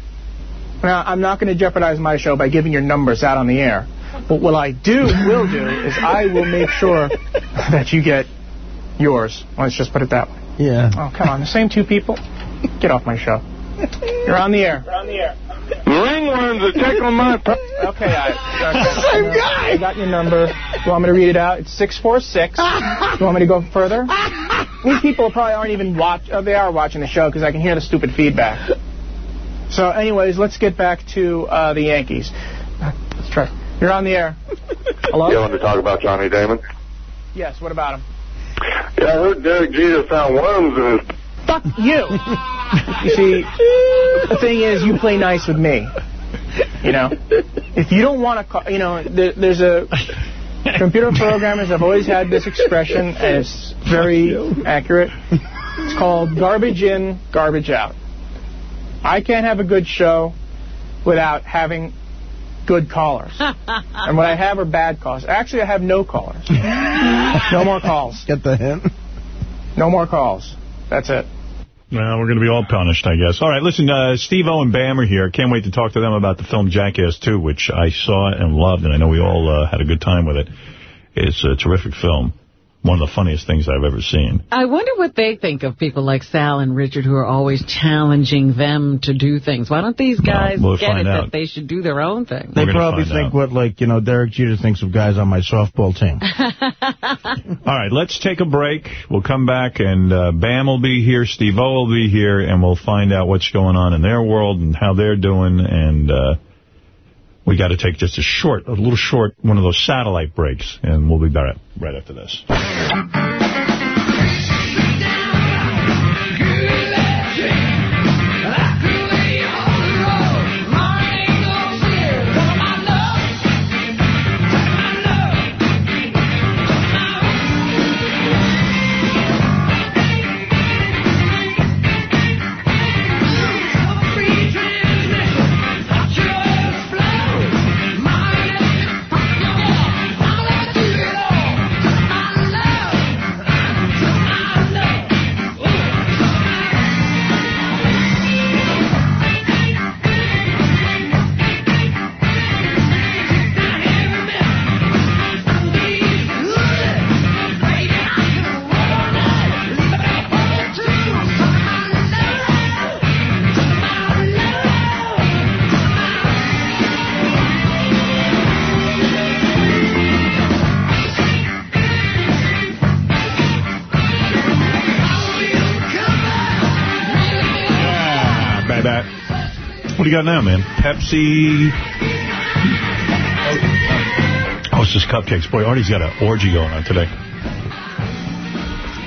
Now, I'm not going to jeopardize my show by giving your numbers out on the air. But what I do, will do, is I will make sure that you get yours. Let's just put it that way. Yeah. Oh, come on. The same two people? Get off my show. You're on the air. You're on the air. Ringworms are tickling my. Okay, I, okay. Same guy. I got your number. You want me to read it out? It's 646. you want me to go further? These people probably aren't even watch. Oh, they are watching the show because I can hear the stupid feedback. So, anyways, let's get back to uh, the Yankees. Uh, Let's try. You're on the air. Hello? You want to talk about Johnny Damon? Yes. What about him? Yeah, I heard Derek Jeter found worms in his. Fuck you. You see, the thing is, you play nice with me. You know, if you don't want to, call, you know, there, there's a computer programmers have always had this expression, and it's very accurate. It's called garbage in, garbage out. I can't have a good show without having good callers. and what I have are bad callers. Actually, I have no callers. No more calls. Get the hint. No more calls. That's it. Well, we're going to be all punished, I guess. All right, listen, uh, Steve-O and Bam are here. Can't wait to talk to them about the film Jackass 2, which I saw and loved, and I know we all uh, had a good time with it. It's a terrific film. One of the funniest things I've ever seen. I wonder what they think of people like Sal and Richard who are always challenging them to do things. Why don't these guys we'll get it out. that they should do their own thing? They probably think out. what, like, you know, Derek Jeter thinks of guys on my softball team. All right, let's take a break. We'll come back, and uh, Bam will be here, Steve-O will be here, and we'll find out what's going on in their world and how they're doing. And uh, we got to take just a short, a little short, one of those satellite breaks, and we'll be back right after this. Do you got now, man? Pepsi. Oh, it's just cupcakes. Boy, Artie's got an orgy going on today.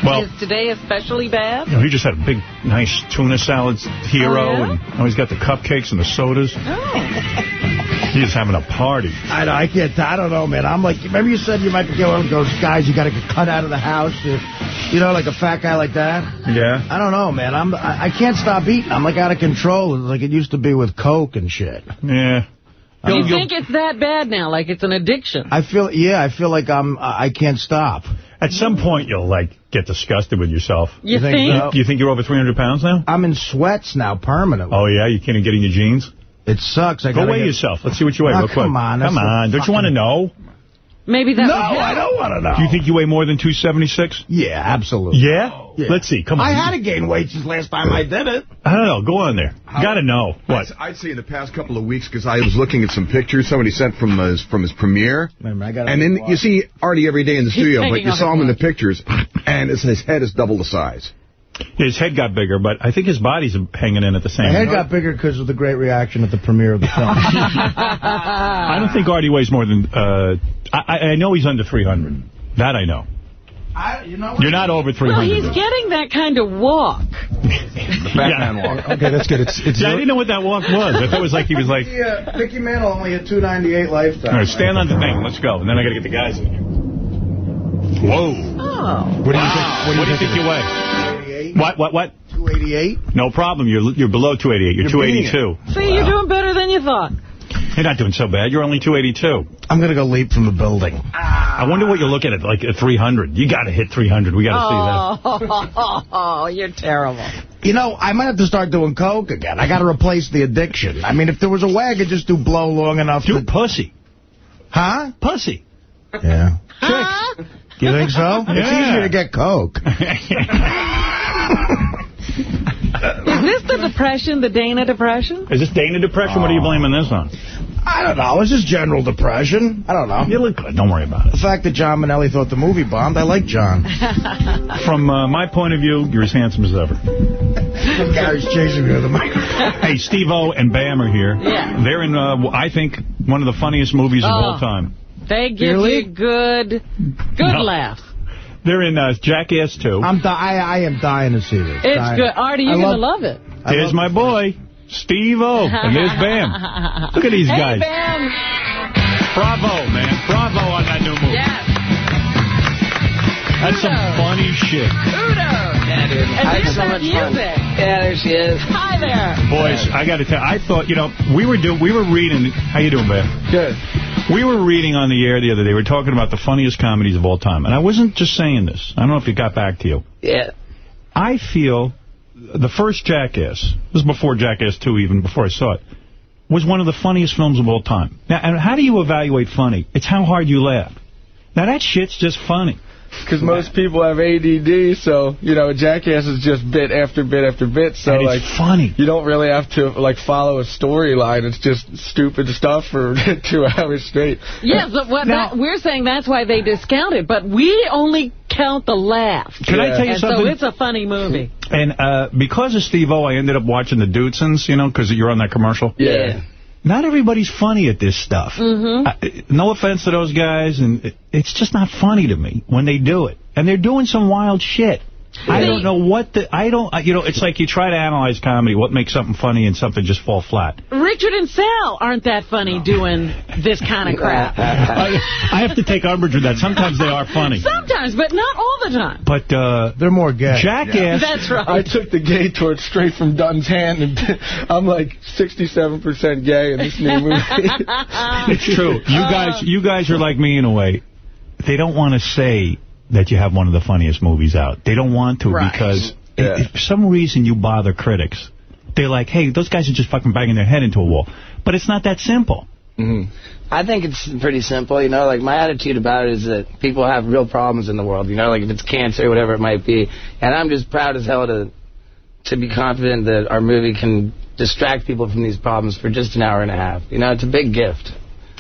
Well, Is today especially bad? you know, he just had a big, nice tuna salad hero, Oh, yeah? and now he's got the cupcakes and the sodas. Oh. He's having a party. I know, I can't, I don't know, man. I'm like, remember you said you might be one of those guys you got to get cut out of the house, to, you know, like a fat guy like that? Yeah. I don't know, man. I'm, I, I can't stop eating. I'm like out of control, like it used to be with Coke and shit. Yeah. Do you think it's that bad now, like it's an addiction? I feel, yeah, I feel like I'm, I can't stop. At some point, you'll, like, get disgusted with yourself. You You think think? so? You think you're over 300 pounds now? I'm in sweats now, permanently. Oh, yeah? You can't even get in your jeans? It sucks. I Go weigh get- yourself. Let's see what you weigh Oh, real quick. come on, Come on. Don't you want to know? Maybe that No, would help. I don't want to know. Do you think you weigh more than 276? Yeah, absolutely. Yeah? Yeah. Let's see. Come on. I had to gain weight since last time I did it. I don't know. Go on there. Got to know. What? I'd, I'd say in the past couple of weeks, because I was looking at some pictures somebody sent from his from his premiere, Remember, I gotta and then you see Artie every day in the He's studio, but you saw his him in the pictures, and his, his head is double the size. His head got bigger, but I think his body's hanging in at the same My head time. got bigger because of the great reaction at the premiere of the film. I don't think Artie weighs more than... Uh, I, I know he's under 300. That I know. I, you know You're not over 300. Well, he's though. getting that kind of walk. Batman walk. Okay, that's good. It's, it's yeah, I didn't know what that walk was. I thought it was like he was like, Mickey, uh, Mickey Mantle only a 298 lifetime. all right, stand on the thing. Let's go. And then I got to get the guys in here. Whoa. Oh. What do you think? What do you think you weigh? What? What? What? 288. No problem. You're you're below 288. You're, You're 282. See, you're doing better than you thought. You're not doing so bad. You're only 282. I'm going to go leap from the building. I wonder what you're looking at, like at 300. You got to hit 300. We got to see that. Oh, you're terrible. You know, I might have to start doing coke again. I got to replace the addiction. I mean, if there was a way I could just do blow long enough Do to... pussy. Huh? Pussy. Yeah. Huh? You think so? It's easier to get coke. Is this the depression, the Dana depression? Is this Dana depression? What are you blaming this on? I don't know. It's just general depression. I don't know. You look good. Don't worry about it. The fact that John Mainelli thought the movie bombed, I like John. From uh, my point of view, you're as handsome as ever. Gary's chasing me with a microphone. Hey, Steve-O and Bam are here. Yeah. They're in, uh, I think, one of the funniest movies of Oh. all time. They give Really? you good, good No. laughs. They're in uh, Jackass 2. I'm di I, I am dying to see this. It's Dying. good. Artie, you're going to love- love it. I There's love- my boy, Steve-O. And there's Bam. Look at these hey, guys. Bam. Bravo, man. Bravo on that new movie. Yes. That's some funny shit. Kudos. Yeah, dude. And I had there's so that much fun. music. Yeah, there she is. Hi there. Boys, I got to tell I thought, you know, we were do we were reading. How you doing, Bam? Good. We were reading on the air the other day. We were talking about the funniest comedies of all time. And I wasn't just saying this. I don't know if it got back to you. Yeah. I feel the first Jackass, this was before Jackass 2 even, before I saw it, was one of the funniest films of all time. Now, and how do you evaluate funny? It's how hard you laugh. Now, that shit's just funny. Because most people have ADD, so, you know, Jackass is just bit after bit after bit, so, And it's like, funny. you don't really have to, like, follow a storyline. It's just stupid stuff for two hours straight. Yes, but what that, we're saying that's why they discount it, but we only count the laughs. Can I tell you and something? so it's a funny movie. And uh, because of Steve-O, I ended up watching the Dudesons, you know, because you're on that commercial. Yeah. Not everybody's funny at this stuff. Mm-hmm. Uh, no offense to those guys, and it- it's just not funny to me when they do it. And they're doing some wild shit. I don't know what the... I don't... You know, it's like you try to analyze comedy, what makes something funny and something just fall flat. Richard and Sal aren't that funny doing this kind of crap. I, I have to take umbrage with that. Sometimes they are funny. Sometimes, but not all the time. But uh, They're more gay. Jackass... That's right. I took the gay torch straight from Dunn's hand, and I'm like 67% gay in this new movie. It's true. You guys, you guys are like me in a way. They don't want to say that you have one of the funniest movies out. They don't want to Right. because Yeah. if for some reason you bother critics. They're like, hey, those guys are just fucking banging their head into a wall. But it's not that simple. Mm-hmm. I think it's pretty simple, you know, like my attitude about it is that people have real problems in the world, you know, like if it's cancer or whatever it might be. And I'm just proud as hell to to be confident that our movie can distract people from these problems for just an hour and a half. You know, it's a big gift.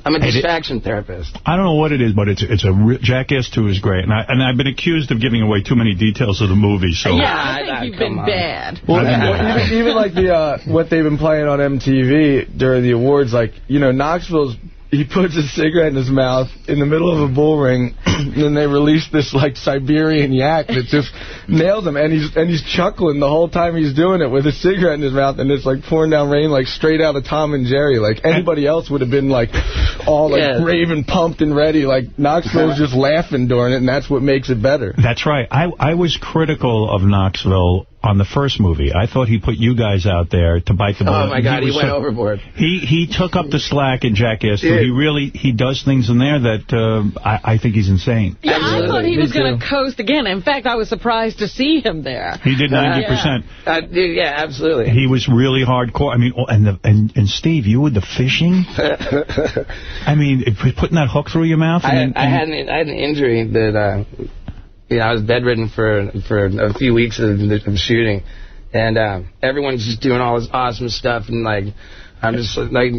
I'm a Hey, distraction therapist. I don't know what it is, but it's it's a Jackass 2 is great, and I and I've been accused of giving away too many details of the movie. So yeah, I think you've been on. bad. Well, I mean, even, even like the uh, what they've been playing on MTV during the awards, like you know, Knoxville's he puts a cigarette in his mouth in the middle of a bull ring, and then they release this like Siberian yak that just nails him, and he's and he's chuckling the whole time he's doing it with a cigarette in his mouth, and it's like pouring down rain like straight out of Tom and Jerry. Like anybody else would have been like all like Yeah. brave and pumped and ready. Like Knoxville's just laughing during it, and that's what makes it better. That's right. I I was critical of Knoxville on the first movie. I thought he put you guys out there to bite the bullet. Oh my God, he was went so- overboard. He he took up the slack in Jackass. Yeah. He really he does things in there that uh, I, I think he's insane. Yeah, I thought he Me was going to coast again. In fact, I was surprised to see him there. He did 90%. Uh, dude, yeah, absolutely. He was really hardcore. I mean, oh, and the and, and Steve, you with the fishing. I mean, putting that hook through your mouth. I, And I had an, I had an injury that uh, you know I was bedridden for for a few weeks of, of shooting, and uh, everyone's just doing all this awesome stuff, and like I'm just like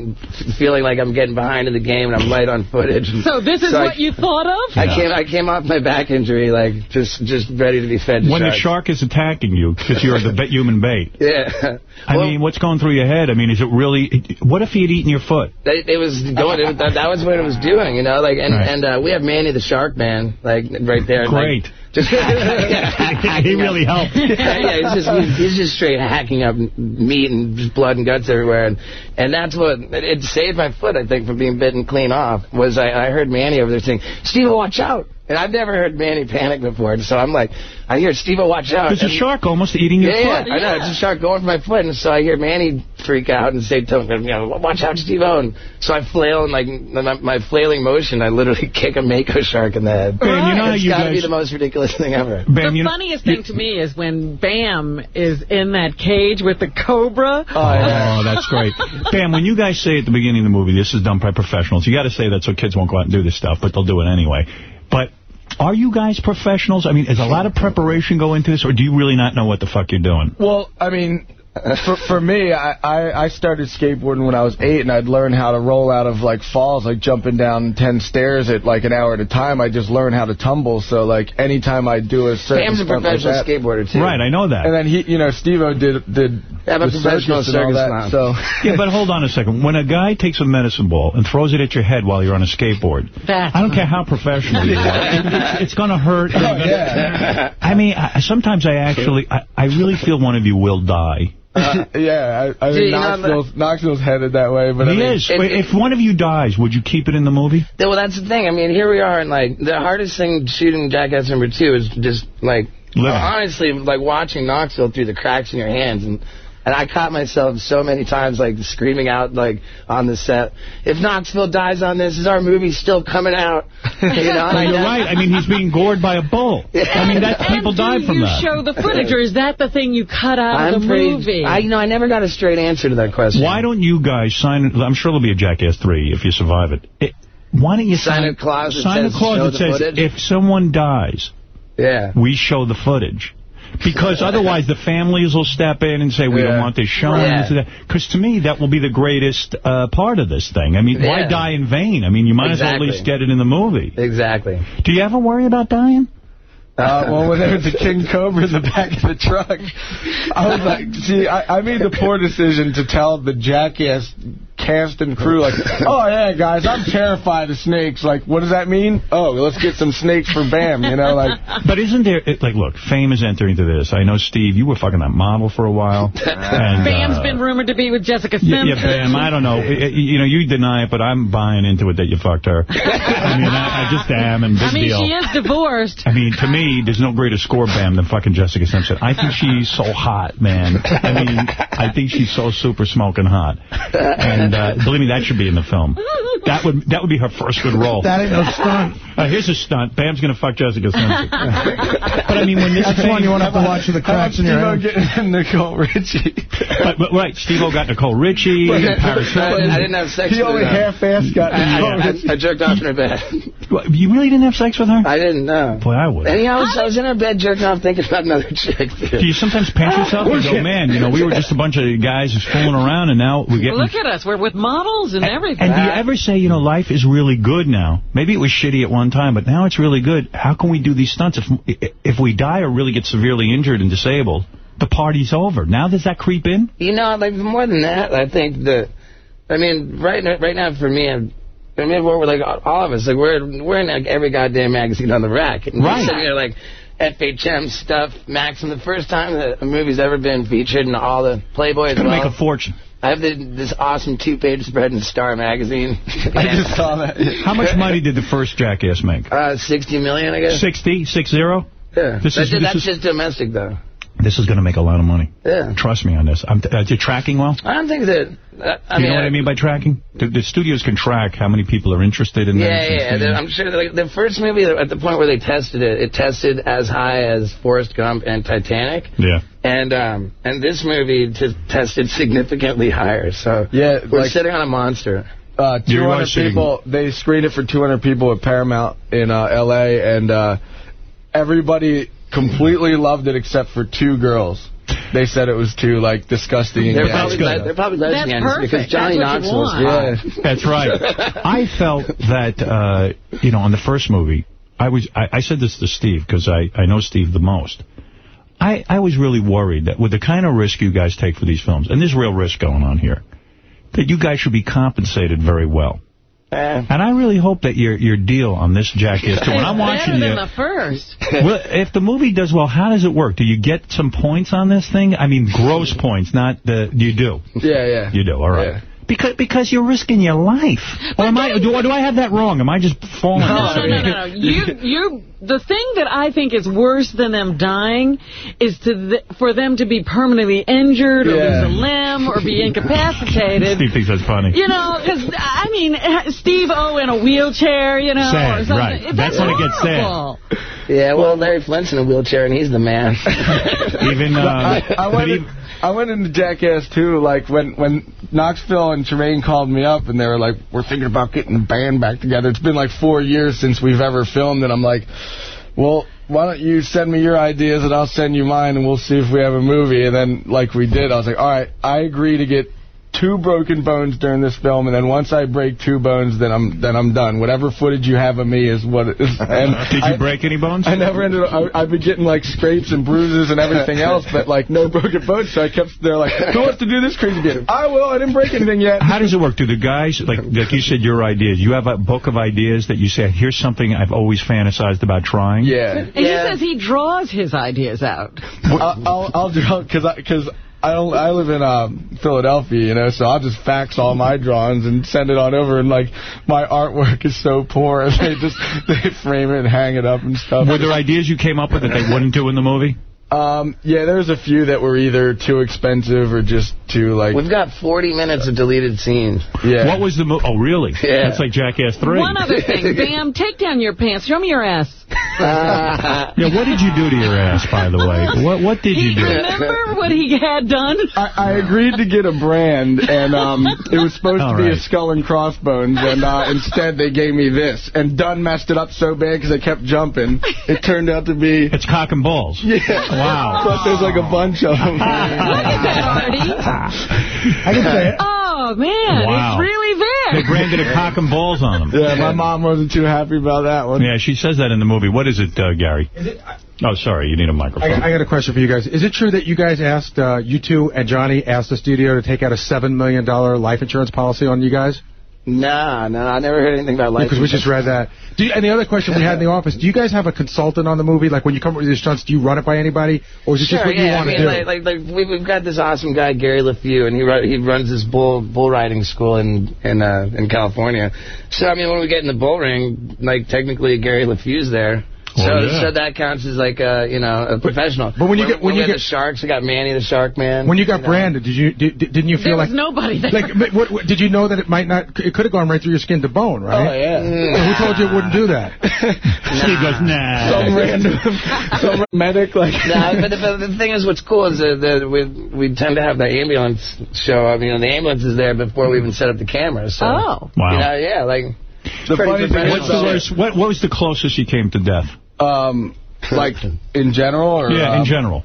feeling like I'm getting behind in the game, and I'm light on footage. So this is So I- what you thought of? I came I came off my back injury like just just ready to be fed. To when the shark is attacking you because you're the human bait. Yeah. I Well, mean, what's going through your head? I mean, is it really? What if he had eaten your foot? It, it was going. It, that, that was what it was doing, you know. Like, and Right. and uh, we have Manny the Shark Man, like right there. Great. Like, Just he really helped. yeah, he's just he's, just straight hacking up meat and blood and guts everywhere, and and that's what it, it saved my foot. I think from being bitten clean off was I, I heard Manny over there saying, "Steve, watch out." And I've never heard Manny panic before, and so I'm like, I hear Steve, watch out. There's a shark almost eating your yeah, foot. Yeah, I know. It's a shark going for my foot. And so I hear Manny freak out and say to him, you know, watch out, Steve-O. And so I flail and like my, my flailing motion, I literally kick a mako shark in the head. Ben, you know how it's you got to be the most ridiculous thing ever. Bam, the you know- funniest thing to me is when Bam is in that cage with the cobra. Oh, oh that's great. Bam, when you guys say at the beginning of the movie, this is done by professionals, you got to say that so kids won't go out and do this stuff, but they'll do it anyway. But are you guys professionals? I mean, is a lot of preparation go into this, or do you really not know what the fuck you're doing? Well, I mean, for, for me, I, I, I started skateboarding when I was eight, and I'd learn how to roll out of, like, falls, like jumping down 10 stairs at, like, an hour at a time. I just learned how to tumble, so, like, anytime I do a certain Bam's a stunt like professional that- skateboarder, too. Right, I know that. And then, he, you know, Steve-O did, did Yeah, but the professional circus and all circus that, so... yeah, but hold on a second. When a guy takes a medicine ball and throws it at your head while you're on a skateboard, I don't care how professional you are, it's, it's going to hurt. Oh, yeah. I mean, I, sometimes I actually, I, I really feel one of you will die. Uh, yeah, I, I Do mean, you know Knoxville's, Knoxville's headed that way, but I he mean, is. Wait, if one of you dies, would you keep it in the movie? Yeah, well, that's the thing. I mean, here we are, and like the hardest thing shooting Jackass number two is just like Living. honestly, like watching Knoxville through the cracks in your hands, and and I caught myself so many times like screaming out like on the set, "If Knoxville dies on this, is our movie still coming out?" You know, No, like you're right. I mean, he's being gored by a bull. I mean, that people and died do from you that. show the footage, or is that the thing you cut out I'm of the pretty- movie? I, you know, I never got a straight answer to that question. Why don't you guys sign? I'm sure there'll be a Jackass 3 if you survive it. it why don't you Sign sign, a clause that sign says a clause show that the says footage? if someone dies, Yeah. we show the footage. Because otherwise the families will step in and say, we don't want this shown. Yeah. Because to me, that will be the greatest uh, part of this thing. I mean, why die in vain? I mean, you might as well Exactly. at least get it in the movie. Exactly. Do you ever worry about dying? Uh, well, when there was a king cobra in the back of the truck, I was like, see, I, I made the poor decision to tell the jackass cast and crew, like, oh, yeah, guys, I'm terrified of snakes. Like, what does that mean? Oh, let's get some snakes for Bam, you know, like... But isn't there, it, like, look, fame is entering into this. I know, Steve, you were fucking that model for a while. and, Bam's uh, been rumored to be with Jessica Simpson. yeah, Bam, I don't know. I- I- you know, you deny it, but I'm buying into it that you fucked her. I mean, I, I just am, and big I mean, deal. she is divorced. I mean, to me, there's no greater score Bam than fucking Jessica Simpson. I think she's so hot, man. I mean, I think she's so super smoking hot. And uh, believe me, that should be in the film. That would that would be her first good role. That ain't no stunt. Uh, here's a stunt. Bam's going to fuck Jessica Simpson. but I mean, when this That's fame, one you won't have to watch with the cracks in your head. getting Nicole Richie. But, but right, Steve-O got Nicole Richie, and Paris I, Hilton. I didn't have sex He with only her. half-assed got I, Nicole I, Richie. I, I jerked off in her bed. What, You really didn't have sex with her? I didn't know. Boy, I would. And yeah, I was, I was in her bed jerking off thinking about another chick, dude. Do you sometimes pinch yourself and go, man, you know, we were just a bunch of guys just fooling around, and now we get... Look at us. We're with models and everything. And do you ever say, you know, life is really good now? Maybe it was shitty at one time, but now it's really good. How can we do these stunts? If if we die or really get severely injured and disabled, the party's over. Now does that creep in? You know, like more than that, I think that. I mean, right now, right now for me, I'm, I mean, we're like all of us, like we're we're in like every goddamn magazine on the rack, and Right. we're sitting here like FHM stuff, Maxim. The first time that a movie's ever been featured in all the Playboy as It's going to well. make a fortune. I have the, this awesome two-page spread in Star magazine. I just saw that. How much money did the first Jackass make? Uh, 60 million, I guess. 60? Six zero? Yeah. This That- is- this that's is- just domestic, though. This is going to make a lot of money. Yeah. Trust me on this. I'm, uh, you're tracking well? I don't think that. Uh, I you mean, know what I mean by tracking? The, the studios can track how many people are interested in Yeah, this. and yeah. seeing it. I'm sure like, the first movie, at the point where they tested it, it tested as high as Forrest Gump and Titanic. Yeah. And um, and this movie just tested significantly higher. So Yeah, we're like- sitting on a monster. Uh, 200 seeing- people. They screened it for 200 people at Paramount in uh, L.A. and uh, everybody completely loved it except for two girls. They said it was too like disgusting. They're gay. probably, le- they're probably That's lesbians perfect. because Johnny That's what you Knoxville's want. hot. Yeah. That's right. I felt that, uh, you know, on the first movie, I was I, I said this to Steve because I, I know Steve the most. I, I was really worried that with the kind of risk you guys take for these films, and there's real risk going on here, that you guys should be compensated very well. And I really hope that your your deal on this Jackass tour, when I'm watching Better you, than the first. well, if the movie does well, how does it work? Do you get some points on this thing? I mean, gross points, not the. You do. Yeah, yeah. You do. All right. Because because you're risking your life. Or am I? Do, I- do I have that wrong? Am I just falling? No, no, no, no, no. You, you, the thing that I think is worse than them dying is to th for them to be permanently injured or lose a limb or be incapacitated. Steve thinks that's funny. You know, because, I mean, Steve O in a wheelchair, you know, Sad, or something. right. That's, That's when it gets sad. Yeah, well, Larry Flynt's in a wheelchair, and he's the man. Even uh, I, I went I went into Jackass too. Like when when Knoxville and Tremaine called me up, and they were like, "We're thinking about getting the band back together." It's been like four years since we've ever filmed, and I'm like, "Well, why don't you send me your ideas, and I'll send you mine, and we'll see if we have a movie." And then, like we did, I was like, "All right, I agree to get." Two broken bones during this film, and then once I break two bones, then I'm then I'm done. Whatever footage you have of me is what it is. And Did you I- break any bones? I never ended up, I, I've been getting like scrapes and bruises and everything else, but like no broken bones. So I kept, they're like, who wants to do this crazy bit? I will, I didn't break anything yet. How does it work? Do the guys, like like you said, your ideas, you have a book of ideas that you say, here's something I've always fantasized about trying? Yeah. And he says he draws his ideas out. I'll, I'll, I'll draw, cause I, cause I don't, I live in, um, Philadelphia, you know, so I'll just fax all my drawings and send it on over and like, my artwork is so poor, and they just, they frame it and hang it up and stuff. Were there ideas you came up with that they wouldn't do in the movie? Um, yeah, there's a few that were either too expensive or just too, like... We've got 40 minutes of deleted scenes. Yeah. What was the movie? Oh, really? Yeah. That's like Jackass 3. One other thing. Bam, take down your pants. Show me your ass. Yeah, what did you do to your ass, by the way? What what did you do? Remember what he had done? I, I agreed to get a brand, and um, it was supposed All to be right. a skull and crossbones, and uh, instead they gave me this. And Dunn messed it up so bad because I kept jumping. It turned out to be... It's cock and balls. Yeah. Wow. But there's like a bunch of them. Look at that, Artie. I can say it. Oh, man. Wow. It's really there. They branded a cock and balls on them. Yeah, my mom wasn't too happy about that one. Yeah, she says that in the movie. What is it, uh, Gary? Oh, sorry, you need a microphone. I got a question for you guys. Is it true that you guys asked, uh, you two and Johnny asked the studio to take out a $7 million life insurance policy on you guys? Nah, no, I never heard anything about life Because we just read that. Do you, and the other question we had in the office, do you guys have a consultant on the movie? Like when you come up with your stunts, do you run it by anybody? Or is it Sure, just what you yeah, want I to mean, do? like, like, like we, we've got this awesome guy, Gary Leffew, and he he runs this bull bull riding school in in uh, in California. So I mean, when we get in the bull ring, like technically Gary Leffew's there. Oh, so, Oh, yeah. so that counts as like a you know a professional. but when you get- when we you got get- the sharks, we got Manny the Shark Man. when you got know. branded, did you did, didn't you feel There like was nobody there. like what, what, did you know that it might not it could have gone right through your skin to bone, right? Oh yeah. And Who told you it wouldn't do that? Steve goes, nah. Some random, some medic, like... no, but the, the thing is, what's cool is that, that we we tend to have the ambulance show up. You know, the ambulance is there before we even set up the cameras. So, Oh. Wow. You know, yeah, like The funny thing What's the worst? What, what was the closest you came to death? um, like, in general, or... Yeah, um, in general.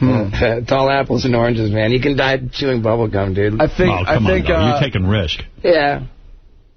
Tall apples and oranges, man. You can die chewing bubble gum, dude. I think, oh, I come think, on, though. uh, You're taking risk. yeah.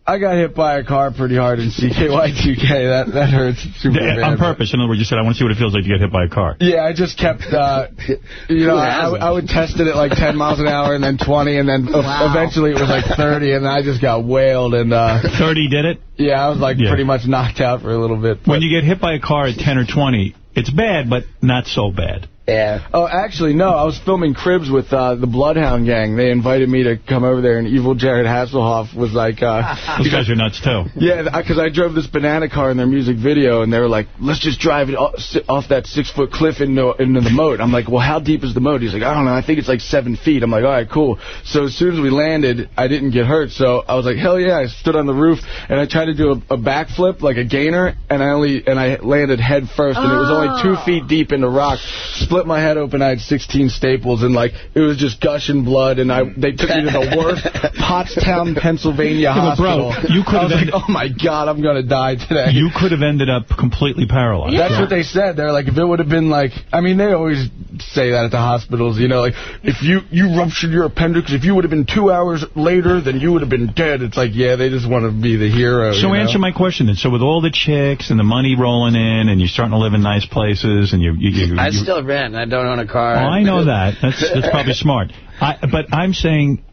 I got hit by a car pretty hard in CKY2K. That that hurts super Yeah, bad. on purpose. In other words, you said, I want to see what it feels like to get hit by a car. Yeah, I just kept, uh, you know, I, I would test it at like 10 miles an hour and then 20, and then Wow. eventually it was like 30, and I just got wailed, and uh, 30 did it? yeah, I was like Yeah. pretty much knocked out for a little bit. When you get hit by a car at 10 or 20, it's bad, but not so bad. Yeah. Oh, actually, no. I was filming Cribs with uh, the Bloodhound Gang. They invited me to come over there, and evil Jared Hasselhoff was like... Uh, Those guys are nuts, too. Yeah, because I drove this banana car in their music video, and they were like, let's just drive it off, off that six-foot cliff into, into the moat. I'm like, well, how deep is the moat? He's like, I don't know, I think it's like seven feet. I'm like, all right, cool. So as soon as we landed, I didn't get hurt, so I was like, hell yeah. I stood on the roof, and I tried to do a, a backflip, like a gainer, and I only and I landed head first, and it was only two feet deep in the rock. Split my head open, I had 16 staples, and like, it was just gushing blood, and I they took me to the worst Pottstown, Pennsylvania Yeah, but bro, you could I was have like, oh my god, I'm gonna die today. You could have ended up completely paralyzed. That's what they said. They're like, if it would have been like, I mean, they always say that at the hospitals, you know, like, if you, you ruptured your appendix, if you would have been two hours later, then you would have been dead. It's like, yeah, they just want to be the hero. So you know? answer my question then. So with all the chicks and the money rolling in and you're starting to live in nice places and you... you, you I you- still rent. I don't own a car. Oh, I know that. That's that's probably smart. I, but I'm saying,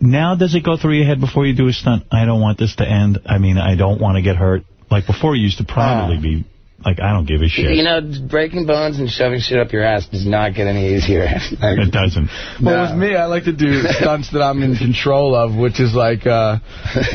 now does it go through your head before you do a stunt? I don't want this to end. I mean, I don't want to get hurt. Like before, you used to probably ah. be like, I don't give a shit. You know, breaking bones and shoving shit up your ass does not get any easier. it doesn't. Well, with me, I like to do stunts that I'm in control of, which is like, uh,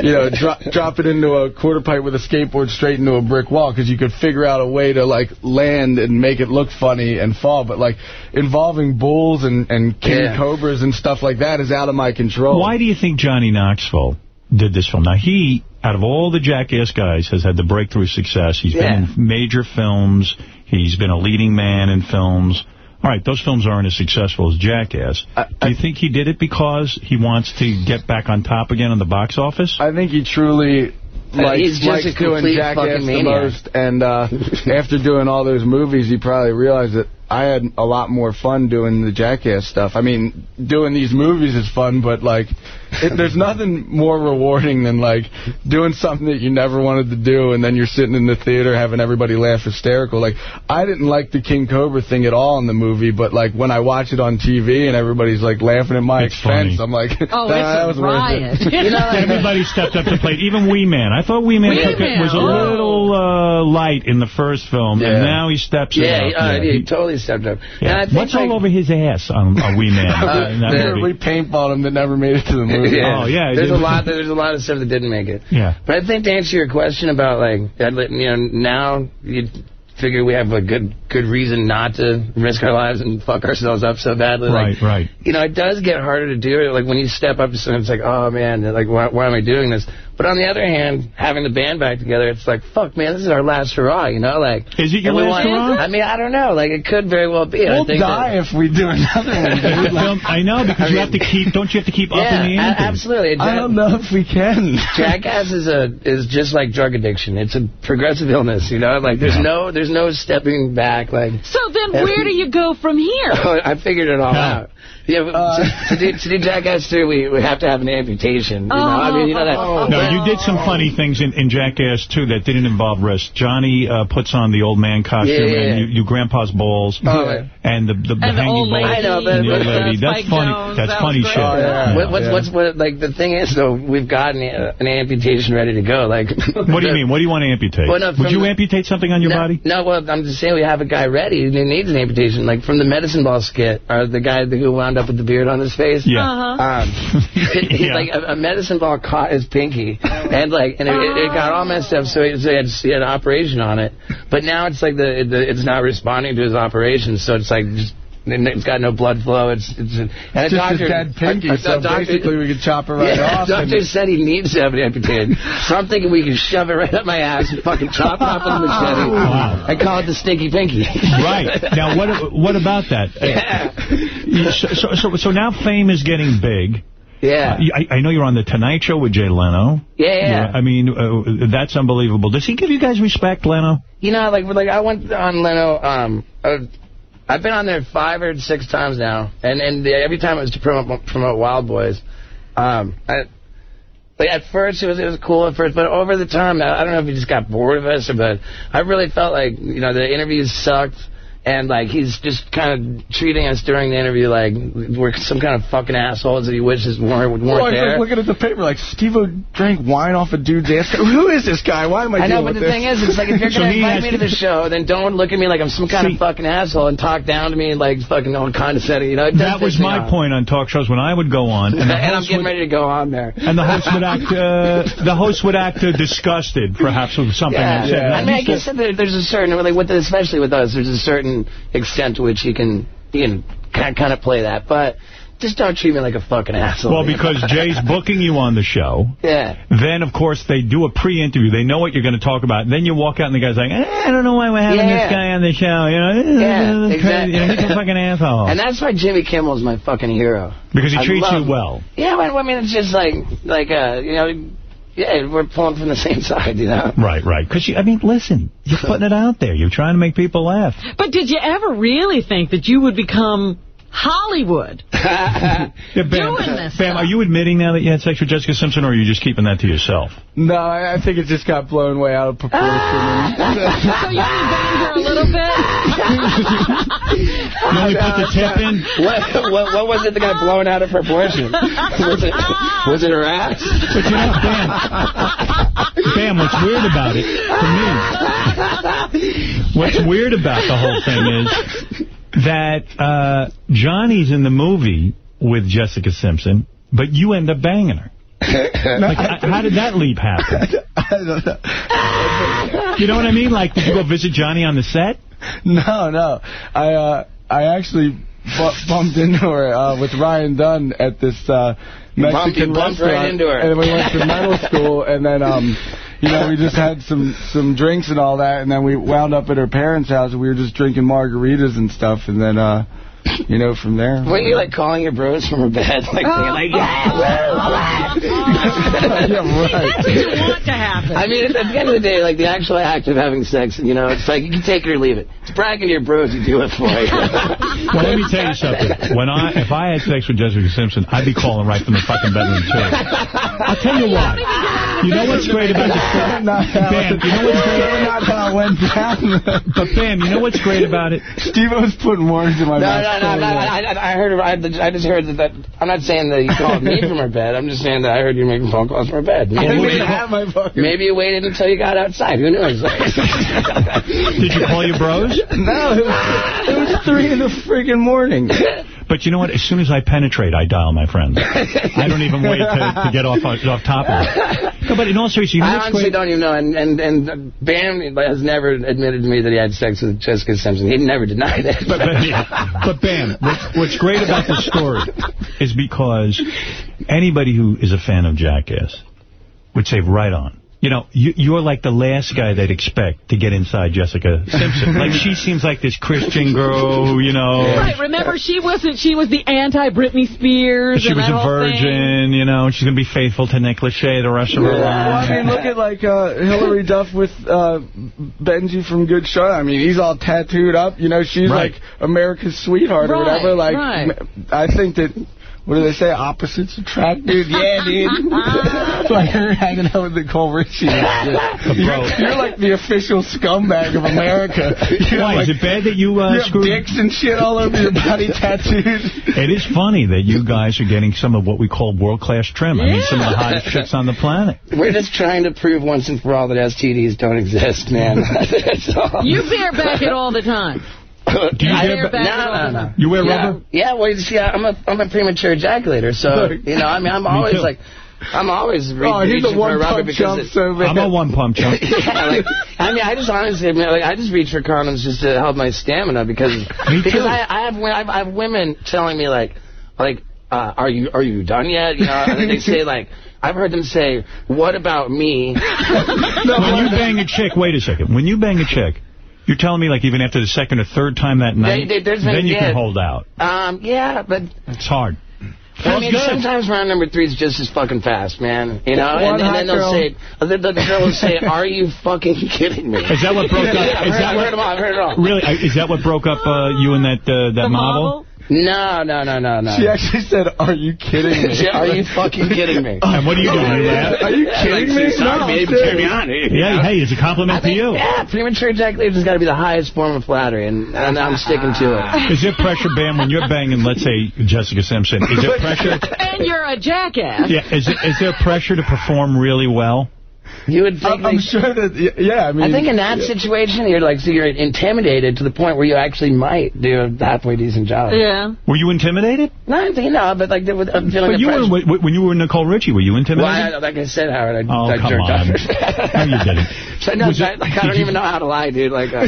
you know, dro drop it into a quarter pipe with a skateboard straight into a brick wall, because you could figure out a way to, like, land and make it look funny and fall. But, like, involving bulls and, and king Yeah. cobras and stuff like that is out of my control. Why do you think Johnny Knoxville did this film? Now, he, out of all the Jackass guys, has had the breakthrough success. He's Yeah. been in major films. He's been a leading man in films. All right, those films aren't as successful as Jackass. do you think he did it because he wants to get back on top again in the box office? I think he truly likes, he's just likes a doing Jackass the most. And uh, after doing all those movies, he probably realized that I had a lot more fun doing the Jackass stuff. I mean, doing these movies is fun, but, like, it, there's nothing more rewarding than, like, doing something that you never wanted to do, and then you're sitting in the theater having everybody laugh hysterical. Like, I didn't like the King Cobra thing at all in the movie, but, like, when I watch it on TV and everybody's, like, laughing at my expense, funny. I'm like, Oh, that, it's a that was worth it. You know, like- Everybody stepped up to the plate. Even Wee Man. I thought Wee Man Wee took it, Man, was a oh. little uh, light in the first film, and now he steps it Yeah, up. uh, he totally stepped up. Yeah. And I think, What's like, all over his ass on a Wee Man? Uh, in that there- movie? we paintballed him that never made it to the movie. Yeah. Oh, yeah, There's a lot. There's a lot of stuff that didn't make it. Yeah. But I think to answer your question about like, you know, now you figure we have a good good reason not to risk our lives and fuck ourselves up so badly. Right, like, right. You know, it does get harder to do it. Like when you step up to something, it's like, oh man, like why, why am I doing this? But on the other hand, having the band back together, it's like, fuck, man, this is our last hurrah. You know, like Is it your last want- hurrah? I mean, I don't know. Like it could very well be. I We'll think die that, if we do another one. The dude. Like, film- I know, because you have to keep, don't you have to keep up yeah, in the a- ante? absolutely. I don't know if we can. Jackass is a is just like drug addiction. It's a progressive illness, you know. Like there's no there's no stepping back. Like So then where do you go from here? I figured it all out. Yeah, Uh, to, to, do, to do Jackass 2, we, we have to have an amputation. You know, I mean, you know that. No, you did some funny things in, in Jackass, 2 that didn't involve risk. Johnny uh, puts on the old man costume, Yeah, yeah, and you, you grandpa's balls, Oh, and the, the, the And hanging old balls, I know, but- and the old but, uh, lady. That's Spike funny. Jonze, That's that funny was shit. Oh, yeah. What, what's yeah. what's what like the thing is though we've got an, an amputation ready to go like What do you mean? What do you want to amputate? Well, no, Would you the- amputate something on your no, body? No, well, I'm just saying we have a guy ready who needs an amputation. Like from the medicine ball skit, or the guy who wound up with the beard on his face. Yeah. Uh-huh. Um, he- Yeah. like a, a medicine ball caught his pinky, and like, and it, it, it got all messed up. So he, so he, had, he had an operation on it. But now it's like the, the it's not responding to his operation. So it's like just. It's got no blood flow. It's it's and a It's just doctor, a dead pinky, a- a so doctor- basically we could chop it right yeah, off. doctor and- said he needs to have it amputated. So I'm thinking we can shove it right up my ass and fucking chop it off with a machete Wow. and call it the stinky pinky. Right. Now, what what about that? Yeah. So, so, so, so now fame is getting big. Yeah. Uh, I, I know you're on The Tonight Show with Jay Leno. Yeah, yeah. Yeah, I mean, uh, that's unbelievable. Does he give you guys respect, Leno? You know, like like I went on Leno. Um, uh, I've been on there five or six times now, and and every time it was to promote promote Wildboyz. Um, I, like at first it was it was cool at first, but over the time I, I don't know if he just got bored of us or but I really felt like you know the interviews sucked. And, like, he's just kind of treating us during the interview like we're some kind of fucking assholes that he wishes weren't, weren't Well, there. like looking at the paper, like, Steve-O drank wine off a dude's ass. Who is this guy? Why am I I know, dealing but the this? thing is, it's like if you're So going to invite me to- to the show, then don't look at me like I'm some kind See- of fucking asshole and talk down to me like fucking all condescending. You know, That was my off. point on talk shows when I would go on. And, And, the I'm host getting would, ready to go on there. and the host would act, uh, the host would act uh, disgusted, perhaps, with something Yeah, I said. I mean, I guess that there's a certain, like, with the, especially with us, there's a certain extent to which you can, you know, kind of play that. But just don't treat me like a fucking asshole. Well, because Jay's booking you on the show. Yeah. Then, of course, they do a pre-interview. They know what you're going to talk about. Then you walk out and the guy's like, eh, I don't know why we're having Yeah. this guy on the show. You know, Yeah, This is crazy. exactly. You know, he's a fucking asshole. And that's why Jimmy Kimmel's my fucking hero. because he I treats love- you well. Yeah, I mean, it's just like, like, uh, you know, yeah, we're pulling from the same side, you know? Right, right. Because, I mean, listen, you're putting it out there. You're trying to make people laugh. But did you ever really think that you would become Hollywood Yeah, Bam, doing this Bam, are you admitting now that you had sex with Jessica Simpson, or are you just keeping that to yourself? No, I, I think it just got blown way out of proportion. Ah! so you only banged her a little bit? You only put the tip in? What, what, what was it that got blown out of proportion? Was it, was it her ass? But you know, Bam, Bam, what's weird about it, for me, what's weird about the whole thing is that uh, Johnny's in the movie with Jessica Simpson, but you end up banging her. Like, how did that leap happen? You know what I mean? Like, did you go visit Johnny on the set? No, no. I uh, I actually bu bumped into her uh, with Ryan Dunn at this uh, Bumped- Mexican bumped restaurant. right into her. And we went to middle school, and then, um, you know, we just had some, some drinks and all that, and then we wound up at her parents' house, and we were just drinking margaritas and stuff, and then, uh, you know, from there. Weren't you, like, calling your bros from her bed? Like, oh. being like, yeah, yeah, right. That's what you want to happen. I mean, at the end of the day, like, the actual act of having sex, you know, it's like, you can take it or leave it. It's bragging your bros you do it for you. Well, let me tell you something. When I, if I had sex with Jessica Simpson, I'd be calling right from the fucking bedroom, too. I'll tell you why. You know what's great about the story? Bam, you know what's great? not how it went down. But, Bam, you know what's great about it? Steve was putting words in my No, mouth. No, no, no. I, I I heard. I, I just heard that, that. I'm not saying that you called me from her bed. I'm just saying that I heard you making phone calls from her bed. I Maybe, didn't you even waited, have my fucking... maybe you waited until you got outside. Who knows? Did you call your bros? No, it was, it was 3 in the freaking morning. But you know what? As soon as I penetrate, I dial my friends. I don't even wait to, to get off uh, off top of it. No, but in all seriousness, you know I honestly great? don't even know. And, and, and Bam has never admitted to me that he had sex with Jessica Simpson. He never denied it. But, but, but Bam, what's, what's great about the story is because anybody who is a fan of Jackass would say right on. You know, you, you're like the last guy they'd expect to get inside Jessica Simpson. like, she seems like this Christian girl who, you know... Right, remember, she wasn't, she was the anti-Britney Spears She and was that a whole thing. virgin, you know, she's going to be faithful to Nick Lachey the rest of her Well, life. I mean, look at, like, uh, Hilary Duff with uh, Benji from Good Charlotte. I mean, he's all tattooed up. You know, she's Right. like America's sweetheart or whatever. Like, right. m- I think that, what do they say, opposites attract? Dude, yeah, dude. like her hanging out with Nicole Richie. and. You're, you're like the official scumbag of America. You Why, know, is it bad that you, uh, you have screwed... dicks and shit all over your body tattooed. It is funny that you guys are getting some of what we call world-class trim. I mean, some of the hottest chicks on the planet. We're just trying to prove once and for all that STDs don't exist, man. That's all. You bareback it all the time. Do you I wear bareback no, it no, no. You wear yeah, rubber? Yeah, well, you see, I'm a I'm a premature ejaculator, so you know, I mean, I'm always too. like, I'm always re- Oh, he's reaching for a rubber one-punch because jump it, so bad. I'm a one-pump chump. yeah, like, I mean, I just honestly, admit, like, I just reach for condoms just to help my stamina because because. I, I have I have I have women telling me like like uh, are you are you done yet? You know, and they say like I've heard them say, "What about me?" when you bang a chick, wait a second. When you bang a chick, you're telling me like even after the second or third time that night, they- there's then you yeah. can hold out. Um, yeah, but It's hard. I mean, good. sometimes round number three is just as fucking fast, man. You know, and, and then they'll girl. say, the, the girl will say, "Are you fucking kidding me?" Is that what broke up? Yeah, I've is heard, that I've what, heard them all. I've heard it all. Really? Is that what broke up uh, you and that uh, that model? model? No, no, no, no, no. She actually said, are you kidding me? Yeah, Are you fucking kidding me? And what are you doing? You laugh? Are you kidding me? Sorry, No, babe, I'm turn me on. Yeah, hey, it's a compliment to you. Yeah, premature ejaculation has got to be the highest form of flattery, and, and I'm sticking to it. Is there pressure, Bam, when you're banging, let's say, Jessica Simpson, is there pressure? And you're a jackass. Yeah, is, it, is there pressure to perform really well? You would think. I'm, I'm sure that, yeah, I mean... I think in that situation, you're like, so you're intimidated to the point where you actually might do a halfway decent job. Yeah. Were you intimidated? No, I think no, but like, with- I'm feeling But you were, when you were Nicole Richie, were you well, intimidated? I, like I said, Howard, I, Oh, I come jerked on. off. no, you didn't. So, no, Was I, it- like, I don't you- even know how to lie, dude. Like, uh,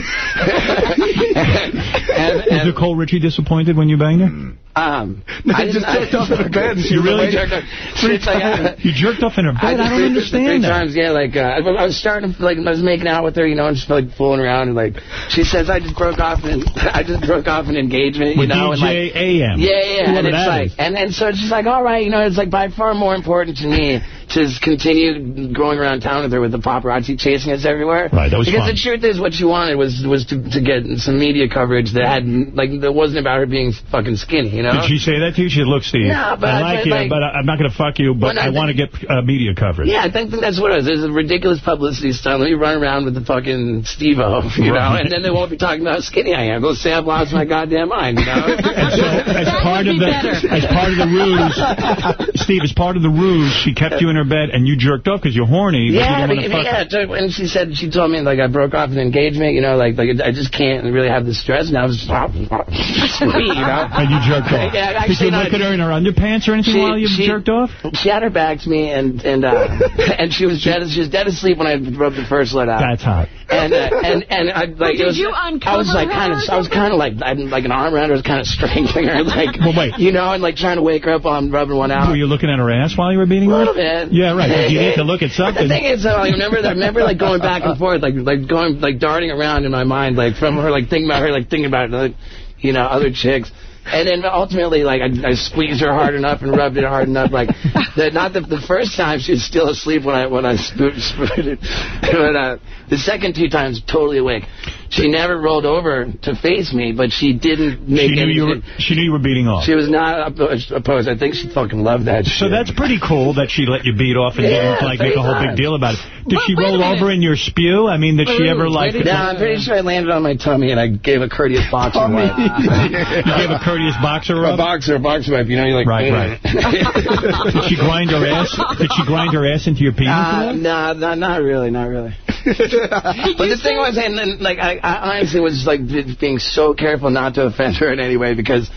and, Was Nicole Richie disappointed when you banged her? um, No, I just jerked off in her bed. she You really awake. jerked off. Like, uh, You jerked off in her bed? I, did don't three- understand three that. times, yeah. Like uh, I was starting to like I was making out with her, you know, and just like fooling around, and like she says, I just broke off an I just broke off an engagement, you With know, and like DJ AM. yeah, yeah, Whoever and it's like is. and and so it's just like all right, you know, it's like by far more important to me to continue going around town with her with the paparazzi chasing us everywhere. Right, that was Because fun. the truth is, what she wanted was was to, to get some media coverage that had like that wasn't about her being fucking skinny, you know. Did she say that to you? She said, look, Steve, No, but I I- like you, like- but I- I'm not going to fuck you, but Well, no, I want to get uh, media coverage. Yeah, I think, think that's what it is. There's a ridiculous publicity stunt. Let me run around with the fucking Steve-O, you know, and then they won't be talking about how skinny I am. They'll say I've lost my goddamn mind, you know. as part of the as part of the ruse, Steve, as part of the ruse, she kept you in her bed and you jerked off because you're horny. but you Yeah, but, want to fuck. yeah. so- And she said she told me like I broke off an engagement. You know, like like I just can't really have the stress. And I was sweet, you know. And you jerked off. Yeah, Did actually, you no, look at her in her underpants or anything she- while you she- jerked off? She had her back to me, and and uh, and she was dead. She was dead asleep when I rubbed the first let out. That's hot. And uh, and and I like did it was, you I was like kind of I was kind of like I had like an arm around her, I was kind of strangling her, like Well, wait. you know, and like trying to wake her up while I'm rubbing one out. Were you looking at her ass while you were beating her? A little bit. Yeah, right. 'cause You need to look at But something. the thing is, though, I remember, I remember like going back and forth, like like going like darting around in my mind, like from her, like thinking about her, like thinking about like, you know other chicks. And then ultimately, like, I, I squeezed her hard enough and rubbed it hard enough. Like, the, not the, the first time she was still asleep when I when I spoon, spooned but uh, the second two times totally awake. She never rolled over to face me, but she didn't make She knew any. you were. She knew you were beating off. She was not opposed. I think she fucking loved that So shit. that's pretty cool that she let you beat off and Yeah, didn't like make a whole big deal about it. Did But she roll over in your spew? I mean, did she ever like? No, I'm pretty sure I landed on my tummy and I gave a courteous boxer wipe. you gave a courteous boxer A boxer, a boxer wipe. You know, you're like, Right, right. Did she grind her ass? Did she grind her ass into your penis? Uh, no, no, not really, not really. but the thing was, and then, like, I, I honestly was like being so careful not to offend her in any way because.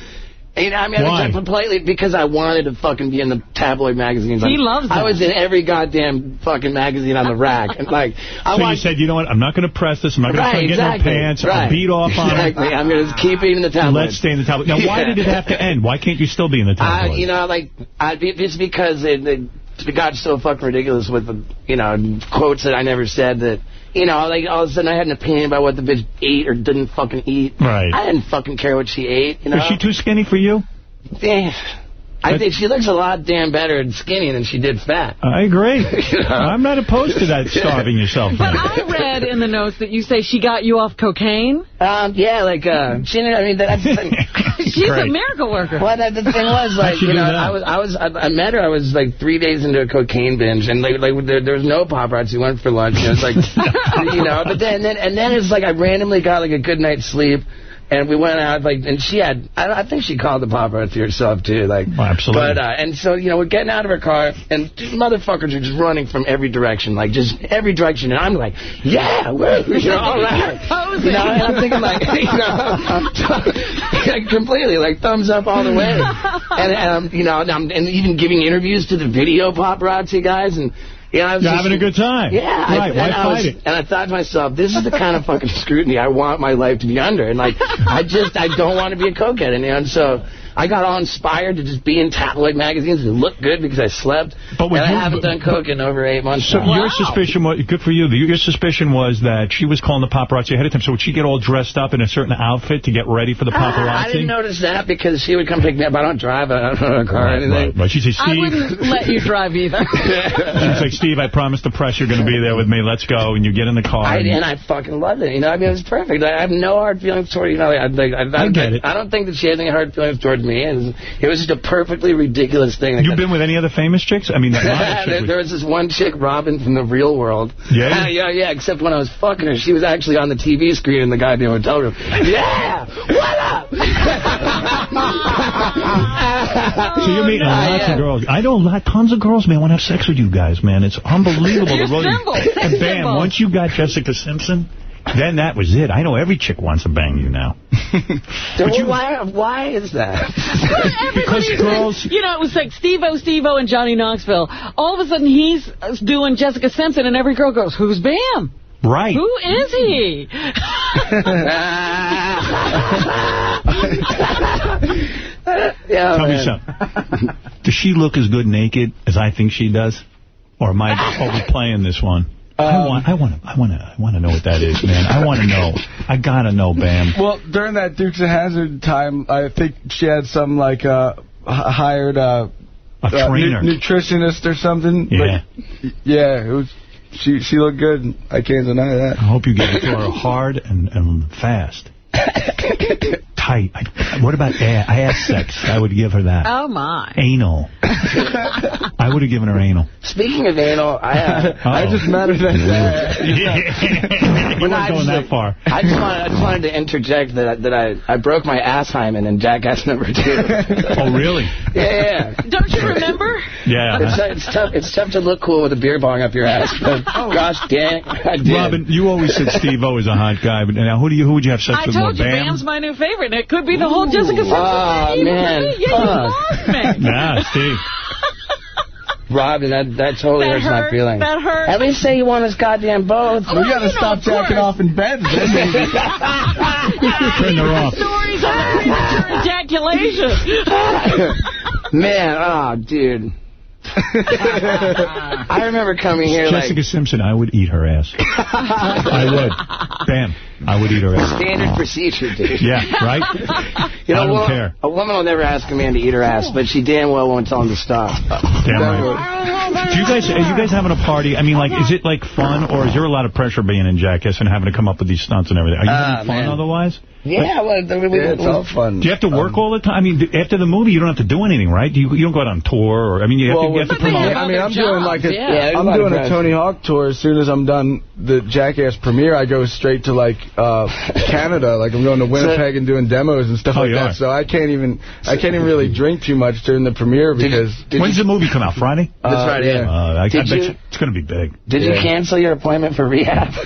You know, I mean, Why? I was completely because I wanted to fucking be in the tabloid magazines. He Like, loves I that. was in every goddamn fucking magazine on the rack, and like, I so you said, you know what? I'm not going to press this. I'm not going Right, to get exactly. in her pants. Right. I'll beat off on her. Exactly. I'm going to keep eating the tabloids. Let's stay in the tabloid. Now, why Yeah. did it have to end? Why can't you still be in the I, tabloid? you know, like, I, it's because it, it, it got so fucking ridiculous with the, you know, quotes that I never said that, you know, like, all of a sudden I had an opinion about what the bitch ate or didn't fucking eat. Right. I didn't fucking care what she ate, you know. Is she too skinny for you? Eh, I think she looks a lot damn better and skinny than she did fat. I agree. You know? I'm not opposed to that starving yourself. But. I read in the notes that you say she got you off cocaine. Um, yeah, like, uh, she, I mean, that's the thing. She's a miracle worker. Well, that, the thing was, like, you know. I was, I was, I, I met her. I was like three days into a cocaine binge, and like, like there, there was no paparazzi. Went for lunch, and it was like, you know. But then, then, and then it's like I randomly got like a good night's sleep, and we went out like, and she had, I, I think she called the paparazzi herself too, like. Oh, absolutely. But uh, and so you know we're getting out of her car, and motherfuckers are just running from every direction, like just every direction, and I'm like, yeah, woo, you know, all right. You know, and I'm thinking like, you know, completely like thumbs up all the way, and um, you know, and, I'm, and even giving interviews to the video paparazzi guys, and know, I was You're having a good time. Yeah, I- Right, why and I fight was- it? And I thought to myself, this is the kind of fucking scrutiny I want my life to be under, and like, I just, I don't want to be a cokehead, and, you know, and so. I got all inspired to just be in tabloid magazines and look good because I slept. But would and you- I haven't done coke in over eight months. So now. your suspicion was good for you. Your suspicion was that she was calling the paparazzi ahead of time. So would she get all dressed up in a certain outfit to get ready for the paparazzi? I didn't notice that because she would come pick me up. I don't drive. I don't have a car or anything. right, right. She said, I Steve. wouldn't let you drive either. She's like, Steve, I promised the press you're going to be there with me. Let's go. And you get in the car. I, and- and I fucking loved it. You know, I mean, it was perfect. I have no hard feelings toward you know. I, like, I, I, I get it. I don't think that she has any hard feelings towards me. It was, it was just a perfectly ridiculous thing. You've been with any other famous chicks? I mean, that Lana chick there, was- there was this one chick, Robin, from the real world. Yeah? Uh, yeah, yeah. Except when I was fucking her, she was actually on the TV screen in the goddamn hotel room. Yeah, what up? So you're meeting lots yeah. of girls. I know lot, tons of girls, man, want to have sex with you guys, man. It's unbelievable. You're the road- And bam, symbol. once you got Jessica Simpson, then that was it. I know every chick wants to bang you now. So why, why is that? Because girls... You know, it was like Steve-O, Steve-O, and Johnny Knoxville. All of a sudden, he's uh, doing Jessica Simpson, and every girl goes, who's Bam? Right. Who is he? yeah, Tell me something. Does she look as good naked as I think she does? Or am I overplaying this one? I want, I want to, I want to, I want to know what that is, man. I want to know. I gotta know, Bam. Well, during that Dukes of Hazzard time, I think she had some like uh, hired uh, A uh, nu- trainer. nutritionist or something. Yeah. But, yeah, it was. She she looked good. I can't deny that. I hope you get it to her hard and, and fast. Tight. I, what about ass, ass sex? I would give her that. Oh, my. Anal. I would have given her anal. Speaking of anal, I uh, I just met her that you Well, no, weren't going that far. I just wanted, I just wanted to interject that that I I broke my ass hymen in Jackass number two. Oh, really? yeah, yeah. Don't you remember? Yeah. It's, it's tough. It's tough to look cool with a beer bong up your ass. But gosh dang, I did. Robin, you always said Steve-O is a hot guy, but now who do you who would you have sex I with more? told you, Bam? Bam's my new favorite, and it could be the whole Jessica Simpson Ah, thing. man. Yeah, you Fuck. lost me. Nah, Steve. Robin, that that totally That hurts my feelings. that hurt. At least say you want us goddamn both. Well, We got to you know, stop of jacking off in bed. Then maybe. Turn her off. Stories on premature ejaculation. Man, oh, dude. I remember coming here Jessica like Simpson, I would eat her ass. I would. Bam. I would eat her ass. standard procedure, dude. Yeah, right? You know, I don't well, care. A woman will never ask a man to eat her ass, but she damn well won't tell him to stop. Damn right. Do you guys, are you guys having a party? I mean, like, is it, like, fun, or is there a lot of pressure being in Jackass and having to come up with these stunts and everything? Are you Ah, having fun man. otherwise? Yeah, well, we, we, Yeah, it's all fun. Do you have to work all the time? I mean, after the movie, you don't have to do anything, right? Do you, you don't go out on tour, or, I mean, you have Well, to, you have to But they promote. have I mean, I'm other doing like a, jobs, yeah. Yeah, there's I'm a lot of doing a. Tony Hawk tour. As soon as I'm done the Jackass premiere, I go straight to like uh, Canada. Like I'm going to Winnipeg and doing demos and stuff Oh, like that. are? So I can't even I can't even really drink too much during the premiere because Did When's the movie come out? Friday? That's Uh, right, yeah. yeah. Uh, I, I Did bet you- you it's going to be big. Did you cancel your appointment for rehab?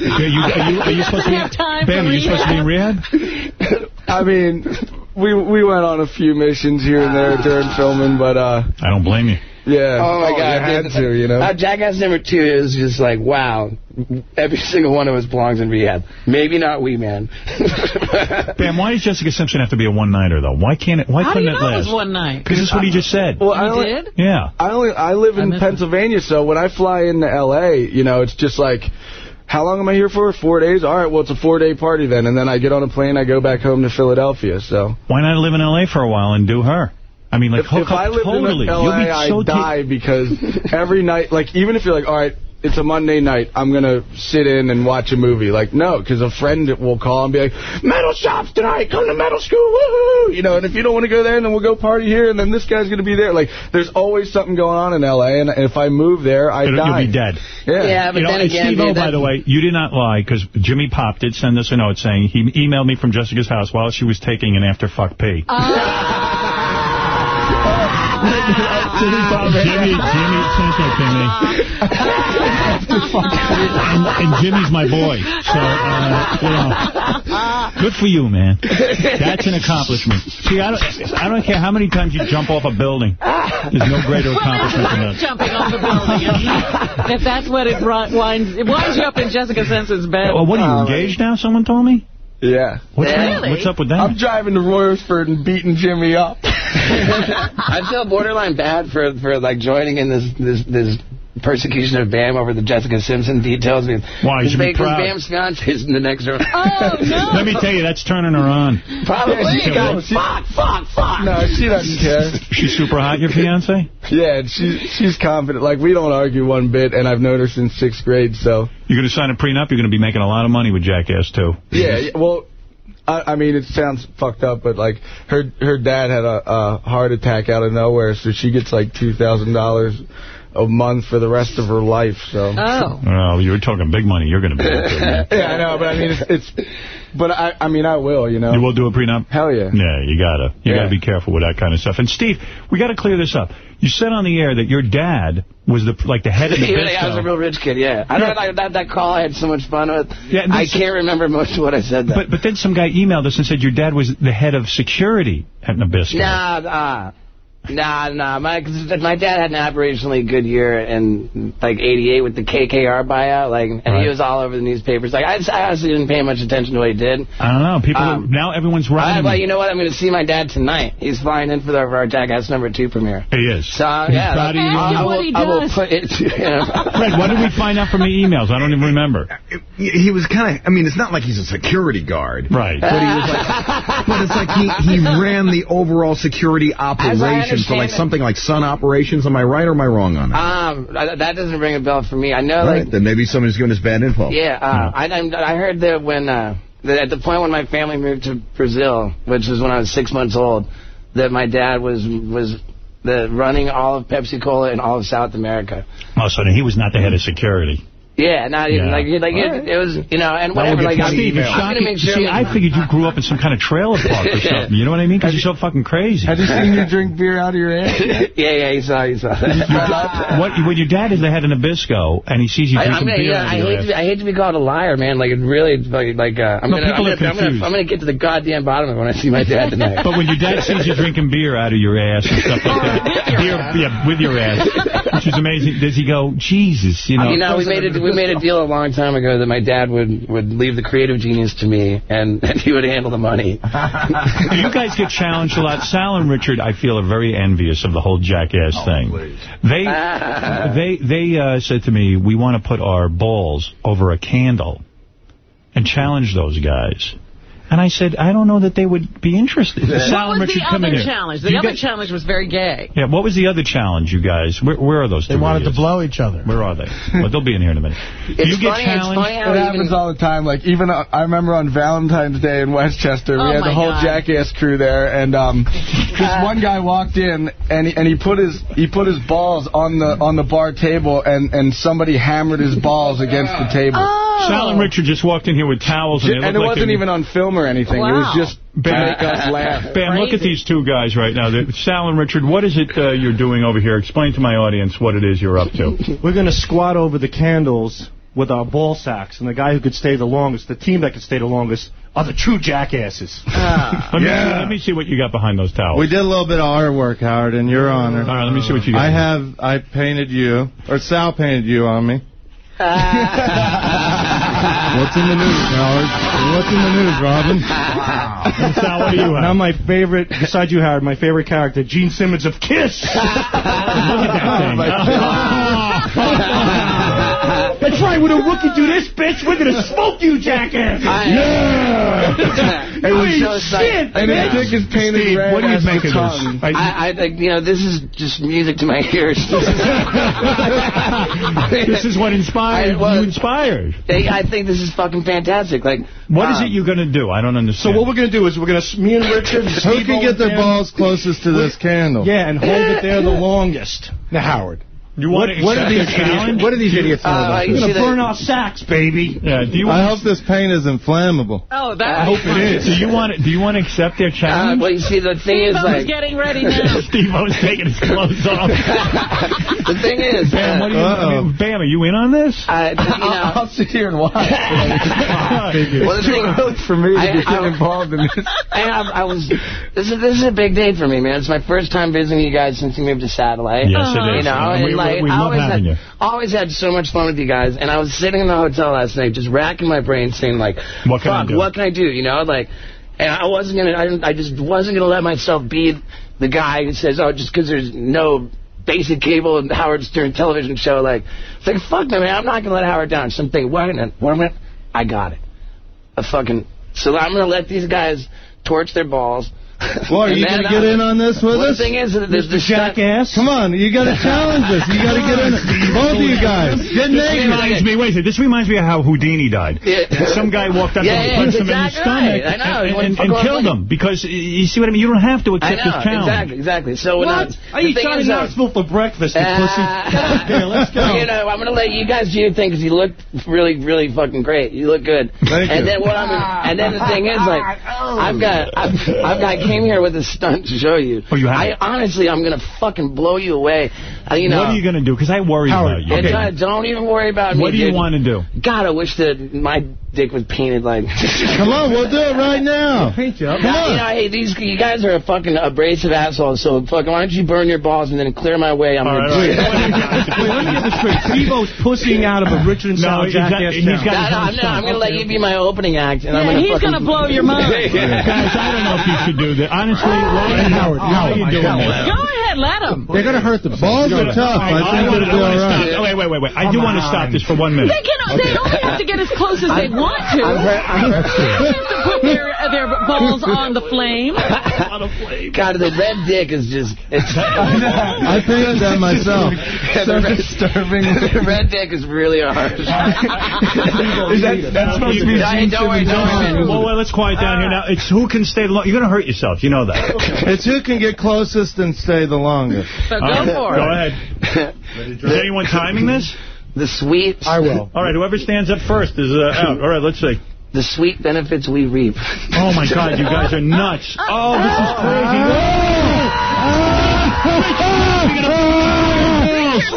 Yeah, you, are, you, are you supposed to be Have time Bam, for are you supposed to be in rehab? I mean, we we went on a few missions here and there during filming, but uh, I don't blame you. Yeah. Oh, my you God. had dude. to, you know. Uh, Jackass number two is just like, wow. Every single one of us belongs in rehab. Maybe not we, man. Bam, why does Jessica Simpson have to be a one-nighter, though? Why can't it, why How couldn't you it know it last? was one night? Because that's what he just said. well, I only, did? Yeah. I only I live I in missed it. Pennsylvania, so when I fly into L.A., you know, it's just like, how long am I here for? Four days. All right, well, it's a four-day party then, and then I get on a plane, I go back home to Philadelphia. So Why not live in L.A. for a while and do her? I mean, like, if, hook if I up lived totally. in L.A., You'll be I so ta- die because every night, like, even if you're like, all right, it's a Monday night, I'm gonna sit in and watch a movie. Like, no, because a friend will call and be like, metal shops tonight, come to metal school, woohoo! You know, and if you don't want to go there, then we'll go party here, and then this guy's gonna be there. Like, there's always something going on in L.A., and if I move there, I die. You'll be dead. Yeah. Yeah, but you know, then again, Steve-O, by the way, you did not lie, because Jimmy Pop did send us a note saying he emailed me from Jessica's house while she was taking an after fuck pee. Ah. Jimmy Pop, Jimmy, Jimmy sent that to and, and Jimmy's my boy, so, uh, you know, good for you, man. That's an accomplishment. See, I don't, I don't care how many times you jump off a building. There's no greater accomplishment than that. Jumping off a building. if that's what it ri- winds, it winds you up in Jessica Simpson's bed. Well, what are you, engaged now, someone told me? Yeah. What's, Really? what's up with that? I'm driving to Royersford and beating Jimmy up. I feel borderline bad for for like joining in this this this persecution of Bam over the Jessica Simpson details. I mean, Why, you should be because proud. Bam's fiance is in the next room. Oh, no. Let me tell you, that's turning her on. Probably. Yeah, she got- fuck, fuck, fuck. No, she doesn't care. She's super hot, your fiance? Yeah, and she, she's confident. Like, we don't argue one bit, and I've known her since sixth grade, so... You're going to sign a prenup, you're going to be making a lot of money with Jackass, too. Yeah, yeah, well, I, I mean, it sounds fucked up, but, like, her her dad had a, a heart attack out of nowhere, so she gets, like, $2,000 a month for the rest of her life, so... Oh. Well, you're talking big money. You're going to be able yeah, I know, but I mean, it's... it's but I, I mean, I will, you know. You will do a prenup? Hell yeah. Yeah, you gotta. You Yeah. gotta be careful with that kind of stuff. And Steve, we gotta clear this up. You said on the air that your dad was the like the head of the Yeah, I was a real rich kid, yeah. I don't know, that, that call I had so much fun with. Yeah, and I can't remember most of what I said then. But but then some guy emailed us and said your dad was the head of security at Nabisco. Nah, nah. Nah, nah. My, my dad had an operationally good year in, like, 88 with the KKR buyout, like, and Right. he was all over the newspapers. Like, I, I honestly didn't pay much attention to what he did. I don't know. People Um, now everyone's I, running. well, you know what? I'm going to see my dad tonight. He's flying in for, the, for our Jackass number two premiere. he is. So, He's yeah. proud of you. I, I, what will, he I will put it, you know. Fred, what did we find out from the emails? I don't even remember. He was kind of, I mean, it's not like he's a security guard. Right. But he was like, but it's like he, he ran the overall security operation for understand like something like Sun Operations. Am I right or am I wrong on that? Um, that that doesn't ring a bell for me. I know, All like, right, then maybe somebody's giving us bad info. Yeah, uh, I, I I heard that when uh, that at the point when my family moved to Brazil, which was when I was six months old, that my dad was was the running all of Pepsi Cola in all of South America. Oh, so he was not the head of security. Yeah, not even Yeah. like like it, it was you know and whatever like I'm, Steve, I'm gonna make sure. See, I figured you grew up in some kind of trailer park or something. You know what I mean? Because you're so fucking crazy. Have you seen you drink beer out of your ass? yeah, yeah, he saw, he saw. that. what, when your dad is the head of Nabisco and he sees you I, drinking I'm gonna, beer yeah, out of I your hate ass- to I hate to be called a liar, man. Like it really, like, like uh, I'm No, gonna, I'm people gonna, I'm gonna. I'm gonna get to the goddamn bottom of it when I see my dad tonight. But when your dad sees you drinking beer out of your ass and stuff like that, beer, yeah, with your ass, which is amazing, does he go, Jesus, you know? you know, we made a we made a deal a long time ago that my dad would would leave the creative genius to me, and, and he would handle the money. you guys get challenged a lot. Sal and Richard, I feel, are very envious of the whole jackass thing. They they they uh, said to me, we want to put our balls over a candle and challenge those guys. And I said, I don't know that they would be interested. Sal What was Richard, the come other challenge? The you other guys- challenge was very gay. yeah, what was the other challenge, you guys? Where, where are those They two wanted to blow each other. Where are they? Well, they'll be in here in a minute. It's you get funny- it's funny how It happens all the time. Like even uh, I remember on Valentine's Day in Westchester, Oh, we had the whole God. Jackass crew there, and um, this one guy walked in and he, and he put his he put his balls on the on the bar table, and and somebody hammered his balls against the table. Oh. Sal and Richard just walked in here with towels. And, and it like wasn't they- even on film or anything. It was Wow. just to make us laugh. Bam, look at these two guys right now. Sal and Richard, what is it uh, you're doing over here? Explain to my audience what it is you're up to. We're going to squat over the candles with our ball sacks, and the guy who could stay the longest, the team that could stay the longest, are the true jackasses. Let, me see, let me see what you got behind those towels. We did a little bit of artwork, Howard, in your honor. All right, let me see what you got. I have, I painted you, or Sal painted you on me. What's in the news, Howard? What's in the news, Robin? Sal, what do you have? Now my favorite, besides you, Howard, my favorite character, Gene Simmons of Kiss. Look at that thing. Oh That's right, when a rookie do this, bitch, we're going to smoke you, jackass. Yeah. It was Holy so shit, And his dick is painted Steve, red what do you as make of this? I- I, I think, you know, this is just music to my ears. this is what inspired I- well, you inspired. They- I think this is fucking fantastic. Like, What is um, it you're going to do? I don't understand. So what we're going to do is we're going to, me and Richard, Who can get their balls closest to this candle? Yeah, and hold it there the longest. Now, Howard. You want to What are accept these the idiots? challenge? What are these idiots know Uh, about you this? We're see going to burn that- our sacks, baby. Yeah, do you I hope this paint is inflammable. Oh, that I hope it is. do you want do you want to accept their Uh, challenge? well, you see, the thing is, Steve-O's like, getting ready now. Steve O's taking his clothes off. the thing is, Bam, what do you, Uh-oh. mean, Bam, are you in on this? uh, you know, I'll sit here and watch. well, the thing, Look for me to I- get I- involved in this. I, I was. This is this is a big day for me, man. It's my first time visiting you guys since you moved to Satellite. Yes, it You know, And and, we- we I love always having had, you. always had so much fun with you guys. And I was sitting in the hotel last night, just racking my brain, saying like, What can I "Fuck, do?" what can I do?" You know, like, and I wasn't gonna. I, didn't, I just wasn't gonna let myself be the guy who says, "Oh, just because there's no." Basic cable and Howard Stern television show, like, it's like, fuck no, man, I'm not going to let Howard down. Something, wait a minute, wait a minute, I got it. A fucking, so I'm going to let these guys torch their balls. Well, are And you going to get in on this with well, us? the thing is, that there's the Jackass. Come on, you got to challenge us. You got to get in. Both of you guys, get This naked. reminds me, wait a second, this reminds me of how Houdini died. Yeah. Some guy walked up Yeah, and yeah, punched that's him in the stomach right. I know. and, and, and killed like- him because, you see what I mean? You don't have to accept this know, challenge. exactly, exactly. So when What? I, I the eat thing Johnny is, uh, Knoxville for breakfast, you pussy. uh, Okay, let's go. You know, I'm gonna let you guys do your thing because you look really, really fucking great. You look good. Thank and you. then what I'm, and then the thing is, like, I've got, I've, I've got came here with a stunt to show you. Oh, you have? I honestly, I'm gonna fucking blow you away. Uh, you know. What are you going to do? Because I worry about you. Uh, don't even worry about me. What do you dude. want to do? God, I wish that my dick was painted like. Come on, we'll do it right now. Paint you up. You know, hey, these you guys are a fucking abrasive asshole, So fucking, why don't you burn your balls and then clear my way? I'm gonna. do Wait, let me get this straight. Steve-O's pussying out of a Richard and No, Sal he's got- jackass he's town. got his No, own I'm, gonna let you be my opening act, and I'm gonna. he's gonna blow your mind. Guys, I don't know if you should do that. Honestly, oh, Ryan, Howard, how are you Howard, doing Howard. this? Go ahead, let him. They're going to hurt the balls are tough. I think wanna- it'll be all wanna right. stop- Wait, wait, wait, wait. I do want to stop this for one minute. They can. They only have to get as close as they want to. I'm very- I'm very- They have to put their uh, their balls on the flame. God, the red dick is just. It's, I painted that myself. the red, disturbing. The red dick is really hard. Is that- that's supposed to be Hey, don't worry, Simmons' don't worry. Well, well, let's quiet down here now. It's who can stay the long. You're going to hurt yourself. You know that. It's who can get closest and stay the longest. So go All right, for Go it. ahead. Is anyone timing this? The sweet. I will. All right, whoever stands up first is uh, out. All right, let's see. The sweet benefits we reap. Oh, my God, you guys are nuts. Oh, this is crazy.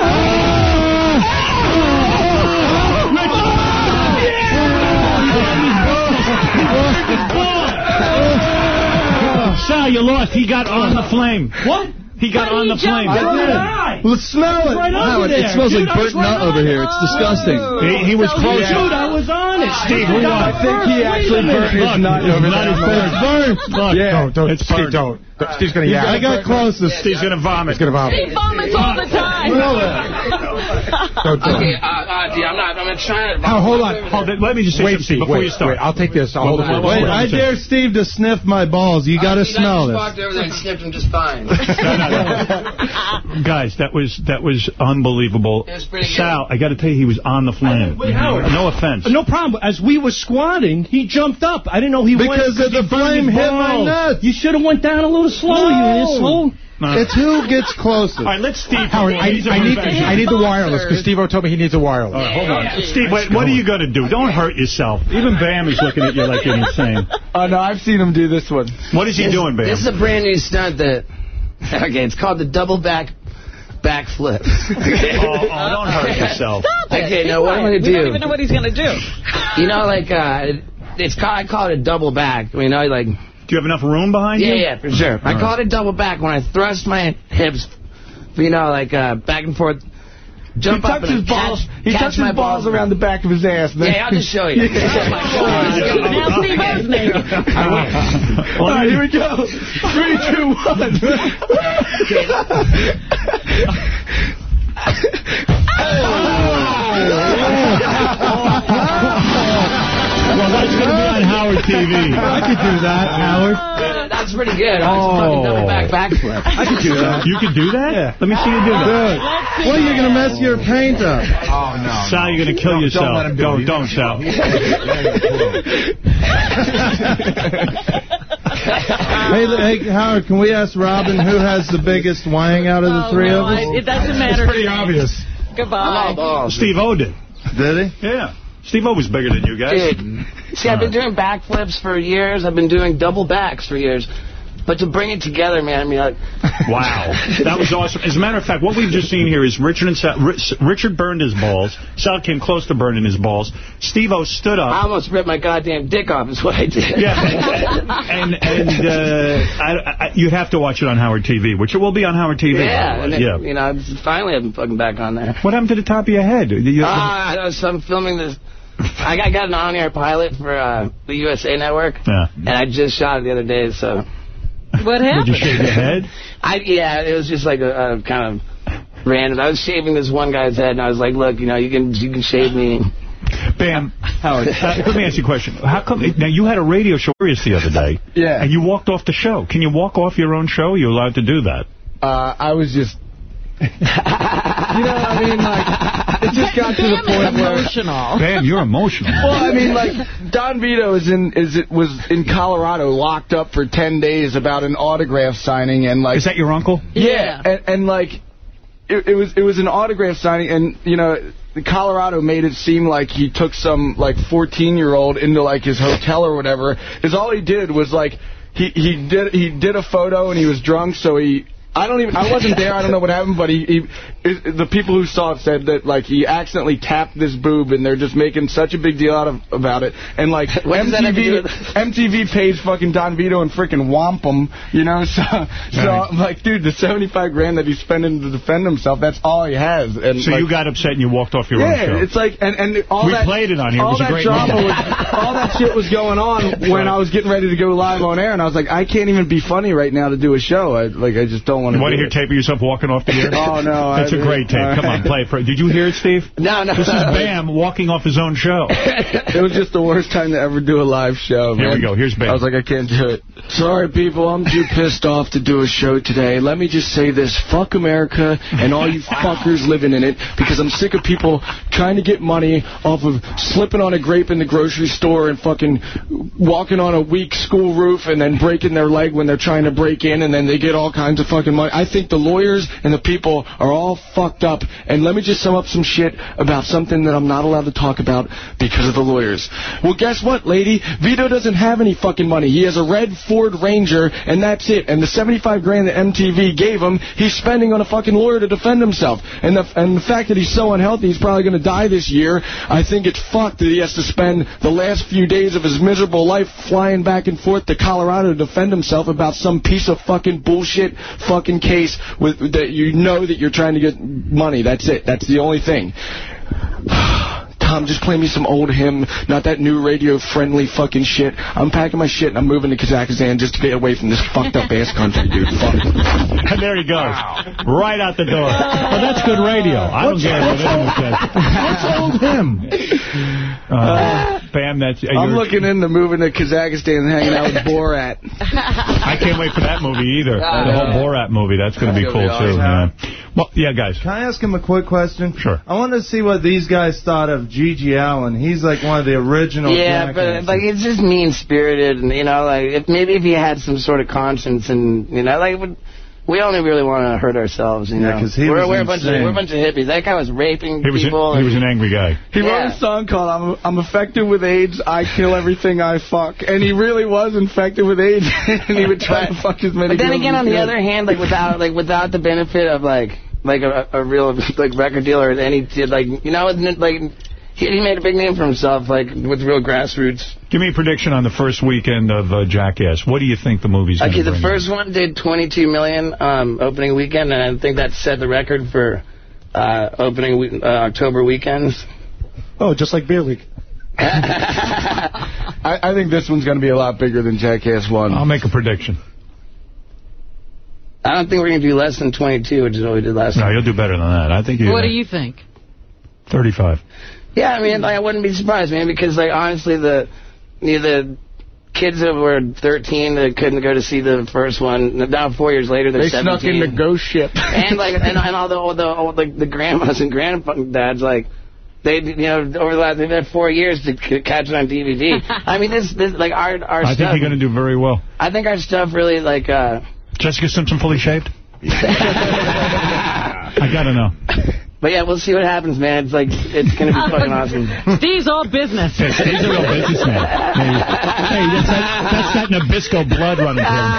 Sal, you lost. He got on the flame. What? He got But on he the flame. jumped over I Well, smell it. Right Howard, over it smells Dude, like burnt nut over here. It's oh. disgusting. He, he was So close. Dude, I was on it. Steve, who got won? it first. Wait a his nut over Nut is there. burnt. Look, Yeah, don't, don't, It's Steve, burnt. don't. Steve's gonna I yell. got closest. Steve's going to vomit. He's gonna vomit. He vomits all the time. Don't do Okay, uh, uh, dude, I'm not. I'm not trying to. Oh, hold on. Hold it. Let me just say Wait, something Steve, before wait, you start. wait. I'll take this. I'll hold it for. Wait, Hold on I a second. dare Steve to sniff my balls. You got to Dude, smell I just this. walked over there and sniffed them just fine. Guys, that was that was unbelievable. It was pretty good. Sal, I got to tell you, he was on the flame. Wait, Howard. No offense. No problem. As we were squatting, he jumped up. I didn't know he went Because of he the burned flame his hit my balls. nuts. You should have went down a little slower. No. went slow. No. It's who gets closest. All right, let's Steve. Howard, I, He's a I need. I need the wireless because Steve-O told me he needs a wireless. All right, hold on. Steve, wait, what are you going to do? Don't hurt yourself. Even Bam is looking at you like you're insane. Oh, no, I've seen him do this one. What is he This- doing, Bam? This is a brand new stunt that. Okay, it's called the double back backflip. oh, oh, don't hurt yourself. Stop it. Okay, Be now what I'm quiet. gonna do? We don't even know what he's going to do. You know, like uh, it's called, I call it a double back. You know, like Do you have enough room behind yeah, you? yeah, yeah, for sure. I All call it a double back when I thrust my hips, you know, like uh, back and forth. Jump he tucks and his balls. catch, he tucks his balls around the back of his ass. Then Yeah, I'll just show you. Oh my God. Now Steve O's naked. All right, here we go. Three, two, one. Oh. Oh. Well, that's going to be on Howard TV. I could do that, uh, Howard. That's pretty good. I was fucking double back oh. backflip. I could do that. You could do that? Yeah. Let me see you do that. Good. Well, you're going to mess your paint up. Oh, no. Sal, you're going to kill Don't- yourself. Don't let him do don't, it. don't, Sal. Hey, hey, Howard, can we ask Robin who has the biggest wang out of the Oh, three no, of us? I- it doesn't matter. It's pretty obvious. Goodbye. Steve O did. Did he? Yeah. Steve O was bigger than you guys. Dude, see, I've been doing backflips for years. I've been doing double backs for years. But to bring it together, man, I mean, like... Wow. That was awesome. As a matter of fact, what we've just seen here is Richard and Sal, Richard burned his balls. Sal came close to burning his balls. Steve-O stood up. I almost ripped my goddamn dick off is what I did. Yeah. and and uh, I, I, you have to watch it on Howard TV, which it will be on Howard TV. Yeah, and then, yeah. you know, I'm finally I'm fucking back on there. What happened to the top of your head? You- Ah, I was, I'm filming this. I got, got an on-air pilot for uh, the USA Network, yeah. and I just shot it the other day, so... What happened? Did happened? you shave your head? I Yeah, it was just like a, a kind of random. I was shaving this one guy's head, and I was like, look, you know, you can you can shave me. Bam. Howard, uh, let me ask you a question. How come, now you had a radio show the other day. Yeah. And you walked off the show. Can you walk off your own show? Are You're allowed to do that. Uh, I was just... you know, what I mean, like, it just got to the point where... emotional. Bam, you're emotional. Well, I mean, like Don Vito is in is it was in Colorado, locked up for ten days about an autograph signing, and like Is that your uncle? yeah, and, and like it, it was it was an autograph signing, and you know. Colorado made it seem like he took some like 14 year old into like his hotel or whatever. Is all he did was like he he did he did a photo and he was drunk, so he. I don't even. I wasn't there. I don't know what happened, but he, he it, the people who saw it said that like he accidentally tapped this boob, and they're just making such a big deal out of about it. And like What does that have to do MTV, MTV pays fucking Don Vito and freaking Wampum, you know. So so Right. I'm like, dude, the 75 grand that he's spending to defend himself, that's all he has. And So like, you got upset and you walked off your own yeah, show. it's like, and, and all We that, played it on here. It All was a that great drama was, all that shit was going on when I was getting ready to go live on air, and I was like, I can't even be funny right now to do a show. I like, I just don't want to. You want to hear it. tape of yourself walking off the air? Oh, no, That's I a great tape. didn't. Come on, play it. For, did you hear it, Steve? No, no. This is Bam walking off his own show. it was just the worst time to ever do a live show. Here we go. Here's Bam. I was like, I can't do it. Sorry, people, I'm too pissed off to do a show today. Let me just say this. Fuck America and all you fuckers living in it because I'm sick of people trying to get money off of slipping on a grape in the grocery store and fucking walking on a weak school roof and then breaking their leg when they're trying to break in and then they get all kinds of fucking money. I think the lawyers and the people are all fucked up. And let me just sum up some shit about something that I'm not allowed to talk about because of the lawyers. Well, guess what, lady? Vito doesn't have any fucking money. He has a red Ford Ranger, and that's it. And the 75 grand that MTV gave him, he's spending on a fucking lawyer to defend himself. And the and the fact that he's so unhealthy, he's probably going to die this year. I think it's fucked that he has to spend the last few days of his miserable life flying back and forth to Colorado to defend himself about some piece of fucking bullshit fucking case with that you know that you're trying to get money. That's it. That's the only thing. Tom, just play me some old hymn, not that new radio-friendly fucking shit. I'm packing my shit and I'm moving to Kazakhstan just to get away from this fucked up ass country, dude. Fuck. And there he goes. Right out the door. Well, that's good radio. I don't What's- care what anyone says. What's old hymn? Uh, Bam, that's... Uh, I'm you're- looking into moving to Kazakhstan and hanging out with Borat. I can't wait for that movie either. I The whole know. Borat movie. That's going to be cool, gonna too. awesome. Yeah. Well, yeah, guys. Can I ask him a quick question? Sure. I want to see what these guys thought of GG Allin. He's like one of the original Yeah, but like it's just mean spirited, and you know, like if maybe if he had some sort of conscience, and you know, like would- we only really want to hurt ourselves, you Yeah, know. 'cause he we're, was we're a bunch of we're a bunch of hippies. That guy was raping He was, people. an, he was an angry guy. He wrote a song called I'm, I'm Affected with AIDS, I Kill Everything I Fuck. And he really was infected with AIDS. and he would try to fuck as many But then again, on the other hand, like without like without the benefit of like like a, a real like record dealer, and he did like you know like he, he made a big name for himself like with real grassroots. Give me a prediction on the first weekend of uh, Jackass. What do you think the movie's going to Okay, the first one did 22 million um, opening weekend, and I think that set the record for uh, opening we uh, October weekends. Oh, just like Beer Week. I, I think this one's going to be a lot bigger than Jackass 1. I'll make a prediction. I don't think we're going to do less than 22, which is what we did last No, time. you'll do better than that. I think you. What do you think? 35. Yeah, I mean, like, I wouldn't be surprised, man, because, like, honestly, the you know, the kids that were 13 that couldn't go to see the first one, now four years later, they're They 17. snuck in the ghost ship. and like and, and all the all the all the, the grandmas and granddads like they you know over the last they've had four years to catch it on DVD. I mean this this like our our I think stuff. you're going to do very well. I think our stuff really like uh Jessica Simpson fully shaved? I got to know. But yeah we'll see what happens man. It's like it's gonna be fucking awesome. Steve's all business. He's a real businessman. Hey, hey, that's, that, that's that Nabisco blood running through him.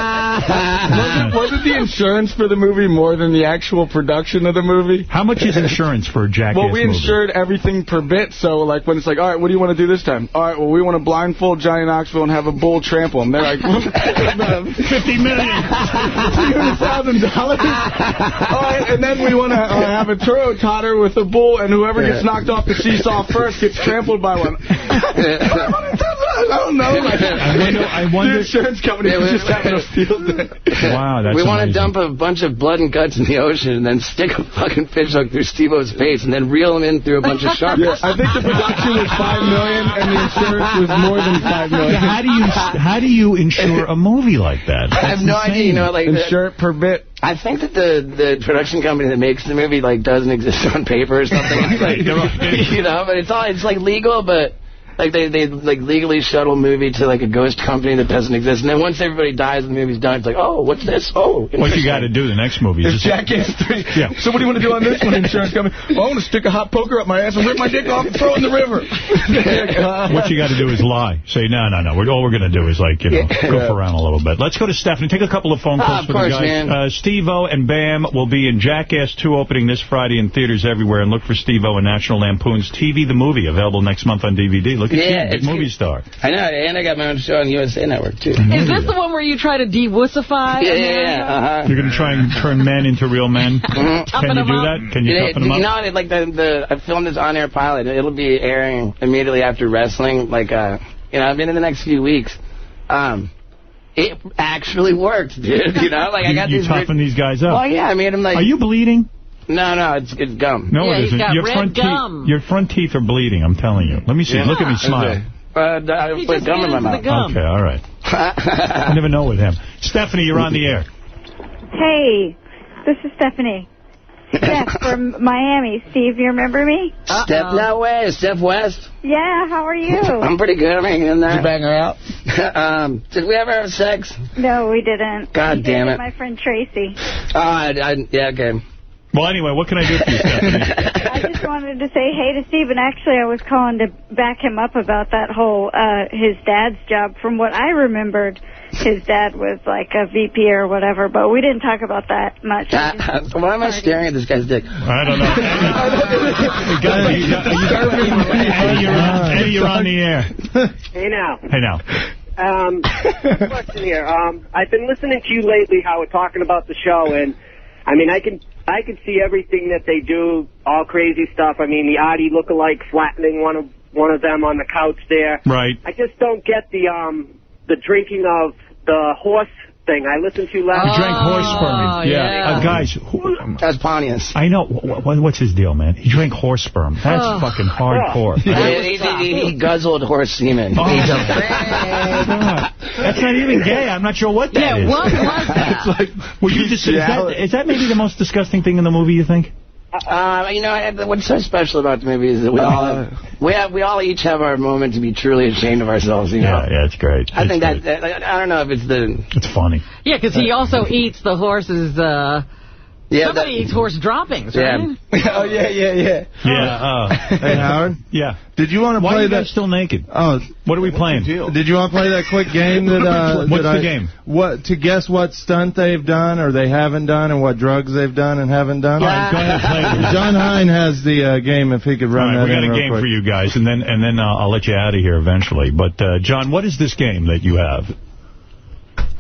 wasn't, wasn't the insurance for the movie more than the actual production of the movie? How much is insurance for a Jackass Well, we movie? insured everything per bit, so like when it's like, all right, what do you want to do this time? All right, well, we want to blindfold Johnny Knoxville and have a bull trample him. They're like, fifty million, three hundred thousand dollars. All right, and then we want to uh, have a Turo totter with a bull, and whoever gets knocked off the seesaw first gets trampled by one. I don't know. Like, I wonder- I wonder- the insurance company Yeah, was we- just having a field day. Wow, that's we want to dump a bunch of blood and guts in the ocean and then stick a fucking fish hook through Steve-O's face and then reel him in through a bunch of sharks. Yeah, I think the production was five million, and the insurance was more than five million. How do you how do you insure a movie like that? I have That's no idea. You insane. know, like the- Insure it per bit. I think that the the production company that makes the movie like doesn't exist on paper or something. Like, you know, but it's all it's like legal, but like they they like legally shuttle a movie to like a ghost company that doesn't exist, and then once everybody dies and the movie's done, it's like, oh, what's this? Oh, What you got to do the next movie is Jackass 3. Yeah. So what do you want to do on this one, insurance company? Well, I want to stick a hot poker up my ass and rip my dick off and throw it in the river. What you got to do is lie. Say, no, no, no. We're, all we're going to do is, like, you know, Yeah. goof around a little bit. Let's go to Stephanie. Take a couple of phone Ah, calls of for course, the guys. man. Uh, Steve-O and Bam will be in Jackass 2 opening this Friday in theaters everywhere. And look for Steve-O and National Lampoon's TV the Movie, available next month on DVD. Look at Yeah, you, big it's- movie star. I know, and I got my own show on USA Network too. Is this the one where you try to de-wussify Yeah, yeah, yeah. Uh-huh. You're going to try and turn men into real men? Can you do up? that? Can you Yeah, toughen them you up? know, like the the I filmed this on-air pilot. It'll be airing immediately after wrestling. Like, uh, you know, I've been in the next few weeks. Um, it actually worked, dude. You know, like I got you these. toughen these guys up. Well, yeah, I made them like. Are you bleeding? No, no, it's it's gum. No, Yeah, it he's isn't. got Your red front gum. teeth, your front teeth are bleeding. I'm telling you. Let me see. Yeah. Look at me smile. Uh, I He put gum in my mouth. gum. Okay, all right. I never know with him. Stephanie, you're on the air. Hey, this is Stephanie. Steph from Miami. Steve, you remember me? Step that way, Step West. Yeah, how are you? I'm pretty good. I'm hanging in there. Did you bang her out? um, did we ever have sex? No, we didn't. God We damn did it. My friend Tracy. Oh, I, I, yeah, okay. Well, anyway, what can I do for you, Stephanie? I just wanted to say hey to Steve, and actually I was calling to back him up about that whole uh his dad's job. From what I remembered, his dad was like a VP or whatever, but we didn't talk about that much. Uh, why am I staring at this guy's dick? I don't know. Guys, you got- you got- Eddie, you're on- you're on the air. Hey now. Hey, now. Um, question here. Um, I've been listening to you lately, Howard, talking about the show, and I mean, I can I can see everything that they do, all crazy stuff. I mean, the Adi look-alike flattening one of one of them on the couch there. Right. I just don't get the um the drinking of the horse thing. I listened to last. He drank horse Oh, sperm. Yeah. Uh, guys, who, That's Pontius. I know. Wh- wh- what's his deal, man? He drank horse sperm. That's Oh. fucking hardcore. Yeah, he, he, he, he guzzled horse semen. Oh, He's a- That's not even gay. I'm not sure what that Yeah, is. what was that? It's like, would you just, is, that, is that maybe the most disgusting thing in the movie, you think? Uh, you know, what's so special about the movie is that we all have, we have, we all each have our moment to be truly ashamed of ourselves. You know, Yeah, yeah, it's great. I It's think great. that, that I don't know if it's the It's funny. Yeah, because he also eats the horse's, uh, yeah somebody that, eats horse droppings, right? oh, yeah, yeah, yeah. Yeah. Uh, Hey, Howard, yeah. did you want to Why are play you that? guys still naked? Oh, What are we playing? did you want to play that quick game that? Uh, What's that the I- game? What to guess what stunt they've done or they haven't done, and what drugs they've done and haven't done. All right, go ahead, play it. John Hein has the uh, game. If he could run right, that we got a game quick. for you guys, and then and then uh, I'll let you out of here eventually. But, uh, John, what is this game that you have?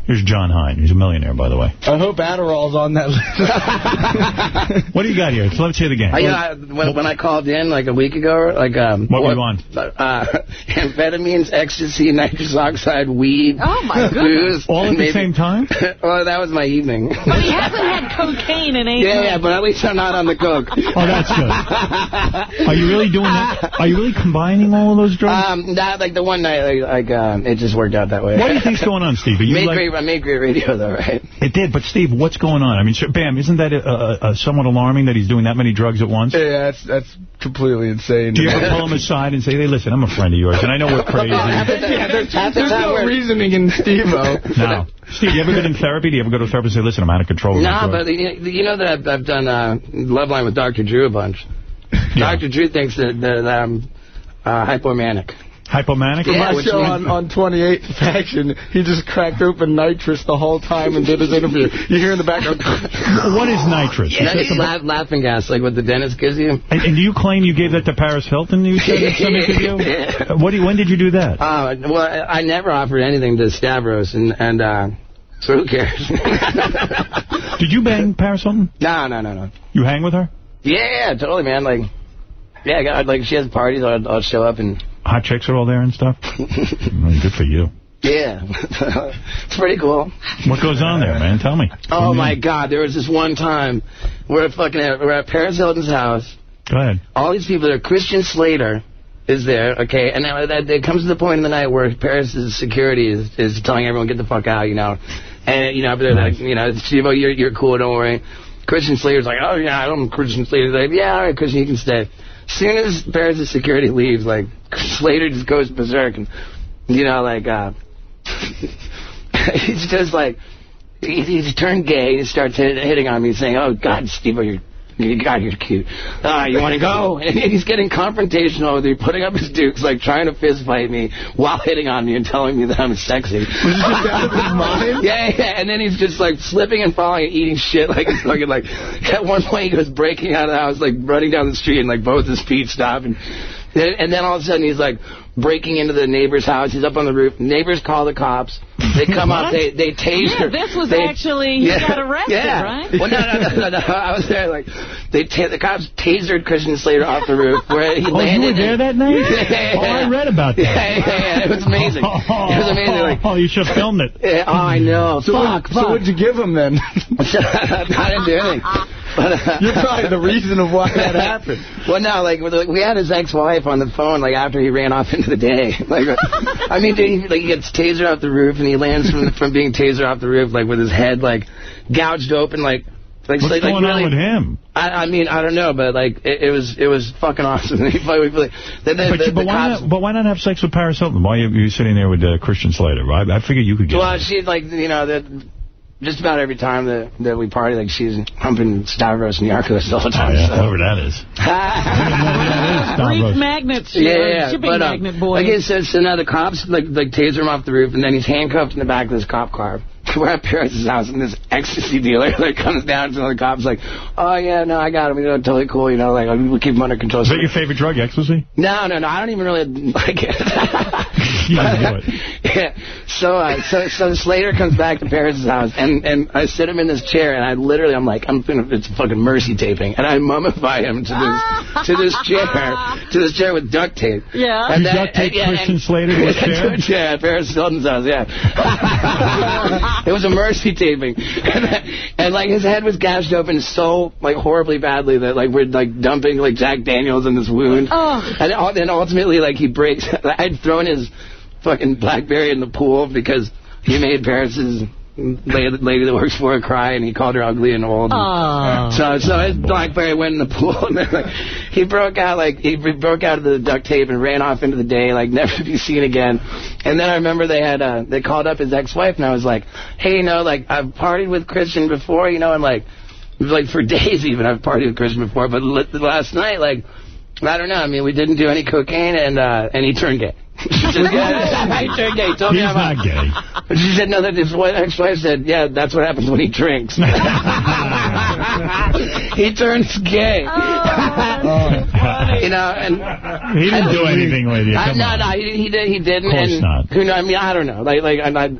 Here's John Hein. He's a millionaire, by the way. I hope Adderall's on that list. What do you got here? So let's hear the game. I, you know, I, when, when I called in like a week ago, like um, What were you on? Uh, amphetamines, ecstasy, nitrous oxide, weed, Oh, my booze, goodness. All at the maybe- same time? well, that was my evening. But he hasn't had cocaine in eight yeah, yeah, but at least I'm not on the coke. Oh, that's good. Are you really doing that? Are you really combining all of those drugs? Um, that like the one night, like, like um, it just worked out that way. what do you think's going on, Steve? Are you made like, great, I made great radio though, right? it did, but Steve, what's going on? I mean, sir, Bam, isn't that uh, uh, somewhat alarming that he's doing that many drugs at once? yeah, that's that's completely insane. Do you ever pull him aside and say, hey, listen, I'm a friend of yours, and I know we're crazy. yeah, there's, Half there's no we're- reasoning in Steve-O. No. Steve, you ever been in therapy? Do you ever go to a therapist and say, listen, I'm out of control? with my Nah, but you you know that I've, I've done uh, Loveline with Dr. Drew a bunch. Yeah. Dr. Drew thinks that, that, that I'm uh, hypomanic. Hypomanic? Yeah, my show means- on, on 28th Faction, he just cracked open nitrous the whole time and did his interview. You hear in the background... What is nitrous? Yeah, it's laugh, laughing gas, like what the dentist gives you. And, and do you claim you gave that to Paris Hilton? You said in some interview? Yeah. Uh, What do you, when did you do that? Uh, well, I I never offered anything to Stavros, and, and uh, so who cares? Did you bang Paris Hilton? no, no, no, no. You hang with her? Yeah, yeah, totally, man. Like, yeah, I got, like she has parties, I'll, I'll show up and Hot chicks are all there and stuff? Good for you. yeah, it's pretty cool. What goes on there, man? Tell me. Oh my God, there was this one time we're fucking at, we're at Paris Hilton's house. Go ahead. All these people there. Christian Slater is there, okay, and now that it comes to the point in the night where Paris's security is is telling everyone get the fuck out, you know, and you know, but they're like, you know, Steve, oh, you're you're cool, don't worry. Christian Slater's like, oh yeah, I'm Christian Slater. Like, yeah, all right, Christian, you can stay. Soon as Paris' security leaves, like, Slater just goes berserk. And, you know, like, uh, he's just like, he, he's turned gay. He starts hit, hitting on me, saying, oh, God, Steve, you're you God, you're cute. Ah, you want to go? And he's getting confrontational with me, putting up his dukes, like trying to fist fight me while hitting on me and telling me that I'm sexy. Was this out of his mind? Yeah, yeah. And then he's just like slipping and falling and eating shit. Like fucking like. At one point, he goes breaking out of the house, like running down the street, and like both his feet stop. And and then all of a sudden, he's like breaking into the neighbor's house. He's up on the roof. Neighbors call the cops. They come up. They they taser. Yeah, this was they, actually, he got arrested, yeah. right? Well, no, no, no, no, no. I was there. Like they ta the cops tasered Christian Slater off the roof where he Oh, you landed. were there that night? Yeah, Oh, I read about that. Yeah, yeah, yeah. It was amazing. It was amazing. Like, Oh, you should have filmed it. yeah, oh, I know. So, fuck, what, fuck. so what'd you give him then? I didn't do anything. But, uh, You're probably the reason of why that happened. Well, no, like we had his ex-wife on the phone, like after he ran off into the day. Like, I mean, he, like he gets tasered off the roof, and he lands from from being tasered off the roof, like with his head like gouged open, like. Like, What's like, going like, on really, with him? I, I mean, I don't know, but like it, it was it was fucking awesome. He finally- like, the, But, the, but, the why cops, not, but why not have sex with Paris Hilton? Why are you sitting there with uh, Christian Slater? I, I figured you could get Well, she's like, you know, that just about every time that that we party, like she's humping Stavros Niarchos all the Oh, time. yeah, so. whoever that is. Greek magnet, Yeah, uh, yeah, shipping but, uh, magnet boy. Like it says, so now the cops like like taser him off the roof, and then he's handcuffed in the back of this cop car. We're at Paris' house, and this ecstasy dealer like comes down to the cops like, oh yeah, no, I got him, you know, totally cool, you know, like we keep him under control. Is that your favorite drug, ecstasy? No, no, no, I don't even really like it. You didn't it. yeah. So, uh, so, so Slater comes back to Paris' house, and and I sit him in this chair, and I literally, I'm like, I'm gonna, it's fucking mercy taping, and I mummify him to this to this chair, to this chair with duct tape. Yeah. And You then- duct tape and- yeah, Christian and- Slater to a chair? to a chair at Paris Hilton's house. Yeah. it was a mercy taping, and, and like his head was gashed open so like horribly badly that like we're like dumping like Jack Daniels in this wound. Oh. And ul- then ultimately, like, he breaks. I'd thrown his fucking Blackberry in the pool because he made Paris's lady, lady that works for her cry, and he called her ugly and old. Oh. So, so his Blackberry went in the pool, and then, like, he broke out, like, he broke out of the duct tape and ran off into the day, like, never to be seen again. And then I remember they had, uh, they called up his ex-wife, and I was like, hey, you know, like, I've partied with Christian before, you know, and, like, like, for days even, I've partied with Christian before, but last night, like, I don't know. I mean, we didn't do any cocaine, and uh, and he turned gay. She said, yeah, he turned gay. He Told me He's I'm not gay. But she said, no, that his wife- ex-wife said, yeah, that's what happens when he drinks. he turns gay. you know, and He didn't do anything with you. I, Come no, on. no, he, he did. He didn't. Of course and not. Who know? I mean, I don't know. Like, like, and I,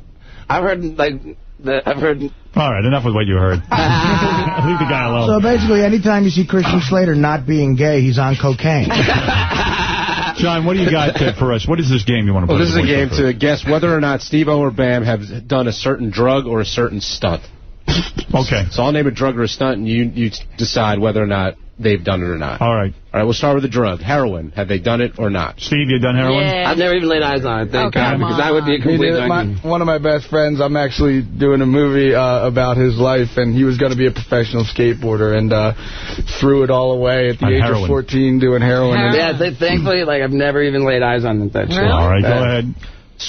I've heard like. The, I've heard. All right, enough with what you heard. Leave the guy alone. So basically, anytime you see Christian Slater not being gay, he's on cocaine. John, what do you got uh, for us? What is this game you want to play? Well, this is a game to guess whether or not Steve-O or Bam have done a certain drug or a certain stunt. Okay. So I'll name a drug or a stunt, and you you decide whether or not they've done it or not. All right. All right, we'll start with the drug. Heroin. Have they done it or not? Steve, you done heroin? Yeah. I've never even laid eyes on it. Thank God, because I would be a complete. My, one of my best friends, I'm actually doing a movie uh, about his life, and he was going to be a professional skateboarder, and uh, threw it all away at the On age heroin. of 14 doing heroin. And Yeah, th- thankfully, like I've never even laid eyes on that shit. All right, go ahead.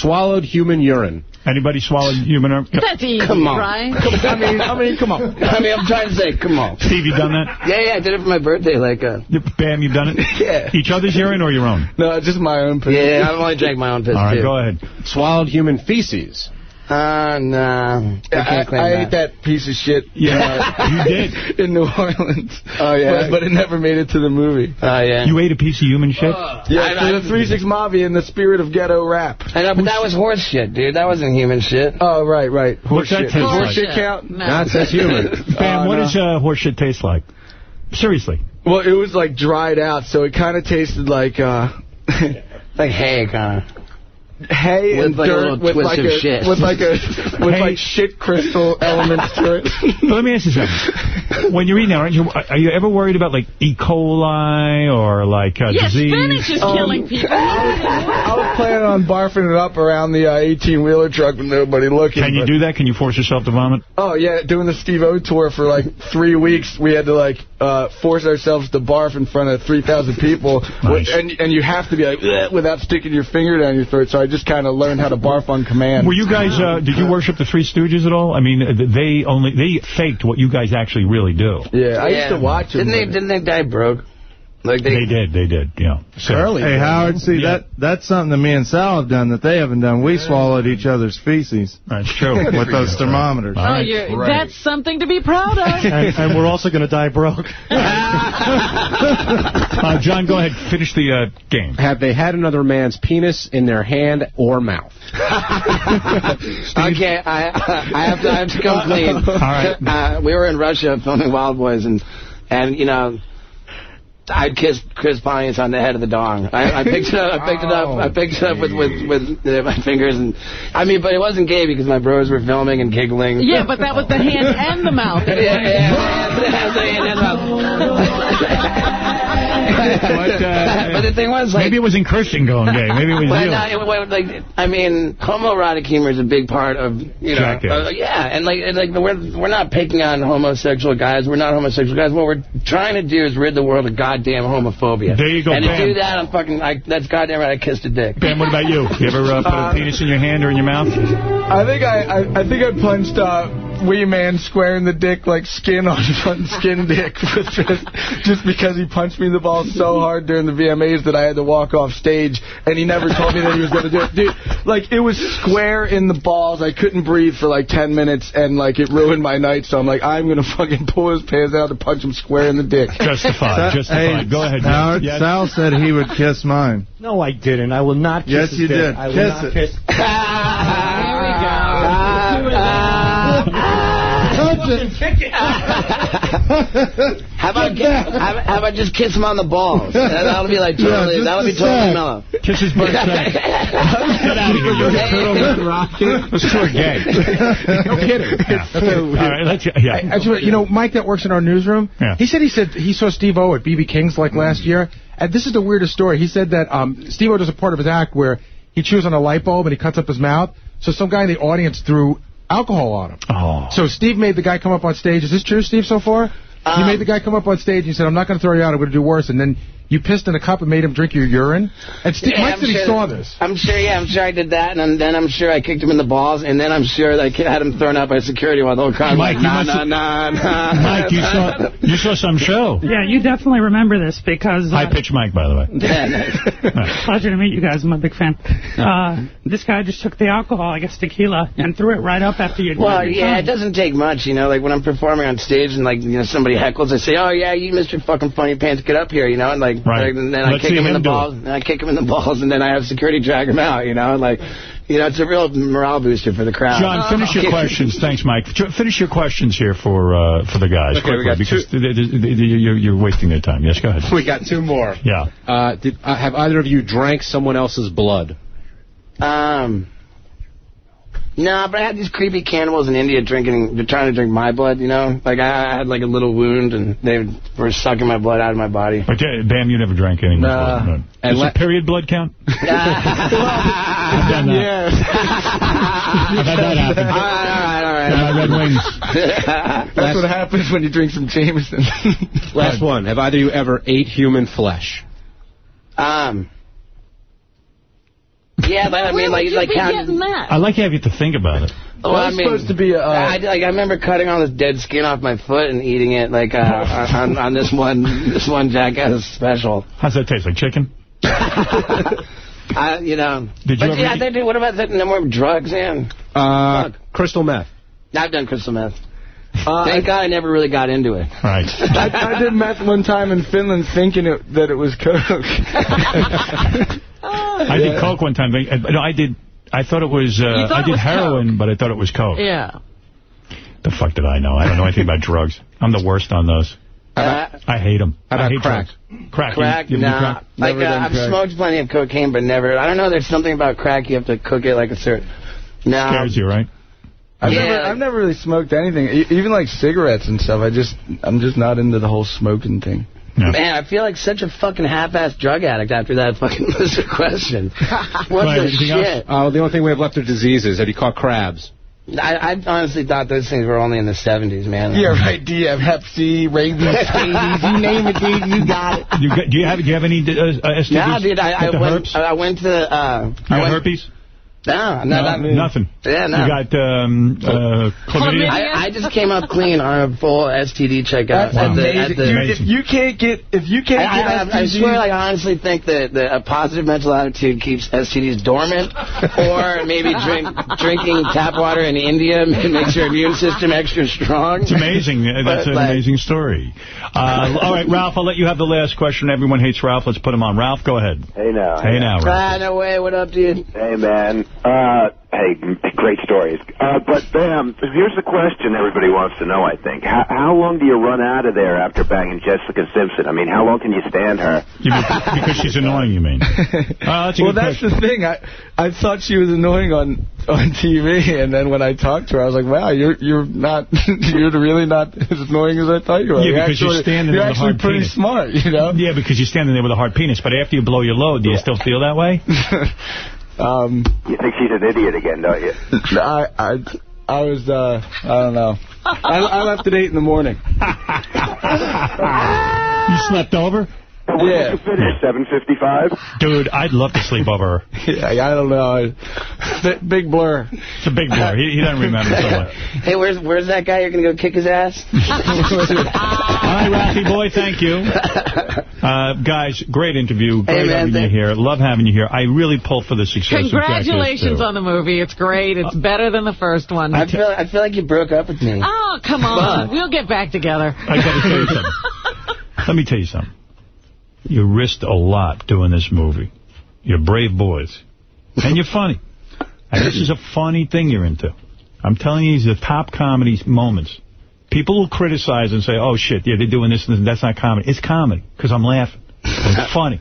Swallowed human urine. Anybody swallowed human urine? That's easy, Come on. right? I mean, I mean, come on. I mean, I'm trying to say, come on. Steve, you done that? Yeah, yeah, I did it for my birthday. Like, uh, Bam, you've done it? Yeah. Each other's urine or your own? No, just my own piss. yeah, I've only drank my own piss All right, too. go ahead. Swallowed human feces. Uh, nah. I I, can't claim I that. ate that piece of shit. Yeah, uh, you did. in New Orleans. Oh, yeah? but, but it never made it to the movie. Oh, yeah. You ate a piece of human shit? Yeah, I- for the Three Six Mafia in the spirit of ghetto rap. I know, but that was horse shit, dude. That wasn't human shit. Oh, right, right. What's that Horseshit. taste like? Horse shit count? No. Not says human. Bam, Uh, what no. does uh, horse shit taste like? Seriously. Well, it was like dried out, so it kind of tasted like uh, Like, hey, kind of. Hay With and like a dirt little with twist like of a shit. with like a with Hay. like shit crystal elements to it. But let me ask you something. when you're eating that, aren't you, are you ever worried about, like, E. coli or, like, uh, Yeah, disease? spinach is killing people. I was planning on barfing it up around the 18-wheeler truck with nobody looking. Can you but- do that? Can you force yourself to vomit? Oh, yeah, doing the Steve-O tour for like three weeks, we had to like uh, force ourselves to barf in front of 3,000 people. Nice. And and you have to be like, without sticking your finger down your throat, so I just kind of learned how to barf on command. Were you guys, uh, did you worship the Three Stooges at all? I mean, uh, they only, they faked what you guys actually really do. Yeah, I used to watch Didn't they, didn't they die broke? Like they, They did, they did, yeah. So- Hey, Howard, see, that that's something that me and Sal have done that they haven't done. We swallowed each other's feces. That's true. With those thermometers. Oh, you're, that's something to be proud of. and, and we're also going to die broke. Uh, John, go ahead, finish the uh, game. Have they had another man's penis in their hand or mouth? Okay, I I have to I have to come clean. All right. Uh, we were in Russia filming Wildboyz, and and you know. I kissed Chris Pontius on the head of the dong. I, I picked it up. I picked it up. I picked it up with with with uh, my fingers, and I mean, but it wasn't gay because my bros were filming and giggling. Yeah, but that was the hand and the mouth. yeah, yeah, yeah, yeah, the hand and mouth. but the thing was, like, Maybe it was in Christian going gay. Maybe it was But you. no, it- well, like, I mean, homoerotic humor is a big part of, you know, uh, yeah, and like, and like we're we're not picking on homosexual guys. We're not homosexual guys. What we're trying to do is rid the world of goddamn homophobia. There you go, And Bam. to do that, I'm fucking. I, that's goddamn right. I kissed a dick. Ben, what about you? You ever uh, put a penis in your hand or in your mouth? I think I, I, I think I punched uh, Wee Man square in the dick like skin on on skin dick just, just because he punched me in the balls so hard during the VMAs that I had to walk off stage and he never told me that he was going to do it. Dude, like it was square in the balls. I couldn't breathe for like 10 minutes and like it ruined my night. So I'm like, I'm going to fucking pull his pants out to punch him square in the dick. Justified, justified. Hey, Go ahead. Howard, Yes. Sal said he would kiss mine. No, I didn't. I will not kiss Yes, his you did. I will Kiss not it. kiss. How about how, how about just kiss him on the balls? That'll be like totally. just that'll be totally sec. mellow. Kiss his butt sack. Get out of here. you. Let's do it gay. No kidding. All right, let's, yeah. I, I just, you know, Mike that works in our newsroom, Yeah. he said he said he saw Steve-O at BB King's like last year. And this is the weirdest story. He said that um, Steve-O does a part of his act where he chews on a light bulb and he cuts up his mouth. So some guy in the audience threw alcohol on him. Oh. So Steve made the guy come up on stage. Is this true, Steve, so far? you um, made the guy come up on stage and you said, I'm not going to throw you out. I'm going to do worse. And then you pissed in a cup and made him drink your urine. And Steve, Yeah, Mike I'm said he saw this. I'm sure, yeah, I'm sure I did that, and then I'm sure I kicked him in the balls, and then I'm sure I had him thrown out by security while the whole crowd was Mike, like, you nah, must nah, nah, nah. Mike, you saw, you saw some show. Yeah, you definitely remember this because... Uh, High pitch Mike, by the way. Pleasure to meet you guys. I'm a big fan. Uh, this guy just took the alcohol, I guess tequila, and threw it right up after you. Well, yeah, it doesn't take much, you know. Like when I'm performing on stage and like you know somebody heckles, I say, "Oh yeah, you Mr. Fucking Funny Pants, get up here," you know, and like, Right. and then I Let's kick see him in the him do balls, and I kick him in the balls, and then I have security drag him out, you know, like, you know, it's a real morale booster for the crowd. John, finish your questions. Thanks, Mike. Finish your questions here for uh, for the guys Okay, we quickly got because th- th- th- th- you're, you're wasting their time. Yes, go ahead. We got two more. Yeah. Uh, did, uh, have either of you drank someone else's blood? Um. No, but I had these creepy cannibals in India drinking, they're trying to drink my blood, you know? Like, I I had, like, a little wound, and they were sucking my blood out of my body. But, uh, Bam, you never drank any Nah. blood. No. And Does period blood count? I've done that. I've had that happen. All right, all right, Got my red wings. That's what happens when you drink some Jameson. Last one. Have either of you ever ate human flesh? Um. Yeah, but I mean, Where like, would you like be how- getting that? I like having to think about it. Well, I it's mean, supposed to be a, uh, I, like, I remember cutting all this dead skin off my foot and eating it, like, uh, on, on this one, this one Jackass special. How's that taste? Like chicken? I, you know. Did you but ever yeah, eat- they do. What about the no more drugs, man? Uh, crystal meth. I've done crystal meth. Uh, Thank God I never really got into it. Right. I, I did meth one time in Finland thinking it, that it was coke. I did coke one time. They- uh, No, I did. I thought it was. Uh, thought I did was heroin, but I thought it was coke. Yeah. The fuck did I know? I don't know anything about drugs. I'm the worst on those. Uh, I hate them. How I hate crack? drugs. Crack. crack? You, you nah. crack? Like, uh, I've crack. smoked plenty of cocaine, but never. I don't know. There's something about crack. You have to cook it like a certain. No. Scares you, right? I've Yeah. never, I've never really smoked anything, e- even like cigarettes and stuff. I just, I'm just not into the whole smoking thing. Man, I feel like such a fucking half-assed drug addict after that fucking list of questions. What the shit? Uh, the only thing we have left are diseases. Have you caught crabs? I, I honestly thought those things were only in the 70s, man. Yeah, right. Do you have Hep C, rabies, scabies, you name it, dude, you got it. You got, do you have do you have any uh, uh, STDs? Nah, dude, I, I Got the went. I went to. Uh, You I went, herpes? No, no, not, nothing. Yeah, no. You got um, uh, chlamydia? I, I just came up clean on a full STD checkout. That's at the, amazing. at the, Dude, if you can't get, if you can't I, I, get I, I swear, like, I honestly think that, that a positive mental attitude keeps STDs dormant, or maybe drink, drinking tap water in India makes your immune system extra strong. It's amazing. That's But, an like, amazing story. Uh, all right, Ralph, I'll let you have the last question. Everyone hates Ralph. Let's put him on. Ralph, go ahead. Hey now. Hey now, Ralph. Ah, no way. What up, dude? Hey man. Uh, hey, great stories. Uh, but Bam, here's the question everybody wants to know. I think how, how long do you run out of there after banging Jessica Simpson? I mean, how long can you stand her? You mean, because she's annoying, you mean? Uh, that's well, that's question. the thing. I I thought she was annoying on on TV, and then when I talked to her, I was like, "Wow, you're you're not you're really not as annoying as I thought you were. Yeah, you're because you're actually, standing You're there with a actually hard pretty penis. smart, you know." Yeah, because you're standing there with a hard penis. But after you blow your load, do you still feel that way? um, You think she's an idiot again, don't you? I I I was uh I don't know. I, I left at eight in the morning. You slept over? Yeah. Finish seven fifty-five. Dude, I'd love to sleep over. Yeah, I don't know. Big blur. It's a big blur. He, he doesn't remember so much. Hey, where's where's that guy? You're gonna go kick his ass? All right, Ralphie boy, thank you. Uh, guys, great interview. Great Hey, man, having you here. Love having you here. I really pull for the success Congratulations of Jackass on the movie. It's great. It's better than the first one. I feel I feel like you broke up with me. Oh, come on. But- We'll get back together. I got to tell you something. Let me tell you something. You risked a lot doing this movie. You're brave boys. And you're funny. And this is a funny thing you're into. I'm telling you, these are top comedy moments. People will criticize and say, oh, shit, yeah, they're doing this and this, that's not comedy. It's comedy, because I'm laughing. It's funny.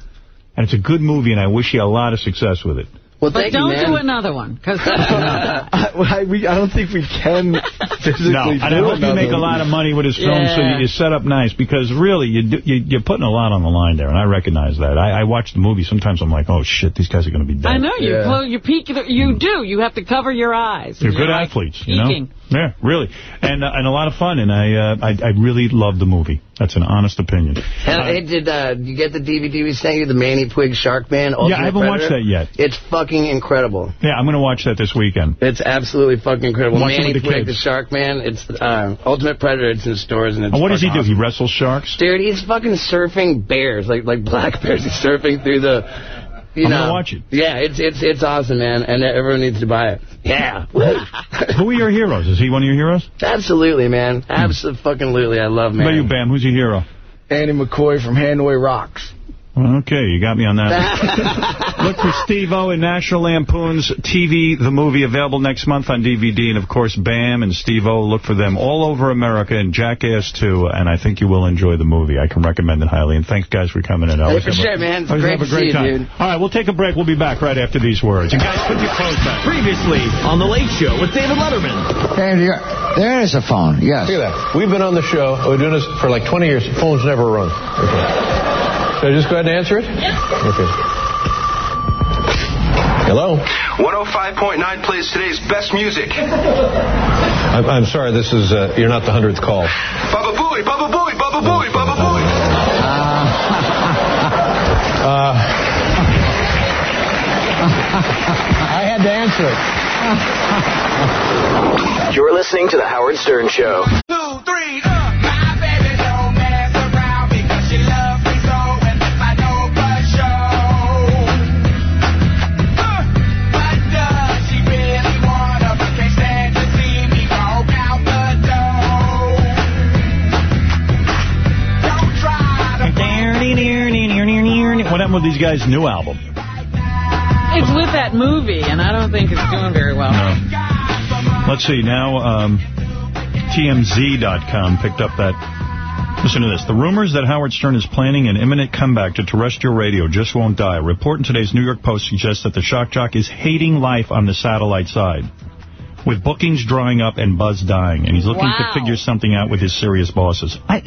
And it's a good movie, and I wish you a lot of success with it. Well, But don't man. do another one. Cause I, I, we, I don't think we can physically No, and I do hope you make a lot of money with his film, so you, you set up nice, because really, you do, you, you're putting a lot on the line there, and I recognize that. I, I watch the movie, sometimes I'm like, oh, shit, these guys are going to be dead. I know you Yeah. pull, you peek. You do. You have to cover your eyes. They're You're good like athletes, you know? Yeah, really. And uh, and a lot of fun, and I, uh, I I really love the movie. That's an honest opinion. And, hey, did uh, you get the DVD we sent you, the Manny Puig Shark Man? Ultimate Yeah, I haven't watched that yet. It's fucking incredible. Yeah, I'm going to watch that this weekend. It's absolutely fucking incredible. Watch Manny the the Shark Man. It's uh, Ultimate Predator. It's in stores and it's And what does he do? He wrestles sharks? Dude, he's fucking surfing bears, like like black bears. He's surfing through the, you I'm know. watch it. Yeah, it's it's it's awesome, man, and everyone needs to buy it. Yeah, Who are your heroes? Is he one of your heroes? absolutely, man, hmm. absolutely. Fucking lately. I love What about you. Bam? Who's your hero? Andy McCoy from Hanoi Rocks. Okay, you got me on that. Look for Steve-O in National Lampoon's TV, the movie, available next month on DVD. And, of course, Bam and Steve-O, look for them all over America and Jackass, too. And I think you will enjoy the movie. I can recommend it highly. And thanks, guys, for coming in. I Hey, for have a- man. It's great have a to great see you, time. dude. All right, we'll take a break. We'll be back right after these words. And, guys, put your clothes back. Previously on The Late Show with David Letterman. There is a phone, yes. Look at that. We've been on the show. We're doing this for like 20 years. Phone's never rung. Okay. Should I just go ahead and answer it? Okay. Hello? 105.9 plays today's best music. I'm, I'm sorry, this is, uh, you're not the 100th call. Baba Booey, Baba Booey, Baba Booey, Baba Booey. Uh, I had to answer it. You're listening to The Howard Stern Show. Two, three, uh. With these guys' new album? It's with that movie, and I don't think it's doing very well. Let's see, now um, TMZ.com picked up that. Listen to this. The rumors that Howard Stern is planning an imminent comeback to terrestrial radio just won't die. A report in today's New York Post suggests that the shock jock is hating life on the satellite side. with bookings drying up and buzz dying, and he's looking Wow. to figure something out with his Sirius bosses. I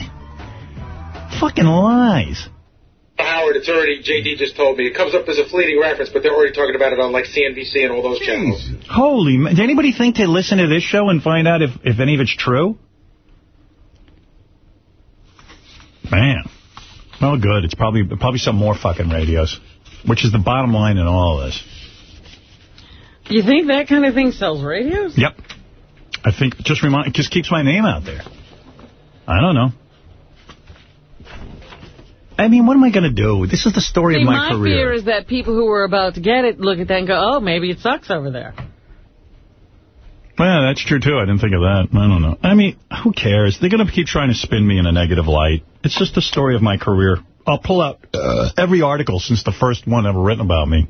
Fucking lies. Howard, it's already, JD just told me. It comes up as a fleeting reference, but they're already talking about it on like CNBC and all those channels. Holy, ma- did anybody think to listen to this show and find out if, if any of it's true? Man. Well, good. It's probably probably some more fucking radios, which is the bottom line in all of this. You think that kind of thing sells radios? Yep. I think just remind, it just keeps my name out there. I don't know. I mean, what am I going to do? This is the story See, of my, my career. fear is that people who are about to get it look at that and go, oh, maybe it sucks over there. Yeah, that's true, too. I didn't think of that. I don't know. I mean, who cares? They're going to keep trying to spin me in a negative light. It's just the story of my career. I'll pull out uh, every article since the first one ever written about me.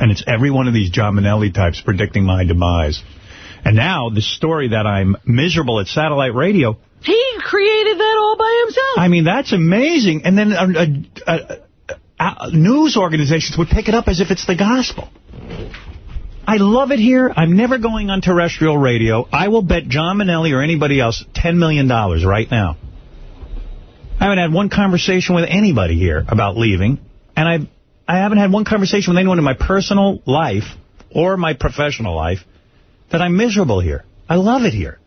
And it's every one of these John types predicting my demise. And now, the story that I'm miserable at satellite radio, He created that all by himself. I mean, that's amazing. And then uh, uh, uh, uh, news organizations would pick it up as if it's the gospel. I love it here. I'm never going on terrestrial radio. I will bet John Manelli or anybody else $10 million right now. I haven't had one conversation with anybody here about leaving, and I I haven't had one conversation with anyone in my personal life or my professional life that I'm miserable here. I love it here.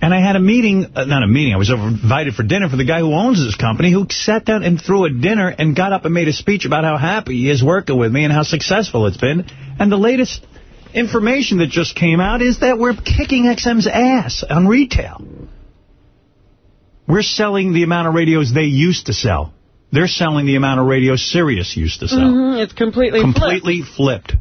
And I had a meeting, uh, not a meeting, I was invited for dinner for the guy who owns this company who sat down and threw a dinner and got up and made a speech about how happy he is working with me and how successful it's been. And the latest information that just came out is that we're kicking XM's ass on retail. We're selling the amount of radios they used to sell. They're selling the amount of radios Sirius used to sell. Mhm, It's completely flipped. Completely flipped.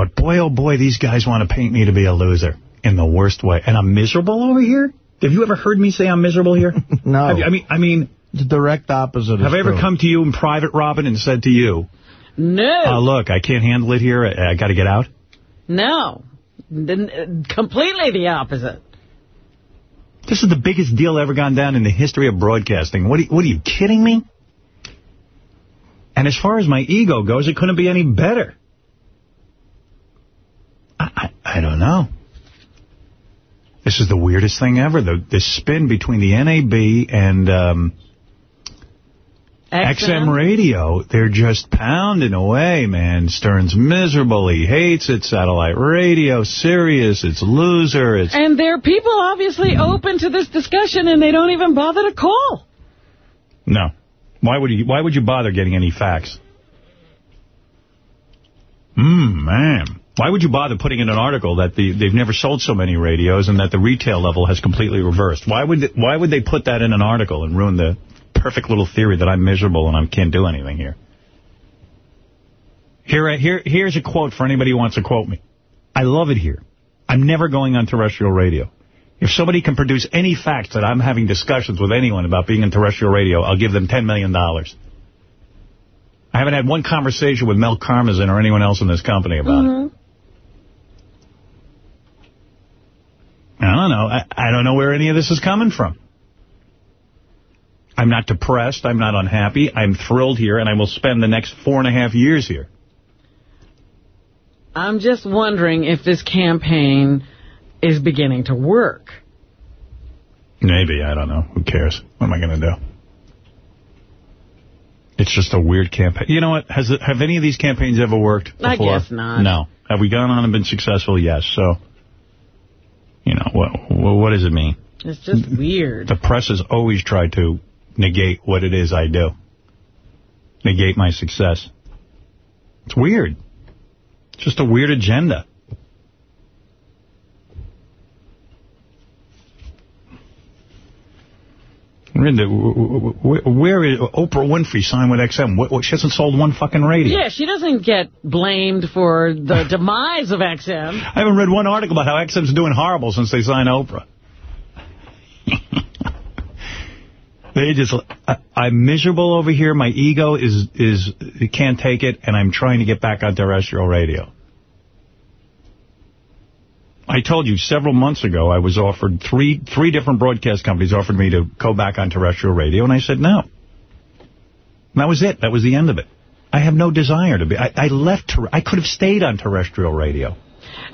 But boy, oh boy, these guys want to paint me to be a loser in the worst way. And I'm miserable over here? Have you ever heard me say I'm miserable here? no. Have you- I mean, I mean, the direct opposite. have I ever true. come to you in private, Robin, and said to you, No. oh, look, I can't handle it here. I, I got to get out? No. The- uh, completely the opposite. This is the biggest deal ever gone down in the history of broadcasting. What are, what are you kidding me? And as far as my ego goes, it couldn't be any better. I, don't know. This is the weirdest thing ever. The, the spin between the NAB and um, XM radio, they're just pounding away, man. Stern's miserable. He hates it. Satellite radio, Sirius, it's loser. It's And there are people obviously open to this discussion, and they don't even bother to call. No. Why would you why would you bother getting any facts? Mmm, man. Why would you bother putting in an article that the, they've never sold so many radios and that the retail level has completely reversed? Why would why would they put that in an article and ruin the perfect little theory that I'm miserable and I can't do anything here? Here, here, here's a quote for anybody who wants to quote me. I love it here. I'm never going on terrestrial radio. If somebody can produce any facts that I'm having discussions with anyone about being on terrestrial radio, I'll give them 10 million. dollars. I haven't had one conversation with Mel Karmazin or anyone else in this company about it. Mm-hmm. I don't know. I, I don't know where any of this is coming from. I'm not depressed. I'm not unhappy. I'm thrilled here, and I will spend the next four and a half years here. I'm just wondering if this campaign is beginning to work. Maybe. I don't know. Who cares? What am I going to do? It's just a weird campaign. You know what? Has Have any of these campaigns ever worked before? I guess not. No. Have we gone on and been successful? Yes. So, you know, what, what does it mean? It's just weird. The press has always tried to negate what it is I do. Negate my success. It's weird. It's just a weird agenda. Linda, where, where is Oprah Winfrey signed with XM? What, she hasn't sold one fucking radio. Yeah, she doesn't get blamed for the demise of XM. I haven't read one article about how XM's doing horrible since they signed Oprah. they just, I, I'm miserable over here. My ego is, is, can't take it, and I'm trying to get back on terrestrial radio. I told you several months ago I was offered, three three different broadcast companies offered me to go back on terrestrial radio, and I said no. And that was it. That was the end of it. I have no desire to be. I, I left. I could have stayed on terrestrial radio.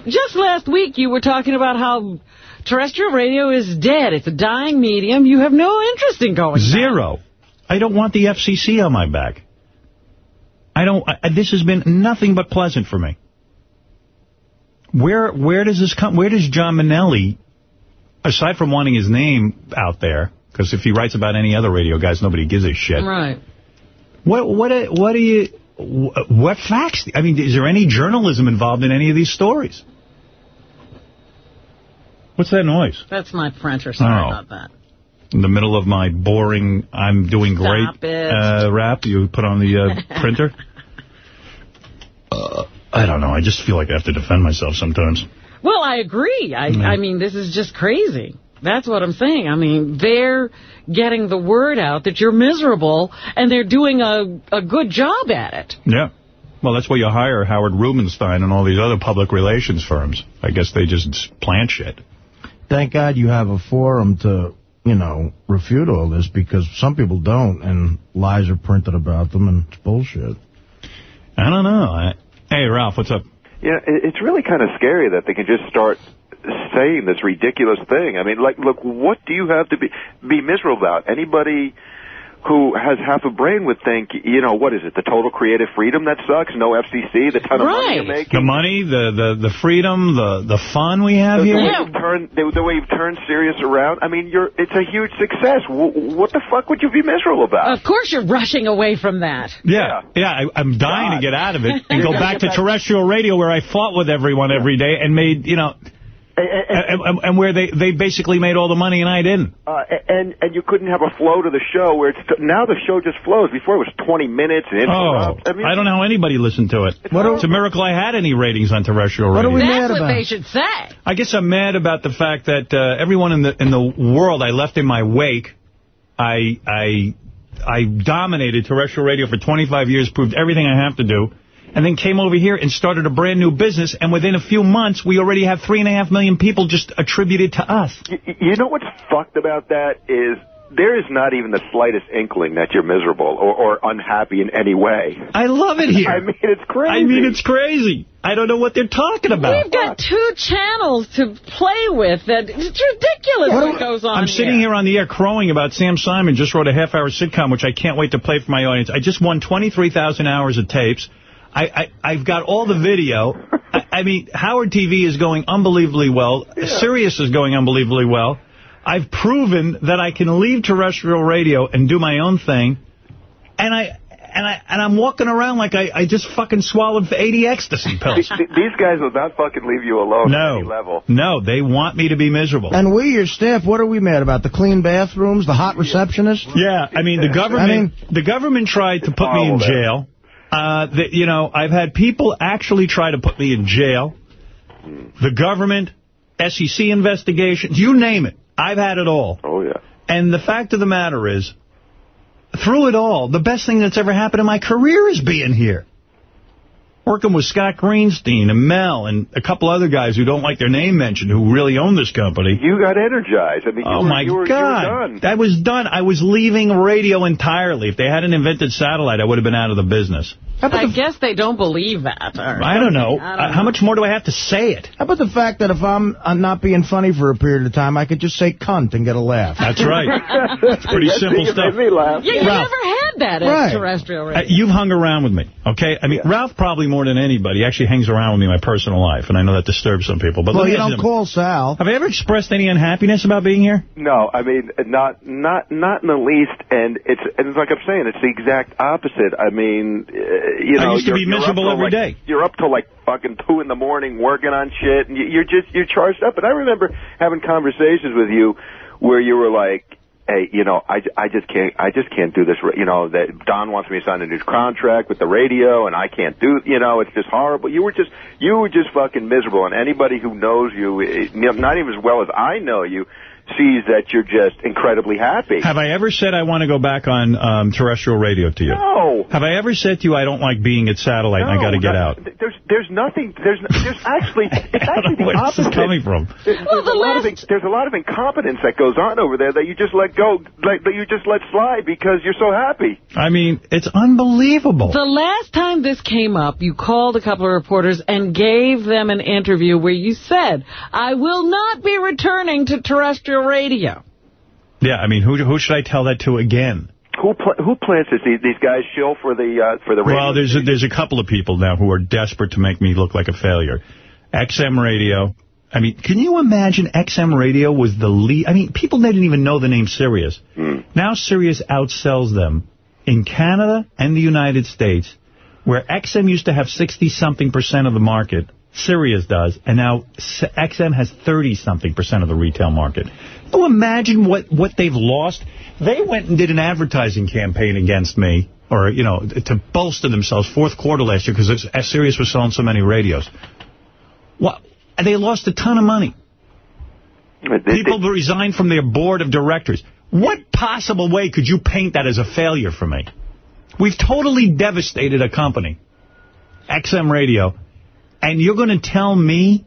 Just last week, you were talking about how terrestrial radio is dead. It's a dying medium. You have no interest in going back. Zero. I don't want the FCC on my back. I don't. I, this has been nothing but pleasant for me. Where where does this come? Where does John Mainelli, aside from wanting his name out there, because if he writes about any other radio guys, nobody gives a shit. Right. What what what do you? What facts? I mean, is there any journalism involved in any of these stories? What's that noise? That's my printer. Sorry Oh. about that. In the middle of my boring, I'm doing Stop great uh, rap you put on the uh, printer? Uh, I don't know. I just feel like I have to defend myself sometimes. Well, I agree. I, Mm. I mean, this is just crazy. That's what I'm saying. I mean, they're getting the word out that you're miserable, and they're doing a, a good job at it. Yeah. Well, that's why you hire Howard Rubenstein and all these other public relations firms. I guess they just plant shit. Thank God you have a forum to, you know, refute all this because some people don't, and lies are printed about them, and it's bullshit. I don't know. I, hey, Ralph, what's up? Yeah, it- it's really kind of scary that they can just start saying this ridiculous thing. I mean, like, look, what do you have to be be miserable about? Anybody who has half a brain would think, you know, what is it? The total creative freedom that sucks. No FCC. The ton of money you're making. The money, the, the, the freedom, the, the fun we have The, here. the way you've turned, the, the way you've turned Sirius around. I mean, you're it's a huge success. W- what the fuck would you be miserable about? Of course you're rushing away from that. Yeah, yeah, I, I'm dying to get out of it and go back to terrestrial radio where I fought with everyone every day and made, you know, and, and, and where they, they basically made all the money and I didn't. Uh, and and you couldn't have a flow to the show where it's now the show just flows. Before it was 20 minutes and Oh. I mean, I don't know how anybody listened to it. it's a miracle I had any ratings on terrestrial radio. What radio. That's what they should say. I guess I'm mad about the fact that uh, everyone in the in the world I left in my wake, I I I dominated terrestrial radio for 25 years, proved everything I have to do, and then came over here and started a brand new business. And within a few months, we already have three and a half million people just attributed to us. Y- You know what's fucked about that is there is not even the slightest inkling that you're miserable or, or unhappy in any way. I love it here. I mean, it's crazy. I mean, it's crazy. I don't know what they're talking about. We've got two channels to play with. That It's ridiculous what, goes on I'm sitting here on the air crowing about Sam Simon just wrote a half-hour sitcom, which I can't wait to play for my audience. I just won 23,000 hours of tapes. I, I, I've got all the video. I, I mean, Howard TV is going unbelievably well. Sirius is going unbelievably well. I've proven that I can leave terrestrial radio and do my own thing. And I and I and I'm walking around like I, I just fucking swallowed 80 ecstasy pills. These guys will not fucking leave you alone No. at any level. No, they want me to be miserable. And we, your staff, what are we mad about? The clean bathrooms, the hot receptionist? Yeah, I mean, the government I mean, the government tried to put me in horrible there. jail. Uh, the, you know, I've had people actually try to put me in jail. The government, SEC investigations, you name it. I've had it all. Oh, yeah. And the fact of the matter is, through it all, the best thing that's ever happened in my career is being here. Working with Scott Greenstein and Mel and a couple other guys who don't like their name mentioned who really own this company. You got energized. I mean, you Oh, were, my you were, God. You. That was done. I was leaving radio entirely. If they hadn't invented satellite, I would have been out of the business. I guess they don't believe that. or I don't know. I Uh, don't How much more do I have to say it? How about the fact that if I'm, I'm not being funny for a period of time, I could just say cunt and get a laugh? That's right. It's pretty Yes, simple stuff. made me laugh. Yeah, you Ralph. never had that at Right. terrestrial Uh, radio. you've hung around with me, okay? I mean, Ralph probably more than anybody actually hangs around with me in my personal life, and I know that disturbs some people. But well, you don't call Sal. Have I ever expressed any unhappiness about being here? No, I mean not not not in the least, and it's and it's like I'm saying, it's the exact opposite. I mean, uh, you I used to be miserable every like, day. You're up till like fucking two in the morning working on shit, and you- you're just you're charged up. And I remember having conversations with you where you were like. Hey, you know, I, I just can't, I just can't do this. You know, that Don wants me to sign a new contract with the radio, and I can't do. You know, it's just horrible. You were just, you were just fucking miserable. And anybody who knows you, eh, not even as well as I know you, sees that you're just incredibly happy. Have I ever said I want to go back on um, terrestrial radio to you? No. Have I ever said to you I don't like being at satellite and I No, got to get that- out? There's there's nothing. There's there's actually it's actually the Where's this opposite. coming from? There's, there's a lot of there's a lot of incompetence that goes on over there that you just let go, like that you just let slide because you're so happy. I mean, it's unbelievable. The last time this came up, you called a couple of reporters and gave them an interview where you said, I will not be returning to terrestrial radio. Yeah, I mean, who who should I tell that to again? Who pl- who plants this? These, these guys shill for the uh, for the radio. Well, there's a, there's a couple of people now who are desperate to make me look like a failure. XM Radio. I mean, can you imagine XM Radio was the lead? I mean, people didn't even know the name Sirius. Now Sirius outsells them in Canada and the United States, where XM used to have 60-something percent of the market. Sirius does, and now XM has 30-something percent of the retail market. You imagine what, what they've lost? They went and did an advertising campaign against me, or, you know, to bolster themselves fourth quarter last year because Sirius was selling so many radios. What? And they lost a ton of money. People resigned from their board of directors. What possible way could you paint that as a failure for me? We've totally devastated a company, XM Radio, and you're going to tell me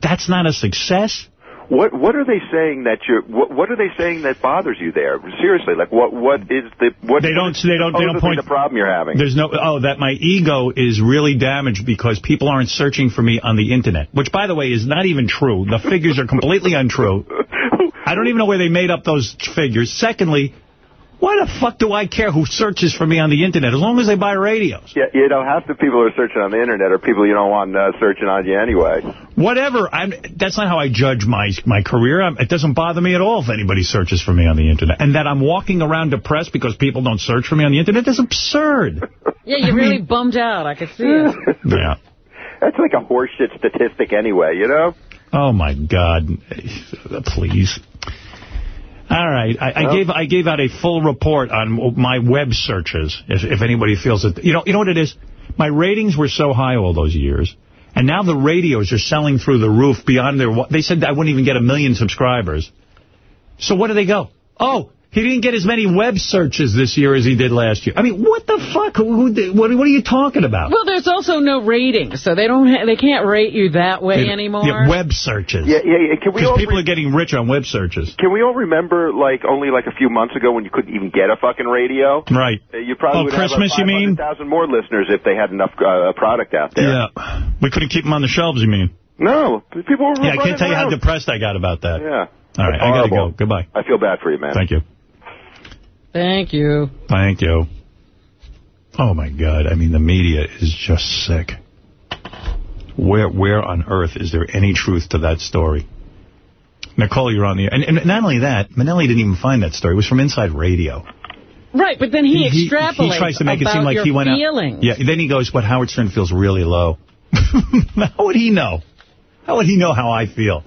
that's not a success? What what are they saying that you're? What, what are they saying that bothers you there? Seriously, like what what is the what? They don't. They don't. They don't point. the problem you're having. There's no. Oh, that my ego is really damaged because people aren't searching for me on the internet, which, by the way, is not even true. The figures are completely untrue. I don't even know where they made up those figures. Secondly, why the fuck do I care who searches for me on the internet as long as they buy radios? Yeah, you know, half the people who are searching on the internet are people you don't want uh, searching on you anyway. Whatever. I'm. That's not how I judge my my career. I'm, it doesn't bother me at all if anybody searches for me on the internet. And that I'm walking around depressed because people don't search for me on the internet is absurd. Yeah, you're really bummed out. I could see it. Yeah. That's like a horseshit statistic anyway, you know? Oh my God! Please. All right, I, I Well- gave I gave out a full report on my web searches. If, if anybody feels that, you know, you know what it is. My ratings were so high all those years, and now the radios are selling through the roof beyond their. What they said I wouldn't even get a million subscribers. So where do they go? Oh, he didn't get as many web searches this year as he did last year. I mean, what the fuck? Who, who, what, what are you talking about? Well, there's also no rating, so they don't ha they can't rate you that way Yeah, anymore. yeah, web searches. Yeah, yeah, yeah. Can we Because all people are getting rich on web searches. Can we all remember, like, only like a few months ago when you couldn't even get a fucking radio? Right. Uh, You probably Oh, would Christmas, you have mean? 500,000 more listeners if they had enough uh, product out there. Yeah. We couldn't keep them on the shelves, you mean? No. People were Yeah, I can't tell you how depressed I got about that. Yeah. All right, I got to go. Goodbye. I feel bad for you, man. Thank you. Thank you. Thank you. Oh, my God. I mean, the media is just sick. Where where on earth is there any truth to that story? Nicole, you're on the air. And, and not only that, Mainelli didn't even find that story. It was from Inside Radio. Right, but then he, he, extrapolates he tries to make it about seem like your he went feelings. out. Yeah, then he goes, what, Howard Stern feels really low. how would he know? How would he know how I feel?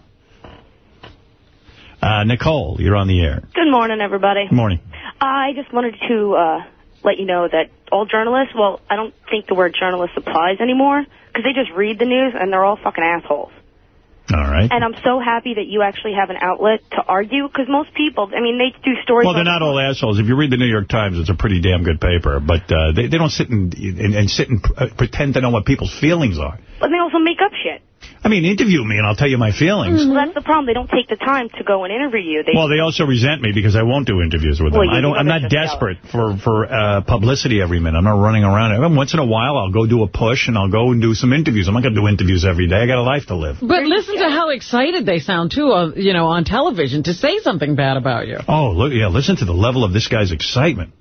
Uh, Nicole, you're on the air. Good morning, everybody. Good morning. I just wanted to uh, let you know that all journalists, well, I don't think the word journalist applies anymore because they just read the news and they're all fucking assholes. All right. And I'm so happy that you actually have an outlet to argue because most people, I mean, they do stories. Well, they're not all assholes. If you read the New York Times, it's a pretty damn good paper. But uh, they, they don't sit and, and, and sit and uh, pretend to know what people's feelings are. But they also make up shit. I mean, interview me and I'll tell you my feelings. Well, that's the problem. They don't take the time to go and interview you. They, Well, they also resent me because I won't do interviews with them. Well, you I don't. I'm not just desperate for for uh, publicity every minute. I'm not running around. Every Once in a while, I'll go do a push and I'll go and do some interviews. I'm not going to do interviews every day. I got a life to live. But listen to how excited they sound, too, on, you know, on television to say something bad about you. Oh, look, yeah. Listen to the level of this guy's excitement.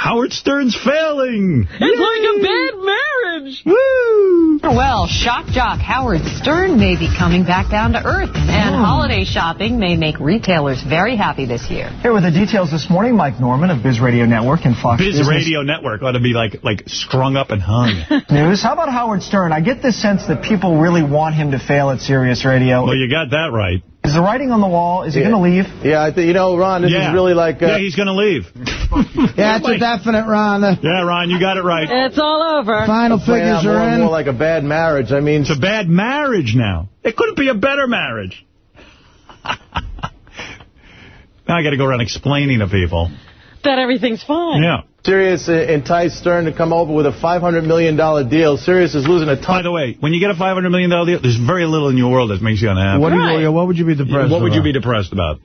Howard Stern's failing. It's like a bad marriage. Woo! Well, shock jock Howard Stern may be coming back down to earth, and hmm. holiday shopping may make retailers very happy this year. Here with the details this morning, Mike Norman of Biz Radio Network and Fox Biz Business Radio Network ought to be like like strung up and hung. News. How about Howard Stern? I get this sense that people really want him to fail at Sirius Radio. well, you got that right. Is the writing on the wall? Is he going to leave? Yeah, I think you know, Ron. This yeah. is really like. Uh, yeah, he's going to leave. Yeah, it's a definite, Ron. Yeah, Ron, you got it right. It's all over. Final playing out figures are and in. more like a bad marriage. I mean, It's a bad marriage now. It couldn't be a better marriage. Now I got to go around explaining to people. That everything's fine. Yeah. Sirius uh, enticed Stern to come over with a $500 million deal. Sirius is losing a ton. By the way, when you get a $500 million deal, there's very little in your world that makes you unhappy. What, do you, what would you be depressed What would you about? be depressed about?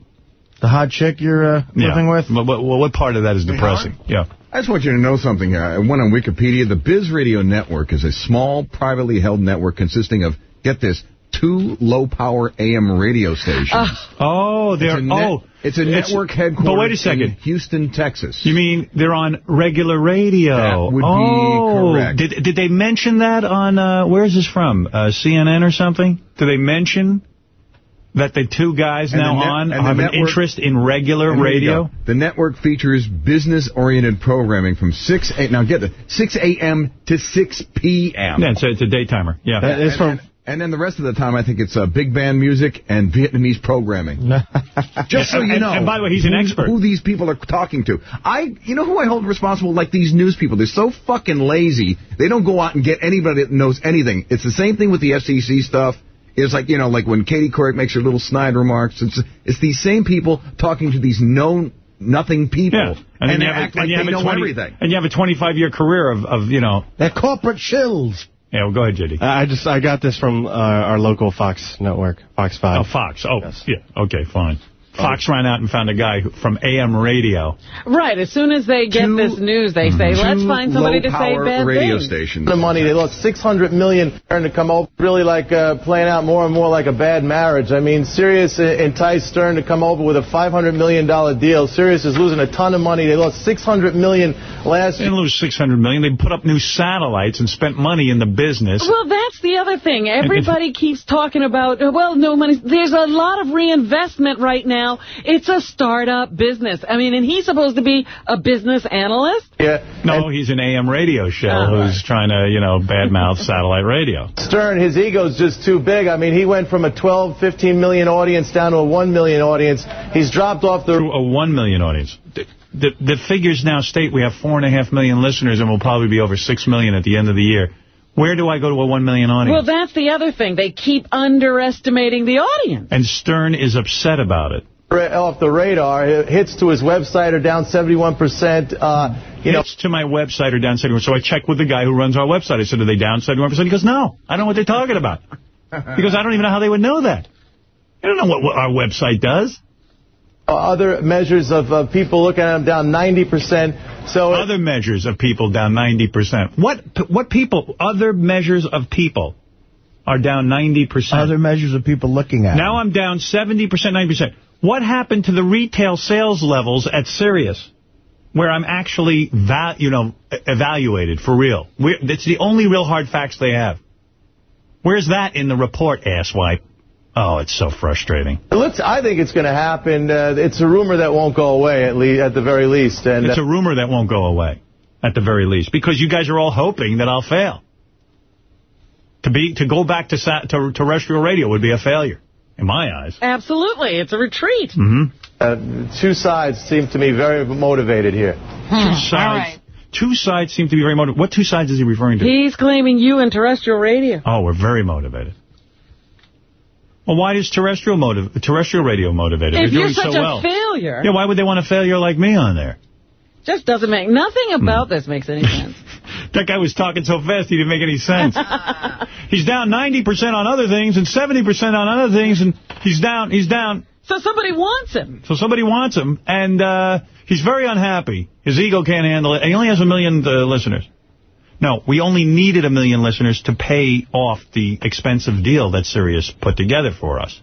The hot chick you're uh, Yeah. living with? What, what, what part of that is depressing? Yeah. I just want you to know something. I went on Wikipedia. The Biz Radio Network is a small, privately held network consisting of, get this, two low-power AM radio stations. Oh, they're It's a it's network headquarters But wait a in second, Houston, Texas. You mean they're on regular radio? That would be oh, correct. Did did they mention that on uh, where is this from? Uh, CNN or something? Do they mention that the two guys And now net- on and the have an interest in regular And there you radio? The network features business-oriented programming from 6 8 now get the 6 a.m. to 6 p.m. Yeah, it's a, it's a daytimer. Yeah, and, and, and then the rest of the time, I think it's uh, big band music and Vietnamese programming. Just so you and- know. and by the way, he's an expert. Who these people are talking to. I, you know who I hold responsible? Like these news people. They're so fucking lazy. They don't go out and get anybody that knows anything. It's the same thing with the FCC stuff. It's like, you know, like when Katie Couric makes her little snide remarks. It's, it's these same people talking to these known nothing people. Yeah. And, then they you have a- act like they know 20 everything. And you have a 25-year career of, of, you know... They're corporate shills. Yeah, well, go ahead, JD. I just I got this from uh, our local Fox network, Fox 5. Oh, Fox. Oh, yeah. Okay, fine. Fox ran out and found a guy who, from AM radio. Right. As soon as they get this news, they say, let's find somebody to say bad things. The money they lost 600 million Stern to come over, really like uh, playing out more and more like a bad marriage. I mean, Sirius uh, enticed Stern to come over with a 500 million dollar deal. Sirius is losing a ton of money. They lost 600 million last They didn't lose 600 million. They put up new satellites and spent money in the business. Well, that's the other thing. Everybody keeps talking about, uh, well, no money. There's a lot of reinvestment right now. It's a startup business. I mean, and he's supposed to be a business analyst. Yeah. No, he's an AM radio show Oh. who's trying to, you know, badmouth satellite radio. Stern, his ego's just too big. I mean, he went from a 12, 15 million audience down to a 1 million audience. He's dropped off the... To a 1 million audience. The, the, the figures now state we have 4.5 million listeners and we'll probably be over 6 million at the end of the year. Where do I go to a 1 million audience? Well, that's the other thing. They keep underestimating the audience. and Stern is upset about it. Off the radar. Hits to his website are down 71%. Uh, you know, Hits to my website are down 71 So I checked with the guy who runs our website. I said, are they down 71%? He goes, no. I don't know what they're talking about. He goes, I don't even know how they would know that. I don't know what, what our website does. other measures of uh, people looking at them down 90%. So Other measures of people down 90%. What what people, other measures of people are down 90%? Other measures of people looking at Now I'm down 70%, 90%. What happened to the retail sales levels at Sirius? Where I'm actually, va you know, evaluated for real. We're, it's the only real hard facts they have. Where's that in the report, asswipe? Oh, it's so frustrating. It looks, I think it's going to happen. Uh, it's a rumor that won't go away, at, le at the very least. And It's a rumor that won't go away, at the very least, because you guys are all hoping that I'll fail. To be to go back to, sa to terrestrial radio would be a failure, in my eyes. Absolutely. It's a retreat. Mm-hmm. uh, two sides seem to me very motivated here. Two sides. Two sides seem to be very motivated. What two sides is he referring to? He's claiming you and terrestrial radio. Oh, we're very motivated. Well, why is terrestrial motiv terrestrial radio motivated? If They're you're doing such so a well. failure, Yeah, why would they want a failure like me on there? just doesn't make, nothing about this makes any sense. That guy was talking so fast he didn't make any sense. he's down 90% on other things and 70% on other things, and he's down, he's down. So somebody wants him. So somebody wants him, and uh, he's very unhappy. His ego can't handle it, and he only has a million uh, listeners. No, we only needed a million listeners to pay off the expensive deal that Sirius put together for us.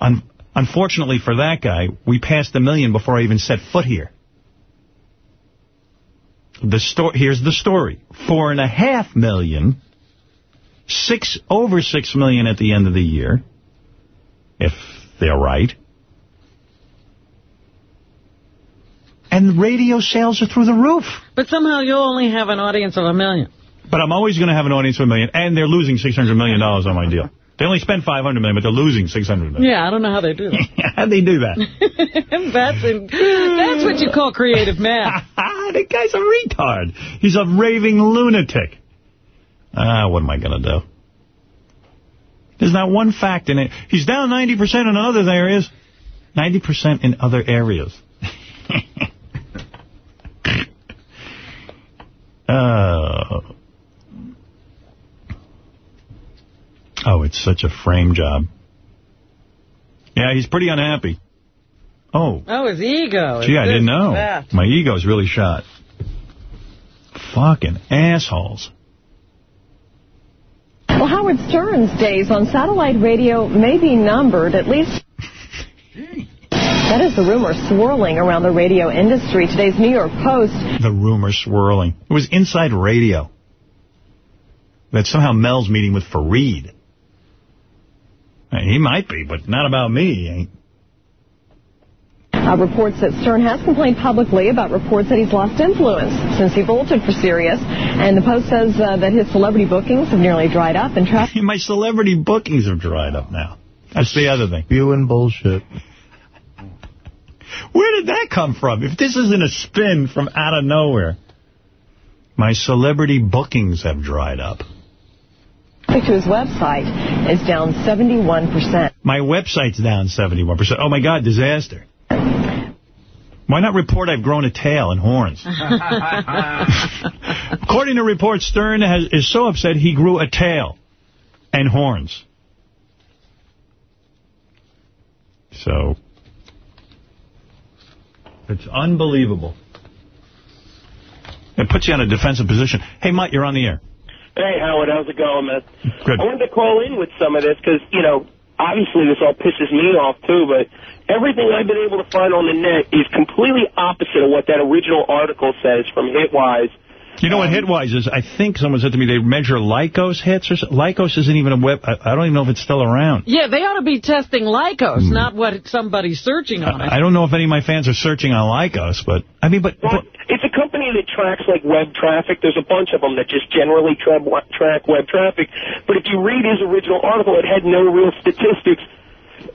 Un unfortunately for that guy, we passed the million before I even set foot here. The sto here's the story. Four and a half million, six over six million at the end of the year, if they're right. And radio sales are through the roof. But somehow you'll only have an audience of a million. But I'm always going to have an audience of a million, and they're losing $600 million on my deal. They only spend 500 million, but they're losing 600 million. Yeah, I don't know how they do that. How'd they do that? that's, in, that's what you call creative math. the guy's a retard. He's a raving lunatic. Ah, what am I going to do? There's not one fact in it. He's down 90% in other areas. 90% in other areas. uh, oh, it's such a frame job. Yeah, he's pretty unhappy. Oh, Oh, his ego. gee, I didn't know. That. My ego's really shot. Fucking assholes. Well, Howard Stern's days on satellite radio may be numbered, at least. That is the rumor swirling around the radio industry. Today's New York Post The rumor swirling. It was inside radio. That somehow Mel's meeting with Farid. Uh, He might be, but not about me. He ain't. uh, reports that Stern has complained publicly about reports that he's lost influence since he bolted for Sirius. And the Post says uh, that his celebrity bookings have nearly dried up and. My celebrity bookings have dried up now. That's the other thing. Spewing bullshit. Where did that come from? If this isn't a spin from out of nowhere. My celebrity bookings have dried up. To his website is down 71%. My website's down 71%. Oh, my God, disaster. Why not report I've grown a tail and horns? According to reports, Stern has, is so upset he grew a tail and horns. So, it's unbelievable. It puts you in a defensive position. Hey, Mike, you're on the air. Hey, Howard, how's it going, man? Good. I wanted to call in with some of this because, you know, obviously this all pisses me off, too, but everything I've been able to find on the net is completely opposite of what that original article says from Hitwise. You know what Hitwise is? I think someone said to me they measure Lycos hits. or so- Lycos isn't even a web. I, I don't even know if it's still around. Yeah, they ought to be testing Lycos, not what somebody's searching on it. I don't know if any of my fans are searching on Lycos, but I mean, but, but It's a company that tracks, like, web traffic. There's a bunch of them that just generally tra- track web traffic. But if you read his original article, it had no real statistics.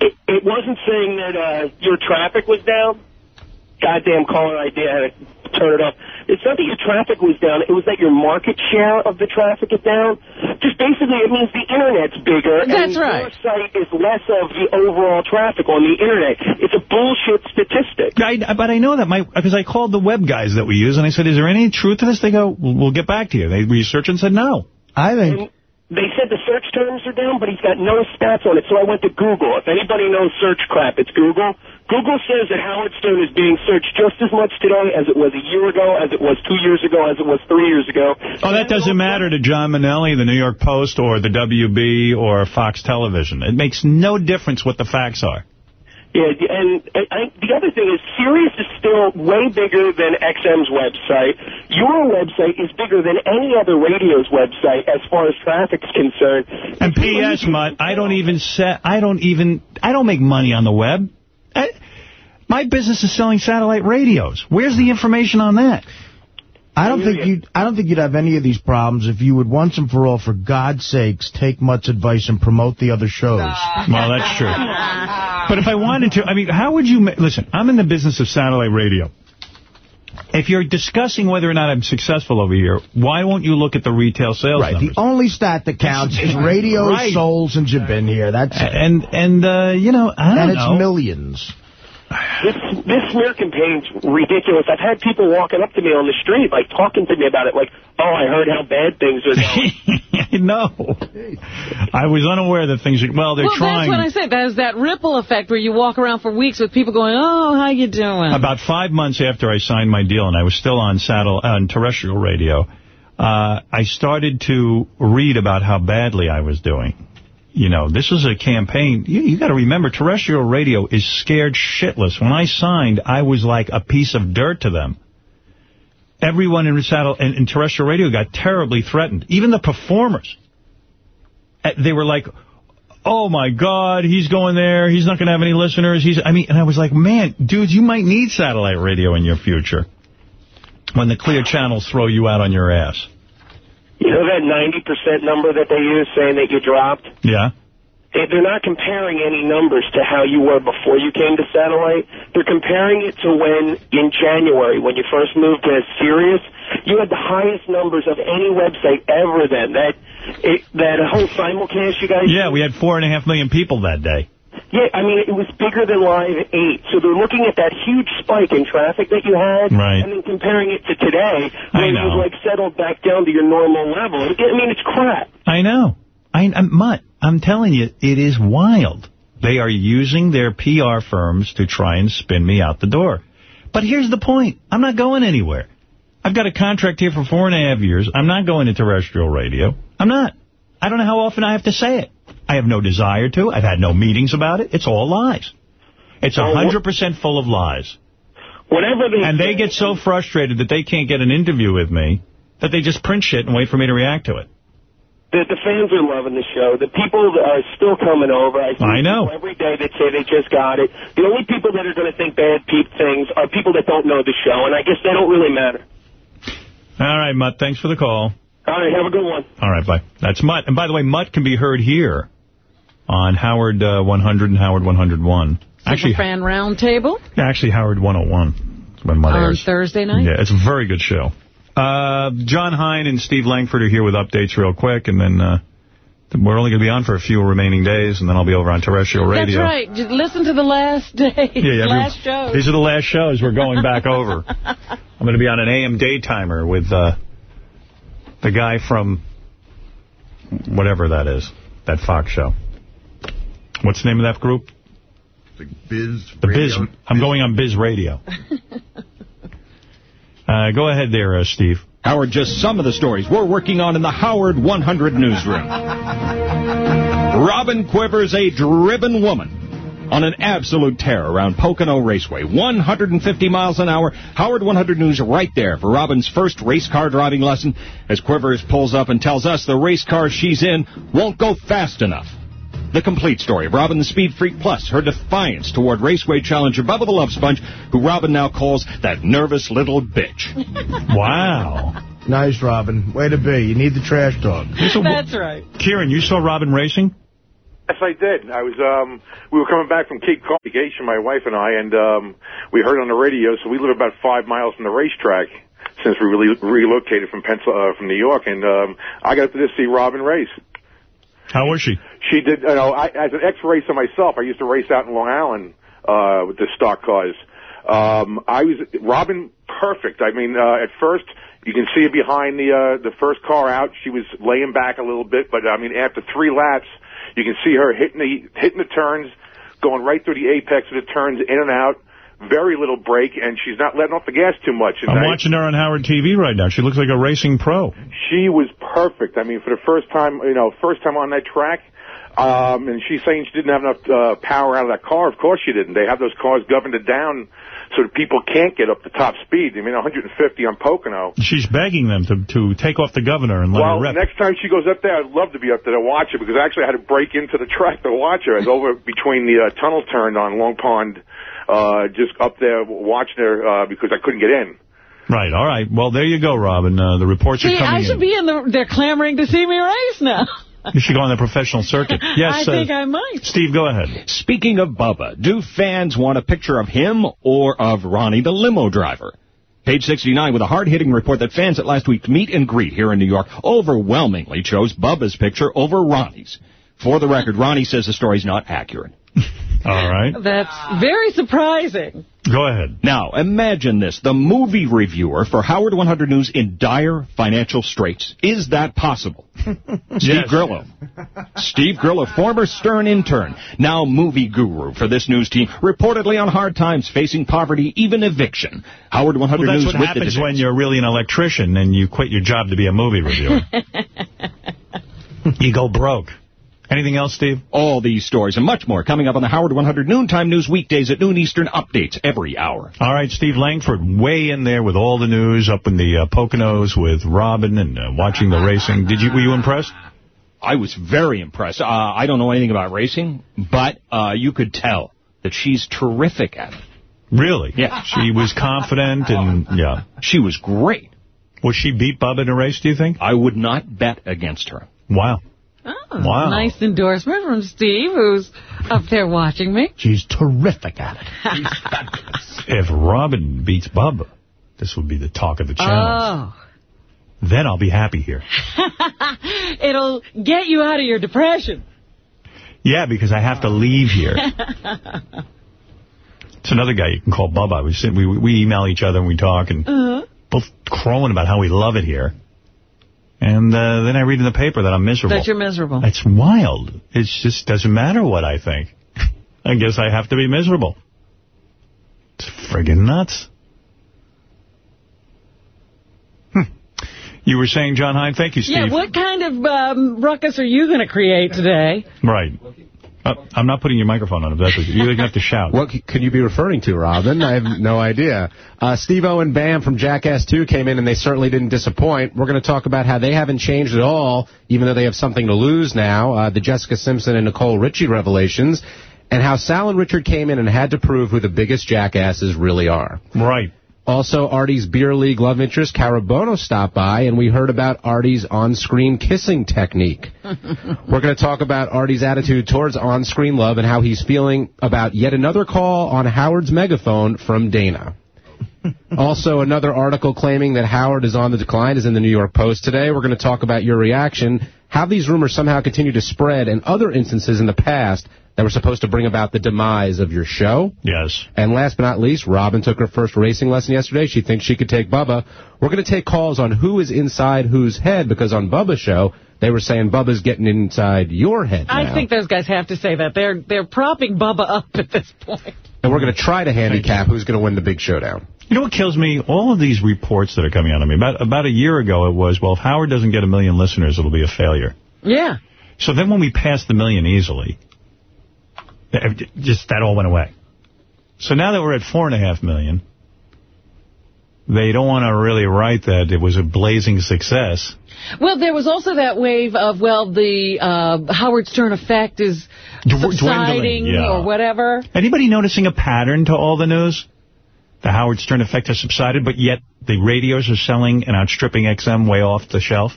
It, it wasn't saying that uh, your traffic was down. Goddamn caller ID, I had to turn it off. It's not that your traffic was down. It was that your market share of the traffic is down. Just basically, it means the Internet's bigger. That's and right. your site is less of the overall traffic on the Internet. It's a bullshit statistic. I, but I know that my because I called the web guys that we use and I said, "Is there any truth to this?" They go, "We'll, we'll get back to you." They researched and said, "No." I think They said the search terms are down, but he's got no stats on it. So I went to Google. If anybody knows search crap, it's Google. Google says that Howard Stern is being searched just as much today as it was a year ago, as it was two years ago, as it was three years ago. Oh, that doesn't matter to John Mainelli, the New York Post, or the WB, or Fox Television. It makes no difference what the facts are. Yeah, and I, I, the other thing is Sirius is still way bigger than XM's website. Your website is bigger than any other radio's website as far as traffic's concerned. And P.S. Mutt, I don't even set. I don't even. I don't make money on the web. I, my business is selling satellite radios. Where's the information on that? I don't think you. I don't think you'd have any of these problems if you would once and for all, for God's sakes, take Mutt's advice and promote the other shows. Well, that's true. But if I wanted to, I mean, how would you... Listen, I'm in the business of satellite radio. If you're discussing whether or not I'm successful over here, why won't you look at the retail sales Right. numbers? The only stat that counts is radio Right. you've been here. That's it. And, and uh, you know, I don't and it's know. millions. This this smear campaign's ridiculous. I've had people walking up to me on the street, like talking to me about it, like, "Oh, I heard how bad things are going." no. I was unaware that things are... Well, they're well, trying... that's what I said. There's that ripple effect where you walk around for weeks with people going, oh, how you doing? About five months after I signed my deal, and I was still on saddle on terrestrial radio, uh, I started to read about how badly I was doing. You know, this is a campaign. You, you got to remember, terrestrial radio is scared shitless. When I signed, I was like a piece of dirt to them. Everyone in saddle in, in terrestrial radio got terribly threatened. Even the performers. Uh, They were like, oh, my God, he's going there. He's not going to have any listeners. He's, I mean, and I was like, man, dudes, you might need satellite radio in your future when the clear channels throw you out on your ass. You know that 90% number that they use saying that you dropped? Yeah? They- They're not comparing any numbers to how you were before you came to satellite. They're comparing it to when, in January, when you first moved to Sirius, you had the highest numbers of any website ever then. That it, that whole simulcast you guys Yeah, we had four and a half million people that day. Yeah, I mean, it was bigger than Live 8. So they're looking at that huge spike in traffic that you had, Right. and then comparing it to today, I where it know. was like settled back down to your normal level. I mean, it's crap. I know. I, I'm, Mutt, I'm telling you, it is wild. They are using their PR firms to try and spin me out the door. But here's the point. I'm not going anywhere. I've got a contract here for four and a half years. I'm not going to terrestrial radio. I'm not. I don't know how often I have to say it. I have no desire to. I've had no meetings about it. It's all lies. It's a 100% full of lies. Whatever they And they get so frustrated that they can't get an interview with me that they just print shit and wait for me to react to it. The, the fans are loving the show. The people are still coming over. I, I know. every day that say they just got it. The only people that are going to think bad peep things are people that don't know the show, and I guess they don't really matter. All right, Mutt, thanks for the call. All right, have a good one. All right, bye. That's Mutt. And by the way, Mutt can be heard here on Howard uh, 100 and Howard 101. Actually, Fan Roundtable actually Howard 101 is when on airs. Thursday night. Yeah, it's a very good show. Uh, John Hein and Steve Langford are here with updates real quick, and then uh, we're only going to be on for a few remaining days, and then I'll be over on terrestrial radio. That's right. Just listen to the last day, Yeah, yeah, last show. These are the last shows we're going back over. I'm going to be on an AM daytimer with uh, the guy from whatever that is, that Fox show. What's the name of that group? The Biz The Biz. I'm going on Biz Radio. uh, go ahead there, uh, Steve. Howard, just some of the stories we're working on in the Howard 100 newsroom. Robin Quivers, a driven woman, on an absolute tear around Pocono Raceway. 150 miles an hour. Howard 100 News right there for Robin's first race car driving lesson as Quivers pulls up and tells us the race car she's in won't go fast enough. The complete story of Robin the Speed Freak Plus, her defiance toward Raceway challenger Bubba the Love Sponge, who Robin now calls that nervous little bitch. Wow. Nice, Robin. Way to be. You need the trash talk. That's right. Kieran, you saw Robin racing? Yes, I did. I was, um, we were coming back from Cape Cod vacation, my wife and I, and, um, we heard on the radio, so we live about five miles from the racetrack since we really relocated from Pencil, uh, from New York, and, um, I got to just see Robin race. How was she? She did, you know, I, as an ex-racer myself, I used to race out in Long Island, uh, with the stock cars. Um, I was, Robin, perfect. I mean, uh, at first, you can see her behind the, uh, the first car out. She was laying back a little bit, but I mean, after three laps, you can see her hitting the, hitting the turns, going right through the apex of the turns, in and out. Very little break, and she's not letting off the gas too much. And I'm I- watching her on Howard TV right now. She looks like a racing pro. she was perfect. I mean, for the first time, you know, first time on that track. Um, and she's saying she didn't have enough uh, power out of that car. Of course she didn't. They have those cars governed down so that people can't get up to top speed. I mean, 150 on Pocono. She's begging them to, to take off the governor and let well, her rip. next time she goes up there, I'd love to be up there to watch her because actually I had to break into the track to watch her. I was over between the uh, tunnel turn on Long Pond, uh, just up there watching her uh, because I couldn't get in. Right, all right. Well, there you go, Robin. Uh, the reports See, are coming I should in. be in the. They're clamoring to see me race now. You should go on the professional circuit. Yes, I uh, think I might. Steve, go ahead. Speaking of Bubba, do fans want a picture of him or of Ronnie the limo driver? Page 69 with a hard-hitting report that fans at last week's meet and greet here in New York overwhelmingly chose Bubba's picture over Ronnie's. For the record, Ronnie says the story's not accurate. All right. That's very surprising. Go ahead. Now, imagine this. The movie reviewer for Howard 100 News in dire financial straits. Is that possible? Steve Grillo. Steve Grillo, former Stern intern, now movie guru for this news team, reportedly on hard times, facing poverty, even eviction. Howard 100 Well, that's News what happens when you're really an electrician and you quit your job to be a movie reviewer. you go broke. Anything else, Steve? All these stories and much more coming up on the Howard 100 Noontime News weekdays at noon Eastern updates every hour. All right, Steve Langford, way in there with all the news, up in the uh, Poconos with Robin and uh, watching the racing. Did you Were you impressed? I was very impressed. Uh, I don't know anything about racing, but uh, you could tell that she's terrific at it. Really? Yeah. She was confident and, yeah. She was great. Will she beat Bubba in a race, do you think? I would not bet against her. Wow. Oh, Wow. Nice endorsement from Steve, who's up there watching me. She's terrific at it. If Robin beats Bubba, this would be the talk of the channel. Oh. Then I'll be happy here. It'll get you out of your depression. Yeah, because I have to leave here. It's another guy you can call Bubba. We we we email each other and we talk and Uh-huh. both crowing about how we love it here. And uh, then I read in the paper that I'm miserable. That you're miserable. It's wild. It just doesn't matter what I think. I guess I have to be miserable. It's friggin' nuts. Hmm. You were saying, John Hein, thank you, Steve. Yeah, what kind of um, ruckus are you going to create today? Right. Uh, I'm not putting your microphone on if that's what you- you're going to have to shout. What could you be referring to, Robin? I have no idea. Uh, Steve-O and Bam from Jackass 2 came in, and they certainly didn't disappoint. We're going to talk about how they haven't changed at all, even though they have something to lose now, uh, the Jessica Simpson and Nicole Richie revelations, and how Sal and Richard came in and had to prove who the biggest jackasses really are. Right. Also, Artie's Beer League love interest, Cara Buono, stopped by, and we heard about Artie's on-screen kissing technique. We're going to talk about Artie's attitude towards on-screen love and how he's feeling about yet another call on Howard's megaphone from Dana. also, another article claiming that Howard is on the decline is in the New York Post today. We're going to talk about your reaction, how these rumors somehow continue to spread, and other instances in the past that were supposed to bring about the demise of your show. Yes. And last but not least, Robin took her first racing lesson yesterday. She thinks she could take Bubba. We're going to take calls on who is inside whose head, because on Bubba's show, they were saying Bubba's getting inside your head now. I think those guys have to say that. They're they're propping Bubba up at this point. And we're going to try to handicap who's going to win the big showdown. You know what kills me? All of these reports that are coming out of me. About about a year ago, it was, well, if Howard doesn't get a million listeners, it'll be a failure. Yeah. So then when we passed the million easily, just that all went away. So now that we're at four and a half million, they don't want to really write that it was a blazing success. Well, there was also that wave of, well, the uh, Howard Stern effect is subsiding yeah. or whatever. Anybody noticing a pattern to all the news? The Howard Stern effect has subsided, but yet the radios are selling and outstripping XM way off the shelf.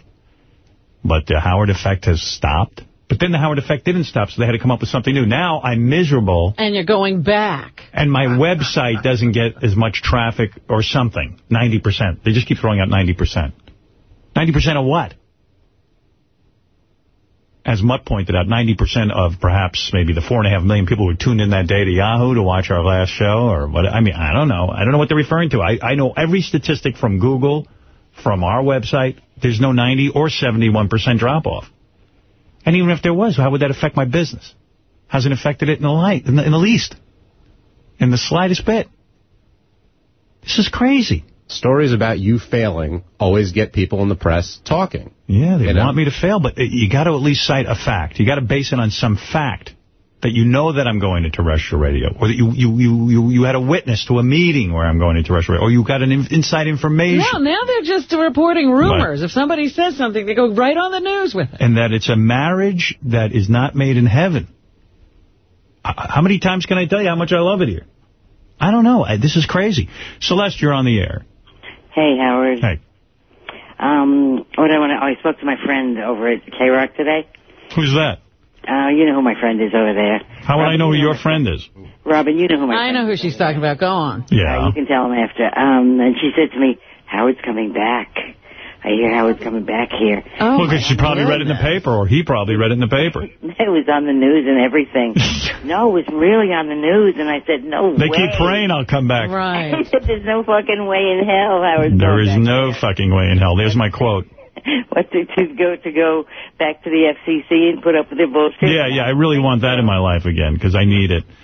But the Howard effect has stopped. But then the Howard effect didn't stop, so they had to come up with something new. Now I'm miserable, And you're going back. and my website doesn't get as much traffic or something. 90%. They just keep throwing out 90%. 90% of what? As Mutt pointed out, 90% of perhaps maybe the four and a half million people who tuned in that day to Yahoo to watch our last show, or what? I mean, I don't know. I don't know what they're referring to. I, I know every statistic from Google, from our website. There's no 90 or 71% drop-off. And even if there was, how would that affect my business? Hasn't affected it in the light, in the, in the least, in the slightest bit. This is crazy. Stories about you failing always get people in the press talking. Yeah, they You know? want me to fail, but uh, you got to at least cite a fact. You got to base it on some fact that you know that I'm going to terrestrial radio, or that you you you you, you had a witness to a meeting where I'm going to terrestrial radio, or you got an in inside information, No, now they're just reporting rumors. If somebody says something, they go right on the news with it. and that it's a marriage that is not made in heaven. How many times can I tell you how much I love it here? I don't know. I, this is crazy. Celeste, you're on the air. Hey, Howard. Hey. Um, what I want to, oh, I spoke to my friend over at K-Rock today. Who's that? Uh, you know who my friend is over there. How would I know who your friend is? Robin, you know who my I know who she's talking about. Go on. Yeah. You can tell him after. Um, and she said to me, Howard's coming back. I hear Howard's coming back here. Oh, well, 'cause she probably read it in the paper, or he probably read it in the paper. It was on the news and everything. no, it was really on the news. And I said, no They way. keep praying I'll come back. I said, there's no fucking way in hell Howard's There going is back. no fucking way in hell. There's my quote. What, to, to go to go back to the FCC and put up with their bullshit? Yeah, yeah, I really want that in my life again, because I need it.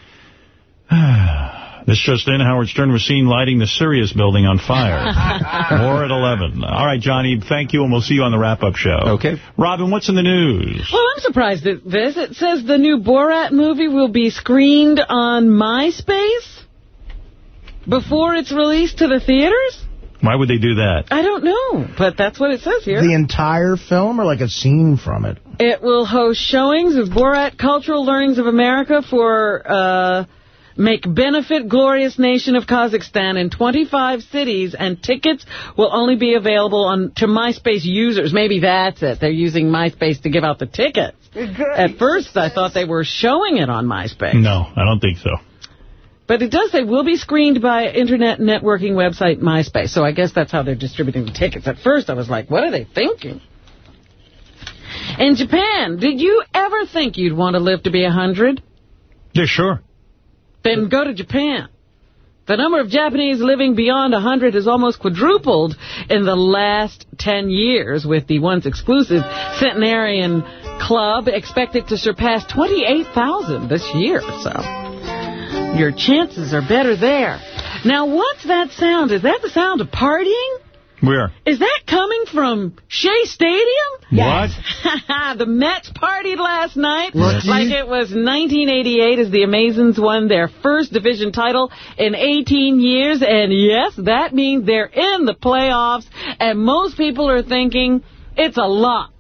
This just in, Howard Stern was seen lighting the Sirius building on fire. More at 11. All right, Johnny, thank you, and we'll see you on the wrap-up show. Okay. Robin, what's in the news? Well, I'm surprised at this. It says the new Borat movie will be screened on MySpace before it's released to the theaters? Why would they do that? I don't know, but that's what it says here. The entire film or like a scene from it? It will host showings of Borat Cultural Learnings of America for uh, Make Benefit Glorious Nation of Kazakhstan in 25 cities, and tickets will only be available on to MySpace users. Maybe that's it. They're using MySpace to give out the tickets. At first, I thought they were showing it on MySpace. No, I don't think so. But it does say will be screened by internet networking website MySpace. So I guess that's how they're distributing the tickets. At first, I was like, what are they thinking? In Japan, did you ever think you'd want to live to be a 100? Yeah, sure. Then go to Japan. The number of Japanese living beyond 100 has almost quadrupled in the last 10 years, with the once exclusive centenarian club expected to surpass 28,000 this year. So your chances are better there. Now, what's that sound? Is that the sound of partying? Where? Is that coming from Shea Stadium? What? the Mets partied last night Lucky. like it was 1988 as the Amazins won their first division title in 18 years. And yes, that means they're in the playoffs. And most people are thinking it's a lock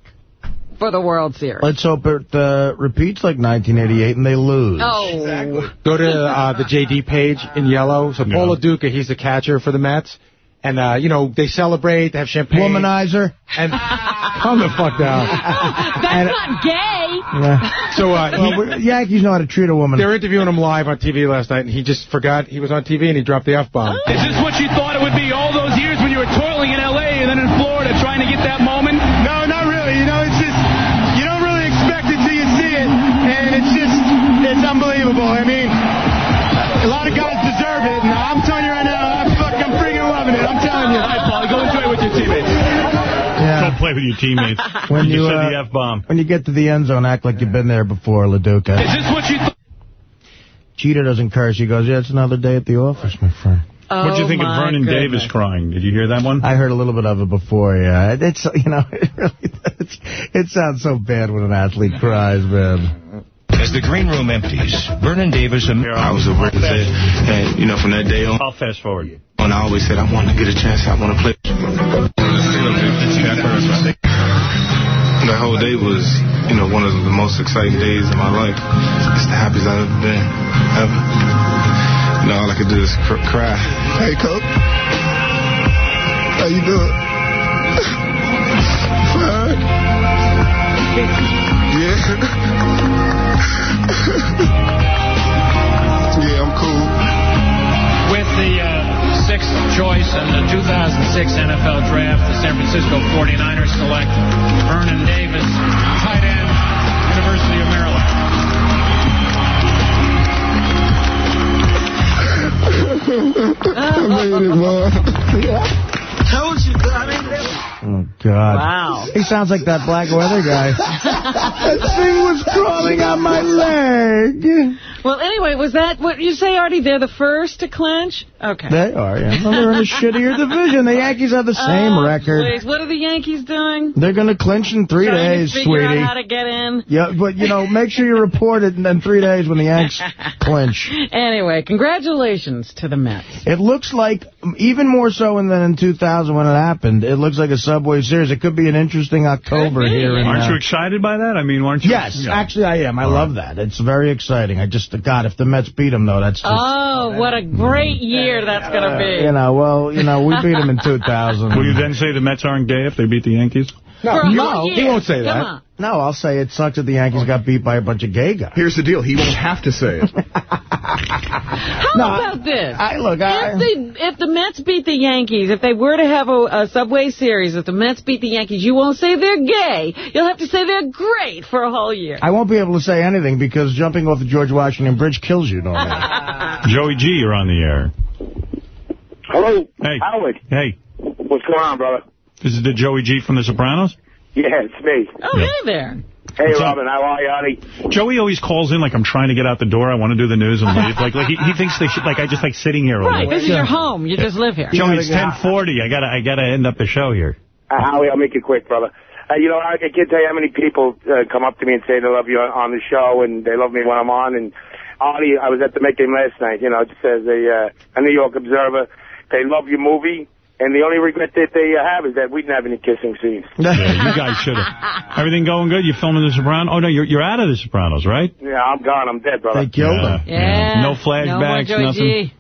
for the World Series. Let's hope it uh, repeats like 1988 and they lose. Oh. Go to uh, the JD page in yellow. So Paul Duca, he's the catcher for the Mets. And, uh, you know, they celebrate, they have champagne. Womanizer. And calm the fuck down. That's not gay. Yeah. So, uh, Well, we- Yankees know how to treat a woman. They're interviewing him live on TV last night, and he just forgot he was on TV, and he dropped the F-bomb. Is this what you thought it would be all those years when you were toiling in L.A. and then in Florida trying to get that moment? No, not really. You know, it's just, you don't really expect it till you see it. And it's just, it's unbelievable. I mean, a lot of guys deserve it. And I'm telling Go play with your teammates. When you, just said uh, the F-bomb. When you get to the end zone, act like you've been there before, Lo Duca. Is this what you thought? Jeter doesn't curse. He goes, yeah, it's another day at the office, my friend. What'd you think of Oh, Vernon goodness. Davis crying? Did you hear that one? I heard a little bit of it before, yeah. It's, you know, it really does. It sounds so bad when an athlete cries, man. As the green room empties, Vernon Davis and I was a Reds fan, and you know from that day on, I'll fast forward. you. And I always said I wanted to get a chance. I want to play. That whole day was, you know, one of the most exciting days of my life. It's the happiest I've ever been, ever. You know, all I could do is cr- cry. Hey, Coach. How you doing? Fine. Yeah. yeah, I'm cool. With the uh, sixth choice in the 2006 NFL Draft, the San Francisco 49ers select Vernon Davis, tight end, University of Maryland. I made it, man. Told you, Oh, God. Wow. He sounds like that black weather guy. that thing was crawling on my leg. Well, anyway, was that what you say, Artie? They're the first to clinch? Okay. They are, yeah. Well, they're in a shittier division. The Yankees have the same Oh, record. Please. What are the Yankees doing? They're going to clinch in three Trying days, figure sweetie. out how to get in. Yeah, but, you know, make sure you report it in, in three days when the Yanks clinch. Anyway, congratulations to the Mets. It looks like, even more so than in 2000 when it happened, it looks like a Subway Series. It could be an interesting October here. in, Aren't uh, you excited by that? I mean, aren't you? Yes, Yeah. actually I am. I love that. It's very exciting. I just, God, if the Mets beat them, though, that's just... Oh, what a great year that's going to be. You know, well, you know, we beat them in 2000. Will you then say the Mets aren't gay if they beat the Yankees? For a no, he won't say Come that. on. No, I'll say it sucks that the Yankees got beat by a bunch of gay guys. Here's the deal. He won't have to say it. How No, about this? I look, I- if the if the Mets beat the Yankees, if they were to have a, a Subway Series, if the Mets beat the Yankees, you won't say they're gay. You'll have to say they're great for a whole year. I won't be able to say anything because jumping off the George Washington Bridge kills you don't normally. Joey G, you're on the air. Hello, Hey. Howard. Hey, What's going on, brother? This is the Joey G from The Sopranos? Yeah, it's me. Oh, hey there. Hey, What's up? Robin. How are you, Artie? Joey always calls in like I'm trying to get out the door. I want to do the news and leave. Like, like he, he thinks they should, like I just like sitting here. all Right, day. this is your home. You just live here. Joey, it's 10:40. I gotta I gotta end up the show here. Uh, Howie, I'll make it quick, brother. Uh, you know, I, I can't tell you how many people uh, come up to me and say they love you on, on the show and they love me when I'm on. And Artie, I was at the Met game last night. You know, just as a, uh, a New York observer, they love your movie. And the only regret that they uh, have is that we didn't have any kissing scenes. Yeah, you guys should have. Everything going good? You filming The Sopranos? Oh no, you're you're out of The Sopranos, right? Yeah, I'm gone. I'm dead, brother. They killed him. Yeah. No flashbacks, no nothing? G.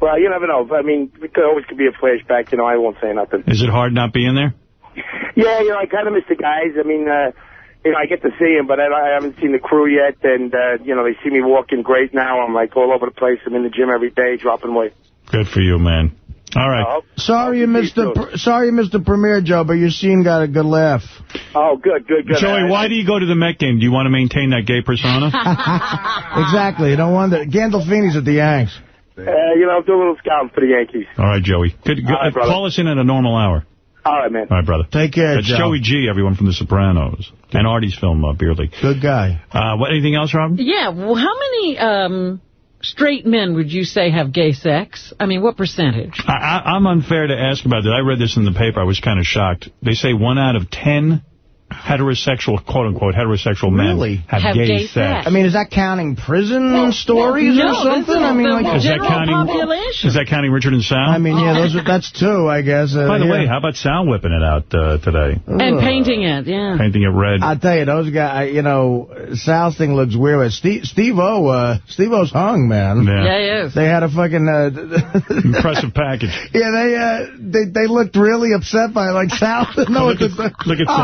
Well, you never know. I mean, it could, always could be a flashback. You know, I won't say nothing. Is it hard not being there? Yeah, you know, I kind of miss the guys. I mean, uh, you know, I get to see them, but I, I haven't seen the crew yet. And, uh, you know, they see me walking great now. I'm like all over the place. I'm in the gym every day, dropping weight. Good for you, man. All right. Sorry you missed the pr- sorry you missed the premiere, Joe, but your scene got a good laugh. Oh, good, good, good. Joey, Uh, why do you go to the Met game? Do you want to maintain that gay persona? exactly. You don't wonder. Gandolfini's at the Yanks. Uh, you know, I'm doing a little scouting for the Yankees. All right, Joey. Good, good. All right, brother. call us in at a normal hour. All right, man. All right, brother. Take care, That's Joe. Joey G, everyone from The Sopranos. And Artie's film, uh, Beer League. Good guy. Uh, what? Anything else, Rob? Yeah, well, how many um, straight men would you say have gay sex? I mean, what percentage? I, I'm unfair to ask about that. I read this in the paper. I was kind of shocked. They say one out of ten heterosexual, quote-unquote, heterosexual men have, Have gay, gay sex. sex. I mean, is that counting prison stories no, or something? is I mean, like, Is that counting? population. Is that counting Richard and Sal? I mean, yeah, those are, that's two, I guess. Uh, By the yeah. way, how about Sal whipping it out uh, today? And painting it, yeah. Painting it red. I tell you, those guys, you know, Sal's thing looks weird. But Steve, Steve-O, uh, Steve-O's hung, man. Yeah. Yeah, he is. They had a fucking, uh, Impressive package. yeah, they, uh, they, they looked really upset by it. Like, Sal, no, Look it's at- a, look at Oh,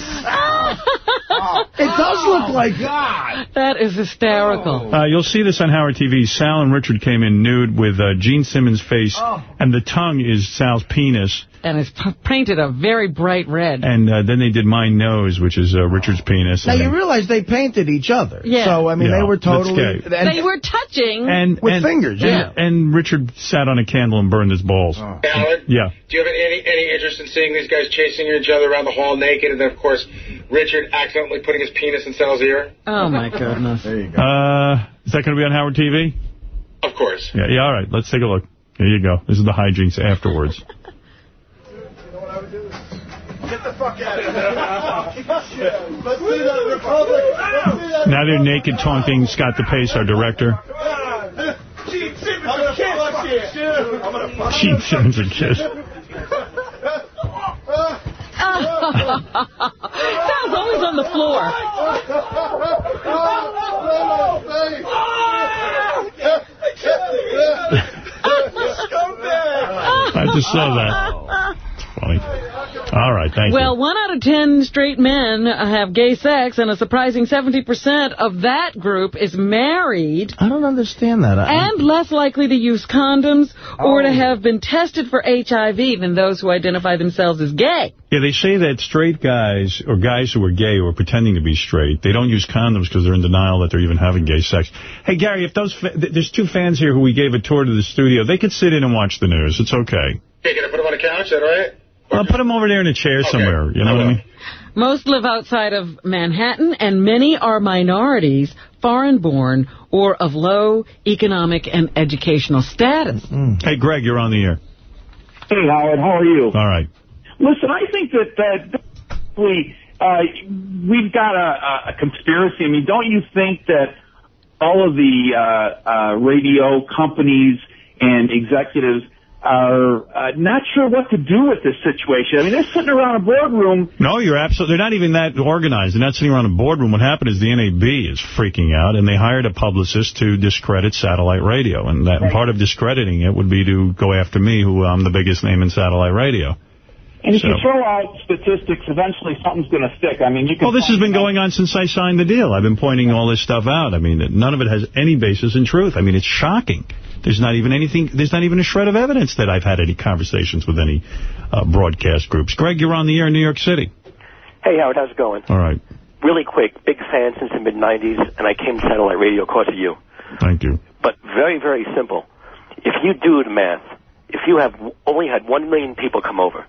Sal. Jesus. it does look like God. That is hysterical. Uh, you'll see this on Howard TV. Sal and Richard came in nude with uh, Gene Simmons' face, and the tongue is Sal's penis. And it's painted a very bright red. And uh, then they did my nose, which is uh, Richard's penis. Now, you realize they painted each other. Yeah. So, I mean, Yeah, they were totally... and- they were touching. and, with and- fingers, and- yeah. And Richard sat on a candle and burned his balls. Alan, Yeah. do you have any any interest in seeing these guys chasing each other around the hall naked, and then of course Richard accidentally putting his penis in Sal's ear? oh, my goodness. There you Uh, is that going to be on Howard TV? Of course. Yeah, yeah, all right. Let's take a look. Here you go. This is the hijinks afterwards. Get the fuck out of here. Let's see the Republic. That Now they're naked taunting Scott DePace, our director. Ah, Gene Simmons kiss. I'm gonna fuck Gene Simmons a kiss. Sal's always on the floor. Ah, I just saw that. It's funny. All right, thank Well, you. one out of ten straight men have gay sex, and a surprising 70% of that group is married I don't understand that. I, and less likely to use condoms or to oh. have been tested for HIV than those who identify themselves as gay. Yeah, they say that straight guys, or guys who are gay or pretending to be straight, they don't use condoms because they're in denial that they're even having gay sex. Hey, Gary, if those fa- th- there's two fans here who we gave a tour to the studio, they could sit in and watch the news. It's okay. Hey, can I put them on a couch? Is that all right? Well, put them over there in a chair somewhere. You know what I mean? Most live outside of Manhattan, and many are minorities, foreign-born, or of low economic and educational status. Hey, Greg, you're on the air. Hey, Howard, how are you? All right. Listen, I think that uh, basically uh, we've got a, a conspiracy. I mean, don't you think that all of the uh, uh, radio companies and executives are uh, not sure what to do with this situation? I mean, they're sitting around a boardroom. No, you're absolutely. They're not even that organized. They're not sitting around a boardroom. What happened is the NAB is freaking out, and they hired a publicist to discredit satellite radio. And that part of discrediting it would be to go after me, who I'm the biggest name in satellite radio. And if you throw out statistics, eventually something's going to stick. I mean, you can. Well, this has been going on since I signed the deal. I've been pointing all this stuff out. I mean, none of it has any basis in truth. I mean, it's shocking. There's not even anything. There's not even a shred of evidence that I've had any conversations with any uh, broadcast groups. Greg, you're on the air in New York City. Hey, Howard, how's it going? All right. Really quick, big fan since the mid-'90s, and I came to satellite radio because of you. Thank you. But very, very simple. If you do the math, if you have only had one million people come over,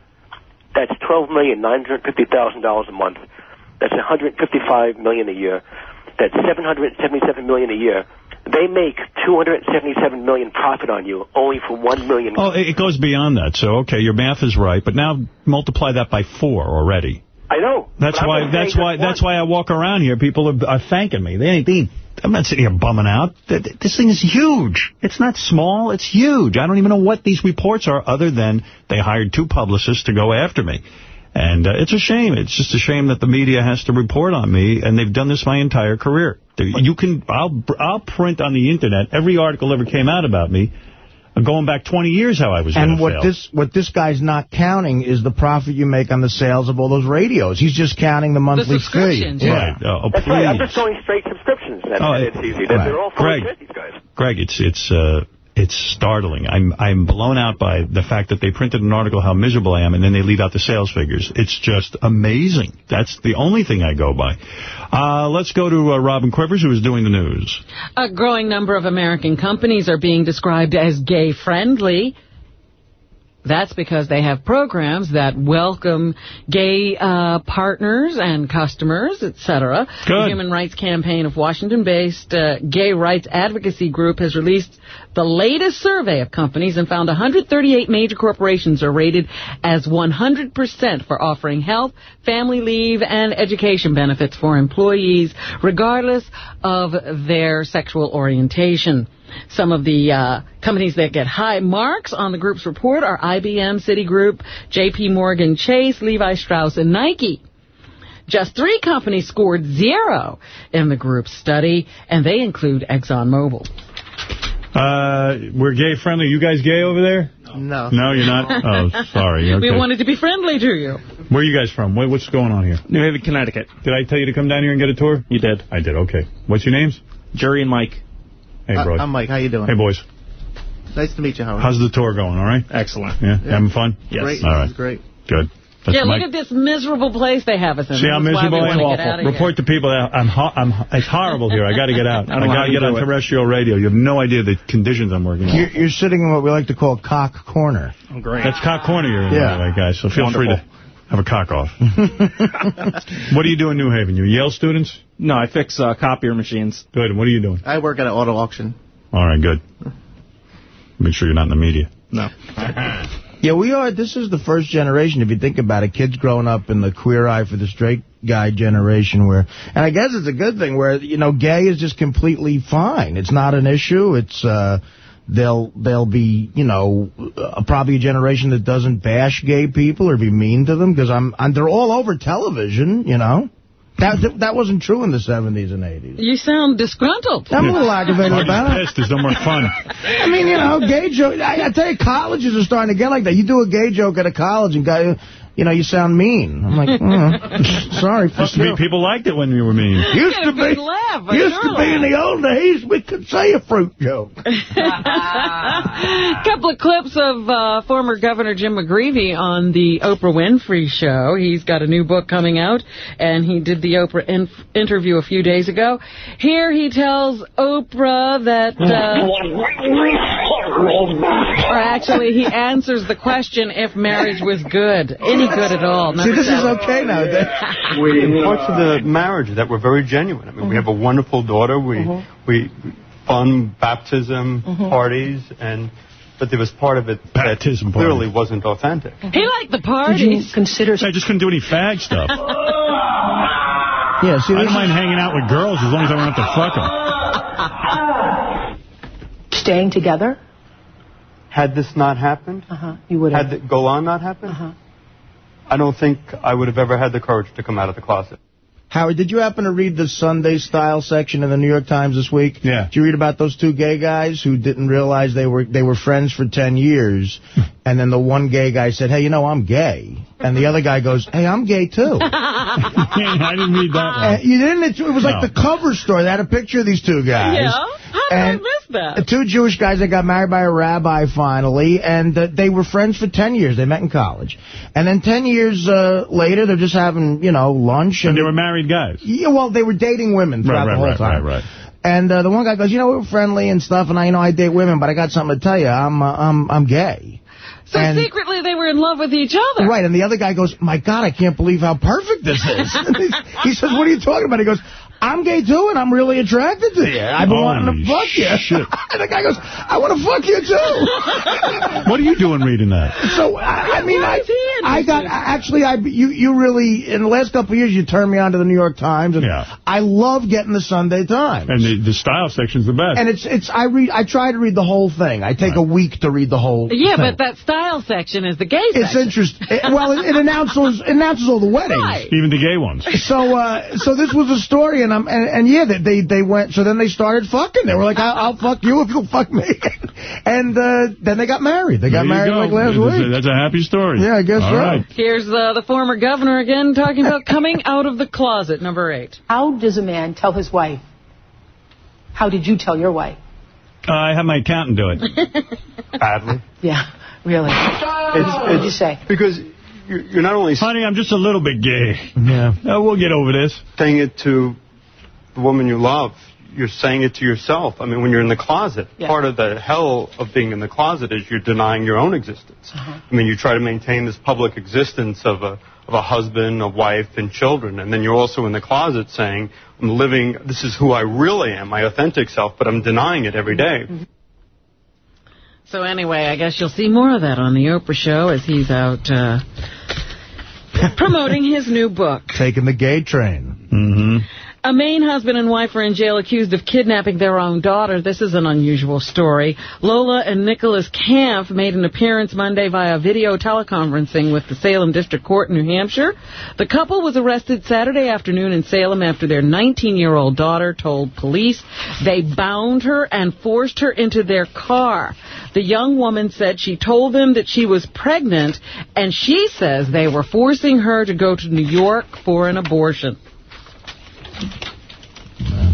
that's twelve million nine hundred fifty thousand dollars a month. That's one hundred fifty-five million a year. That's seven hundred seventy-seven million a year. They make two hundred seventy-seven million profit on you only for one million. Oh, it goes beyond that. So, okay, your math is right, but now multiply that by four already. I know. That's why. That's why. that That's why I walk around here. People are, are thanking me. They ain't. They, I'm not sitting here bumming out. Th- th- This thing is huge. It's not small. It's huge. I don't even know what these reports are, other than they hired two publicists to go after me. And uh, it's a shame. It's just a shame that the media has to report on me, and they've done this my entire career. You can. I'll. I'll print on the internet every article ever came out about me, uh, going back 20 years how I was. And gonna what fail. this what this guy's not counting is the profit you make on the sales of all those radios. He's just counting the monthly fee. subscriptions, Yeah. Right. Oh, That's right. I'm just going straight subscriptions. And Oh, it's easy. They're, right. they're all fully Greg. fit, these guys. Greg, it's it's uh, It's startling. I'm I'm blown out by the fact that they printed an article how miserable I am, and then they leave out the sales figures. It's just amazing. That's the only thing I go by. Uh, let's go to uh, Robin Quivers, who is doing the news. A growing number of American companies are being described as gay-friendly. That's because they have programs that welcome gay uh, partners and customers, etc. The Human Rights Campaign of Washington-based uh, gay rights advocacy group has released the latest survey of companies and found 138 major corporations are rated as 100% for offering health, family leave, and education benefits for employees, regardless of their sexual orientation. Some of the uh, companies that get high marks on the group's report are IBM, Citigroup, J.P. Morgan Chase, Levi Strauss, and Nike. Just three companies scored zero in the group's study, and they include ExxonMobil. Uh, we're gay friendly. You guys gay over there? No. No, you're not? Oh, sorry. Okay. We wanted to be friendly to you. Where are you guys from? What's going on here? New Haven, Connecticut. Did I tell you to come down here and get a tour? You did. I did, okay. What's your names? Jerry and Mike. Hey, Uh, bro. I'm Mike. How you doing? Hey, boys. Nice to meet you, Howard. How's the tour going, all right? Excellent. Yeah? Yeah. Having fun? Yes. Great. All right. Great. Good. That's yeah, Mike. look at this miserable place they have us in. See how miserable we I am? get out of here. Report to people that I'm, ho I'm it's horrible here. I got to get out. I I, don't got to you get on it. terrestrial radio. You have no idea the conditions I'm working You're, in. you're sitting in what we like to call cock corner. Oh, great. That's cock corner you're in, Yeah. by the way, guys. So feel free to have a cock off. what do you do in New Haven? You Yale students? No, I fix uh, copier machines. Good. And what are you doing? I work at an auto auction. All right, good. Make sure you're not in the media. No. Yeah, we are. This is the first generation, if you think about it. Kids growing up in the queer eye for the straight guy generation where, and I guess it's a good thing where, you know, gay is just completely fine. It's not an issue. It's, uh, they'll, they'll be, you know, uh, probably a generation that doesn't bash gay people or be mean to them because I'm, I'm, they're all over television, you know. That, that wasn't true in the 70s and 80s. You sound disgruntled. I'm a little aggravated Marty's about it. pissed. There's no more fun. I mean, you know, gay joke. I, I tell you, colleges are starting to get like that. You do a gay joke at a college, and guy, you know, you sound mean. I'm like, mm, sorry, fuck Used to be you. people liked it when you were mean. Used to be, laugh, used to be in the old days, we could say a fruit joke. A couple of clips of uh, former Governor Jim McGreevey on the Oprah Winfrey Show. He's got a new book coming out, and he did the Oprah in interview a few days ago. Here he tells Oprah that... Uh, or actually, he answers the question if marriage was good. Any good at all. See, this is okay now. we in parts of the marriage that were very genuine. I mean, we have a wonderful daughter. We Mhm. we fun baptism Mhm. parties, and but there was part of it Baptism that clearly parties. wasn't authentic. He liked the parties. consider? I just couldn't do any fag stuff. Yeah, see, I don't mind hanging out with girls as long as I don't have to fuck them. Staying together? Had this not happened, Uh-huh. You would had have. the Golan not happened, I don't think I would have ever had the courage to come out of the closet. Howard, did you happen to read the Sunday style section in the New York Times this week? Yeah. Did you read about those two gay guys who didn't realize they were they were friends for 10 years, and then the one gay guy said, hey, you know, I'm gay. And the other guy goes, hey, I'm gay, too. I didn't read that one. Uh, you didn't? It, it was like No. the cover story. They had a picture of these two guys. Yeah? How did And I miss that? The two Jewish guys that got married by a rabbi finally, and uh, they were friends for 10 years. They met in college. And then 10 years uh, later, they're just having, you know, lunch. And, And they were married guys. Yeah, well, they were dating women throughout Right, right, the whole right, time. right, right. And uh, the one guy goes, you know, we're friendly and stuff, and I, you know, I date women, but I got something to tell you. I'm, uh, I'm, I'm gay. So And- secretly they were in love with each other. Right, and the other guy goes, my God, I can't believe how perfect this is. He, he says, what are you talking about? He goes, I'm gay too, and I'm really attracted to you. I've been wanting to fuck you. shit. and the guy goes, I want to fuck you too. What are you doing reading that? So I, I mean, I, I got actually, I you you really in the last couple of years you turned me on to the New York Times, and Yeah. I love getting the Sunday Times. And the, the style section's the best. And it's it's I read I try to read the whole thing. I take a week to read the whole. Thing. Yeah, thing. but that style section is the gay it's section. interesting. It- well, it, it announces announces all the weddings. Right. Even the gay ones. So, uh, so this was a story, and I'm, and, and yeah, they, they they went. So then they started fucking. They were like, "I'll, I'll fuck you if you'll fuck me," and uh, then they got married. They got married go. like last That's a- That's a happy story. Yeah, I guess All so. right. Here's uh, the former governor again talking about coming out of the closet, number eight. How does a man tell his wife? How did you tell your wife? Uh, I had my accountant do it. Badly. Yeah, really. what did you say? Because you're, you're not only... Honey, I'm just a little bit gay. Yeah. Uh, we'll get over this. saying it to the woman you love. You're saying it to yourself. I mean, when you're in the closet, Yeah. part of the hell of being in the closet is you're denying your own existence. Uh-huh. I mean, you try to maintain this public existence of a of a husband, a wife, and children, and then you're also in the closet saying, "I'm living. This is who I really am, my authentic self, but I'm denying it every day." So anyway, I guess you'll see more of that on the Oprah show as he's out uh, promoting his new book. Taking the gay train. Mm-hmm. A Maine husband and wife are in jail accused of kidnapping their own daughter. This is an unusual story. Lola and Nicholas Kampf made an appearance Monday via video teleconferencing with the Salem District Court in New Hampshire. The couple was arrested Saturday afternoon in Salem after their 19-year-old daughter told police they bound her and forced her into their car. The young woman said she told them that she was pregnant, and she says they were forcing her to go to New York for an abortion.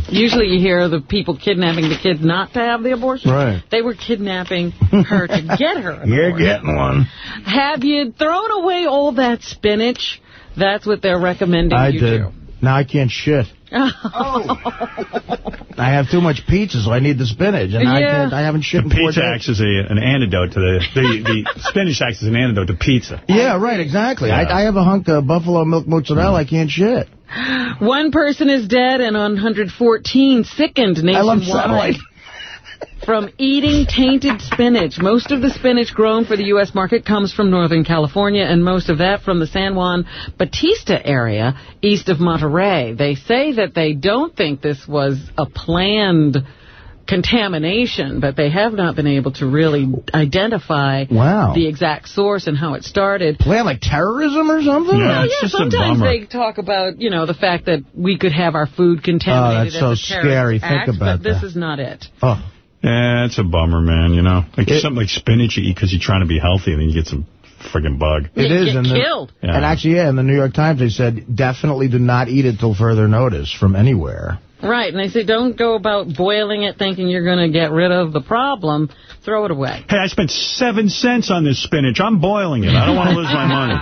Usually you hear the people kidnapping the kid not to have the abortion. Right. They were kidnapping her to get her You're abortion. getting one. Have you thrown away all that spinach? That's what they're recommending I you did. do. Now I can't shit. Oh. I have too much pizza, so I need the spinach, and I can't. I haven't shit The pizza days. acts as a, an antidote to the, the, the spinach acts as an antidote to pizza. Yeah, right, exactly. Yeah. I, I have a hunk of buffalo milk mozzarella. I can't shit. One person is dead and 114 sickened I love nationwide satellite. From eating tainted spinach. Most of the spinach grown for the U.S. market comes from Northern California, and most of that from the San Juan Bautista area east of Monterey. They say that they don't think this was a planned contamination, but they have not been able to really identify Wow. the exact source and how it started. Plan like terrorism or something? Well, yeah, sometimes they talk about, you know, the fact that we could have our food contaminated Oh, that's so a terrorist scary. Think about but this is not it. Oh. Yeah, it's a bummer, man, you know. Like something like spinach you eat because you're trying to be healthy and then you get some friggin' bug. It is. and the- Yeah. And actually, yeah, in the New York Times, they said definitely do not eat it till further notice from anywhere. Right, and they say don't go about boiling it thinking you're going to get rid of the problem. Throw it away. Hey, I spent seven cents on this spinach. I'm boiling it. I don't want to lose my money.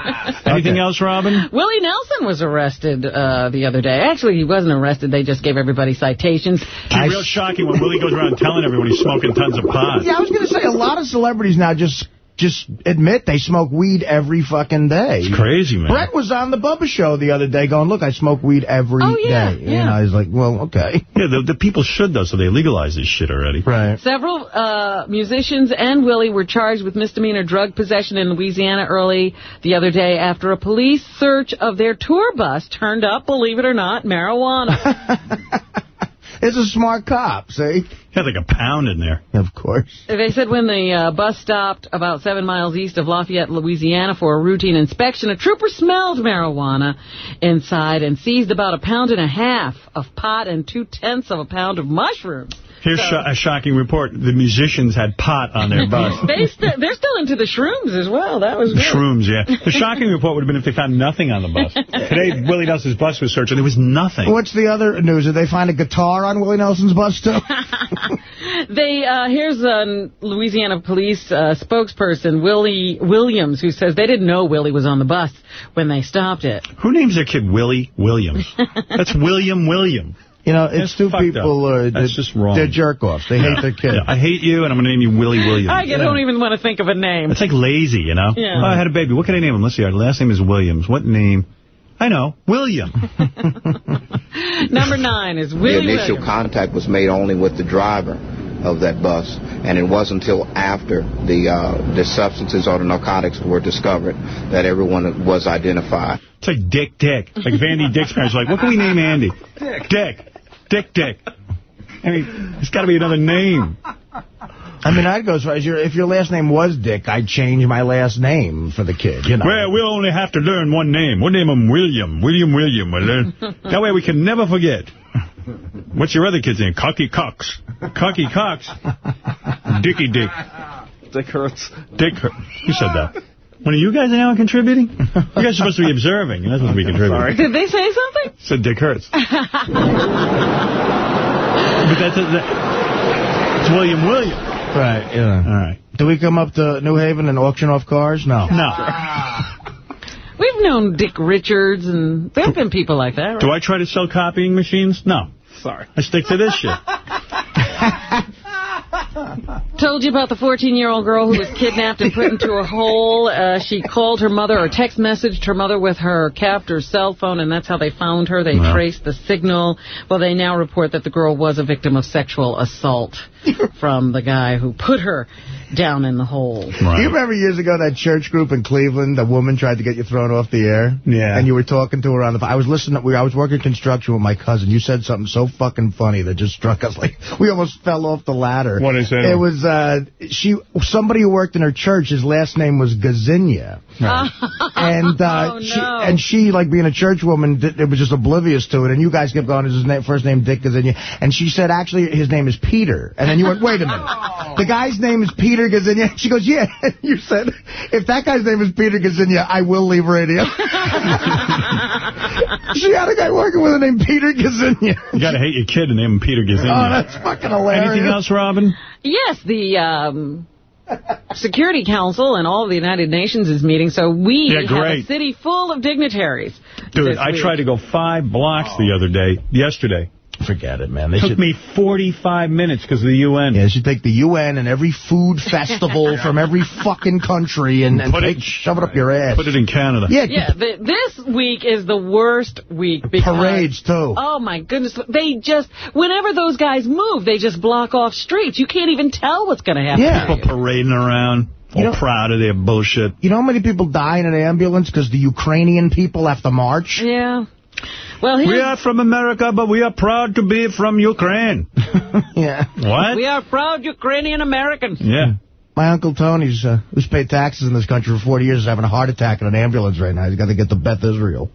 Anything else, Robin? Willie Nelson was arrested uh, the other day. Actually, he wasn't arrested. They just gave everybody citations. It's real shocking when Willie goes around telling everyone he's smoking tons of pot. Yeah, I was going to say, a lot of celebrities now just just admit they smoke weed every fucking day. It's crazy, man. Brett was on the Bubba Show the other day going, look, I smoke weed every day. Oh, yeah, And yeah. I was like, well, okay. Yeah, the, the people should, though, so they legalize this shit already. Right. Several uh, musicians and Willie were charged with misdemeanor drug possession in Louisiana early the other day after a police search of their tour bus turned up, believe it or not, marijuana. It's a smart cop, see? He had like a pound in there. Of course. They said when the uh, bus stopped about seven miles east of Lafayette, Louisiana for a routine inspection, a trooper smelled marijuana inside and seized about a pound and a half of pot and two-tenths of a pound of mushrooms. Here's sho- a shocking report. The musicians had pot on their bus. they st they're still into the shrooms as well. That was The good. Shrooms, yeah. The shocking report would have been if they found nothing on the bus. Today, Willie Nelson's bus was searched, and there was nothing. What's the other news? Did they find a guitar on Willie Nelson's bus, too? They uh, here's a Louisiana police uh, spokesperson Willie Williams who says they didn't know Willie was on the bus when they stopped it. Who names their kid Willie Williams? That's William William. You know, That's it's two people. up. Uh, That's that- just wrong. They're jerk-offs. They hate their kid. Yeah, I hate you, and I'm going to name you Willie Williams. I don't even want to think of a name. It's like lazy, you know? Yeah. Oh, I had a baby. What can I name him? Let's see. Our last name is Williams. What name? I know. William. Number nine is Willie The initial Williams. contact was made only with the driver of that bus, and it wasn't until after the uh, the substances or the narcotics were discovered that everyone was identified. It's like Dick Dick. Like if Andy Dick's parents are like, what can we name Andy? Dick. Dick. Dick Dick. I mean, there's got to be another name. I mean, I'd go as far as your, if your last name was Dick, I'd change my last name for the kid, you know. Well, we'll only have to learn one name. We'll name him William. William William. We'll learn. That way we can never forget. What's your other kid's name? Cocky Cox. Cocky Cox. Dicky Dick. Dick Hurts. Dick Hurt. Who said that? One of you guys are now contributing? You guys are supposed to be observing. You're not supposed to be contributing. Sorry. Did they say something? Said Dick Hurts. But that's... That, It's William William. Right, yeah. All right. Do we come up to New Haven and auction off cars? No. No. Ah. We've known Dick Richards, and there have been people like that, right? Do I try to sell copying machines? No. Sorry. I stick to this shit. Told you about the 14-year-old girl who was kidnapped and put into a hole. Uh, she called her mother or text messaged her mother with her captor's cell phone, and that's how they found her. They Wow. traced the signal. Well, they now report that the girl was a victim of sexual assault from the guy who put her down in the hole. You remember years ago that church group in Cleveland, the woman tried to get you thrown off the air? Yeah. And you were talking to her on the phone. I was listening, we, I was working construction with my cousin. You said something so fucking funny that just struck us like, we almost fell off the ladder. What is it? It was, uh, she, somebody who worked in her church, his last name was Gazinia. and uh, Oh, she, and she, like being a church woman, it was just oblivious to it. And you guys kept going, is his name, first name Dick Gazinia? And she said, actually, his name is Peter. And then you went, wait a minute. The guy's name is Peter Gazinia. She goes, yeah. And you said, if that guy's name is Peter Gazinia, I will leave radio. she had a guy working with her named Peter Gazinia. You got to hate your kid and name him Peter Gazzini. Oh, that's fucking hilarious. Anything else, Robin? Yes, the um, Security Council and all of the United Nations is meeting, so we Yeah, have a city full of dignitaries. Dude, I tried to go five blocks the other day, yesterday. Forget it, man. They Took should- me 45 minutes because of the UN. Yeah, they should take the UN and every food festival from every fucking country and, and Put take, it- shove it up your ass. Put it in Canada. Yeah, Yeah, the, this week is the worst week because Parades, too. Oh my goodness, they just whenever those guys move, they just block off streets. You can't even tell what's going to happen. Yeah. People parading around, all You know- proud of their bullshit. You know how many people die in an ambulance because the Ukrainian people have to march? Yeah. Well, We are from America, but we are proud to be from Ukraine. yeah. What? we are proud Ukrainian Americans. Yeah. My Uncle Tony's, uh, who's paid taxes in this country for 40 years, is having a heart attack in an ambulance right now. He's got to get to Beth Israel.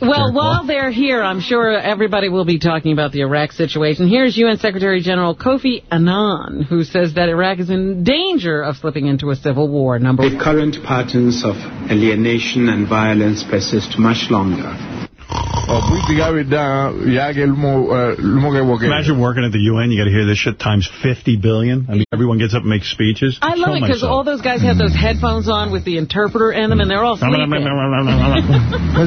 Well, while they're here, I'm sure everybody will be talking about the Iraq situation. Here's UN Secretary General Kofi Annan, who says that Iraq is in danger of slipping into a civil war. Number The current patterns of alienation and violence persist much longer. Imagine working at the UN. You got to hear this shit times 50 billion. I mean, everyone gets up and makes speeches. I love Kill it because all those guys have those headphones on with the interpreter in them, and they're all sleeping.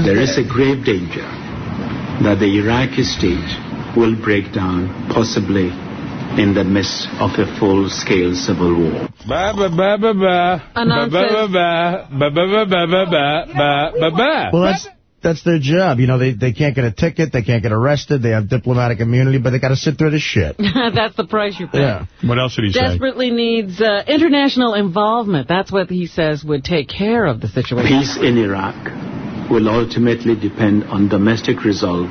There is a grave danger that the Iraqi state will break down, possibly in the midst of a full-scale civil war. Annan says, Well, that's that's their job. You know, they, they can't get a ticket. They can't get arrested. They have diplomatic immunity, but they got to sit through this shit. that's the price you pay. Yeah. What else did he say? Desperately needs uh, international involvement. That's what he says would take care of the situation. Peace in Iraq will ultimately depend on domestic resolve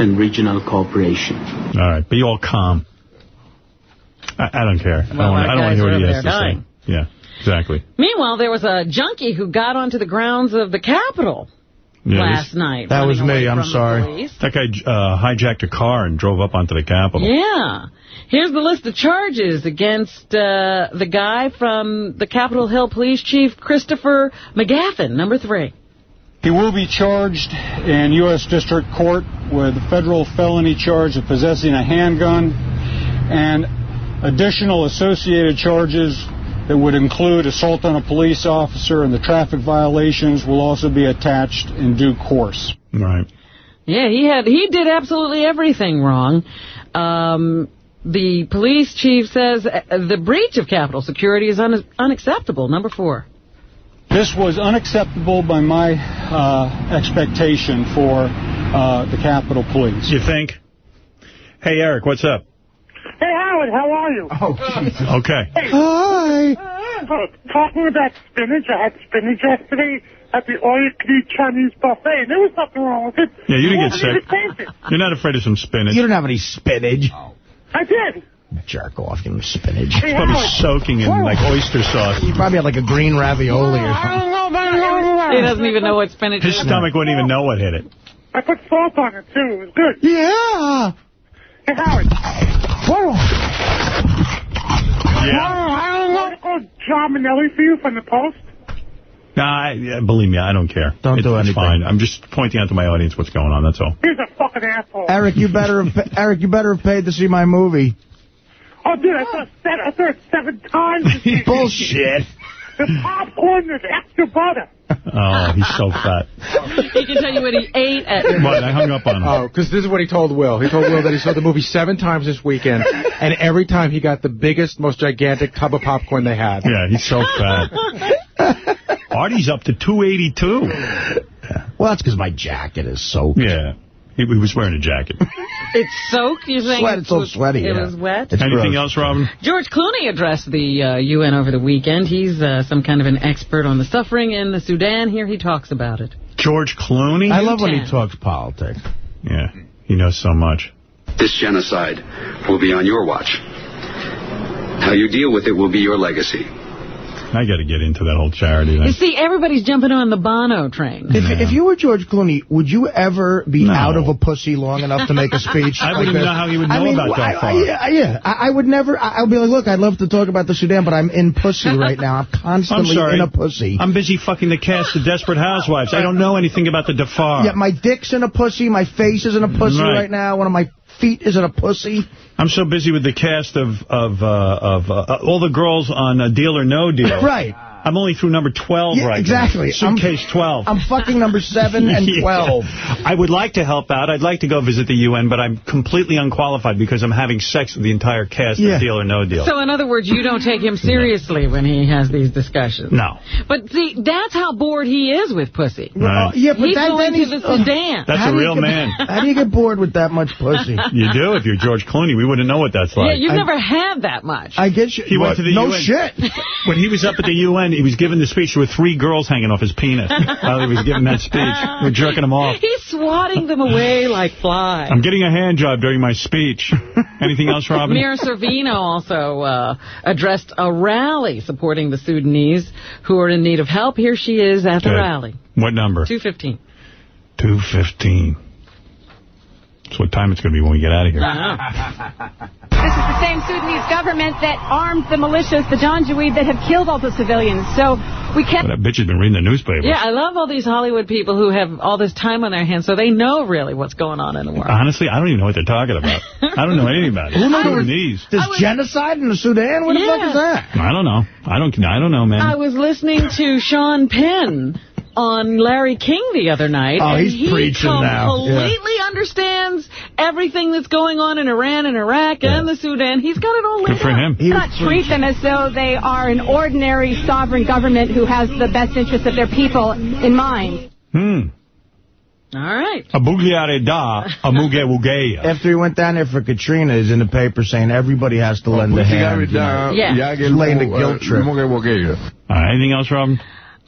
and regional cooperation. All right, be all calm. I, I don't care. Well, I our don't want to hear what he over has to dying. say. Yeah, exactly. Meanwhile, there was a junkie who got onto the grounds of the Capitol Yeah, last this- night. That was me. I'm sorry. police. That guy uh, hijacked a car and drove up onto the Capitol. Yeah. Here's the list of charges against uh, the guy from the Capitol Hill Police Chief, Christopher McGaffin, number three. He will be charged in U.S. District Court with a federal felony charge of possessing a handgun and additional associated charges that would include assault on a police officer and the traffic violations will also be attached in due course. Right. Yeah, he had he did absolutely everything wrong. Um, the police chief says uh, the breach of Capitol security is un- unacceptable. Number four. This was unacceptable by my uh, expectation for uh, the Capitol Police. You think? Hey, Eric, what's up? Hey, Howard, how are you? Oh, Okay. Hi. Uh, talking about spinach, I had spinach yesterday at the all-you-can-eat Chinese buffet, and there was nothing wrong with it. Yeah, you didn't get sick. You're not afraid of some spinach. You don't have any spinach. I did. Jerk off, give him spinach. Hey, Probably Howard. soaking in like oyster sauce. He probably had like a green ravioli or something. He doesn't even know what spinach His is. His stomach wouldn't even know what hit it. I put salt on it, too. It was good. Yeah. Hey, Howard. Whoa. Yeah. I don't article John Mainelli for you from the Post. Nah, I, believe me, I don't care. Don't it's, do it's anything. fine. I'm just pointing out to my audience what's going on, that's all. He's a fucking asshole. Eric, you better have, pa- Eric, you better have paid to see my movie. Oh, dude, I saw it, seven, I saw it seven times. Bullshit. The popcorn with extra butter. Oh, he's so fat. He can tell you what he ate at your What? I hung up on him. Oh, because this is what he told Will. He told Will that he saw the movie seven times this weekend, and every time he got the biggest, most gigantic tub of popcorn they had. Yeah, he's so fat. Artie's up to 282. Well, that's because my jacket is soaked. Yeah. He, he was wearing a jacket. It's soaked, you think? Sweat, it's all was- sweaty, It yeah. was wet? It's Anything gross. else, Robin? George Clooney addressed the uh, UN over the weekend. He's uh, some kind of an expert on the suffering in the Sudan. Here he talks about it. George Clooney? I love when he talks politics. Yeah, he knows so much. This genocide will be on your watch. How you deal with it will be your legacy. I got to get into that whole charity You see, everybody's jumping on the Bono train. If, if you were George Clooney, would you ever be No. out of a pussy long enough to make a speech? I like wouldn't this? know how he would I know mean, about that I- far. yeah, yeah. I, I would never. I, I would be like, look, I'd love to talk about the Sudan, but I'm in pussy right now. I'm I'm constantly in a pussy. I'm busy fucking the cast of Desperate Housewives. I don't know anything about the Darfur. yeah, my dick's in a pussy. My face is in a pussy Right. right, now. One of my feet is in a pussy. I'm so busy with the cast of of uh, of uh, all the girls on uh, Deal or No Deal. Right. I'm only through number 12 Yeah, right exactly. now. Suitcase 12. I'm fucking number seven and Yeah. 12. I would like to help out. I'd like to go visit the UN, but I'm completely unqualified because I'm having sex with the entire cast Yeah. of Deal or No Deal. So, in other words, you don't take him seriously when he has these discussions. no. But see, that's how bored he is with pussy. Uh, right. Yeah, but he's that, going then to he's, the uh, Sudan. That's How a real get- man. How do you get bored with that much pussy? You do if you're George Clooney. We wouldn't know what that's like. yeah, you've I- never had that much. I get you. He went to the no UN. shit. When he was up at the UN, he was giving the speech. with three girls hanging off his penis while he was giving that speech. We're jerking him off. He's swatting them away like flies. I'm getting a hand job during my speech. Anything else, Robin? Mira Sorvino also uh, addressed a rally supporting the Sudanese who are in need of help. Here she is at the Good. rally. What number? 215. 215. That's what time it's going to be when we get out of here. Uh-huh. This is the same Sudanese government that armed the militias, the Janjaweed, that have killed all the civilians. So we can't... That bitch has been reading the newspaper. Yeah, I love all these Hollywood people who have all this time on their hands, so they know really what's going on in the world. Honestly, I don't even know what they're talking about. I don't know anything about it. Who knows? Sudanese. There's genocide in the Sudan? What the fuck is that? I don't know. I don't. I don't know, man. I was listening to Sean Penn on Larry King the other night. Oh, and he's he preaching now. completely understands everything that's going on in Iran and Iraq and the Sudan. He's got it all laid Good for him. He not was treat them as though they are an ordinary sovereign government who has the best interests of their people in mind. Hmm. All right. A bugliare da, a muge wugeya. After he went down there for Katrina, is in the paper saying everybody has to lend a hand. you know. Yeah. He's laying the guilt trip. All right, anything else, Robin?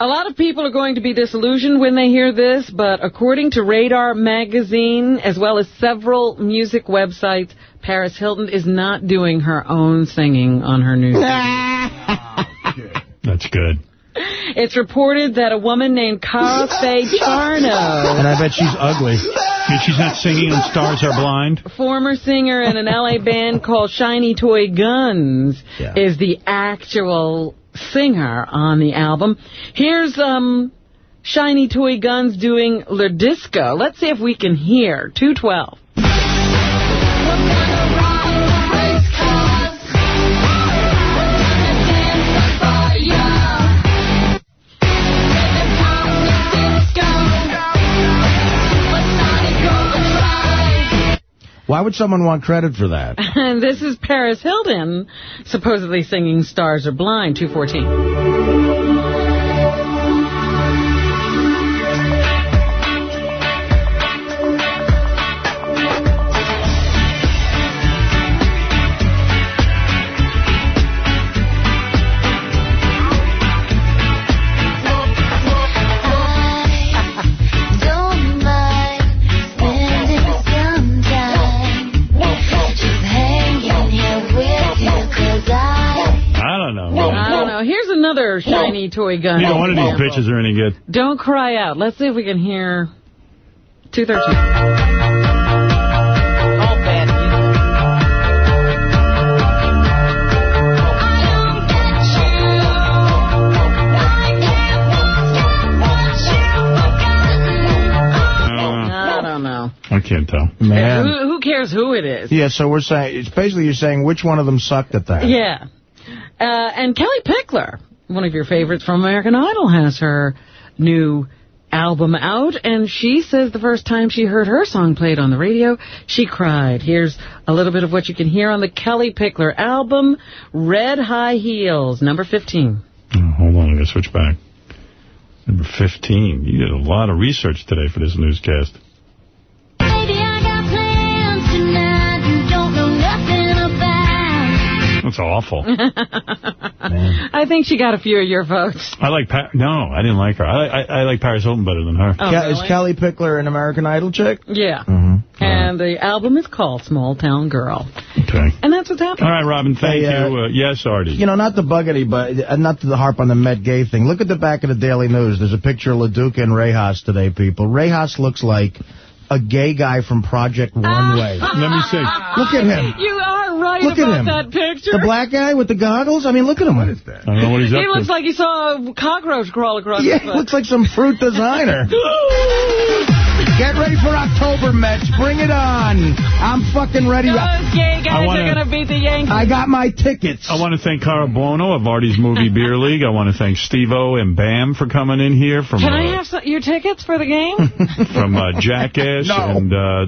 A lot of people are going to be disillusioned when they hear this, but according to Radar magazine, as well as several music websites, Paris Hilton is not doing her own singing on her new CD. That's good. It's reported that a woman named Carah Faye Charnow, And I bet she's ugly. And she's not singing on Stars Are Blind? former singer in an L.A. band called Shiny Toy Guns, Yeah. is the actual singer on the album. Here's um Shiny Toy Guns doing Le Disko. Let's see if we can hear 212. Why would someone want credit for that? And this is Paris Hilton supposedly singing Stars Are Blind 214. Another Shiny Toy Gun. Neither one of these bitches are any good. Don't cry out. Let's see if we can hear 213. All bad. I don't know. I can't tell. Man. Who, who cares who it is? Yeah, so we're saying, it's basically you're saying which one of them sucked at that. Yeah. Uh, and Kellie Pickler, one of your favorites from American Idol, has her new album out, and she says the first time she heard her song played on the radio, she cried. Here's a little bit of what you can hear on the Kellie Pickler album, Red High Heels, number 15. Oh, hold on, I gotta switch back. Number 15. You did a lot of research today for this newscast. That's awful. I think she got a few of your votes. I like pa No, I didn't like her. I, I, I like Paris Hilton better than her. Oh, Ke- really? Is Kellie Pickler an American Idol chick? Yeah. Mm-hmm. And the album is called Small Town Girl. Okay. And that's what's happening. All right, Robin, thank Hey, uh, you. Uh, yes, Artie. You know, not to bug anybody, uh, not to harp on the Met Gay thing. Look at the back of the Daily News. There's a picture of Lo Duca and Reyes today, people. Reyes looks like a gay guy from Project Runway. Let me see. Look at him. You are right Look at about him. that picture. The black guy with the goggles? I mean, look at him. What is that? I don't know what he's up He up looks to. like he saw a cockroach crawl across Yeah, his foot. looks like some fruit designer. Get ready for October, Mets. Bring it on. I'm fucking ready. Those gay guys I wanna- are going to beat the Yankees. I got my tickets. I want to thank Cara Buono of Artie's Movie Beer League. I want to thank Steve-O and Bam for coming in here from Can uh, I have some, your tickets for the game? from uh, Jackass No. and uh,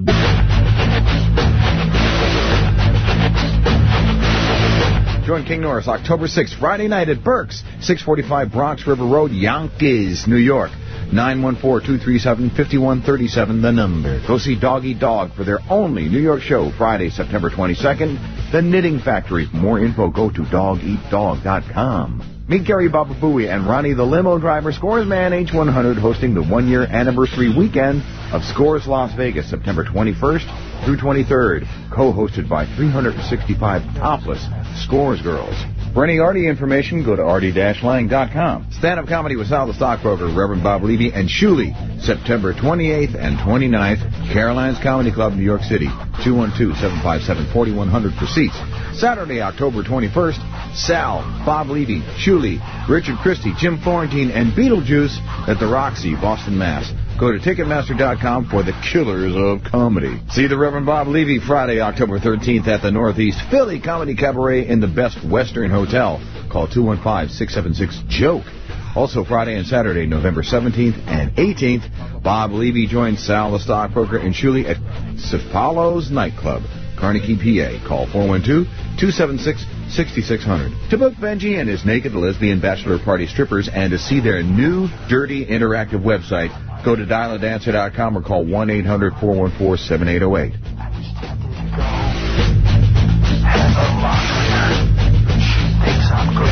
Join King Norris October 6th, Friday night at Burke's, 645 Bronx River Road, Yonkers, New York. 914-237-5137, the number. Go see Dog Eat Dog for their only New York show, Friday, September 22nd. The Knitting Factory. For more info, go to dogeatdog.com. Meet Gary Baba and Ronnie the limo driver, Scores Man H100, hosting the one-year anniversary weekend of Scores Las Vegas, September 21st through 23rd, co-hosted by 365 topless Scores girls. For any Artie information, go to artie-lang.com. Stand-up comedy with Sal the Stockbroker, Reverend Bob Levy, and Shuli, September 28th and 29th, Caroline's Comedy Club, New York City, 212-757-4100 for seats. Saturday, October 21st, Sal, Bob Levy, Shuli, Richard Christy, Jim Florentine, and Beetlejuice at the Roxy, Boston, Mass. Go to Ticketmaster.com for the killers of comedy. See the Reverend Bob Levy Friday, October 13th at the Northeast Philly Comedy Cabaret in the Best Western Hotel. Call 215-676-JOKE. Also Friday and Saturday, November 17th and 18th, Bob Levy joins Sal the Stockbroker and Shuli at Cefalo's Nightclub, Carnegie, PA. Call 6600 To book Benji and his naked lesbian bachelor party strippers and to see their new dirty interactive website, go to dialadancer.com or call 1-800-414-7808.